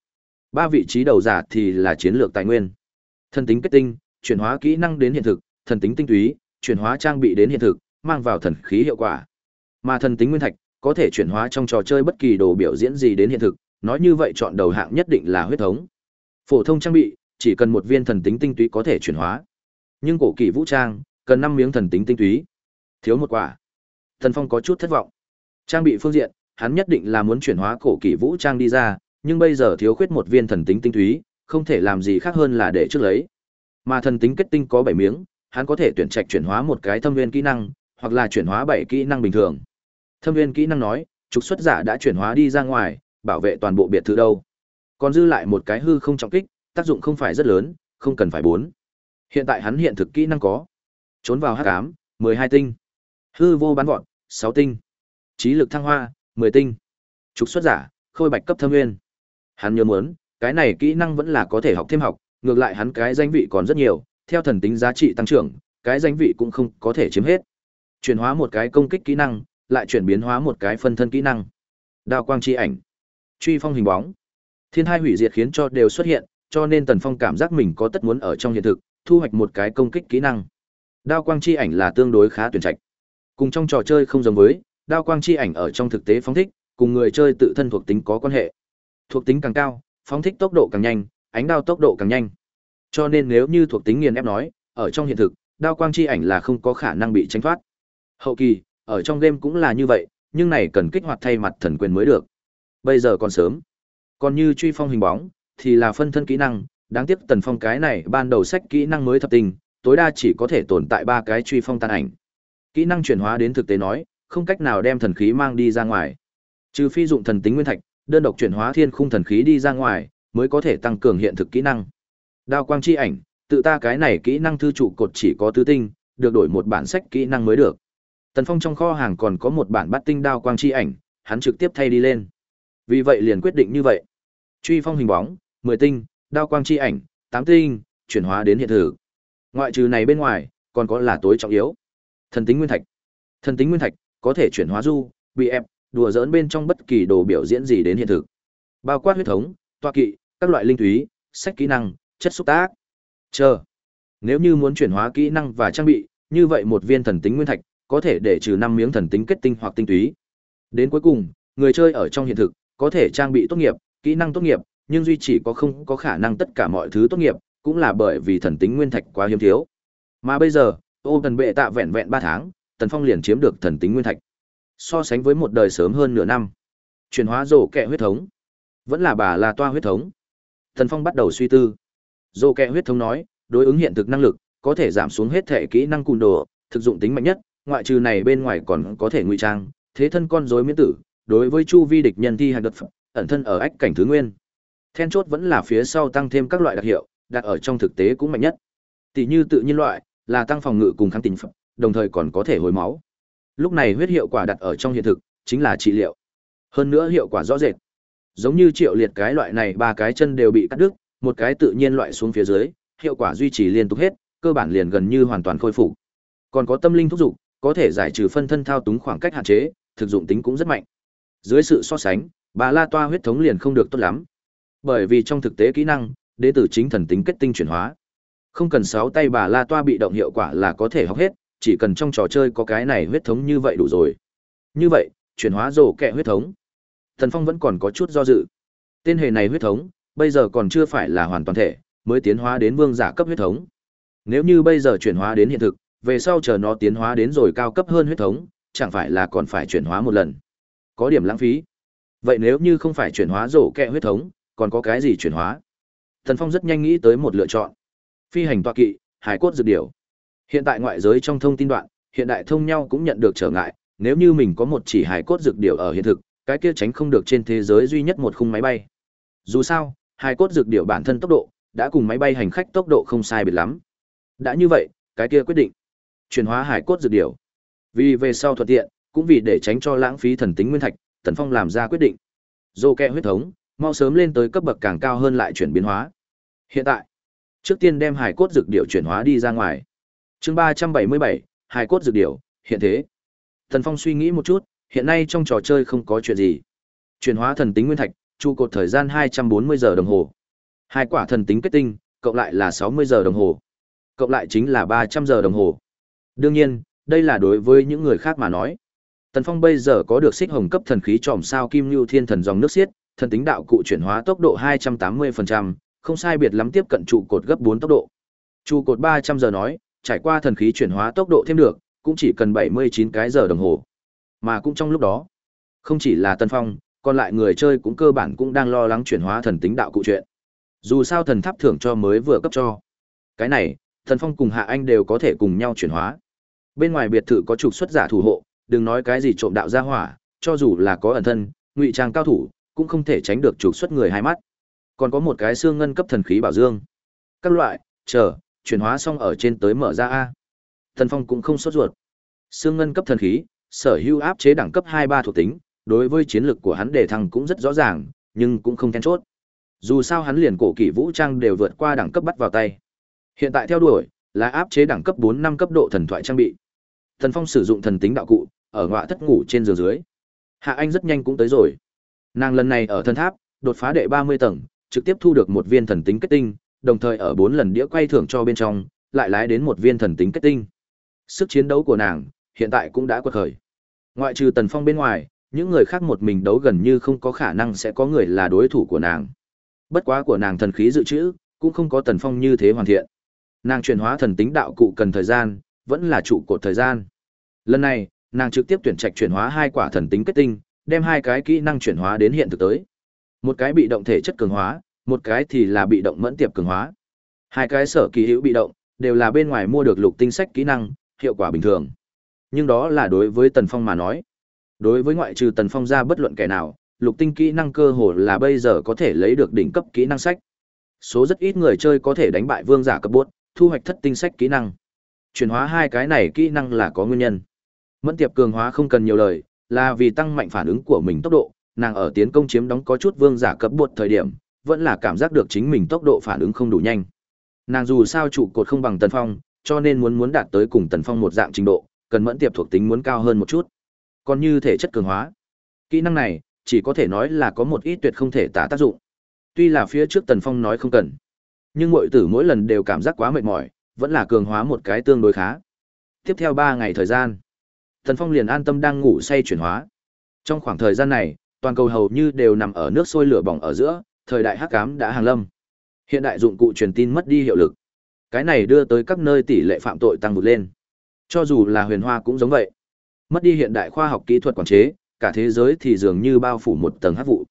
Ba vị trí đầu giả thì là chiến lược tài nguyên. Thần tính kết tinh, chuyển hóa kỹ năng đến hiện thực, thần tính tinh túy, chuyển hóa trang bị đến hiện thực, mang vào thần khí hiệu quả. Mà thần tính nguyên thạch, có thể chuyển hóa trong trò chơi bất kỳ đồ biểu diễn gì đến hiện thực, nói như vậy chọn đầu hạng nhất định là huyết thống. Phổ thông trang bị, chỉ cần một viên thần tính tinh túy có thể chuyển hóa. Nhưng cổ kỳ vũ trang, cần năm miếng thần tính tinh túy. Thiếu một quả. Thần Phong có chút thất vọng. Trang bị phương diện, hắn nhất định là muốn chuyển hóa cổ kỳ vũ trang đi ra, nhưng bây giờ thiếu khuyết một viên thần tính tinh túy, không thể làm gì khác hơn là để trước lấy. Mà thần tính kết tinh có 7 miếng, hắn có thể tuyển trạch chuyển hóa một cái thâm nguyên kỹ năng, hoặc là chuyển hóa 7 kỹ năng bình thường. Thâm Viên kỹ năng nói, trục xuất giả đã chuyển hóa đi ra ngoài, bảo vệ toàn bộ biệt thự đâu. Còn dư lại một cái hư không trọng kích, tác dụng không phải rất lớn, không cần phải bốn. Hiện tại hắn hiện thực kỹ năng có: trốn vào hắc ám, 12 tinh; hư vô bắn vọt, sáu tinh; trí lực thăng hoa, 10 tinh; trục xuất giả, khôi bạch cấp thâm nguyên. Hắn nhớ muốn, cái này kỹ năng vẫn là có thể học thêm học, ngược lại hắn cái danh vị còn rất nhiều, theo thần tính giá trị tăng trưởng, cái danh vị cũng không có thể chiếm hết. Chuyển hóa một cái công kích kỹ năng, lại chuyển biến hóa một cái phân thân kỹ năng. Đao quang chi ảnh, truy phong hình bóng. Thiên hai hủy diệt khiến cho đều xuất hiện, cho nên Tần Phong cảm giác mình có tất muốn ở trong hiện thực, thu hoạch một cái công kích kỹ năng. Đao quang chi ảnh là tương đối khá tuyển trạch. Cùng trong trò chơi không giống với, đao quang chi ảnh ở trong thực tế phóng thích, cùng người chơi tự thân thuộc tính có quan hệ. Thuộc tính càng cao, phóng thích tốc độ càng nhanh, ánh đao tốc độ càng nhanh. Cho nên nếu như thuộc tính nghiền ép nói, ở trong hiện thực, đao quang chi ảnh là không có khả năng bị tránh thoát. Hậu kỳ, ở trong game cũng là như vậy, nhưng này cần kích hoạt thay mặt thần quyền mới được. Bây giờ còn sớm. Còn như truy phong hình bóng, thì là phân thân kỹ năng, đáng tiếc tần phong cái này ban đầu sách kỹ năng mới thập tình, tối đa chỉ có thể tồn tại ba cái truy phong tan ảnh. Kỹ năng chuyển hóa đến thực tế nói, không cách nào đem thần khí mang đi ra ngoài. Trừ phi dụng thần tính nguyên thạch, đơn độc chuyển hóa thiên khung thần khí đi ra ngoài, mới có thể tăng cường hiện thực kỹ năng. Đao quang chi ảnh, tự ta cái này kỹ năng thư trụ cột chỉ có tứ tinh, được đổi một bản sách kỹ năng mới được. Tần Phong trong kho hàng còn có một bản bát tinh đao quang chi ảnh, hắn trực tiếp thay đi lên. Vì vậy liền quyết định như vậy. Truy phong hình bóng, 10 tinh, đao quang chi ảnh, 8 tinh, chuyển hóa đến hiện thực. Ngoại trừ này bên ngoài, còn có là tối trọng yếu. Thần tính nguyên thạch. Thần tính nguyên thạch có thể chuyển hóa du, bị ép, đùa giỡn bên trong bất kỳ đồ biểu diễn gì đến hiện thực. Bao quát huyết thống, toa kỵ, các loại linh thúy, sách kỹ năng, chất xúc tác. Chờ. Nếu như muốn chuyển hóa kỹ năng và trang bị, như vậy một viên thần tính nguyên thạch có thể để trừ 5 miếng thần tính kết tinh hoặc tinh túy. Đến cuối cùng, người chơi ở trong hiện thực có thể trang bị tốt nghiệp, kỹ năng tốt nghiệp, nhưng duy chỉ có không có khả năng tất cả mọi thứ tốt nghiệp, cũng là bởi vì thần tính nguyên thạch quá hiếm thiếu. Mà bây giờ, ô thần bệ tạ vẹn vẹn 3 tháng, Tần Phong liền chiếm được thần tính nguyên thạch. So sánh với một đời sớm hơn nửa năm, chuyển hóa rổ kẹ huyết thống, vẫn là bà là toa huyết thống. Tần Phong bắt đầu suy tư. Rổ kẹ huyết thống nói, đối ứng hiện thực năng lực, có thể giảm xuống hết thể kỹ năng cùn đồ, thực dụng tính mạnh nhất, ngoại trừ này bên ngoài còn có thể ngụy trang, thế thân con rối miễn tử, đối với chu vi địch nhân thi hành đột ẩn thân ở ách cảnh thứ nguyên. Then chốt vẫn là phía sau tăng thêm các loại đặc hiệu, đặt ở trong thực tế cũng mạnh nhất. Tỷ như tự nhiên loại, là tăng phòng ngự cùng kháng tính phẩm, đồng thời còn có thể hồi máu. Lúc này huyết hiệu quả đặt ở trong hiện thực, chính là trị liệu. Hơn nữa hiệu quả rõ rệt. Giống như triệu liệt cái loại này ba cái chân đều bị cắt đứt, một cái tự nhiên loại xuống phía dưới, hiệu quả duy trì liên tục hết, cơ bản liền gần như hoàn toàn khôi phục. Còn có tâm linh thúc dục, có thể giải trừ phân thân thao túng khoảng cách hạn chế, thực dụng tính cũng rất mạnh. Dưới sự so sánh, bà La Toa huyết thống liền không được tốt lắm. Bởi vì trong thực tế kỹ năng, đệ tử chính thần tính kết tinh chuyển hóa. Không cần sáu tay bà La Toa bị động hiệu quả là có thể học hết, chỉ cần trong trò chơi có cái này huyết thống như vậy đủ rồi. Như vậy, chuyển hóa rổ kẹ huyết thống. Thần Phong vẫn còn có chút do dự. Tên hề này huyết thống, bây giờ còn chưa phải là hoàn toàn thể, mới tiến hóa đến vương giả cấp huyết thống. Nếu như bây giờ chuyển hóa đến hiện thực, về sau chờ nó tiến hóa đến rồi cao cấp hơn huyết thống, chẳng phải là còn phải chuyển hóa một lần. Có điểm lãng phí. Vậy nếu như không phải chuyển hóa rổ kẹ huyết thống, còn có cái gì chuyển hóa? Thần Phong rất nhanh nghĩ tới một lựa chọn. Phi hành tọa kỵ, hải cốt dược điểu. Hiện tại ngoại giới trong thông tin đoạn, hiện đại thông nhau cũng nhận được trở ngại, nếu như mình có một chỉ hải cốt dược điểu ở hiện thực, cái kia tránh không được trên thế giới duy nhất một khung máy bay. Dù sao, hải cốt dược điểu bản thân tốc độ đã cùng máy bay hành khách tốc độ không sai biệt lắm. Đã như vậy, cái kia quyết định chuyển hóa hải cốt dược điểu. Vì về sau thuận tiện, cũng vì để tránh cho lãng phí thần tính nguyên thạch, Tần Phong làm ra quyết định. Dô kẹ huyết thống, mau sớm lên tới cấp bậc càng cao hơn lại chuyển biến hóa. Hiện tại, trước tiên đem hải cốt dược điểu chuyển hóa đi ra ngoài. Chương ba trăm bảy mươi bảy, hải cốt dược điểu, hiện thế. Tần Phong suy nghĩ một chút, hiện nay trong trò chơi không có chuyện gì. Chuyển hóa thần tính nguyên thạch, trụ cột thời gian hai trăm bốn mươi giờ đồng hồ. Hai quả thần tính kết tinh, cộng lại là sáu mươi giờ đồng hồ. Cộng lại chính là ba trăm giờ đồng hồ. Đương nhiên, đây là đối với những người khác mà nói. Tần Phong bây giờ có được xích hồng cấp thần khí tròm sao kim lưu thiên thần dòng nước xiết, thần tính đạo cụ chuyển hóa tốc độ 280%, không sai biệt lắm tiếp cận trụ cột gấp 4 tốc độ. Trụ cột 300 giờ nói, trải qua thần khí chuyển hóa tốc độ thêm được, cũng chỉ cần 79 cái giờ đồng hồ. Mà cũng trong lúc đó, không chỉ là Tần Phong, còn lại người chơi cũng cơ bản cũng đang lo lắng chuyển hóa thần tính đạo cụ chuyện. Dù sao thần tháp thưởng cho mới vừa cấp cho. Cái này, Thần Phong cùng Hạ Anh đều có thể cùng nhau chuyển hóa. Bên ngoài biệt thự có trục xuất giả thủ hộ, đừng nói cái gì trộm đạo gia hỏa, cho dù là có ẩn thân, ngụy trang cao thủ, cũng không thể tránh được trục xuất người hai mắt. Còn có một cái xương ngân cấp thần khí bảo dương. Các loại, chờ, chuyển hóa xong ở trên tới mở ra a. Thần Phong cũng không sốt ruột. Xương ngân cấp thần khí, sở hữu áp chế đẳng cấp hai ba thuộc tính, đối với chiến lược của hắn đề thăng cũng rất rõ ràng, nhưng cũng không then chốt. Dù sao hắn liền cổ kỷ vũ trang đều vượt qua đẳng cấp bắt vào tay. Hiện tại theo đuổi là áp chế đẳng cấp bốn năm cấp độ thần thoại trang bị. Thần Phong sử dụng thần tính đạo cụ, ở ngọa thất ngủ trên giường dưới. Hạ Anh rất nhanh cũng tới rồi. Nàng lần này ở thân tháp, đột phá đệ 30 tầng, trực tiếp thu được một viên thần tính kết tinh, đồng thời ở bốn lần đĩa quay thưởng cho bên trong, lại lái đến một viên thần tính kết tinh. Sức chiến đấu của nàng hiện tại cũng đã quật khởi. Ngoại trừ Tần Phong bên ngoài, những người khác một mình đấu gần như không có khả năng sẽ có người là đối thủ của nàng. Bất quá của nàng thần khí dự trữ, cũng không có Tần Phong như thế hoàn thiện. Nàng chuyển hóa thần tính đạo cụ cần thời gian, vẫn là trụ cột thời gian. Lần này, nàng trực tiếp tuyển trạch chuyển hóa hai quả thần tính kết tinh, đem hai cái kỹ năng chuyển hóa đến hiện thực tới. Một cái bị động thể chất cường hóa, một cái thì là bị động mẫn tiệp cường hóa. Hai cái sở kỳ hữu bị động, đều là bên ngoài mua được lục tinh sách kỹ năng, hiệu quả bình thường. Nhưng đó là đối với Tần Phong mà nói. Đối với ngoại trừ Tần Phong ra bất luận kẻ nào, lục tinh kỹ năng cơ hồ là bây giờ có thể lấy được đỉnh cấp kỹ năng sách. Số rất ít người chơi có thể đánh bại vương giả cấp bốt, thu hoạch thất tinh sách kỹ năng. Chuyển hóa hai cái này kỹ năng là có nguyên nhân. Mẫn tiệp cường hóa không cần nhiều lời, là vì tăng mạnh phản ứng của mình tốc độ, nàng ở tiến công chiếm đóng có chút vương giả cấp bột thời điểm, vẫn là cảm giác được chính mình tốc độ phản ứng không đủ nhanh. Nàng dù sao trụ cột không bằng Tần Phong, cho nên muốn muốn đạt tới cùng Tần Phong một dạng trình độ, cần mẫn tiệp thuộc tính muốn cao hơn một chút. Còn như thể chất cường hóa, kỹ năng này chỉ có thể nói là có một ít tuyệt không thể tả tác dụng. Tuy là phía trước Tần Phong nói không cần, nhưng muội tử mỗi lần đều cảm giác quá mệt mỏi, vẫn là cường hóa một cái tương đối khá. Tiếp theo 3 ngày thời gian, Tần Phong liền an tâm đang ngủ say chuyển hóa. Trong khoảng thời gian này, toàn cầu hầu như đều nằm ở nước sôi lửa bỏng ở giữa, thời đại hắc ám đã hàng lâm. Hiện đại dụng cụ truyền tin mất đi hiệu lực. Cái này đưa tới các nơi tỷ lệ phạm tội tăng vụt lên. Cho dù là huyền hoa cũng giống vậy. Mất đi hiện đại khoa học kỹ thuật quản chế, cả thế giới thì dường như bao phủ một tầng hắc vụ.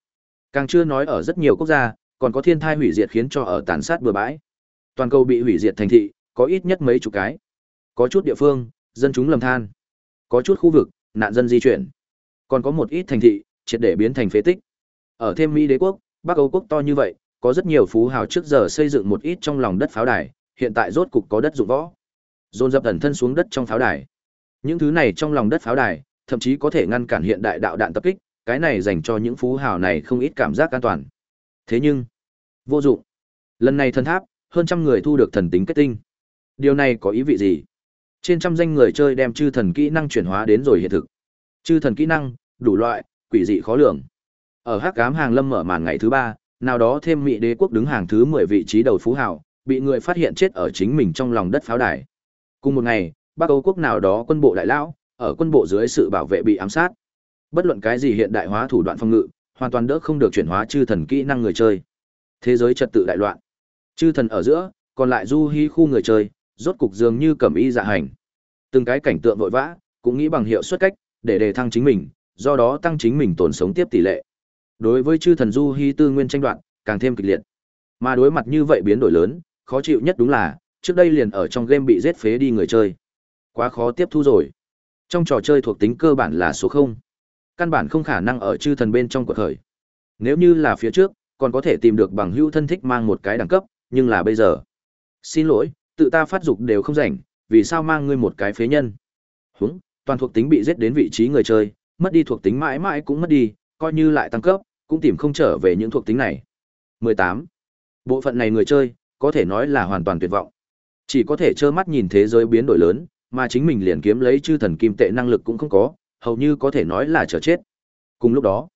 Càng chưa nói ở rất nhiều quốc gia, còn có thiên thai hủy diệt khiến cho ở tàn sát bừa bãi. Toàn cầu bị hủy diệt thành thị, có ít nhất mấy chục cái. Có chút địa phương, dân chúng lầm than. Có chút khu vực, nạn dân di chuyển. Còn có một ít thành thị, triệt để biến thành phế tích. Ở thêm Mỹ đế quốc, Bắc Âu quốc to như vậy, có rất nhiều phú hào trước giờ xây dựng một ít trong lòng đất pháo đài, hiện tại rốt cục có đất dụng võ. Dồn dập ẩn thân xuống đất trong pháo đài. Những thứ này trong lòng đất pháo đài, thậm chí có thể ngăn cản hiện đại đạo đạn tập kích, cái này dành cho những phú hào này không ít cảm giác an toàn. Thế nhưng, vô dụng. Lần này thần tháp, hơn trăm người thu được thần tính kết tinh. Điều này có ý vị gì? Trên trăm danh người chơi đem chư thần kỹ năng chuyển hóa đến rồi hiện thực. Chư thần kỹ năng, đủ loại, quỷ dị khó lường. Ở Hắc Ám Hàng Lâm mở màn ngày thứ ba, nào đó thêm Mỹ Đế quốc đứng hàng thứ mười vị trí đầu phú hào, bị người phát hiện chết ở chính mình trong lòng đất pháo đài. Cùng một ngày, Bắc Âu quốc nào đó quân bộ đại lão, ở quân bộ dưới sự bảo vệ bị ám sát. Bất luận cái gì hiện đại hóa thủ đoạn phòng ngự, hoàn toàn đỡ không được chuyển hóa chư thần kỹ năng người chơi. Thế giới trật tự đại loạn. Chư thần ở giữa, còn lại du hí khu người chơi, rốt cục dường như cẩm y dạ hành. Từng cái cảnh tượng vội vã, cũng nghĩ bằng hiệu suất cách, để đề thăng chính mình, do đó tăng chính mình tồn sống tiếp tỷ lệ. Đối với chư thần du hi tư nguyên tranh đoạn, càng thêm kịch liệt. Mà đối mặt như vậy biến đổi lớn, khó chịu nhất đúng là, trước đây liền ở trong game bị giết phế đi người chơi. Quá khó tiếp thu rồi. Trong trò chơi thuộc tính cơ bản là số 0. Căn bản không khả năng ở chư thần bên trong cuộc khởi. Nếu như là phía trước, còn có thể tìm được bằng hữu thân thích mang một cái đẳng cấp, nhưng là bây giờ. Xin lỗi, tự ta phát dục đều không rảnh, vì sao mang ngươi một cái phế nhân? Húng, toàn thuộc tính bị giết đến vị trí người chơi, mất đi thuộc tính mãi mãi cũng mất đi, coi như lại tăng cấp, cũng tìm không trở về những thuộc tính này. 18. Bộ phận này người chơi, có thể nói là hoàn toàn tuyệt vọng. Chỉ có thể trơ mắt nhìn thế giới biến đổi lớn, mà chính mình liền kiếm lấy chư thần kim tệ năng lực cũng không có, hầu như có thể nói là chờ chết. Cùng lúc đó,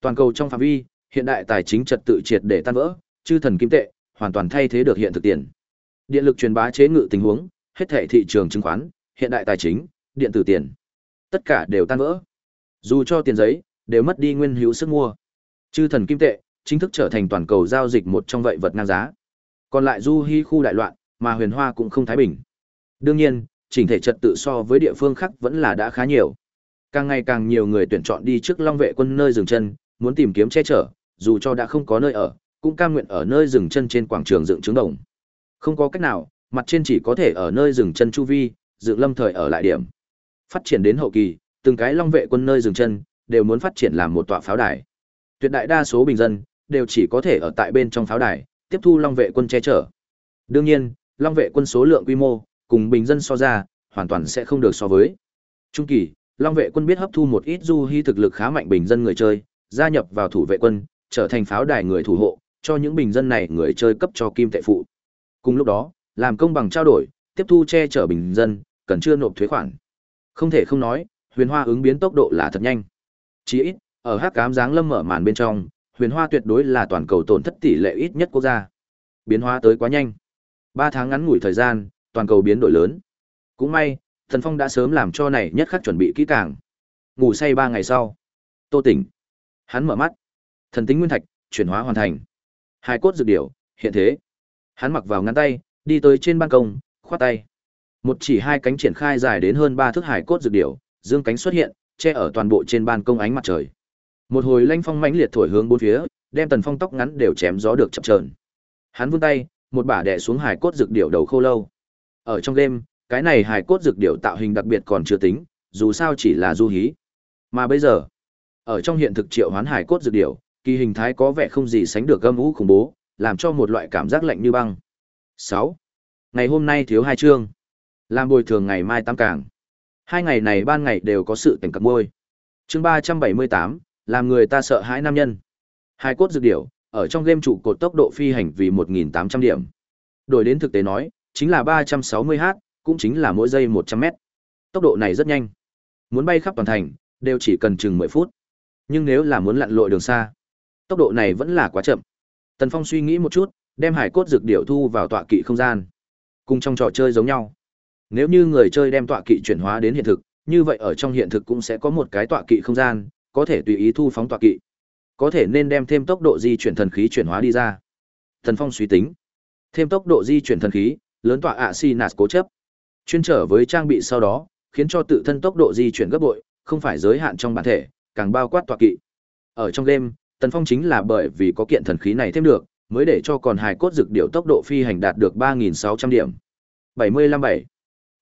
toàn cầu trong phạm vi, hiện đại tài chính trật tự triệt để tan vỡ, chư thần kim tệ hoàn toàn thay thế được hiện thực tiền. Điện lực truyền bá chế ngự tình huống, hết thảy thị trường chứng khoán, hiện đại tài chính, điện tử tiền, tất cả đều tan vỡ. Dù cho tiền giấy, đều mất đi nguyên hữu sức mua. Chư thần kim tệ chính thức trở thành toàn cầu giao dịch một trong vậy vật ngang giá. Còn lại du hi khu đại loạn, mà huyền hoa cũng không thái bình. Đương nhiên, chỉnh thể trật tự so với địa phương khác vẫn là đã khá nhiều. Càng ngày càng nhiều người tuyển chọn đi trước Long vệ quân nơi dừng chân, muốn tìm kiếm che chở, dù cho đã không có nơi ở, cũng cam nguyện ở nơi dừng chân trên quảng trường dựng trứng đồng. Không có cách nào, mặt trên chỉ có thể ở nơi dừng chân chu vi, dựng lâm thời ở lại điểm. Phát triển đến hậu kỳ, từng cái long vệ quân nơi dừng chân đều muốn phát triển làm một tọa pháo đài. Tuyệt đại đa số bình dân đều chỉ có thể ở tại bên trong pháo đài, tiếp thu long vệ quân che chở. Đương nhiên, long vệ quân số lượng quy mô cùng bình dân so ra, hoàn toàn sẽ không được so với. Trung kỳ, long vệ quân biết hấp thu một ít du hy thực lực khá mạnh bình dân người chơi, gia nhập vào thủ vệ quân, trở thành pháo đài người thủ hộ, cho những bình dân này người chơi cấp cho kim tệ phụ. Cùng lúc đó, làm công bằng trao đổi, tiếp thu che chở bình dân, cần chưa nộp thuế khoản. Không thể không nói, huyền hoa ứng biến tốc độ là thật nhanh. Chỉ ít, ở hắc cám giáng lâm mở màn bên trong, huyền hoa tuyệt đối là toàn cầu tổn thất tỷ lệ ít nhất quốc gia. Biến hóa tới quá nhanh. Ba tháng ngắn ngủi thời gian, toàn cầu biến đổi lớn. Cũng may, Thần Phong đã sớm làm cho này nhất khắc chuẩn bị kỹ càng. Ngủ say ba ngày sau, Tô tỉnh. Hắn mở mắt. Thần tính nguyên thạch, chuyển hóa hoàn thành. Hai cốt dược điểu, hiện thế. Hắn mặc vào ngăn tay, đi tới trên ban công, khoát tay. Một chỉ hai cánh triển khai dài đến hơn ba thước hải cốt dược điểu, dương cánh xuất hiện, che ở toàn bộ trên ban công ánh mặt trời. Một hồi lanh phong mãnh liệt thổi hướng bốn phía, đem Tần Phong tóc ngắn đều chém gió được chập chờn. Hắn vươn tay, một bả đè xuống hải cốt dược điểu đầu khô lâu. Ở trong đêm, cái này hải cốt dược điểu tạo hình đặc biệt còn chưa tính, dù sao chỉ là du hí. Mà bây giờ, ở trong hiện thực triệu hoán hải cốt dược điểu, kỳ hình thái có vẻ không gì sánh được gâm ú khủng bố, làm cho một loại cảm giác lạnh như băng. 6. Ngày hôm nay thiếu hai chương. Làm bồi thường ngày mai tam càng. Hai ngày này ban ngày đều có sự tình cặp môi. Chương 378, làm người ta sợ hãi nam nhân. Hai cốt dược điểu, ở trong game trụ cột tốc độ phi hành vì 1.800 điểm. Đổi đến thực tế nói, chính là 360h, cũng chính là mỗi giây 100m. Tốc độ này rất nhanh. Muốn bay khắp toàn thành, đều chỉ cần chừng 10 phút. Nhưng nếu là muốn lặn lội đường xa, tốc độ này vẫn là quá chậm. Tần Phong suy nghĩ một chút, đem hải cốt dược điểu thu vào tọa kỵ không gian. Cùng trong trò chơi giống nhau. Nếu như người chơi đem tọa kỵ chuyển hóa đến hiện thực, như vậy ở trong hiện thực cũng sẽ có một cái tọa kỵ không gian, có thể tùy ý thu phóng tọa kỵ. Có thể nên đem thêm tốc độ di chuyển thần khí chuyển hóa đi ra. Tần Phong suy tính, thêm tốc độ di chuyển thần khí, lớn tọa ạ si nạt cố chấp. Chuyên trở với trang bị sau đó, khiến cho tự thân tốc độ di chuyển gấp bội, không phải giới hạn trong bản thể, càng bao quát tọa kỵ. Ở trong game, Tần Phong chính là bởi vì có kiện thần khí này thêm được, mới để cho còn hài cốt dược điệu tốc độ phi hành đạt được 3.600 điểm. 75-7.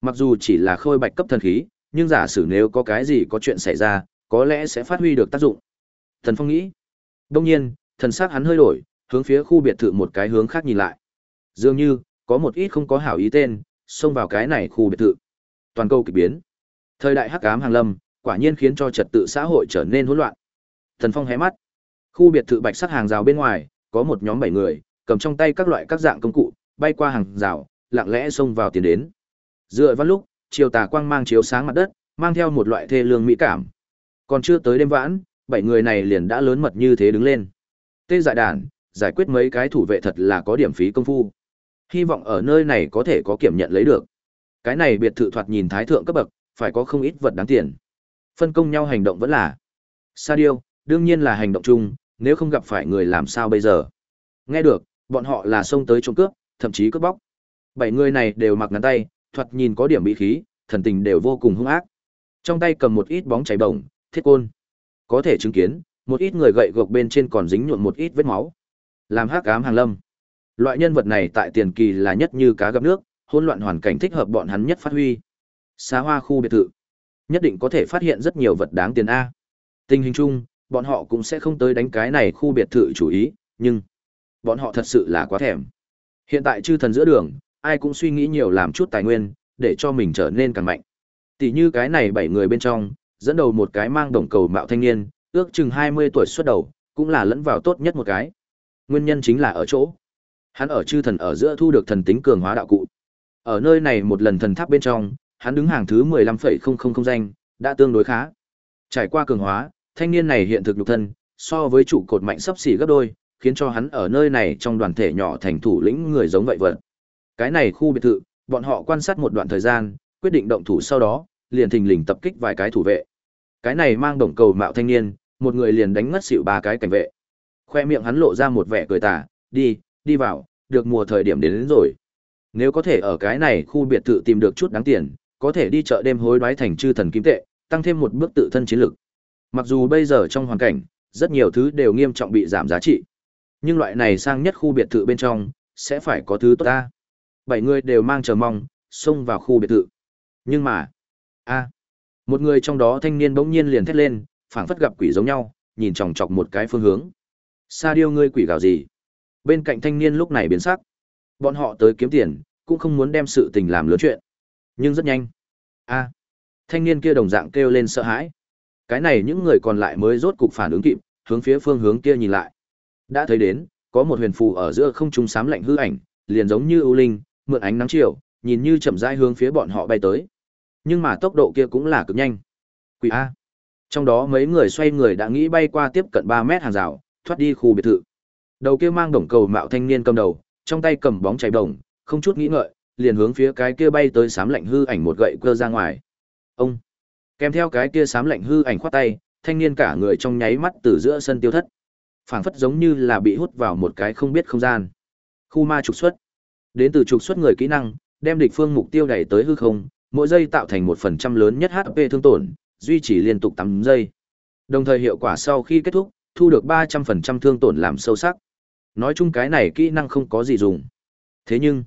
Mặc dù chỉ là khôi bạch cấp thần khí, nhưng giả sử nếu có cái gì có chuyện xảy ra, có lẽ sẽ phát huy được tác dụng. Tần Phong nghĩ. Đông nhiên, thần sắc hắn hơi đổi, hướng phía khu biệt thự một cái hướng khác nhìn lại. Dường như, có một ít không có hảo ý tên, xông vào cái này khu biệt thự. Toàn cầu kỳ biến. Thời đại hắc ám hàng lâm, quả nhiên khiến cho trật tự xã hội trở nên hỗn loạn. Thần Phong hé mắt. Khu biệt thự bạch sắc hàng rào bên ngoài, có một nhóm bảy người, cầm trong tay các loại các dạng công cụ, bay qua hàng rào, lặng lẽ xông vào tiến đến. Dựa vào lúc, chiều tà quang mang chiếu sáng mặt đất, mang theo một loại thê lương mỹ cảm. Còn chưa tới đêm vãn, bảy người này liền đã lớn mật như thế đứng lên. Tê dại đàn, giải quyết mấy cái thủ vệ thật là có điểm phí công phu. Hy vọng ở nơi này có thể có kiểm nhận lấy được. Cái này biệt thự thoạt nhìn thái thượng cấp bậc, phải có không ít vật đáng tiền. Phân công nhau hành động vẫn là. Sa điêu, đương nhiên là hành động chung, nếu không gặp phải người làm sao bây giờ. Nghe được, bọn họ là xông tới trộm cướp, thậm chí cướp bóc. Bảy người này đều mặc ngắn tay, thoạt nhìn có điểm bị khí, thần tình đều vô cùng hung ác. Trong tay cầm một ít bóng cháy bổng, thiết côn. Có thể chứng kiến, một ít người gậy gộc bên trên còn dính nhuộm một ít vết máu. Làm hắc ám hàng lâm. Loại nhân vật này tại tiền kỳ là nhất như cá gặp nước, hỗn loạn hoàn cảnh thích hợp bọn hắn nhất phát huy. Xá hoa khu biệt thự. Nhất định có thể phát hiện rất nhiều vật đáng tiền A. Tình hình chung, bọn họ cũng sẽ không tới đánh cái này khu biệt thự chủ ý, nhưng bọn họ thật sự là quá thèm. Hiện tại chư thần giữa đường, ai cũng suy nghĩ nhiều làm chút tài nguyên, để cho mình trở nên càng mạnh. Tỷ như cái này bảy người bên trong, dẫn đầu một cái mang đồng cầu mạo thanh niên, ước chừng 20 tuổi xuất đầu, cũng là lẫn vào tốt nhất một cái. Nguyên nhân chính là ở chỗ. Hắn ở chư thần ở giữa thu được thần tính cường hóa đạo cụ. Ở nơi này một lần thần tháp bên trong, hắn đứng hàng thứ 15,000 danh, đã tương đối khá. Trải qua cường hóa, thanh niên này hiện thực nhục thân, so với trụ cột mạnh sắp xỉ gấp đôi, khiến cho hắn ở nơi này trong đoàn thể nhỏ thành thủ lĩnh người giống vậy vật. Cái này khu biệt thự, bọn họ quan sát một đoạn thời gian, quyết định động thủ sau đó, liền thình lình tập kích vài cái thủ vệ. Cái này mang đồng cầu mạo thanh niên, một người liền đánh ngất xỉu ba cái cảnh vệ. Khoe miệng hắn lộ ra một vẻ cười tà, đi, đi vào, được mùa thời điểm đến, đến rồi. Nếu có thể ở cái này khu biệt thự tìm được chút đáng tiền, có thể đi chợ đêm hối đoái thành chư thần kim tệ, tăng thêm một bước tự thân chiến lực. Mặc dù bây giờ trong hoàn cảnh, rất nhiều thứ đều nghiêm trọng bị giảm giá trị. Nhưng loại này sang nhất khu biệt thự bên trong, sẽ phải có thứ tốt ta. Bảy người đều mang chờ mong, xông vào khu biệt thự. Nhưng mà, a, một người trong đó thanh niên bỗng nhiên liền thét lên, phảng phất gặp quỷ giống nhau, nhìn chòng chọc một cái phương hướng. Sa điêu ngươi quỷ gào gì? Bên cạnh thanh niên lúc này biến sắc. Bọn họ tới kiếm tiền, cũng không muốn đem sự tình làm lớn chuyện. Nhưng rất nhanh. A. thanh niên kia đồng dạng kêu lên sợ hãi. Cái này những người còn lại mới rốt cục phản ứng kịp, hướng phía phương hướng kia nhìn lại. Đã thấy đến, có một huyền phù ở giữa không trung xám lạnh hư ảnh, liền giống như ưu linh, mượn ánh nắng chiều, nhìn như chậm rãi hướng phía bọn họ bay tới. Nhưng mà tốc độ kia cũng là cực nhanh. Quỷ a. Trong đó mấy người xoay người đã nghĩ bay qua tiếp cận 3 mét hàng rào, thoát đi khu biệt thự. Đầu kia mang đồng cầu mạo thanh niên cầm đầu, trong tay cầm bóng chảy đồng, không chút nghĩ ngợi, liền hướng phía cái kia bay tới sám lạnh hư ảnh một gậy cơ ra ngoài. Ông kèm theo cái kia sám lạnh hư ảnh khoát tay, thanh niên cả người trong nháy mắt từ giữa sân tiêu thất. Phảng phất giống như là bị hút vào một cái không biết không gian. Khu ma trục xuất. Đến từ trục xuất người kỹ năng, đem địch phương mục tiêu đẩy tới hư không, mỗi giây tạo thành một phần trăm lớn nhất HP thương tổn, duy trì liên tục 8 giây. Đồng thời hiệu quả sau khi kết thúc, thu được 300% thương tổn làm sâu sắc. Nói chung cái này kỹ năng không có gì dùng. Thế nhưng,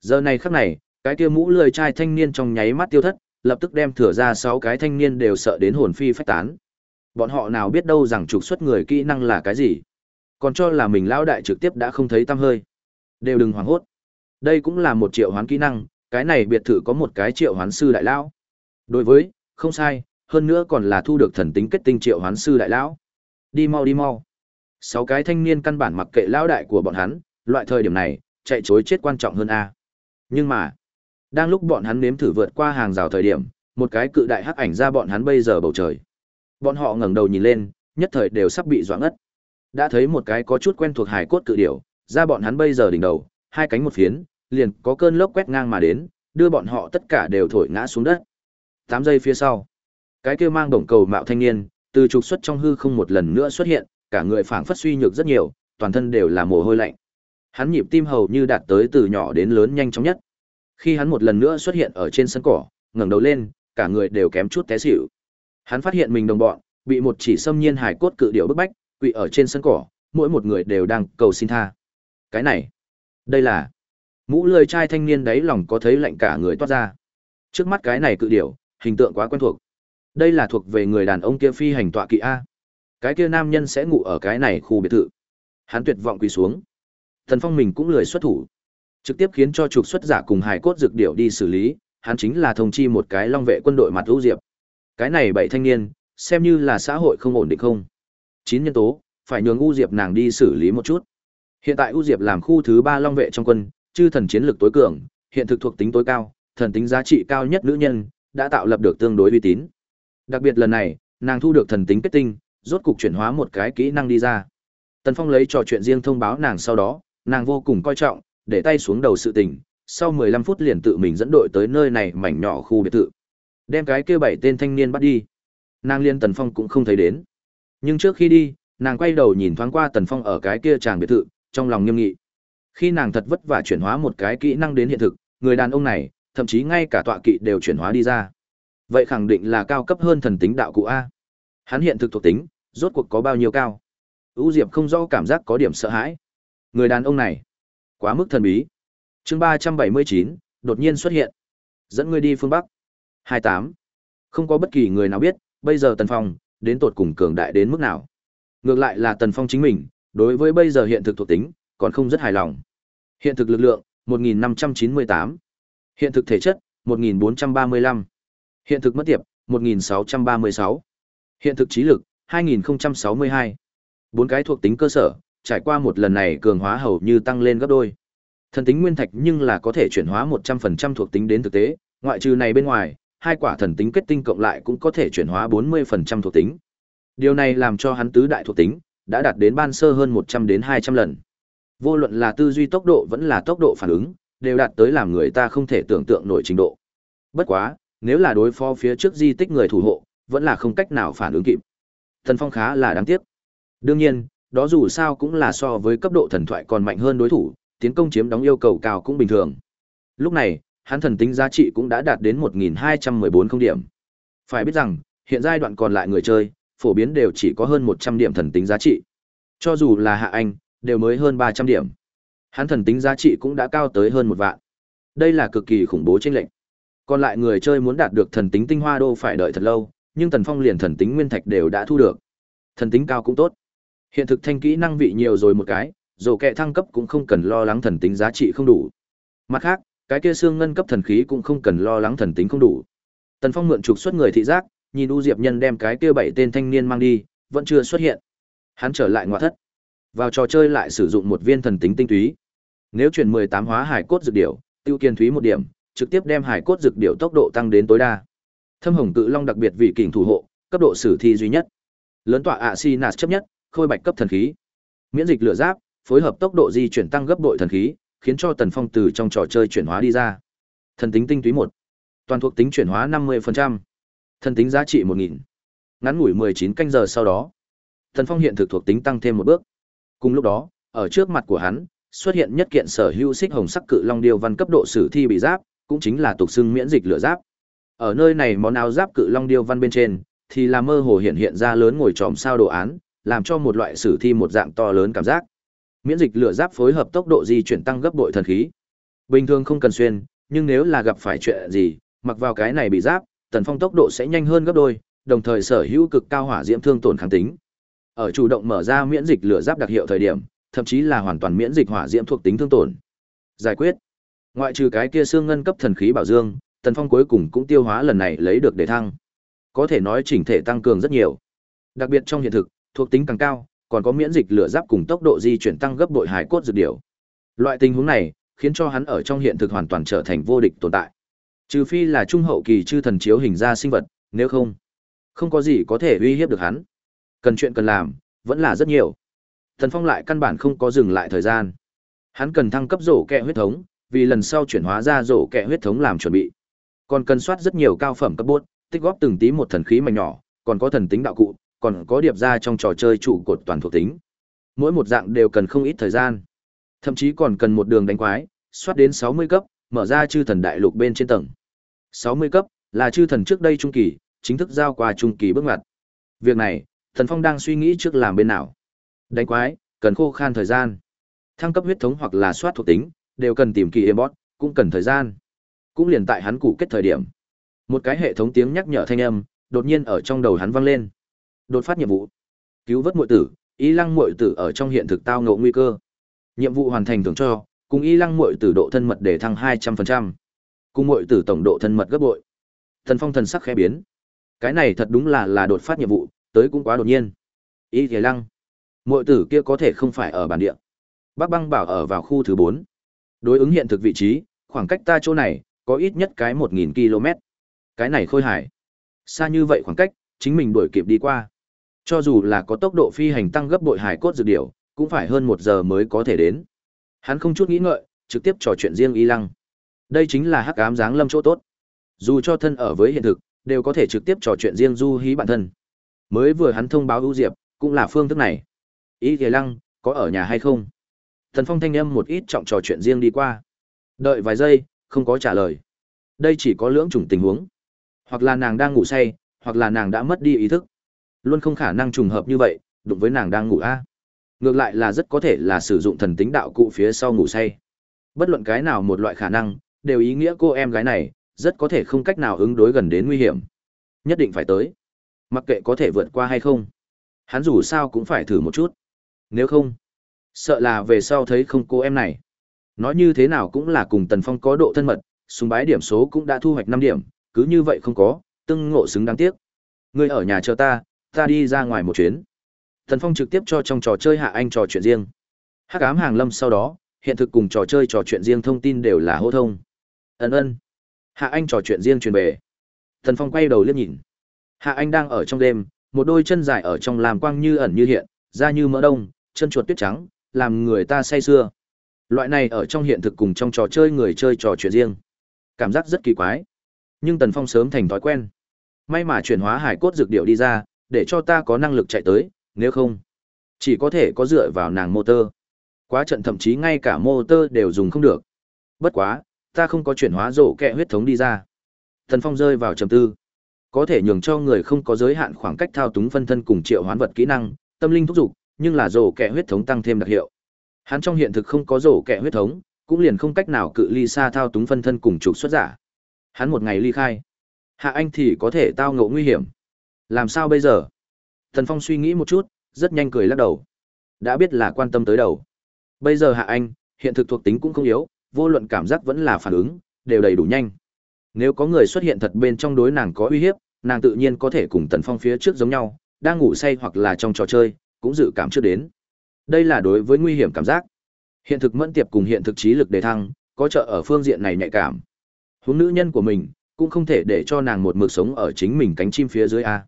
giờ này khắc này, cái kia mũ lười trai thanh niên trong nháy mắt tiêu thất, lập tức đem thừa ra 6 cái thanh niên đều sợ đến hồn phi phách tán. Bọn họ nào biết đâu rằng trục xuất người kỹ năng là cái gì. Còn cho là mình lão đại trực tiếp đã không thấy tăm hơi. Đều đừng hoảng hốt. Đây cũng là một triệu hoán kỹ năng, cái này biệt thự có một cái triệu hoán sư đại lão. Đối với, không sai, hơn nữa còn là thu được thần tính kết tinh triệu hoán sư đại lão. Đi mau đi mau. Sáu cái thanh niên căn bản mặc kệ lão đại của bọn hắn, loại thời điểm này, chạy chối chết quan trọng hơn a. Nhưng mà, đang lúc bọn hắn nếm thử vượt qua hàng rào thời điểm, một cái cự đại hắc ảnh ra bọn hắn bây giờ bầu trời. Bọn họ ngẩng đầu nhìn lên, nhất thời đều sắp bị doãn ngất. Đã thấy một cái có chút quen thuộc hải cốt cự điểu, ra bọn hắn bây giờ đỉnh đầu, hai cánh một phiến, liền có cơn lốc quét ngang mà đến, đưa bọn họ tất cả đều thổi ngã xuống đất. 8 giây phía sau, cái kia mang đồng cầu mạo thanh niên, từ trục xuất trong hư không một lần nữa xuất hiện, cả người phảng phất suy nhược rất nhiều, toàn thân đều là mồ hôi lạnh. Hắn nhịp tim hầu như đạt tới từ nhỏ đến lớn nhanh chóng nhất. Khi hắn một lần nữa xuất hiện ở trên sân cỏ, ngẩng đầu lên, cả người đều kém chút té xỉu. Hắn phát hiện mình đồng bọn bị một chỉ xâm nhiên hải cốt cự điệu bức bách, quỳ ở trên sân cỏ, mỗi một người đều đang cầu xin tha. Cái này, đây là Mũ lười trai thanh niên đấy lòng có thấy lạnh cả người toát ra. Trước mắt cái này cự điểu, hình tượng quá quen thuộc. Đây là thuộc về người đàn ông kia phi hành tọa kỵ A. Cái kia nam nhân sẽ ngủ ở cái này khu biệt thự. Hắn tuyệt vọng quỳ xuống. Thần Phong mình cũng lười xuất thủ. Trực tiếp khiến cho trục xuất giả cùng hải cốt dược điệu đi xử lý, hắn chính là thông chi một cái long vệ quân đội mặt ưu diệp. Cái này bảy thanh niên, xem như là xã hội không ổn định không. Chín nhân tố, phải nhường U Diệp nàng đi xử lý một chút. Hiện tại U Diệp làm khu thứ ba long vệ trong quân, chư thần chiến lược tối cường, hiện thực thuộc tính tối cao, thần tính giá trị cao nhất nữ nhân, đã tạo lập được tương đối uy tín. Đặc biệt lần này, nàng thu được thần tính kết tinh, rốt cục chuyển hóa một cái kỹ năng đi ra. Tần Phong lấy trò chuyện riêng thông báo nàng sau đó, nàng vô cùng coi trọng, để tay xuống đầu sự tình, sau 15 phút liền tự mình dẫn đội tới nơi này mảnh nhỏ khu biệt thự. Đem cái kia bảy tên thanh niên bắt đi. Nàng liên Tần Phong cũng không thấy đến. Nhưng trước khi đi, nàng quay đầu nhìn thoáng qua Tần Phong ở cái kia tràng biệt thự, trong lòng nghiêm nghị. Khi nàng thật vất vả chuyển hóa một cái kỹ năng đến hiện thực, người đàn ông này, thậm chí ngay cả tọa kỵ đều chuyển hóa đi ra. Vậy khẳng định là cao cấp hơn thần tính đạo cụ A. Hắn hiện thực thuộc tính, rốt cuộc có bao nhiêu cao? U Diệp không rõ cảm giác có điểm sợ hãi. Người đàn ông này, quá mức thần bí. Chương ba trăm bảy mươi chín đột nhiên xuất hiện. Dẫn ngươi đi phương Bắc. hai tám Không có bất kỳ người nào biết, bây giờ Tần Phong, đến tột cùng cường đại đến mức nào. Ngược lại là Tần Phong chính mình, đối với bây giờ hiện thực thuộc tính, còn không rất hài lòng. Hiện thực lực lượng, 1598. Hiện thực thể chất, 1435. Hiện thực mất tiệp, 1636. Hiện thực trí lực, 2062. Bốn cái thuộc tính cơ sở, trải qua một lần này cường hóa hầu như tăng lên gấp đôi. Thần tính nguyên thạch nhưng là có thể chuyển hóa 100% thuộc tính đến thực tế, ngoại trừ này bên ngoài, hai quả thần tính kết tinh cộng lại cũng có thể chuyển hóa 40% thuộc tính. Điều này làm cho hắn tứ đại thuộc tính đã đạt đến ban sơ hơn 100 đến 200 lần. Vô luận là tư duy tốc độ vẫn là tốc độ phản ứng, đều đạt tới làm người ta không thể tưởng tượng nổi trình độ. Bất quá, nếu là đối phó phía trước di tích người thủ hộ, vẫn là không cách nào phản ứng kịp. Thần Phong khá là đáng tiếc. Đương nhiên, đó dù sao cũng là so với cấp độ thần thoại còn mạnh hơn đối thủ, tiến công chiếm đóng yêu cầu cao cũng bình thường. Lúc này, hắn thần tính giá trị cũng đã đạt đến 1214 không điểm. Phải biết rằng, hiện giai đoạn còn lại người chơi, phổ biến đều chỉ có hơn 100 điểm thần tính giá trị. Cho dù là Hạ Anh, đều mới hơn 300 điểm. Hắn thần tính giá trị cũng đã cao tới hơn một vạn. Đây là cực kỳ khủng bố chênh lệnh. Còn lại người chơi muốn đạt được thần tính tinh hoa đô phải đợi thật lâu, nhưng Tần Phong liền thần tính nguyên thạch đều đã thu được. Thần tính cao cũng tốt. Hiện thực thanh kỹ năng vị nhiều rồi một cái, dù kệ thăng cấp cũng không cần lo lắng thần tính giá trị không đủ. Mặt khác, cái kia xương ngân cấp thần khí cũng không cần lo lắng thần tính không đủ. Tần Phong mượn trục xuất người thị giác, nhìn U Diệp Nhân đem cái kia bảy tên thanh niên mang đi, vẫn chưa xuất hiện. Hắn trở lại ngoại thất. Vào trò chơi lại sử dụng một viên thần tính tinh túy. Nếu chuyển 18 hóa hải cốt dược điểu, tiêu kiên thúy một điểm, trực tiếp đem hải cốt dược điểu tốc độ tăng đến tối đa. Thâm hồng cự long đặc biệt vì kình thủ hộ, cấp độ sử thi duy nhất. Lớn tọa ạ si nạt chấp nhất, khôi bạch cấp thần khí. Miễn dịch lửa giáp, phối hợp tốc độ di chuyển tăng gấp bội thần khí, khiến cho Tần Phong từ trong trò chơi chuyển hóa đi ra. Thần tính tinh túy một, toàn thuộc tính chuyển hóa 50%, thần tính giá trị 1000. Ngắn ngủi 19 canh giờ sau đó, Tần Phong hiện thực thuộc tính tăng thêm một bước. Cùng lúc đó, ở trước mặt của hắn, xuất hiện nhất kiện sở hữu xích hồng sắc cự long điêu văn cấp độ sử thi bị giáp, cũng chính là tục xưng miễn dịch lửa giáp. Ở nơi này món áo giáp cự long điêu văn bên trên, thì là mơ hồ hiện hiện ra lớn ngồi tròm sao đồ án, làm cho một loại sử thi một dạng to lớn cảm giác. Miễn dịch lửa giáp phối hợp tốc độ di chuyển tăng gấp bội thần khí. Bình thường không cần xuyên, nhưng nếu là gặp phải chuyện gì, mặc vào cái này bị giáp, tần phong tốc độ sẽ nhanh hơn gấp đôi, đồng thời sở hữu cực cao hỏa diễm thương tổn kháng tính. Ở chủ động mở ra miễn dịch lửa giáp đặc hiệu thời điểm, thậm chí là hoàn toàn miễn dịch hỏa diễm thuộc tính thương tổn. Giải quyết. Ngoại trừ cái kia xương ngân cấp thần khí bảo dương, Tần Phong cuối cùng cũng tiêu hóa lần này lấy được để thăng. Có thể nói chỉnh thể tăng cường rất nhiều. Đặc biệt trong hiện thực, thuộc tính càng cao, còn có miễn dịch lửa giáp cùng tốc độ di chuyển tăng gấp bội hải cốt dược điều. Loại tình huống này, khiến cho hắn ở trong hiện thực hoàn toàn trở thành vô địch tồn tại. Trừ phi là trung hậu kỳ chư thần chiếu hình ra sinh vật, nếu không, không có gì có thể uy hiếp được hắn. Cần chuyện cần làm, vẫn là rất nhiều. Thần Phong lại căn bản không có dừng lại thời gian. Hắn cần thăng cấp rổ kẹ huyết thống, vì lần sau chuyển hóa ra rổ kẹ huyết thống làm chuẩn bị. Còn cần soát rất nhiều cao phẩm cấp bốt, tích góp từng tí một thần khí mảnh nhỏ, còn có thần tính đạo cụ, còn có điệp ra trong trò chơi trụ cột toàn thuộc tính. Mỗi một dạng đều cần không ít thời gian. Thậm chí còn cần một đường đánh quái, soát đến 60 cấp, mở ra chư thần đại lục bên trên tầng. 60 cấp là chư thần trước đây trung kỳ, chính thức giao qua trung kỳ bước ngoặt. Việc này, Thần Phong đang suy nghĩ trước làm bên nào. Đánh quái, cần khô khan thời gian. Thăng cấp huyết thống hoặc là soát thuộc tính, đều cần tìm kỳ embot, cũng cần thời gian. Cũng liền tại hắn cụ kết thời điểm. Một cái hệ thống tiếng nhắc nhở thanh âm, đột nhiên ở trong đầu hắn vang lên. Đột phát nhiệm vụ. Cứu vớt muội tử, Y Lăng muội tử ở trong hiện thực tao ngộ nguy cơ. Nhiệm vụ hoàn thành thưởng cho, cùng Y Lăng muội tử độ thân mật để thăng 200%. Cùng muội tử tổng độ thân mật gấp bội. Thần Phong thần sắc khẽ biến. Cái này thật đúng là là đột phát nhiệm vụ, tới cũng quá đột nhiên. Y Thế Lăng, muội tử kia có thể không phải ở bản địa. Bắc Băng bảo ở vào khu thứ bốn, Đối ứng hiện thực vị trí, khoảng cách ta chỗ này có ít nhất cái 1000 km. Cái này khôi hài, Xa như vậy khoảng cách, chính mình đuổi kịp đi qua. Cho dù là có tốc độ phi hành tăng gấp bội hải cốt dược điểu, cũng phải hơn một giờ mới có thể đến. Hắn không chút nghĩ ngợi, trực tiếp trò chuyện riêng Y Lăng. Đây chính là hắc ám dáng lâm chỗ tốt. Dù cho thân ở với hiện thực, đều có thể trực tiếp trò chuyện riêng du hí bản thân. Mới vừa hắn thông báo ưu diệp, cũng là phương thức này. Ý Kỳ Lăng, có ở nhà hay không? Thần Phong thanh âm một ít trọng trò chuyện riêng đi qua. Đợi vài giây, không có trả lời. Đây chỉ có lưỡng chủng tình huống. Hoặc là nàng đang ngủ say, hoặc là nàng đã mất đi ý thức. Luôn không khả năng trùng hợp như vậy, đụng với nàng đang ngủ a. Ngược lại là rất có thể là sử dụng thần tính đạo cụ phía sau ngủ say. Bất luận cái nào một loại khả năng, đều ý nghĩa cô em gái này, rất có thể không cách nào ứng đối gần đến nguy hiểm. Nhất định phải tới. Mặc kệ có thể vượt qua hay không. Hắn dù sao cũng phải thử một chút. Nếu không, sợ là về sau thấy không cô em này. Nói như thế nào cũng là cùng Tần Phong có độ thân mật, súng bái điểm số cũng đã thu hoạch năm điểm, cứ như vậy không có, tương ngộ xứng đáng tiếc. Ngươi ở nhà chờ ta, ta đi ra ngoài một chuyến. thần Phong trực tiếp cho trong trò chơi Hạ Anh trò chuyện riêng. Hắc ám hàng lâm sau đó, hiện thực cùng trò chơi trò chuyện riêng thông tin đều là hô thông. ân ân, Hạ Anh trò chuyện riêng truyền về. thần Phong quay đầu liếc nhìn. Hạ Anh đang ở trong đêm, một đôi chân dài ở trong làm quang như ẩn như hiện, da như mỡ đông, chân chuột tuyết trắng, làm người ta say sưa. Loại này ở trong hiện thực cùng trong trò chơi người chơi trò chuyện riêng. Cảm giác rất kỳ quái. Nhưng Tần Phong sớm thành thói quen. May mà chuyển hóa hải cốt dược điệu đi ra, để cho ta có năng lực chạy tới, nếu không, chỉ có thể có dựa vào nàng motor. Quá trận thậm chí ngay cả motor đều dùng không được. Bất quá, ta không có chuyển hóa rổ kẹ huyết thống đi ra. Thần Phong rơi vào trầm tư có thể nhường cho người không có giới hạn khoảng cách thao túng phân thân cùng triệu hoán vật kỹ năng, tâm linh thúc dục, nhưng là rổ kẹ huyết thống tăng thêm đặc hiệu. Hắn trong hiện thực không có rổ kẹ huyết thống, cũng liền không cách nào cự ly xa thao túng phân thân cùng trục xuất giả. Hắn một ngày ly khai, Hạ Anh thì có thể tao ngộ nguy hiểm. Làm sao bây giờ? Thần Phong suy nghĩ một chút, rất nhanh cười lắc đầu. Đã biết là quan tâm tới đầu. Bây giờ Hạ Anh, hiện thực thuộc tính cũng không yếu, vô luận cảm giác vẫn là phản ứng, đều đầy đủ nhanh. Nếu có người xuất hiện thật bên trong đối nàng có uy hiếp, nàng tự nhiên có thể cùng Tần Phong phía trước giống nhau, đang ngủ say hoặc là trong trò chơi, cũng dự cảm trước đến. Đây là đối với nguy hiểm cảm giác. Hiện thực mẫn tiệp cùng hiện thực trí lực đề thăng, có trợ ở phương diện này nhạy cảm. Huống nữ nhân của mình, cũng không thể để cho nàng một mực sống ở chính mình cánh chim phía dưới a.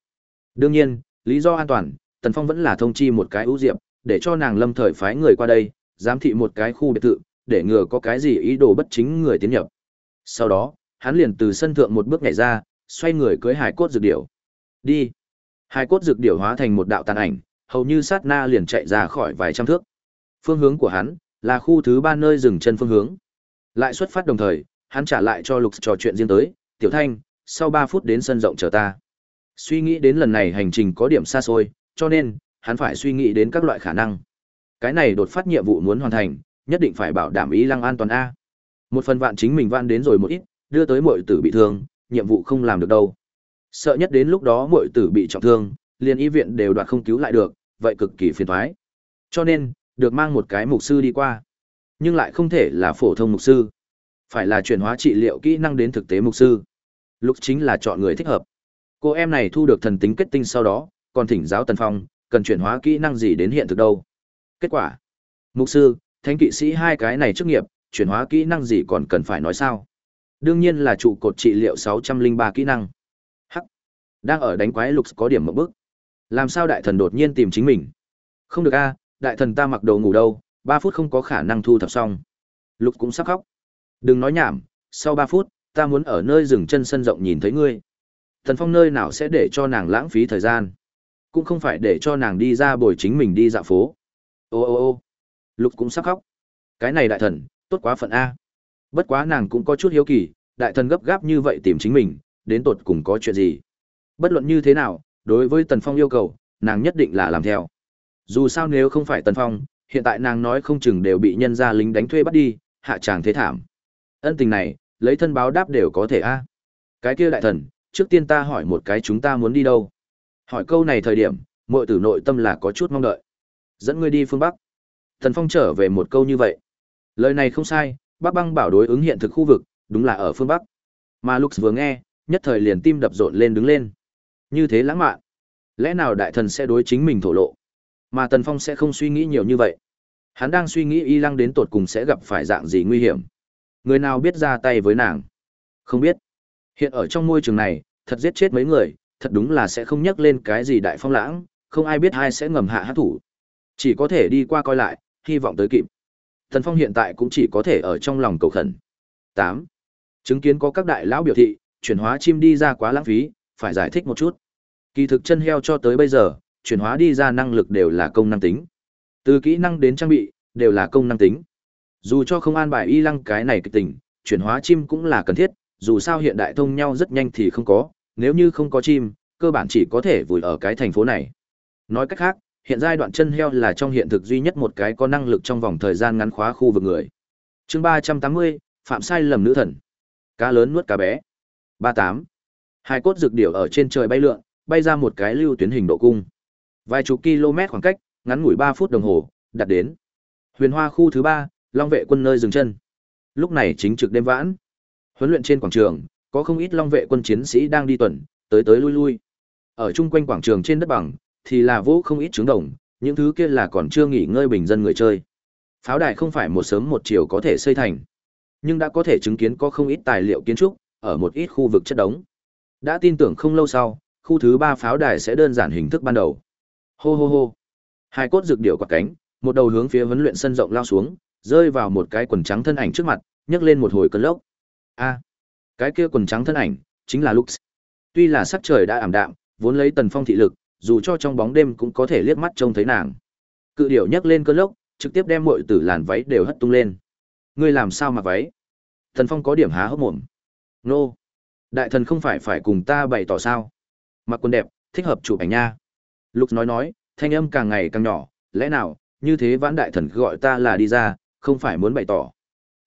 Đương nhiên, lý do an toàn, Tần Phong vẫn là thông chi một cái ưu diệp, để cho nàng lâm thời phái người qua đây, giám thị một cái khu biệt thự, để ngừa có cái gì ý đồ bất chính người tiến nhập. Sau đó, hắn liền từ sân thượng một bước nhảy ra, xoay người cưới hải cốt dược điểu. Đi. Hải cốt dược điểu hóa thành một đạo tàn ảnh, hầu như sát na liền chạy ra khỏi vài trăm thước. Phương hướng của hắn là khu thứ ba nơi dừng chân phương hướng. Lại xuất phát đồng thời, hắn trả lại cho Lục trò chuyện riêng tới, "Tiểu Thanh, sau 3 phút đến sân rộng chờ ta." Suy nghĩ đến lần này hành trình có điểm xa xôi, cho nên hắn phải suy nghĩ đến các loại khả năng. Cái này đột phát nhiệm vụ muốn hoàn thành, nhất định phải bảo đảm ý lăng an toàn a. Một phần vạn chính mình van đến rồi một ít, đưa tới muội tử bị thương, nhiệm vụ không làm được đâu. Sợ nhất đến lúc đó muội tử bị trọng thương, liền y viện đều đoạt không cứu lại được, vậy cực kỳ phiền toái. Cho nên, được mang một cái mục sư đi qua. Nhưng lại không thể là phổ thông mục sư. Phải là chuyển hóa trị liệu kỹ năng đến thực tế mục sư. Lúc chính là chọn người thích hợp. Cô em này thu được thần tính kết tinh sau đó, còn thỉnh giáo Tần Phong, cần chuyển hóa kỹ năng gì đến hiện thực đâu. Kết quả, mục sư, thánh kỵ sĩ hai cái này chức nghiệp, chuyển hóa kỹ năng gì còn cần phải nói sao? Đương nhiên là trụ cột trị liệu 603 kỹ năng. Hắc. Đang ở đánh quái lục có điểm một bước. Làm sao đại thần đột nhiên tìm chính mình? Không được a, đại thần ta mặc đồ ngủ đâu, 3 phút không có khả năng thu thập xong. Lục cũng sắp khóc. Đừng nói nhảm, sau 3 phút, ta muốn ở nơi dừng chân sân rộng nhìn thấy ngươi. Thần Phong nơi nào sẽ để cho nàng lãng phí thời gian? Cũng không phải để cho nàng đi ra bồi chính mình đi dạo phố. Ô ô ô. Lục cũng sắp khóc. Cái này đại thần, tốt quá phận a. Bất quá nàng cũng có chút hiếu kỳ, đại thần gấp gáp như vậy tìm chính mình, đến tột cùng có chuyện gì. Bất luận như thế nào, đối với Tần Phong yêu cầu, nàng nhất định là làm theo. Dù sao nếu không phải Tần Phong, hiện tại nàng nói không chừng đều bị nhân gia lính đánh thuê bắt đi, hạ tràng thế thảm. Ân tình này, lấy thân báo đáp đều có thể a. Cái kia đại thần, trước tiên ta hỏi một cái chúng ta muốn đi đâu. Hỏi câu này thời điểm, muội tử nội tâm là có chút mong đợi. Dẫn ngươi đi phương Bắc. thần Phong trở về một câu như vậy. Lời này không sai, Bắc Băng bảo đối ứng hiện thực khu vực, đúng là ở phương Bắc. Mà Lux vừa nghe, nhất thời liền tim đập rộn lên đứng lên. Như thế lãng mạn. Lẽ nào đại thần sẽ đối chính mình thổ lộ? Mà Tần Phong sẽ không suy nghĩ nhiều như vậy. Hắn đang suy nghĩ y lăng đến tột cùng sẽ gặp phải dạng gì nguy hiểm. Người nào biết ra tay với nàng? Không biết. Hiện ở trong môi trường này, thật giết chết mấy người, thật đúng là sẽ không nhắc lên cái gì đại phong lãng, không ai biết ai sẽ ngầm hạ hát thủ. Chỉ có thể đi qua coi lại, hy vọng tới kịp. Thần Phong hiện tại cũng chỉ có thể ở trong lòng cầu khẩn. 8. Chứng kiến có các đại lão biểu thị, chuyển hóa chim đi ra quá lãng phí, phải giải thích một chút. Kỳ thực chân heo cho tới bây giờ, chuyển hóa đi ra năng lực đều là công năng tính. Từ kỹ năng đến trang bị, đều là công năng tính. Dù cho không an bài y lăng cái này kịch tình, chuyển hóa chim cũng là cần thiết, dù sao hiện đại thông nhau rất nhanh thì không có, nếu như không có chim, cơ bản chỉ có thể vùi ở cái thành phố này. Nói cách khác, hiện giai đoạn chân heo là trong hiện thực duy nhất một cái có năng lực trong vòng thời gian ngắn khóa khu vực người. Chương ba trăm tám mươi phạm sai lầm nữ thần. Cá lớn nuốt cá bé. ba tám Hai cốt dược điểu ở trên trời bay lượn, bay ra một cái lưu tuyến hình độ cung. Vài chục km khoảng cách, ngắn ngủi ba phút đồng hồ, đặt đến. Huyền Hoa khu thứ ba Long vệ quân nơi dừng chân. Lúc này chính trực đêm vãn. Huấn luyện trên quảng trường, có không ít Long vệ quân chiến sĩ đang đi tuần, tới tới lui lui. Ở chung quanh quảng trường trên đất bằng, thì là vô không ít trứng đồng, những thứ kia là còn chưa nghỉ ngơi bình dân người chơi. Pháo đài không phải một sớm một chiều có thể xây thành, nhưng đã có thể chứng kiến có không ít tài liệu kiến trúc ở một ít khu vực chất đống. Đã tin tưởng không lâu sau, khu thứ ba pháo đài sẽ đơn giản hình thức ban đầu. Hô hô hô. Hai cốt rực điệu quạt cánh, một đầu hướng phía huấn luyện sân rộng lao xuống, rơi vào một cái quần trắng thân ảnh trước mặt, nhấc lên một hồi cơn lốc. A, cái kia quần trắng thân ảnh chính là Lux. Tuy là sắc trời đã ảm đạm, vốn lấy tần phong thị lực, dù cho trong bóng đêm cũng có thể liếc mắt trông thấy nàng. Cự điểu nhấc lên cơn lốc, trực tiếp đem muội tử làn váy đều hất tung lên. Ngươi làm sao mặc váy? Thần Phong có điểm há hốc mồm. Nô, đại thần không phải phải cùng ta bày tỏ sao? Mặc quần đẹp, thích hợp chụp ảnh nha. Lục nói nói, thanh âm càng ngày càng nhỏ, lẽ nào, như thế vãn đại thần gọi ta là đi ra, không phải muốn bày tỏ.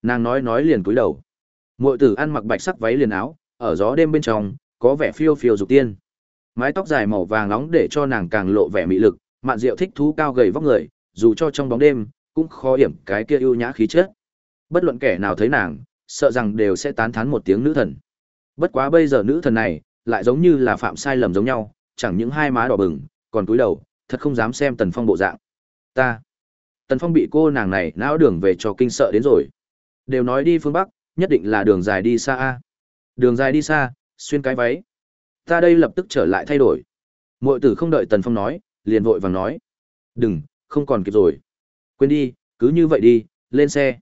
Nàng nói nói liền cúi đầu. Muội tử ăn mặc bạch sắc váy liền áo, ở gió đêm bên trong, có vẻ phiêu phiêu dục tiên. Mái tóc dài màu vàng nóng để cho nàng càng lộ vẻ mị lực, mạn diệu thích thú cao gầy vóc người, dù cho trong bóng đêm, cũng khó hiểm cái kia ưu nhã khí chất. Bất luận kẻ nào thấy nàng, sợ rằng đều sẽ tán thán một tiếng nữ thần. Bất quá bây giờ nữ thần này, lại giống như là phạm sai lầm giống nhau, chẳng những hai má đỏ bừng, còn cúi đầu, thật không dám xem Tần Phong bộ dạng. Ta. Tần Phong bị cô nàng này não đường về cho kinh sợ đến rồi. Đều nói đi phương Bắc, nhất định là đường dài đi xa a. Đường dài đi xa, xuyên cái váy. Ta đây lập tức trở lại thay đổi. Muội tử không đợi Tần Phong nói, liền vội vàng nói: "Đừng, không còn kịp rồi. Quên đi, cứ như vậy đi, lên xe."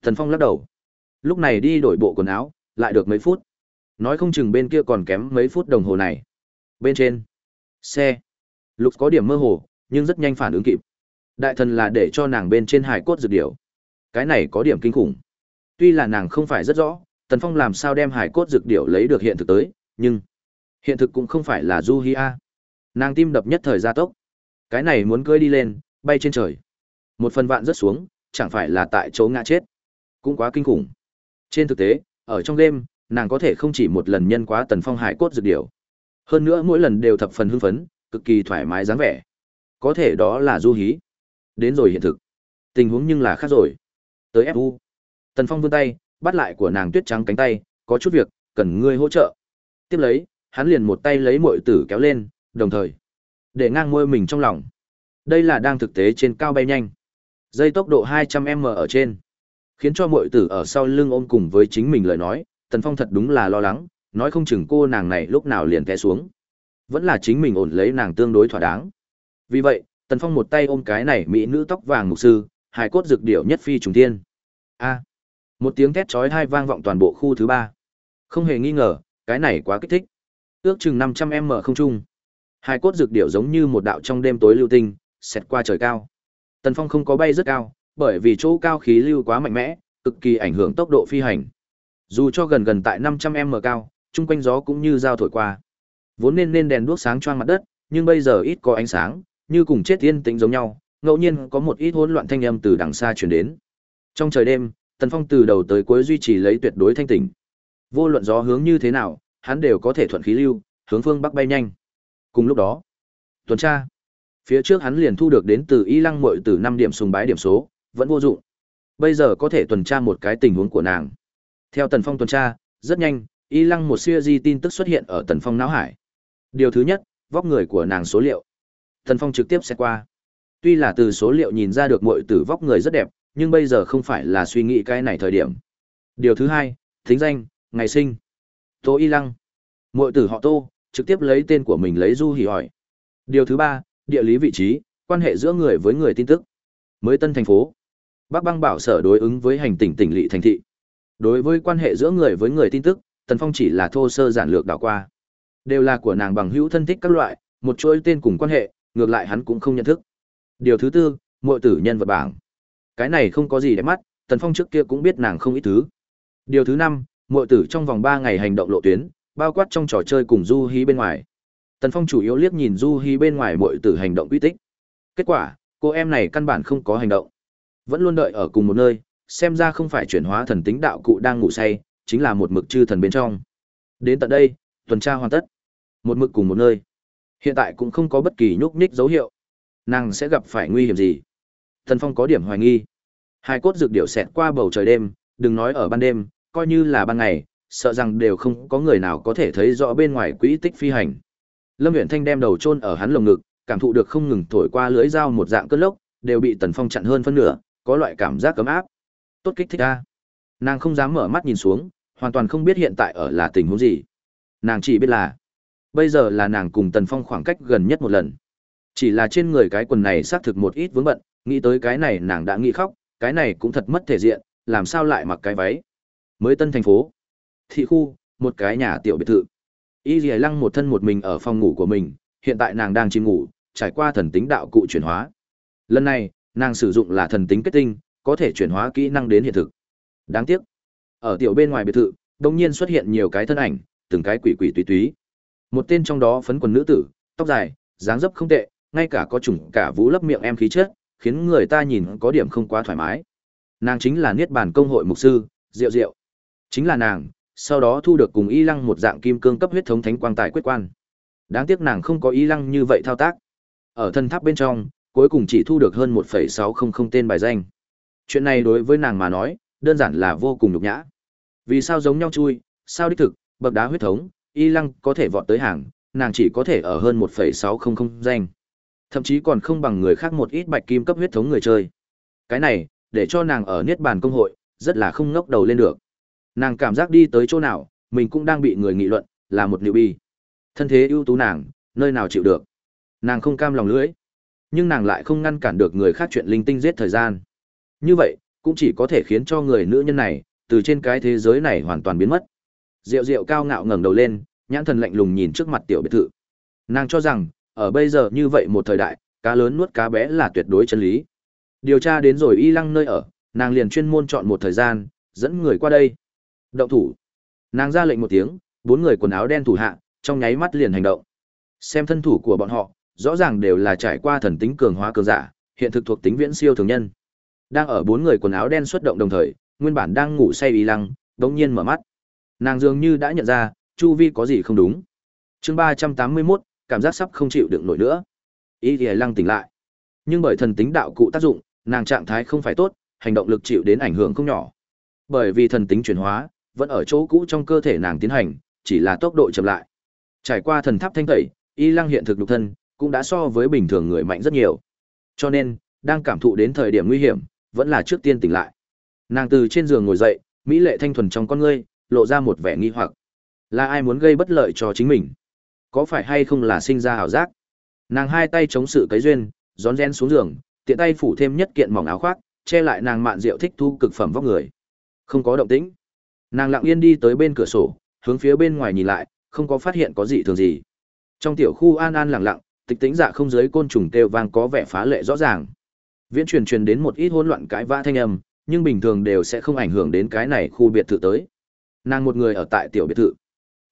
Tần Phong lắc đầu. Lúc này đi đổi bộ quần áo, lại được mấy phút. Nói không chừng bên kia còn kém mấy phút đồng hồ này. Bên trên, xe. Lục có điểm mơ hồ, nhưng rất nhanh phản ứng kịp. Đại thần là để cho nàng bên trên hải cốt dược điều. Cái này có điểm kinh khủng. Tuy là nàng không phải rất rõ, Tần Phong làm sao đem hải cốt dược điểu lấy được hiện thực tới, nhưng hiện thực cũng không phải là du hi a. Nàng tim đập nhất thời gia tốc. Cái này muốn cưỡi đi lên, bay trên trời. Một phần vạn rất xuống, chẳng phải là tại chỗ ngã chết. Cũng quá kinh khủng. Trên thực tế, ở trong đêm, nàng có thể không chỉ một lần nhân quá Tần Phong hải cốt dược điểu. Hơn nữa mỗi lần đều thập phần hưng phấn, cực kỳ thoải mái dáng vẻ. Có thể đó là du hí. Đến rồi hiện thực. Tình huống nhưng là khác rồi. Tới FU. Tần Phong vươn tay, bắt lại của nàng tuyết trắng cánh tay, có chút việc, cần ngươi hỗ trợ. Tiếp lấy, hắn liền một tay lấy muội tử kéo lên, đồng thời để ngang môi mình trong lòng. Đây là đang thực tế trên cao bay nhanh. Dây tốc độ 200m ở trên, khiến cho muội tử ở sau lưng ôm cùng với chính mình lời nói, Tần Phong thật đúng là lo lắng, nói không chừng cô nàng này lúc nào liền té xuống. Vẫn là chính mình ổn lấy nàng tương đối thỏa đáng. Vì vậy, Tần Phong một tay ôm cái này mỹ nữ tóc vàng mục sư, hài cốt dược điệu nhất phi trùng thiên. A một tiếng thét chói tai vang vọng toàn bộ khu thứ ba. Không hề nghi ngờ, cái này quá kích thích. Ước chừng 500m không trung. hai cốt dược điệu giống như một đạo trong đêm tối lưu tinh, xẹt qua trời cao. Tần Phong không có bay rất cao, bởi vì chỗ cao khí lưu quá mạnh mẽ, cực kỳ ảnh hưởng tốc độ phi hành. Dù cho gần gần tại 500m cao, chung quanh gió cũng như dao thổi qua. Vốn nên nên đèn đuốc sáng choang mặt đất, nhưng bây giờ ít có ánh sáng, như cùng chết yên tĩnh giống nhau, ngẫu nhiên có một ít hỗn loạn thanh âm từ đằng xa truyền đến. Trong trời đêm, Tần Phong từ đầu tới cuối duy trì lấy tuyệt đối thanh tỉnh. Vô luận gió hướng như thế nào, hắn đều có thể thuận khí lưu, hướng phương bắc bay nhanh. Cùng lúc đó, tuần tra, phía trước hắn liền thu được đến từ Y Lăng Muội từ năm điểm sùng bái điểm số, vẫn vô dụng. Bây giờ có thể tuần tra một cái tình huống của nàng. Theo Tần Phong tuần tra, rất nhanh, Y Lăng một siêu di tin tức xuất hiện ở Tần Phong não hải. Điều thứ nhất, vóc người của nàng số liệu. Tần Phong trực tiếp xét qua. Tuy là từ số liệu nhìn ra được muội tử vóc người rất đẹp, nhưng bây giờ không phải là suy nghĩ cái này thời điểm. Điều thứ hai, thính danh, ngày sinh. Tô Y Lăng. Muội tử họ Tô, trực tiếp lấy tên của mình lấy Du Hỉ hỏi. Điều thứ ba, địa lý vị trí, quan hệ giữa người với người tin tức. Mới tân thành phố. Bắc băng bảo sở đối ứng với hành tỉnh tỉnh lỵ thành thị. Đối với quan hệ giữa người với người tin tức, Tần Phong chỉ là thô sơ giản lược đảo qua. Đều là của nàng bằng hữu thân thích các loại, một chuỗi tên cùng quan hệ, ngược lại hắn cũng không nhận thức. Điều thứ tư, muội tử nhân vật bảng. Cái này không có gì để mắt, Tần Phong trước kia cũng biết nàng không ít thứ. Điều thứ năm, muội tử trong vòng ba ngày hành động lộ tuyến, bao quát trong trò chơi cùng Du Hí bên ngoài. Tần Phong chủ yếu liếc nhìn Du Hí bên ngoài muội tử hành động uy tích. Kết quả, cô em này căn bản không có hành động. Vẫn luôn đợi ở cùng một nơi, xem ra không phải chuyển hóa thần tính đạo cụ đang ngủ say, chính là một mực chư thần bên trong. Đến tận đây, tuần tra hoàn tất. Một mực cùng một nơi. Hiện tại cũng không có bất kỳ nhúc nhích dấu hiệu. Nàng sẽ gặp phải nguy hiểm gì? Thần Phong có điểm hoài nghi. Hai cốt dược điểu xẹt qua bầu trời đêm, đừng nói ở ban đêm, coi như là ban ngày, sợ rằng đều không có người nào có thể thấy rõ bên ngoài quỹ tích phi hành. Lâm Uyển Thanh đem đầu chôn ở hắn lồng ngực, cảm thụ được không ngừng thổi qua lưỡi dao một dạng cơn lốc, đều bị Tần Phong chặn hơn phân nửa, có loại cảm giác cấm áp. Tốt kích thích a. Nàng không dám mở mắt nhìn xuống, hoàn toàn không biết hiện tại ở là tình huống gì. Nàng chỉ biết là, bây giờ là nàng cùng Tần Phong khoảng cách gần nhất một lần. Chỉ là trên người cái quần này xác thực một ít vướng bận, nghĩ tới cái này nàng đã nghĩ khóc, cái này cũng thật mất thể diện, làm sao lại mặc cái váy. Mới tân thành phố, thị khu, một cái nhà tiểu biệt thự. Y Dì Lăng một thân một mình ở phòng ngủ của mình, hiện tại nàng đang chìm ngủ, trải qua thần tính đạo cụ chuyển hóa. Lần này, nàng sử dụng là thần tính kết tinh, có thể chuyển hóa kỹ năng đến hiện thực. Đáng tiếc, ở tiểu bên ngoài biệt thự, đột nhiên xuất hiện nhiều cái thân ảnh, từng cái quỷ quỷ tùy túy. Một tên trong đó phấn quần nữ tử, tóc dài, dáng dấp không tệ, ngay cả có chủng cả vũ lấp miệng em khí chất, khiến người ta nhìn có điểm không quá thoải mái. nàng chính là niết bàn công hội mục sư, diệu diệu. Chính là nàng, sau đó thu được cùng y lăng một dạng kim cương cấp huyết thống thánh quang tài quyết quan. Đáng tiếc nàng không có y lăng như vậy thao tác. Ở thân tháp bên trong, cuối cùng chỉ thu được hơn 1.600 tên bài danh. Chuyện này đối với nàng mà nói, đơn giản là vô cùng nhục nhã. Vì sao giống nhau chui, sao đích thực, bậc đá huyết thống, y lăng có thể vọt tới hàng, nàng chỉ có thể ở hơn 1.600 danh thậm chí còn không bằng người khác một ít bạch kim cấp huyết thống người chơi. Cái này, để cho nàng ở niết bàn công hội, rất là không ngốc đầu lên được. Nàng cảm giác đi tới chỗ nào, mình cũng đang bị người nghị luận, là một liệu bi thân thế ưu tú nàng, nơi nào chịu được. Nàng không cam lòng lưỡi, nhưng nàng lại không ngăn cản được người khác chuyện linh tinh giết thời gian. Như vậy, cũng chỉ có thể khiến cho người nữ nhân này, từ trên cái thế giới này hoàn toàn biến mất. Rượu rượu cao ngạo ngẩng đầu lên, nhãn thần lạnh lùng nhìn trước mặt tiểu biệt thự. Nàng cho rằng ở bây giờ như vậy một thời đại, cá lớn nuốt cá bé là tuyệt đối chân lý. Điều tra đến rồi y lăng nơi ở, nàng liền chuyên môn chọn một thời gian, dẫn người qua đây. Động thủ. Nàng ra lệnh một tiếng, bốn người quần áo đen thủ hạ, trong nháy mắt liền hành động. Xem thân thủ của bọn họ, rõ ràng đều là trải qua thần tính cường hóa cường giả, hiện thực thuộc tính viễn siêu thường nhân. Đang ở bốn người quần áo đen xuất động đồng thời, nguyên bản đang ngủ say y lăng đột nhiên mở mắt. Nàng dường như đã nhận ra, chu vi có gì không đúng. Chương ba trăm tám mươi mốt cảm giác sắp không chịu đựng nổi nữa. Y thì lăng tỉnh lại. Nhưng bởi thần tính đạo cụ tác dụng, nàng trạng thái không phải tốt, hành động lực chịu đến ảnh hưởng không nhỏ. Bởi vì thần tính chuyển hóa, vẫn ở chỗ cũ trong cơ thể nàng tiến hành, chỉ là tốc độ chậm lại. Trải qua thần tháp thanh tẩy, y lăng hiện thực nhục thân cũng đã so với bình thường người mạnh rất nhiều. Cho nên, đang cảm thụ đến thời điểm nguy hiểm, vẫn là trước tiên tỉnh lại. Nàng từ trên giường ngồi dậy, mỹ lệ thanh thuần trong con ngươi, lộ ra một vẻ nghi hoặc. Là ai muốn gây bất lợi cho chính mình? Có phải hay không là sinh ra ảo giác? Nàng hai tay chống sự cấy duyên, rón rén xuống giường, tiện tay phủ thêm nhất kiện mỏng áo khoác, che lại nàng mạn rượu thích thu cực phẩm vóc người. Không có động tĩnh. Nàng lặng yên đi tới bên cửa sổ, hướng phía bên ngoài nhìn lại, không có phát hiện có gì thường gì. Trong tiểu khu an an lặng lặng, tịch tĩnh dạ không giới côn trùng kêu vang có vẻ phá lệ rõ ràng. Viễn truyền truyền đến một ít hỗn loạn cãi vã thanh âm, nhưng bình thường đều sẽ không ảnh hưởng đến cái này khu biệt thự tới. Nàng một người ở tại tiểu biệt thự.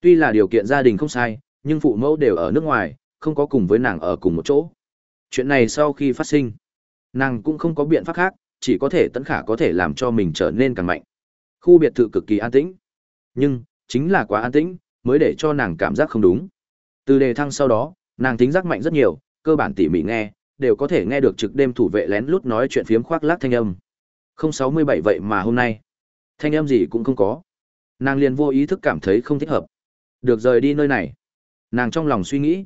Tuy là điều kiện gia đình không sai nhưng phụ mẫu đều ở nước ngoài, không có cùng với nàng ở cùng một chỗ. Chuyện này sau khi phát sinh, nàng cũng không có biện pháp khác, chỉ có thể tận khả có thể làm cho mình trở nên càng mạnh. Khu biệt thự cực kỳ an tĩnh, nhưng chính là quá an tĩnh mới để cho nàng cảm giác không đúng. Từ đề thăng sau đó, nàng tính giác mạnh rất nhiều, cơ bản tỉ mỉ nghe, đều có thể nghe được trực đêm thủ vệ lén lút nói chuyện phiếm khoác lác thanh âm. Không sáu mươi bảy vậy mà hôm nay. Thanh âm gì cũng không có. Nàng liền vô ý thức cảm thấy không thích hợp. Được rời đi nơi này nàng trong lòng suy nghĩ.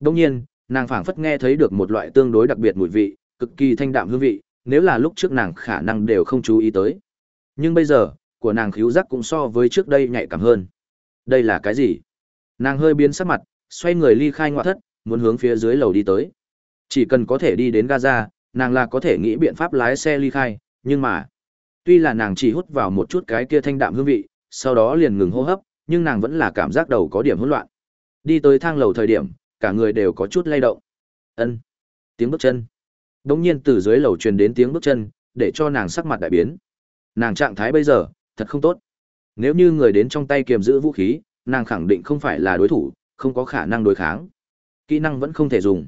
Đông nhiên, nàng phảng phất nghe thấy được một loại tương đối đặc biệt mùi vị, cực kỳ thanh đạm hương vị, nếu là lúc trước nàng khả năng đều không chú ý tới. Nhưng bây giờ, của nàng khíu giác cũng so với trước đây nhạy cảm hơn. Đây là cái gì? Nàng hơi biến sắc mặt, xoay người ly khai ngoại thất, muốn hướng phía dưới lầu đi tới. Chỉ cần có thể đi đến gaza, nàng là có thể nghĩ biện pháp lái xe ly khai, nhưng mà, tuy là nàng chỉ hút vào một chút cái kia thanh đạm hương vị, sau đó liền ngừng hô hấp, nhưng nàng vẫn là cảm giác đầu có điểm hỗn loạn đi tới thang lầu thời điểm, cả người đều có chút lay động. Ân. Tiếng bước chân. Đ ỗ n g nhiên từ dưới lầu truyền đến tiếng bước chân, để cho nàng sắc mặt đại biến. Nàng trạng thái bây giờ, thật không tốt. Nếu như người đến trong tay kiềm giữ vũ khí, nàng khẳng định không phải là đối thủ, không có khả năng đối kháng. Kỹ năng vẫn không thể dùng.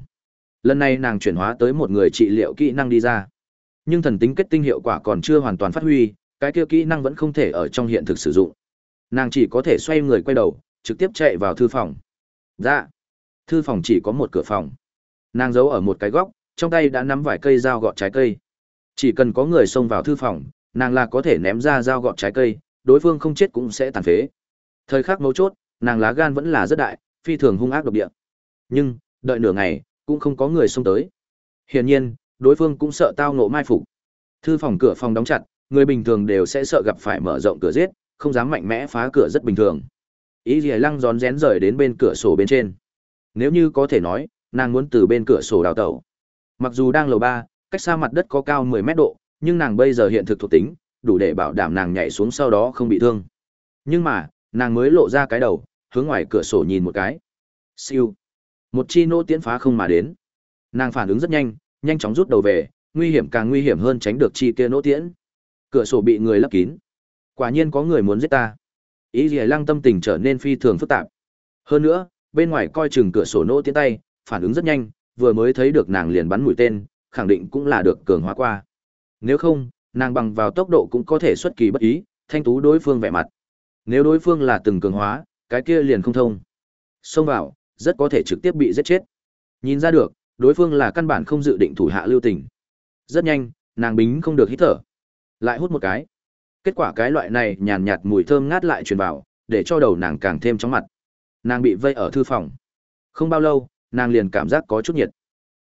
Lần này nàng chuyển hóa tới một người trị liệu kỹ năng đi ra. Nhưng thần tính kết tinh hiệu quả còn chưa hoàn toàn phát huy, cái kia kỹ năng vẫn không thể ở trong hiện thực sử dụng. Nàng chỉ có thể xoay người quay đầu, trực tiếp chạy vào thư phòng dạ. Thư phòng chỉ có một cửa phòng. Nàng giấu ở một cái góc, trong tay đã nắm vài cây dao gọt trái cây. Chỉ cần có người xông vào thư phòng, nàng là có thể ném ra dao gọt trái cây, đối phương không chết cũng sẽ tàn phế. Thời khắc mấu chốt, nàng lá gan vẫn là rất đại, phi thường hung ác độc địa. Nhưng, đợi nửa ngày, cũng không có người xông tới. Hiển nhiên, đối phương cũng sợ tao ngộ mai phục. Thư phòng cửa phòng đóng chặt, người bình thường đều sẽ sợ gặp phải mở rộng cửa giết, không dám mạnh mẽ phá cửa rất bình thường ý gì lăng rón rén rời đến bên cửa sổ bên trên. Nếu như có thể nói, nàng muốn từ bên cửa sổ đào tẩu. Mặc dù đang lầu ba, cách xa mặt đất có cao mười mét độ, nhưng nàng bây giờ hiện thực thuộc tính, đủ để bảo đảm nàng nhảy xuống sau đó không bị thương. Nhưng mà, nàng mới lộ ra cái đầu, hướng ngoài cửa sổ nhìn một cái. Siêu. Một chi nô tiến phá không mà đến. Nàng phản ứng rất nhanh nhanh chóng rút đầu về, nguy hiểm càng nguy hiểm hơn tránh được chi kia nỗ tiễn. Cửa sổ bị người lấp kín. Quả nhiên có người muốn giết ta ý gì lăng tâm tình trở nên phi thường phức tạp hơn nữa bên ngoài coi chừng cửa sổ nỗ tiến tay phản ứng rất nhanh vừa mới thấy được nàng liền bắn mũi tên khẳng định cũng là được cường hóa qua nếu không Nàng bằng vào tốc độ cũng có thể xuất kỳ bất ý, thanh tú đối phương vẻ mặt. Nếu đối phương là từng cường hóa, cái kia liền không thông. Xông vào, rất có thể trực tiếp bị giết chết. Nhìn ra được, đối phương là căn bản không dự định thủ hạ lưu tình. Rất nhanh, nàng bính không được hít thở. Lại hút một cái. Kết quả cái loại này nhàn nhạt mùi thơm ngát lại truyền vào, để cho đầu nàng càng thêm chóng mặt. Nàng bị vây ở thư phòng. Không bao lâu, nàng liền cảm giác có chút nhiệt.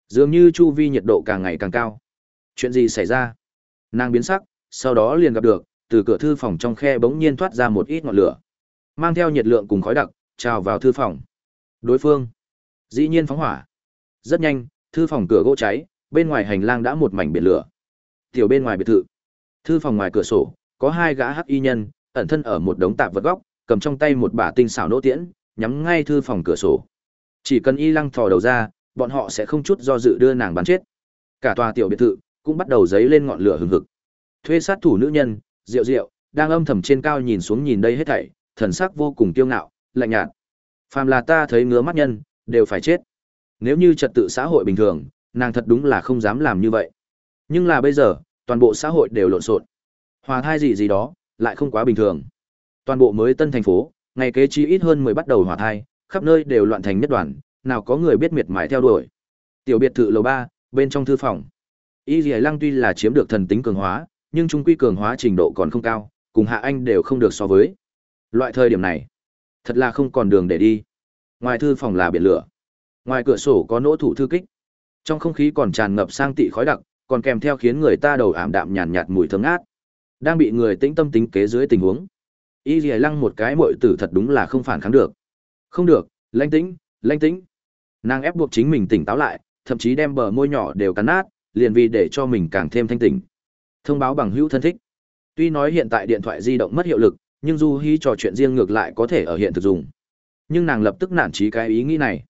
Dường như chu vi nhiệt độ càng ngày càng cao. Chuyện gì xảy ra? Nàng biến sắc, sau đó liền gặp được, từ cửa thư phòng trong khe bỗng nhiên thoát ra một ít ngọn lửa. Mang theo nhiệt lượng cùng khói đặc, trào vào thư phòng. Đối phương, dĩ nhiên phóng hỏa. Rất nhanh, thư phòng cửa gỗ cháy, bên ngoài hành lang đã một mảnh biển lửa. Tiểu bên ngoài biệt thự, thư phòng ngoài cửa sổ, có hai gã hắc y nhân, ẩn thân ở một đống tạp vật góc, cầm trong tay một bả tinh xảo nỗ tiễn, nhắm ngay thư phòng cửa sổ. Chỉ cần y lăng thò đầu ra, bọn họ sẽ không chút do dự đưa nàng bắn chết. Cả tòa tiểu biệt thự cũng bắt đầu dấy lên ngọn lửa hừng hực. Thuê sát thủ nữ nhân, Diệu Diệu, đang âm thầm trên cao nhìn xuống nhìn đây hết thảy, thần sắc vô cùng kiêu ngạo, lạnh nhạt. Phàm là ta thấy ngứa mắt nhân, đều phải chết. Nếu như trật tự xã hội bình thường, nàng thật đúng là không dám làm như vậy. Nhưng là bây giờ, toàn bộ xã hội đều lộn xộn. Hòa thai gì gì đó, lại không quá bình thường. Toàn bộ mới tân thành phố, ngày kế chi ít hơn 10 bắt đầu hòa thai, khắp nơi đều loạn thành nhất đoàn, nào có người biết miệt mài theo đuổi. Tiểu biệt thự lầu 3, bên trong thư phòng. Y Lì Lăng tuy là chiếm được thần tính cường hóa, nhưng trung quy cường hóa trình độ còn không cao, cùng Hạ Anh đều không được so với. Loại thời điểm này, thật là không còn đường để đi. Ngoài thư phòng là biển lửa, ngoài cửa sổ có nỗ thủ thư kích. Trong không khí còn tràn ngập sang tị khói đặc, còn kèm theo khiến người ta đầu ảm đạm nhàn nhạt mùi thơm ngát. Đang bị người tĩnh tâm tính kế dưới tình huống. Y Lì Lăng một cái muội tử thật đúng là không phản kháng được. Không được, lãnh tĩnh, lãnh tĩnh. Nàng ép buộc chính mình tỉnh táo lại, thậm chí đem bờ môi nhỏ đều cắn nát, liền vì để cho mình càng thêm thanh tỉnh. Thông báo bằng hữu thân thích. Tuy nói hiện tại điện thoại di động mất hiệu lực, nhưng Du Hi trò chuyện riêng ngược lại có thể ở hiện thực dùng. Nhưng nàng lập tức nản chí cái ý nghĩ này.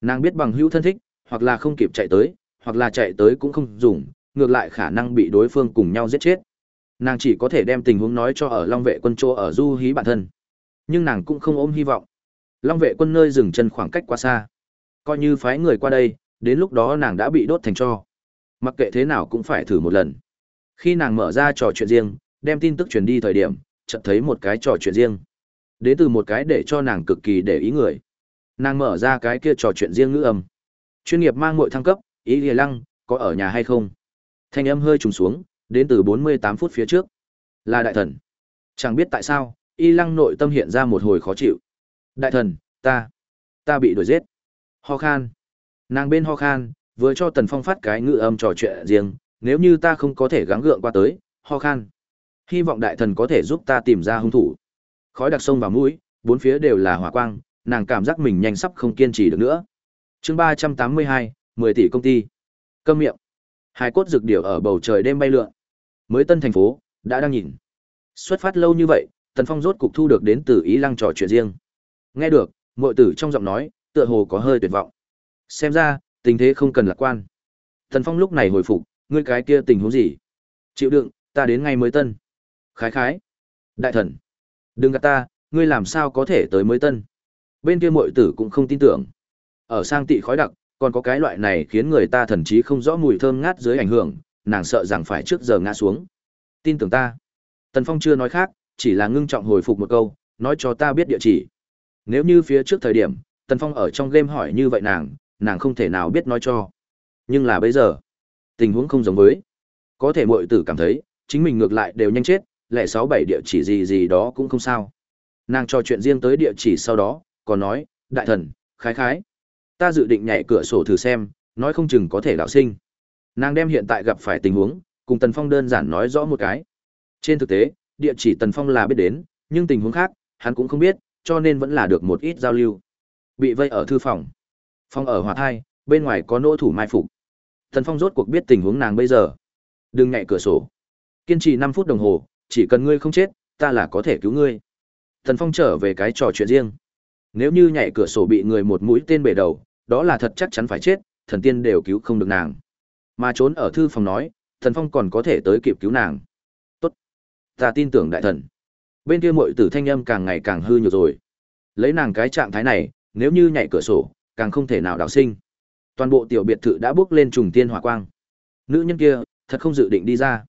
Nàng biết bằng hữu thân thích, hoặc là không kịp chạy tới, hoặc là chạy tới cũng không dùng, ngược lại khả năng bị đối phương cùng nhau giết chết. Nàng chỉ có thể đem tình huống nói cho ở Long vệ quân chỗ ở Du Hí bản thân. Nhưng nàng cũng không ôm hy vọng. Long vệ quân nơi dừng chân khoảng cách quá xa. Coi như phái người qua đây, đến lúc đó nàng đã bị đốt thành cho. Mặc kệ thế nào cũng phải thử một lần. Khi nàng mở ra trò chuyện riêng, đem tin tức truyền đi thời điểm, chợt thấy một cái trò chuyện riêng. Đến từ một cái để cho nàng cực kỳ để ý người. Nàng mở ra cái kia trò chuyện riêng ngữ âm. Chuyên nghiệp mang mội thăng cấp, ý lìa lăng, có ở nhà hay không? Thanh âm hơi trùng xuống, đến từ 48 phút phía trước. Là đại thần. Chẳng biết tại sao, y lăng nội tâm hiện ra một hồi khó chịu. Đại thần, ta, ta bị đuổi giết. Ho khan. Nàng bên ho khan, vừa cho Tần Phong phát cái ngữ âm trò chuyện riêng, nếu như ta không có thể gắng gượng qua tới, ho khan. Hy vọng đại thần có thể giúp ta tìm ra hung thủ. Khói đặc sông vào mũi, bốn phía đều là hỏa quang, nàng cảm giác mình nhanh sắp không kiên trì được nữa. Chương 382, 10 tỷ công ty. Câm miệng. Hai cốt dược điểu ở bầu trời đêm bay lượn. Mới tân thành phố, đã đang nhìn. Xuất phát lâu như vậy, Tần Phong rốt cục thu được đến từ Ý Lăng trò chuyện riêng. Nghe được, muội tử trong giọng nói, tựa hồ có hơi tuyệt vọng. Xem ra, tình thế không cần lạc quan. Tần Phong lúc này hồi phục, ngươi cái kia tình huống gì? Chịu đựng, ta đến ngay mới tân. Khái khái. Đại thần. Đừng gạt ta, ngươi làm sao có thể tới mới tân. Bên kia muội tử cũng không tin tưởng. Ở sang tị khói đặc, còn có cái loại này khiến người ta thần chí không rõ mùi thơm ngát dưới ảnh hưởng, nàng sợ rằng phải trước giờ ngã xuống. Tin tưởng ta. Tần Phong chưa nói khác, chỉ là ngưng trọng hồi phục một câu, nói cho ta biết địa chỉ. Nếu như phía trước thời điểm, Tần Phong ở trong game hỏi như vậy nàng, nàng không thể nào biết nói cho. Nhưng là bây giờ, tình huống không giống với. Có thể muội tử cảm thấy, chính mình ngược lại đều nhanh chết, lẻ sáu bảy địa chỉ gì gì đó cũng không sao. Nàng cho chuyện riêng tới địa chỉ sau đó, còn nói, đại thần, khái khái. Ta dự định nhảy cửa sổ thử xem, nói không chừng có thể đạo sinh. Nàng đem hiện tại gặp phải tình huống, cùng Tần Phong đơn giản nói rõ một cái. Trên thực tế, địa chỉ Tần Phong là biết đến, nhưng tình huống khác, hắn cũng không biết, cho nên vẫn là được một ít giao lưu. Bị vây ở thư phòng. Phong ở hòa thai, bên ngoài có nỗ thủ mai phục. Tần Phong rốt cuộc biết tình huống nàng bây giờ. Đừng nhảy cửa sổ. Kiên trì năm phút đồng hồ, chỉ cần ngươi không chết, ta là có thể cứu ngươi. Tần Phong trở về cái trò chuyện riêng. Nếu như nhảy cửa sổ bị người một mũi tên bể đầu, đó là thật chắc chắn phải chết, thần tiên đều cứu không được nàng. Mà trốn ở thư phòng nói, thần phong còn có thể tới kịp cứu nàng. Tốt. Ta tin tưởng đại thần. Bên kia muội tử thanh âm càng ngày càng hư nhiều rồi. Lấy nàng cái trạng thái này, nếu như nhảy cửa sổ, càng không thể nào đào sinh. Toàn bộ tiểu biệt thự đã bước lên trùng tiên hỏa quang. Nữ nhân kia, thật không dự định đi ra.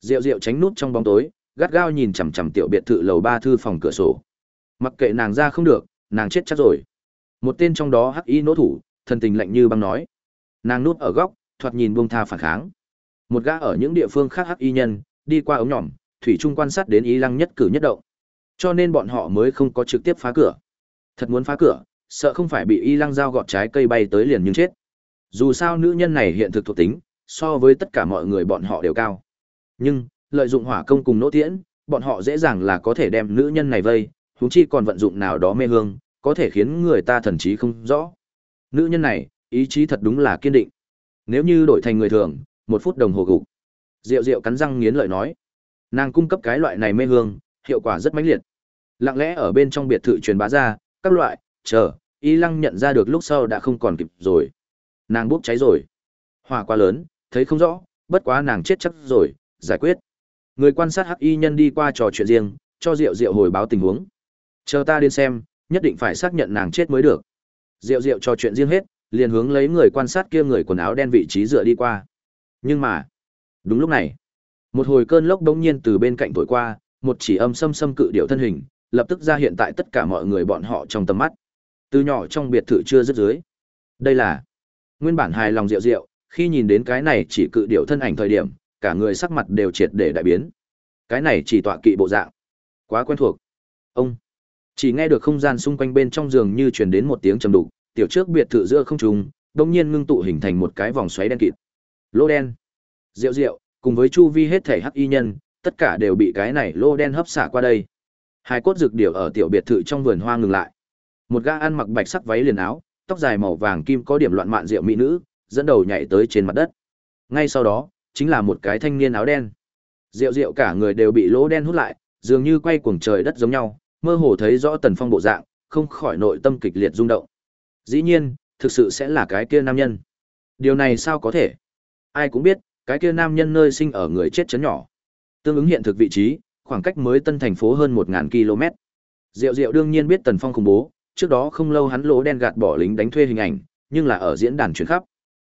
Diệu Diệu tránh nút trong bóng tối, gắt gao nhìn chằm chằm tiểu biệt thự lầu ba thư phòng cửa sổ. Mặc kệ nàng ra không được, nàng chết chắc rồi. Một tên trong đó hắc y nỗ thủ, thần tình lạnh như băng nói. Nàng núp ở góc, thoạt nhìn buông tha phản kháng. Một gã ở những địa phương khác hắc y nhân, đi qua ống nhỏm, thủy trung quan sát đến y lăng nhất cử nhất động. Cho nên bọn họ mới không có trực tiếp phá cửa. Thật muốn phá cửa, sợ không phải bị y lăng dao gọt trái cây bay tới liền nhưng chết. Dù sao nữ nhân này hiện thực thuộc tính, so với tất cả mọi người bọn họ đều cao. Nhưng, lợi dụng hỏa công cùng nỗ tiễn, bọn họ dễ dàng là có thể đem nữ nhân này vây, huống chi còn vận dụng nào đó mê hương, có thể khiến người ta thần trí không rõ. Nữ nhân này, ý chí thật đúng là kiên định. Nếu như đổi thành người thường, một phút đồng hồ gục. Diệu Diệu cắn răng nghiến lợi nói, nàng cung cấp cái loại này mê hương, hiệu quả rất mãnh liệt. Lặng lẽ ở bên trong biệt thự truyền bá ra, các loại, chờ, Y Lăng nhận ra được lúc sau đã không còn kịp rồi. Nàng bốc cháy rồi. Hỏa quá lớn, thấy không rõ, bất quá nàng chết chắc rồi, giải quyết. Người quan sát hắc y nhân đi qua trò chuyện riêng, cho Diệu Diệu hồi báo tình huống. Chờ ta đến xem, nhất định phải xác nhận nàng chết mới được. Diệu Diệu cho chuyện riêng hết, liền hướng lấy người quan sát kia người quần áo đen vị trí dựa đi qua. Nhưng mà, đúng lúc này, một hồi cơn lốc bỗng nhiên từ bên cạnh thổi qua, một chỉ âm xâm xâm cự điệu thân hình, lập tức ra hiện tại tất cả mọi người bọn họ trong tầm mắt. Từ nhỏ trong biệt thự chưa dứt dưới. Đây là nguyên bản hài lòng Diệu Diệu, khi nhìn đến cái này chỉ cự điệu thân ảnh thời điểm, cả người sắc mặt đều triệt để đại biến. Cái này chỉ tọa kỵ bộ dạng, quá quen thuộc. Ông chỉ nghe được không gian xung quanh bên trong giường như truyền đến một tiếng trầm đục, tiểu trước biệt thự giữa không trung, đột nhiên ngưng tụ hình thành một cái vòng xoáy đen kịt. Lô đen. Diệu diệu, cùng với chu vi hết thể hắc y nhân, tất cả đều bị cái này lô đen hấp xả qua đây. Hai cốt dược điểu ở tiểu biệt thự trong vườn hoa ngừng lại. Một gã ăn mặc bạch sắc váy liền áo, tóc dài màu vàng kim có điểm loạn mạn diệu mỹ nữ, dẫn đầu nhảy tới trên mặt đất. Ngay sau đó, chính là một cái thanh niên áo đen. Diệu diệu cả người đều bị lỗ đen hút lại, dường như quay cuồng trời đất giống nhau, mơ hồ thấy rõ Tần Phong bộ dạng, không khỏi nội tâm kịch liệt rung động. Dĩ nhiên, thực sự sẽ là cái kia nam nhân. Điều này sao có thể? Ai cũng biết, cái kia nam nhân nơi sinh ở người chết chấn nhỏ. Tương ứng hiện thực vị trí, khoảng cách mới tân thành phố hơn một ngàn km. Diệu Diệu đương nhiên biết Tần Phong khủng bố, trước đó không lâu hắn lỗ đen gạt bỏ lính đánh thuê hình ảnh, nhưng là ở diễn đàn chuyển khắp.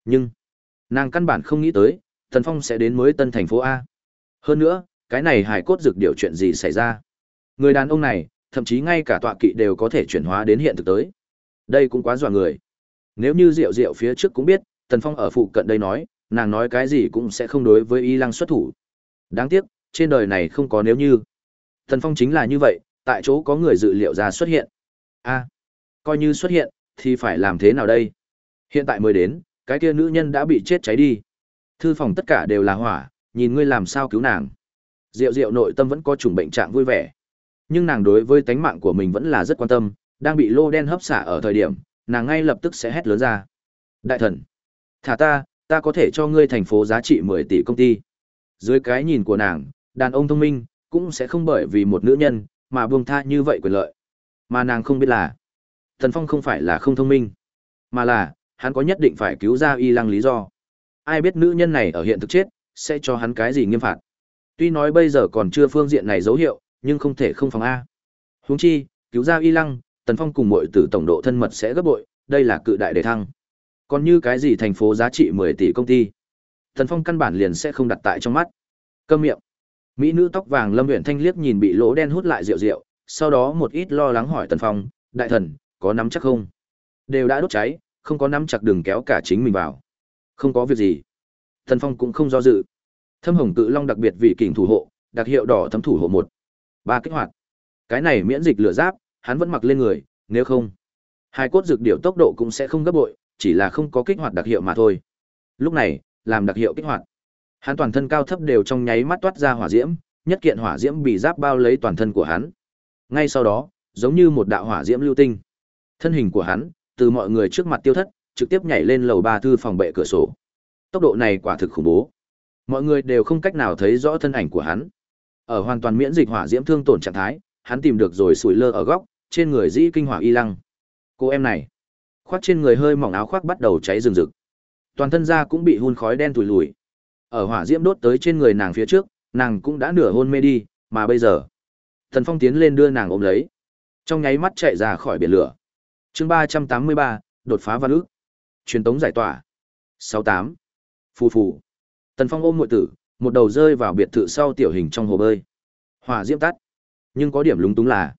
Nhưng, nàng căn bản không nghĩ tới, Tần Phong sẽ đến mới tân thành phố A. Hơn nữa, cái này hài cốt dược điều chuyện gì xảy ra? Người đàn ông này, thậm chí ngay cả tọa kỵ đều có thể chuyển hóa đến hiện thực tới. Đây cũng quá dọa người. Nếu như Diệu Diệu phía trước cũng biết, Tần Phong ở phụ cận đây nói, nàng nói cái gì cũng sẽ không đối với Y Lăng xuất thủ. Đáng tiếc, trên đời này không có nếu như. Tần Phong chính là như vậy, tại chỗ có người dự liệu ra xuất hiện. A, coi như xuất hiện, thì phải làm thế nào đây? Hiện tại mới đến, cái kia nữ nhân đã bị chết cháy đi. Thư phòng tất cả đều là hỏa, nhìn ngươi làm sao cứu nàng. Diệu Diệu nội tâm vẫn có chủng bệnh trạng vui vẻ. Nhưng nàng đối với tánh mạng của mình vẫn là rất quan tâm, đang bị lô đen hấp xả ở thời điểm, nàng ngay lập tức sẽ hét lớn ra. Đại thần, thả ta, ta có thể cho ngươi thành phố giá trị 10 tỷ công ty. Dưới cái nhìn của nàng, đàn ông thông minh, cũng sẽ không bởi vì một nữ nhân, mà buông tha như vậy quyền lợi. Mà nàng không biết là, Thần Phong không phải là không thông minh, mà là, hắn có nhất định phải cứu ra y lăng lý do. Ai biết nữ nhân này ở hiện thực chết, sẽ cho hắn cái gì nghiêm phạt. Tuy nói bây giờ còn chưa phương diện này dấu hiệu, nhưng không thể không phòng A. Huống chi, cứu ra y lăng, Tần Phong cùng mọi tử tổng độ thân mật sẽ gấp bội, đây là cự đại đề thăng. Còn như cái gì thành phố giá trị 10 tỷ công ty, Tần Phong căn bản liền sẽ không đặt tại trong mắt. Câm miệng. Mỹ nữ tóc vàng Lâm Uyển Thanh liếc nhìn bị lỗ đen hút lại rượu rượu, sau đó một ít lo lắng hỏi Tần Phong, "Đại thần, có nắm chắc không?" Đều đã đốt cháy, không có nắm chặt đường kéo cả chính mình vào. Không có việc gì. Tần Phong cũng không do dự. Thâm Hồng Cự Long đặc biệt vị kình thủ hộ, đặc hiệu đỏ thấm thủ hộ một ba kích hoạt. Cái này miễn dịch lửa giáp, hắn vẫn mặc lên người, nếu không, hai cốt dược điệu tốc độ cũng sẽ không gấp bội, chỉ là không có kích hoạt đặc hiệu mà thôi. Lúc này, làm đặc hiệu kích hoạt. Hắn toàn thân cao thấp đều trong nháy mắt toát ra hỏa diễm, nhất kiện hỏa diễm bị giáp bao lấy toàn thân của hắn. Ngay sau đó, giống như một đạo hỏa diễm lưu tinh. Thân hình của hắn, từ mọi người trước mặt tiêu thất, trực tiếp nhảy lên lầu ba thư phòng bệ cửa sổ. Tốc độ này quả thực khủng bố. Mọi người đều không cách nào thấy rõ thân ảnh của hắn ở hoàn toàn miễn dịch hỏa diễm thương tổn trạng thái, hắn tìm được rồi sủi lơ ở góc, trên người dĩ kinh hỏa y lăng. Cô em này, khoác trên người hơi mỏng áo khoác bắt đầu cháy rừng rực. Toàn thân da cũng bị hun khói đen tủi lùi. Ở hỏa diễm đốt tới trên người nàng phía trước, nàng cũng đã nửa hôn mê đi, mà bây giờ, Thần Phong tiến lên đưa nàng ôm lấy, trong nháy mắt chạy ra khỏi biển lửa. Chương ba trăm tám mươi ba đột phá văn ước. Truyền tống giải tỏa. sáu tám Phù phù. Tần Phong ôm muội tử, một đầu rơi vào biệt thự sau tiểu hình trong hồ bơi. Hỏa diễm tắt. Nhưng có điểm lúng túng là,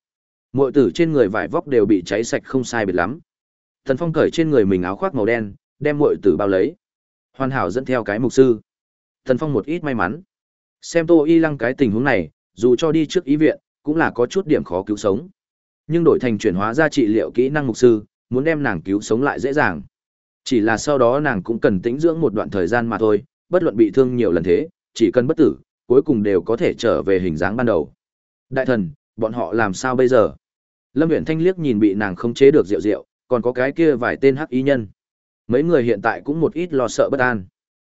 muội tử trên người vải vóc đều bị cháy sạch không sai biệt lắm. thần Phong cởi trên người mình áo khoác màu đen, đem muội tử bao lấy. Hoàn hảo dẫn theo cái mục sư. thần Phong một ít may mắn. Xem Tô Y Lăng cái tình huống này, dù cho đi trước ý viện, cũng là có chút điểm khó cứu sống. Nhưng đổi thành chuyển hóa ra trị liệu kỹ năng mục sư, muốn đem nàng cứu sống lại dễ dàng. Chỉ là sau đó nàng cũng cần tĩnh dưỡng một đoạn thời gian mà thôi, bất luận bị thương nhiều lần thế, chỉ cần bất tử, cuối cùng đều có thể trở về hình dáng ban đầu. Đại thần, bọn họ làm sao bây giờ? Lâm Uyển Thanh liếc nhìn bị nàng không chế được rượu rượu, còn có cái kia vài tên hắc y nhân. Mấy người hiện tại cũng một ít lo sợ bất an.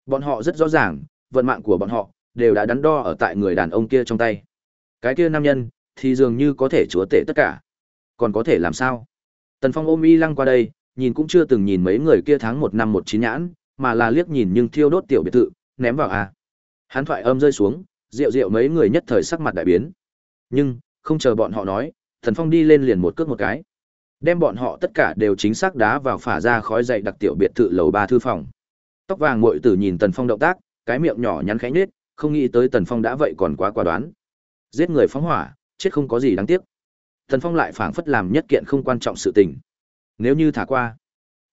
Bọn họ rất rõ ràng, vận mạng của bọn họ đều đã đắn đo ở tại người đàn ông kia trong tay. Cái kia nam nhân thì dường như có thể chúa tể tất cả. Còn có thể làm sao? Tần Phong ôm y lăng qua đây, nhìn cũng chưa từng nhìn mấy người kia tháng một năm một chín nhãn, mà là liếc nhìn nhưng thiêu đốt tiểu biệt thự, ném vào à. Hắn thoại âm rơi xuống, rượu rượu mấy người nhất thời sắc mặt đại biến. Nhưng, không chờ bọn họ nói, Thần Phong đi lên liền một cước một cái. Đem bọn họ tất cả đều chính xác đá vào phả ra khói dậy đặc tiểu biệt thự lầu ba thư phòng. Tóc vàng muội tử nhìn Tần Phong động tác, cái miệng nhỏ nhắn khẽ nhếch, không nghĩ tới Tần Phong đã vậy còn quá quá đoán. Giết người phóng hỏa, chết không có gì đáng tiếc. Tần Phong lại phảng phất làm nhất kiện không quan trọng sự tình. Nếu như thả qua,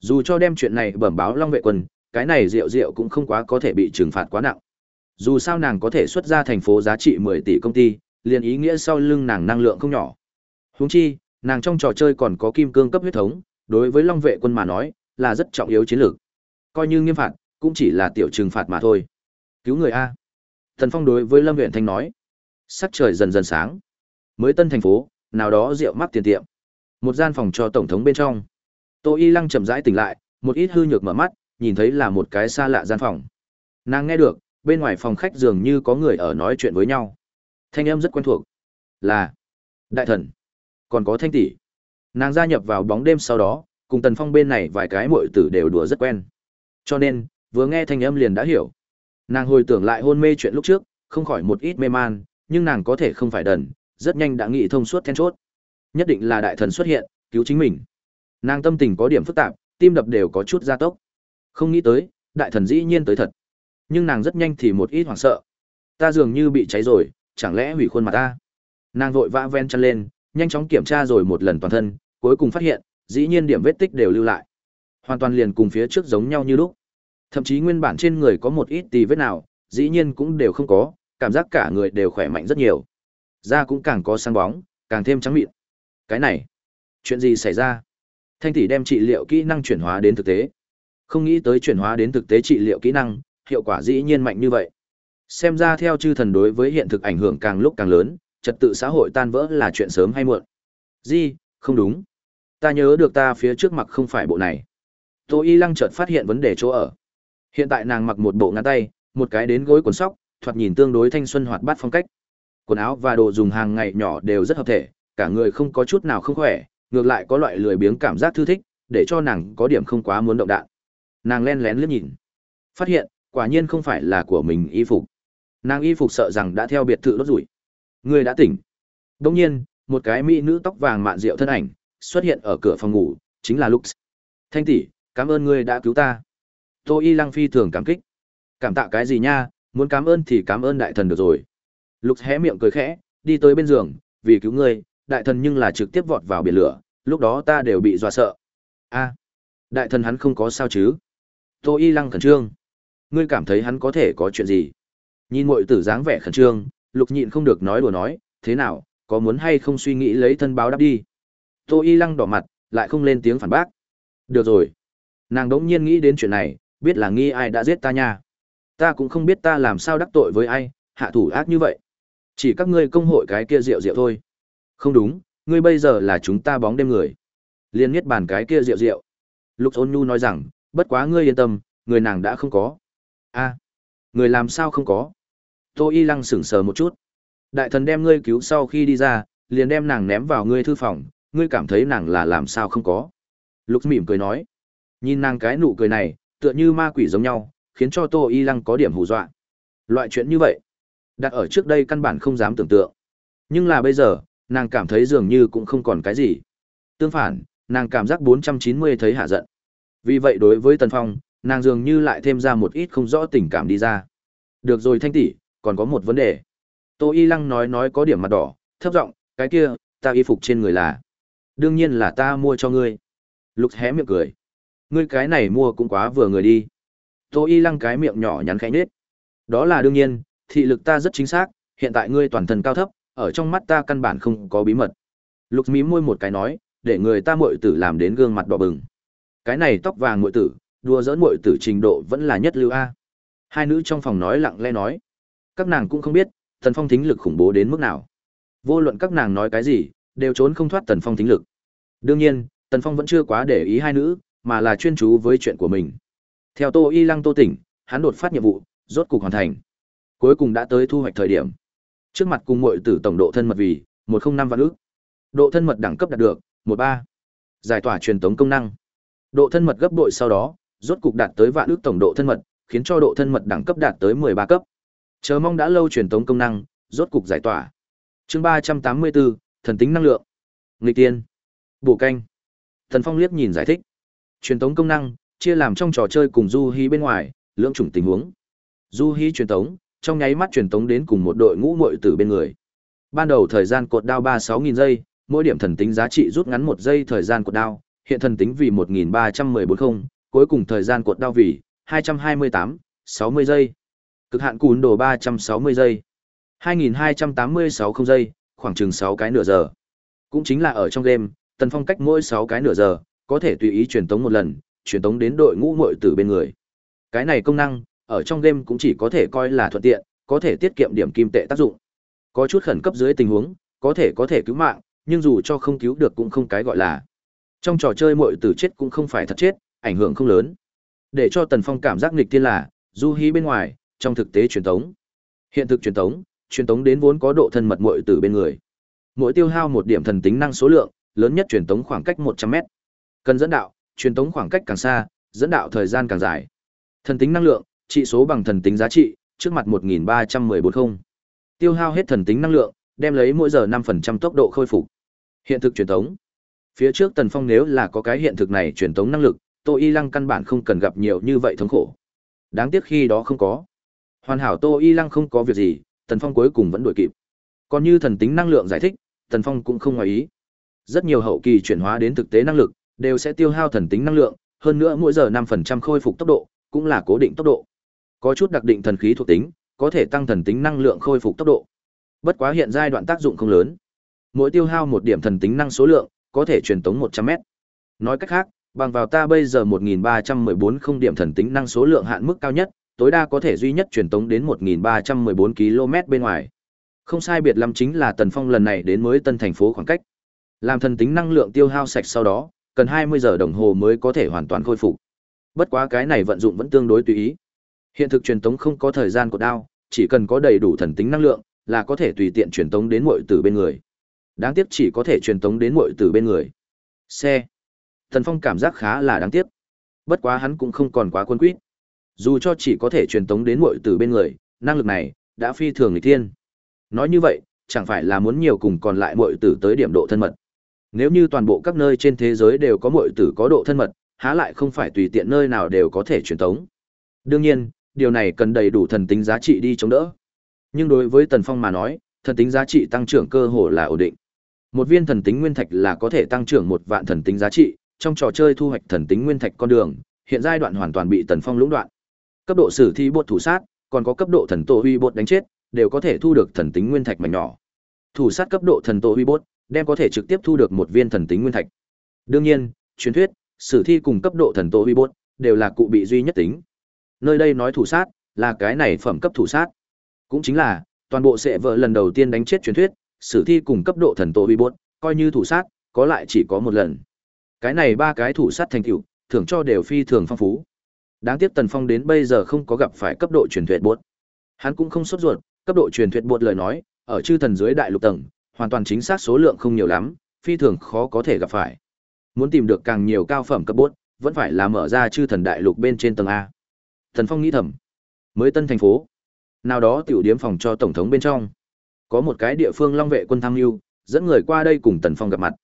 dù cho đem chuyện này bẩm báo Long vệ quân, cái này rượu rượu cũng không quá có thể bị trừng phạt quá nặng. Dù sao nàng có thể xuất ra thành phố giá trị 10 tỷ công ty, liền ý nghĩa sau lưng nàng năng lượng không nhỏ. Huống chi, nàng trong trò chơi còn có kim cương cấp huyết thống, đối với Long vệ quân mà nói, là rất trọng yếu chiến lược. Coi như nghiêm phạt, cũng chỉ là tiểu trừng phạt mà thôi. Cứu người a. Thần Phong đối với Lâm Uyển Thanh nói. Sắc trời dần dần sáng. Mới tân thành phố, nào đó rượu mắt tiền tiệm. Một gian phòng cho tổng thống bên trong. Tô Y Lăng chậm rãi tỉnh lại, một ít hư nhược mở mắt, nhìn thấy là một cái xa lạ gian phòng. Nàng nghe được, bên ngoài phòng khách dường như có người ở nói chuyện với nhau. Thanh âm rất quen thuộc. Là Đại thần, còn có Thanh tỷ. Nàng gia nhập vào bóng đêm sau đó, cùng Tần Phong bên này vài cái muội tử đều đùa rất quen. Cho nên, vừa nghe thanh âm liền đã hiểu. Nàng hồi tưởng lại hôn mê chuyện lúc trước, không khỏi một ít mê man, nhưng nàng có thể không phải đần, rất nhanh đã nghĩ thông suốt then chốt. Nhất định là đại thần xuất hiện, cứu chính mình. Nàng tâm tình có điểm phức tạp, tim đập đều có chút gia tốc. Không nghĩ tới, đại thần dĩ nhiên tới thật. Nhưng nàng rất nhanh thì một ít hoảng sợ. Ta dường như bị cháy rồi, chẳng lẽ hủy khuôn mặt ta? Nàng vội vã ven chân lên, nhanh chóng kiểm tra rồi một lần toàn thân, cuối cùng phát hiện, dĩ nhiên điểm vết tích đều lưu lại. Hoàn toàn liền cùng phía trước giống nhau như lúc. Thậm chí nguyên bản trên người có một ít tì vết nào, dĩ nhiên cũng đều không có, cảm giác cả người đều khỏe mạnh rất nhiều. Da cũng càng có sáng bóng, càng thêm trắng mịn. Cái này, chuyện gì xảy ra? Thanh tỷ đem trị liệu kỹ năng chuyển hóa đến thực tế. Không nghĩ tới chuyển hóa đến thực tế trị liệu kỹ năng, hiệu quả dĩ nhiên mạnh như vậy. Xem ra theo chư thần đối với hiện thực ảnh hưởng càng lúc càng lớn, trật tự xã hội tan vỡ là chuyện sớm hay muộn. Gì, không đúng. Ta nhớ được ta phía trước mặc không phải bộ này. Tô Y Lăng chợt phát hiện vấn đề chỗ ở. Hiện tại nàng mặc một bộ ngắn tay, một cái đến gối quần sóc, thoạt nhìn tương đối thanh xuân hoạt bát phong cách. Quần áo và đồ dùng hàng ngày nhỏ đều rất hợp thể, cả người không có chút nào không khỏe, ngược lại có loại lười biếng cảm giác thư thích, để cho nàng có điểm không quá muốn động đạn. Nàng len lén liếc nhìn, phát hiện, quả nhiên không phải là của mình y phục. Nàng y phục sợ rằng đã theo biệt thự đốt rủi. Người đã tỉnh. đông nhiên, một cái mỹ nữ tóc vàng mạn rượu thân ảnh xuất hiện ở cửa phòng ngủ, chính là Lux. Thanh tỷ, cảm ơn ngươi đã cứu ta. Tô Y Lăng phi thường cảm kích. Cảm tạ cái gì nha, muốn cảm ơn thì cảm ơn đại thần được rồi. Lux hé miệng cười khẽ, đi tới bên giường, vì cứu ngươi, đại thần nhưng là trực tiếp vọt vào biển lửa, lúc đó ta đều bị dọa sợ. A, đại thần hắn không có sao chứ? Tô Y Lăng khẩn trương. Ngươi cảm thấy hắn có thể có chuyện gì? Nhìn mọi tử dáng vẻ khẩn trương, Lục nhịn không được nói đùa nói, thế nào, có muốn hay không suy nghĩ lấy thân báo đáp đi. Tô Y Lăng đỏ mặt, lại không lên tiếng phản bác. Được rồi. Nàng đống nhiên nghĩ đến chuyện này, biết là nghi ai đã giết ta nha. Ta cũng không biết ta làm sao đắc tội với ai, hạ thủ ác như vậy. Chỉ các ngươi công hội cái kia rượu rượu thôi. Không đúng, ngươi bây giờ là chúng ta bóng đêm người. Liên niết bàn cái kia rượu rượu. Lục ôn nhu nói rằng, bất quá ngươi yên tâm, người nàng đã không có a người làm sao không có? Tô y lăng sững sờ một chút. Đại thần đem ngươi cứu sau khi đi ra, liền đem nàng ném vào ngươi thư phòng, ngươi cảm thấy nàng là làm sao không có. Lục mỉm cười nói. Nhìn nàng cái nụ cười này, tựa như ma quỷ giống nhau, khiến cho Tô y lăng có điểm hù dọa. Loại chuyện như vậy, đặt ở trước đây căn bản không dám tưởng tượng. Nhưng là bây giờ, nàng cảm thấy dường như cũng không còn cái gì. Tương phản, nàng cảm giác 490 thấy hạ giận. Vì vậy đối với Tần Phong, nàng dường như lại thêm ra một ít không rõ tình cảm đi ra. Được rồi thanh tỷ, còn có một vấn đề. Tô Y Lăng nói nói có điểm mặt đỏ, thấp giọng, cái kia, ta y phục trên người là. Đương nhiên là ta mua cho ngươi. Lục hé miệng cười. Ngươi cái này mua cũng quá vừa người đi. Tô Y Lăng cái miệng nhỏ nhắn khẽ nhếch. Đó là đương nhiên, thị lực ta rất chính xác, hiện tại ngươi toàn thân cao thấp, ở trong mắt ta căn bản không có bí mật. Lục mím môi một cái nói, để người ta muội tử làm đến gương mặt đỏ bừng. Cái này tóc vàng muội tử, đùa dỡn muội tử trình độ vẫn là nhất lưu a. Hai nữ trong phòng nói lặng lẽ nói, các nàng cũng không biết, Tần Phong thính lực khủng bố đến mức nào. Vô luận các nàng nói cái gì, đều trốn không thoát Tần Phong thính lực. Đương nhiên, Tần Phong vẫn chưa quá để ý hai nữ, mà là chuyên chú với chuyện của mình. Theo Tô Y Lăng Tô Tỉnh, hắn đột phát nhiệm vụ, rốt cục hoàn thành. Cuối cùng đã tới thu hoạch thời điểm. Trước mặt cùng muội tử tổng độ thân mật vì 105 vạn ức. Độ thân mật đẳng cấp đạt được 13. Giải tỏa truyền tống công năng. Độ thân mật gấp bội sau đó, rốt cục đạt tới vạn ước tổng độ thân mật, khiến cho độ thân mật đẳng cấp đạt tới 13 cấp. Chờ mong đã lâu truyền tống công năng, rốt cục giải tỏa. Chương 384, thần tính năng lượng. Nghịch tiên. Bổ canh. Thần Phong liếc nhìn giải thích. Truyền tống công năng chia làm trong trò chơi cùng du hí bên ngoài, lưỡng chủng tình huống. Du hí truyền tống, trong nháy mắt truyền tống đến cùng một đội ngũ muội tử bên người. Ban đầu thời gian cột đao 36000 giây, mỗi điểm thần tính giá trị rút ngắn một giây thời gian cột đao, hiện thần tính vì 1314 không, cuối cùng thời gian cuộn đao vì 228, 60 giây. Cực hạn cún đồ 360 giây. 2286 không giây, khoảng chừng 6 cái nửa giờ. Cũng chính là ở trong game, Tần Phong cách mỗi 6 cái nửa giờ, có thể tùy ý truyền tống một lần, truyền tống đến đội ngũ muội tử bên người. Cái này công năng, ở trong game cũng chỉ có thể coi là thuận tiện, có thể tiết kiệm điểm kim tệ tác dụng. Có chút khẩn cấp dưới tình huống, có thể có thể cứu mạng, nhưng dù cho không cứu được cũng không cái gọi là. Trong trò chơi muội tử chết cũng không phải thật chết, ảnh hưởng không lớn. Để cho Tần Phong cảm giác nghịch thiên là, du hí bên ngoài, trong thực tế truyền tống. Hiện thực truyền tống, truyền tống đến vốn có độ thân mật muội tử bên người. Mỗi tiêu hao một điểm thần tính năng số lượng, lớn nhất truyền tống khoảng cách 100m. Cần dẫn đạo, truyền tống khoảng cách càng xa, dẫn đạo thời gian càng dài. Thần tính năng lượng, trị số bằng thần tính giá trị, trước mặt 1314 không. Tiêu hao hết thần tính năng lượng, đem lấy mỗi giờ 5% tốc độ khôi phục. Hiện thực truyền tống. Phía trước Tần Phong nếu là có cái hiện thực này truyền tống năng lực, Tô Y Lăng căn bản không cần gặp nhiều như vậy thống khổ. Đáng tiếc khi đó không có. Hoàn hảo Tô Y Lăng không có việc gì, Tần Phong cuối cùng vẫn đuổi kịp. Còn như thần tính năng lượng giải thích, Tần Phong cũng không ngoài ý. Rất nhiều hậu kỳ chuyển hóa đến thực tế năng lực, đều sẽ tiêu hao thần tính năng lượng, hơn nữa mỗi giờ 5% khôi phục tốc độ, cũng là cố định tốc độ. Có chút đặc định thần khí thuộc tính, có thể tăng thần tính năng lượng khôi phục tốc độ. Bất quá hiện giai đoạn tác dụng không lớn. Mỗi tiêu hao một điểm thần tính năng số lượng, có thể truyền tống 100m. Nói cách khác, bằng vào ta bây giờ 1314 không điểm thần tính năng số lượng hạn mức cao nhất, tối đa có thể duy nhất truyền tống đến 1314 km bên ngoài. Không sai biệt lắm chính là Tần Phong lần này đến mới tân thành phố khoảng cách. Làm thần tính năng lượng tiêu hao sạch sau đó, cần 20 giờ đồng hồ mới có thể hoàn toàn khôi phục. Bất quá cái này vận dụng vẫn tương đối tùy ý. Hiện thực truyền tống không có thời gian của đao, chỉ cần có đầy đủ thần tính năng lượng, là có thể tùy tiện truyền tống đến muội tử bên người. Đáng tiếc chỉ có thể truyền tống đến muội tử bên người. Xe. Tần Phong cảm giác khá là đáng tiếc. Bất quá hắn cũng không còn quá quân quyết. Dù cho chỉ có thể truyền tống đến muội tử bên người, năng lực này đã phi thường người thiên. Nói như vậy, chẳng phải là muốn nhiều cùng còn lại muội tử tới điểm độ thân mật. Nếu như toàn bộ các nơi trên thế giới đều có muội tử có độ thân mật, há lại không phải tùy tiện nơi nào đều có thể truyền tống. Đương nhiên, điều này cần đầy đủ thần tính giá trị đi chống đỡ. Nhưng đối với Tần Phong mà nói, thần tính giá trị tăng trưởng cơ hồ là ổn định. Một viên thần tính nguyên thạch là có thể tăng trưởng một vạn thần tính giá trị, trong trò chơi thu hoạch thần tính nguyên thạch con đường, hiện giai đoạn hoàn toàn bị Tần Phong lũng đoạn. Cấp độ sử thi bột thủ sát, còn có cấp độ thần tổ huy bột đánh chết, đều có thể thu được thần tính nguyên thạch mảnh nhỏ. Thủ sát cấp độ thần tổ huy bột, đem có thể trực tiếp thu được một viên thần tính nguyên thạch. Đương nhiên, truyền thuyết, sử thi cùng cấp độ thần tổ huy bột, đều là cụ bị duy nhất tính. Nơi đây nói thủ sát, là cái này phẩm cấp thủ sát. Cũng chính là, toàn bộ sẽ vợ lần đầu tiên đánh chết truyền thuyết, sử thi cùng cấp độ thần tổ huy bột, coi như thủ sát, có lại chỉ có một lần. Cái này ba cái thủ sát thành tựu, thưởng cho đều phi thường phong phú. Đáng tiếc Tần Phong đến bây giờ không có gặp phải cấp độ truyền thuyết buốt Hắn cũng không sốt ruột, cấp độ truyền thuyết buốt lời nói, ở chư thần dưới đại lục tầng, hoàn toàn chính xác số lượng không nhiều lắm, phi thường khó có thể gặp phải. Muốn tìm được càng nhiều cao phẩm cấp bột, vẫn phải là mở ra chư thần đại lục bên trên tầng A. Tần Phong nghĩ thầm, mới tân thành phố, nào đó tiểu điếm phòng cho tổng thống bên trong, có một cái địa phương long vệ quân tham mưu dẫn người qua đây cùng Tần Phong gặp mặt.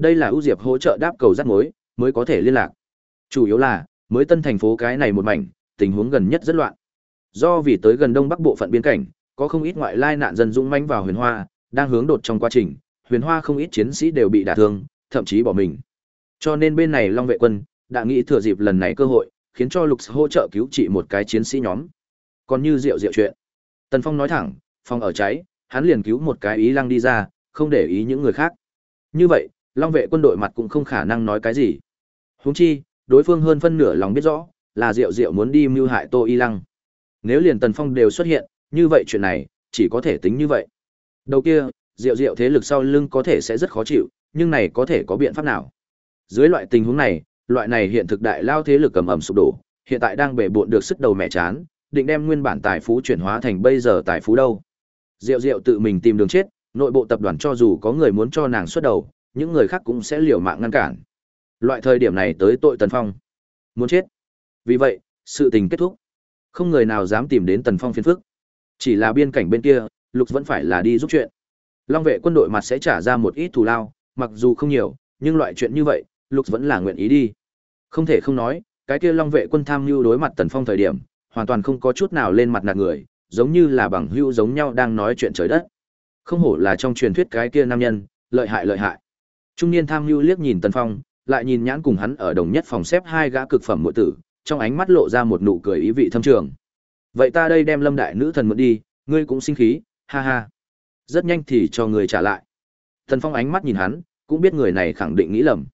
Đây là ưu diệp hỗ trợ đáp cầu dắt mối, mới có thể liên lạc. Chủ yếu là, mới tân thành phố cái này một mảnh, tình huống gần nhất rất loạn. Do vì tới gần đông bắc bộ phận biên cảnh, có không ít ngoại lai nạn dân dũng mãnh vào Huyền Hoa, đang hướng đột trong quá trình, Huyền Hoa không ít chiến sĩ đều bị đả thương, thậm chí bỏ mình. Cho nên bên này Long vệ quân đã nghĩ thừa dịp lần này cơ hội, khiến cho Lục hỗ trợ cứu trị một cái chiến sĩ nhóm. Còn như rượu rượu chuyện, Tần Phong nói thẳng, phong ở cháy, hắn liền cứu một cái ý lăng đi ra, không để ý những người khác. Như vậy, Long vệ quân đội mặt cũng không khả năng nói cái gì. Huống chi, đối phương hơn phân nửa lòng biết rõ, là Diệu Diệu muốn đi mưu hại Tô Y Lăng. Nếu liền Tần Phong đều xuất hiện, như vậy chuyện này chỉ có thể tính như vậy. Đầu kia, Diệu Diệu thế lực sau lưng có thể sẽ rất khó chịu, nhưng này có thể có biện pháp nào? Dưới loại tình huống này, loại này hiện thực đại lao thế lực cầm ẩm sụp đổ, hiện tại đang bể bộn được sức đầu mẹ chán, định đem nguyên bản tài phú chuyển hóa thành bây giờ tài phú đâu. Diệu Diệu tự mình tìm đường chết, nội bộ tập đoàn cho dù có người muốn cho nàng xuất đầu, những người khác cũng sẽ liều mạng ngăn cản. Loại thời điểm này tới tội Tần Phong. Muốn chết. Vì vậy, sự tình kết thúc. Không người nào dám tìm đến Tần Phong phiền phức. Chỉ là biên cảnh bên kia, Lục vẫn phải là đi giúp chuyện. Long vệ quân đội mặt sẽ trả ra một ít thù lao, mặc dù không nhiều, nhưng loại chuyện như vậy, Lục vẫn là nguyện ý đi. Không thể không nói, cái kia Long vệ quân tham mưu đối mặt Tần Phong thời điểm, hoàn toàn không có chút nào lên mặt nạt người, giống như là bằng hữu giống nhau đang nói chuyện trời đất. Không hổ là trong truyền thuyết cái kia nam nhân, lợi hại lợi hại. Trung niên tham lưu liếc nhìn Tần Phong, lại nhìn nhãn cùng hắn ở đồng nhất phòng xếp hai gã cực phẩm muội tử, trong ánh mắt lộ ra một nụ cười ý vị thâm trường. Vậy ta đây đem Lâm đại nữ thần mượn đi, ngươi cũng sinh khí, ha ha. Rất nhanh thì cho người trả lại. Tần Phong ánh mắt nhìn hắn, cũng biết người này khẳng định nghĩ lầm.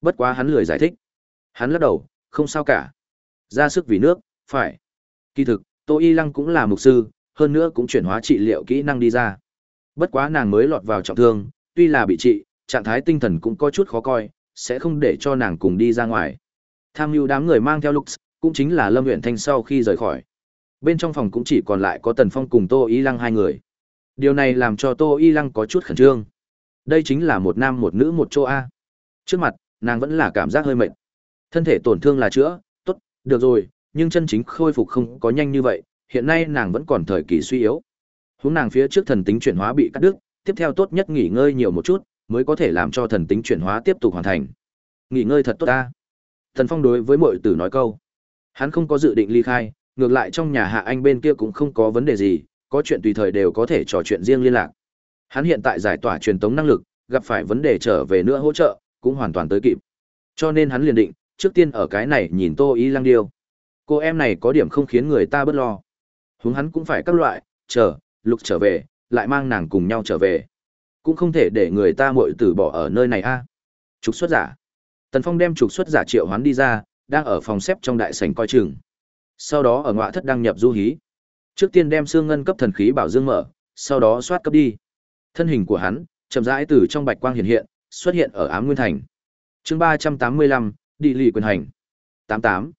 Bất quá hắn lười giải thích. Hắn lắc đầu, không sao cả. Ra sức vì nước, phải. Kỳ thực, Tô Y Lăng cũng là mục sư, hơn nữa cũng chuyển hóa trị liệu kỹ năng đi ra. Bất quá nàng mới lọt vào trọng thương, tuy là bị trị, trạng thái tinh thần cũng có chút khó coi, sẽ không để cho nàng cùng đi ra ngoài. Tham mưu đám người mang theo Lux, cũng chính là Lâm Uyển Thanh sau khi rời khỏi. Bên trong phòng cũng chỉ còn lại có Tần Phong cùng Tô Y Lăng hai người. Điều này làm cho Tô Y Lăng có chút khẩn trương. Đây chính là một nam một nữ một chỗ A. Trước mặt, nàng vẫn là cảm giác hơi mệt. Thân thể tổn thương là chữa, tốt, được rồi, nhưng chân chính khôi phục không có nhanh như vậy, hiện nay nàng vẫn còn thời kỳ suy yếu. Hướng nàng phía trước thần tính chuyển hóa bị cắt đứt, tiếp theo tốt nhất nghỉ ngơi nhiều một chút, mới có thể làm cho thần tính chuyển hóa tiếp tục hoàn thành. Nghỉ ngơi thật tốt ta. Thần Phong đối với mọi tử nói câu. Hắn không có dự định ly khai, ngược lại trong nhà hạ anh bên kia cũng không có vấn đề gì, có chuyện tùy thời đều có thể trò chuyện riêng liên lạc. Hắn hiện tại giải tỏa truyền tống năng lực, gặp phải vấn đề trở về nữa hỗ trợ, cũng hoàn toàn tới kịp. Cho nên hắn liền định, trước tiên ở cái này nhìn Tô Ý Lăng Điêu. Cô em này có điểm không khiến người ta bất lo. Hướng hắn cũng phải các loại, chờ, lục trở về, lại mang nàng cùng nhau trở về. Cũng không thể để người ta muội tử bỏ ở nơi này a. Trục xuất giả. Tần Phong đem trục xuất giả triệu hoán đi ra, đang ở phòng xếp trong đại sảnh coi chừng. Sau đó ở ngoại thất đăng nhập du hí. Trước tiên đem xương ngân cấp thần khí bảo dương mở, sau đó soát cấp đi. Thân hình của hắn chậm rãi từ trong bạch quang hiện hiện, xuất hiện ở Ám Nguyên Thành. Chương ba trăm tám mươi lăm địa lì quyền hành. tám tám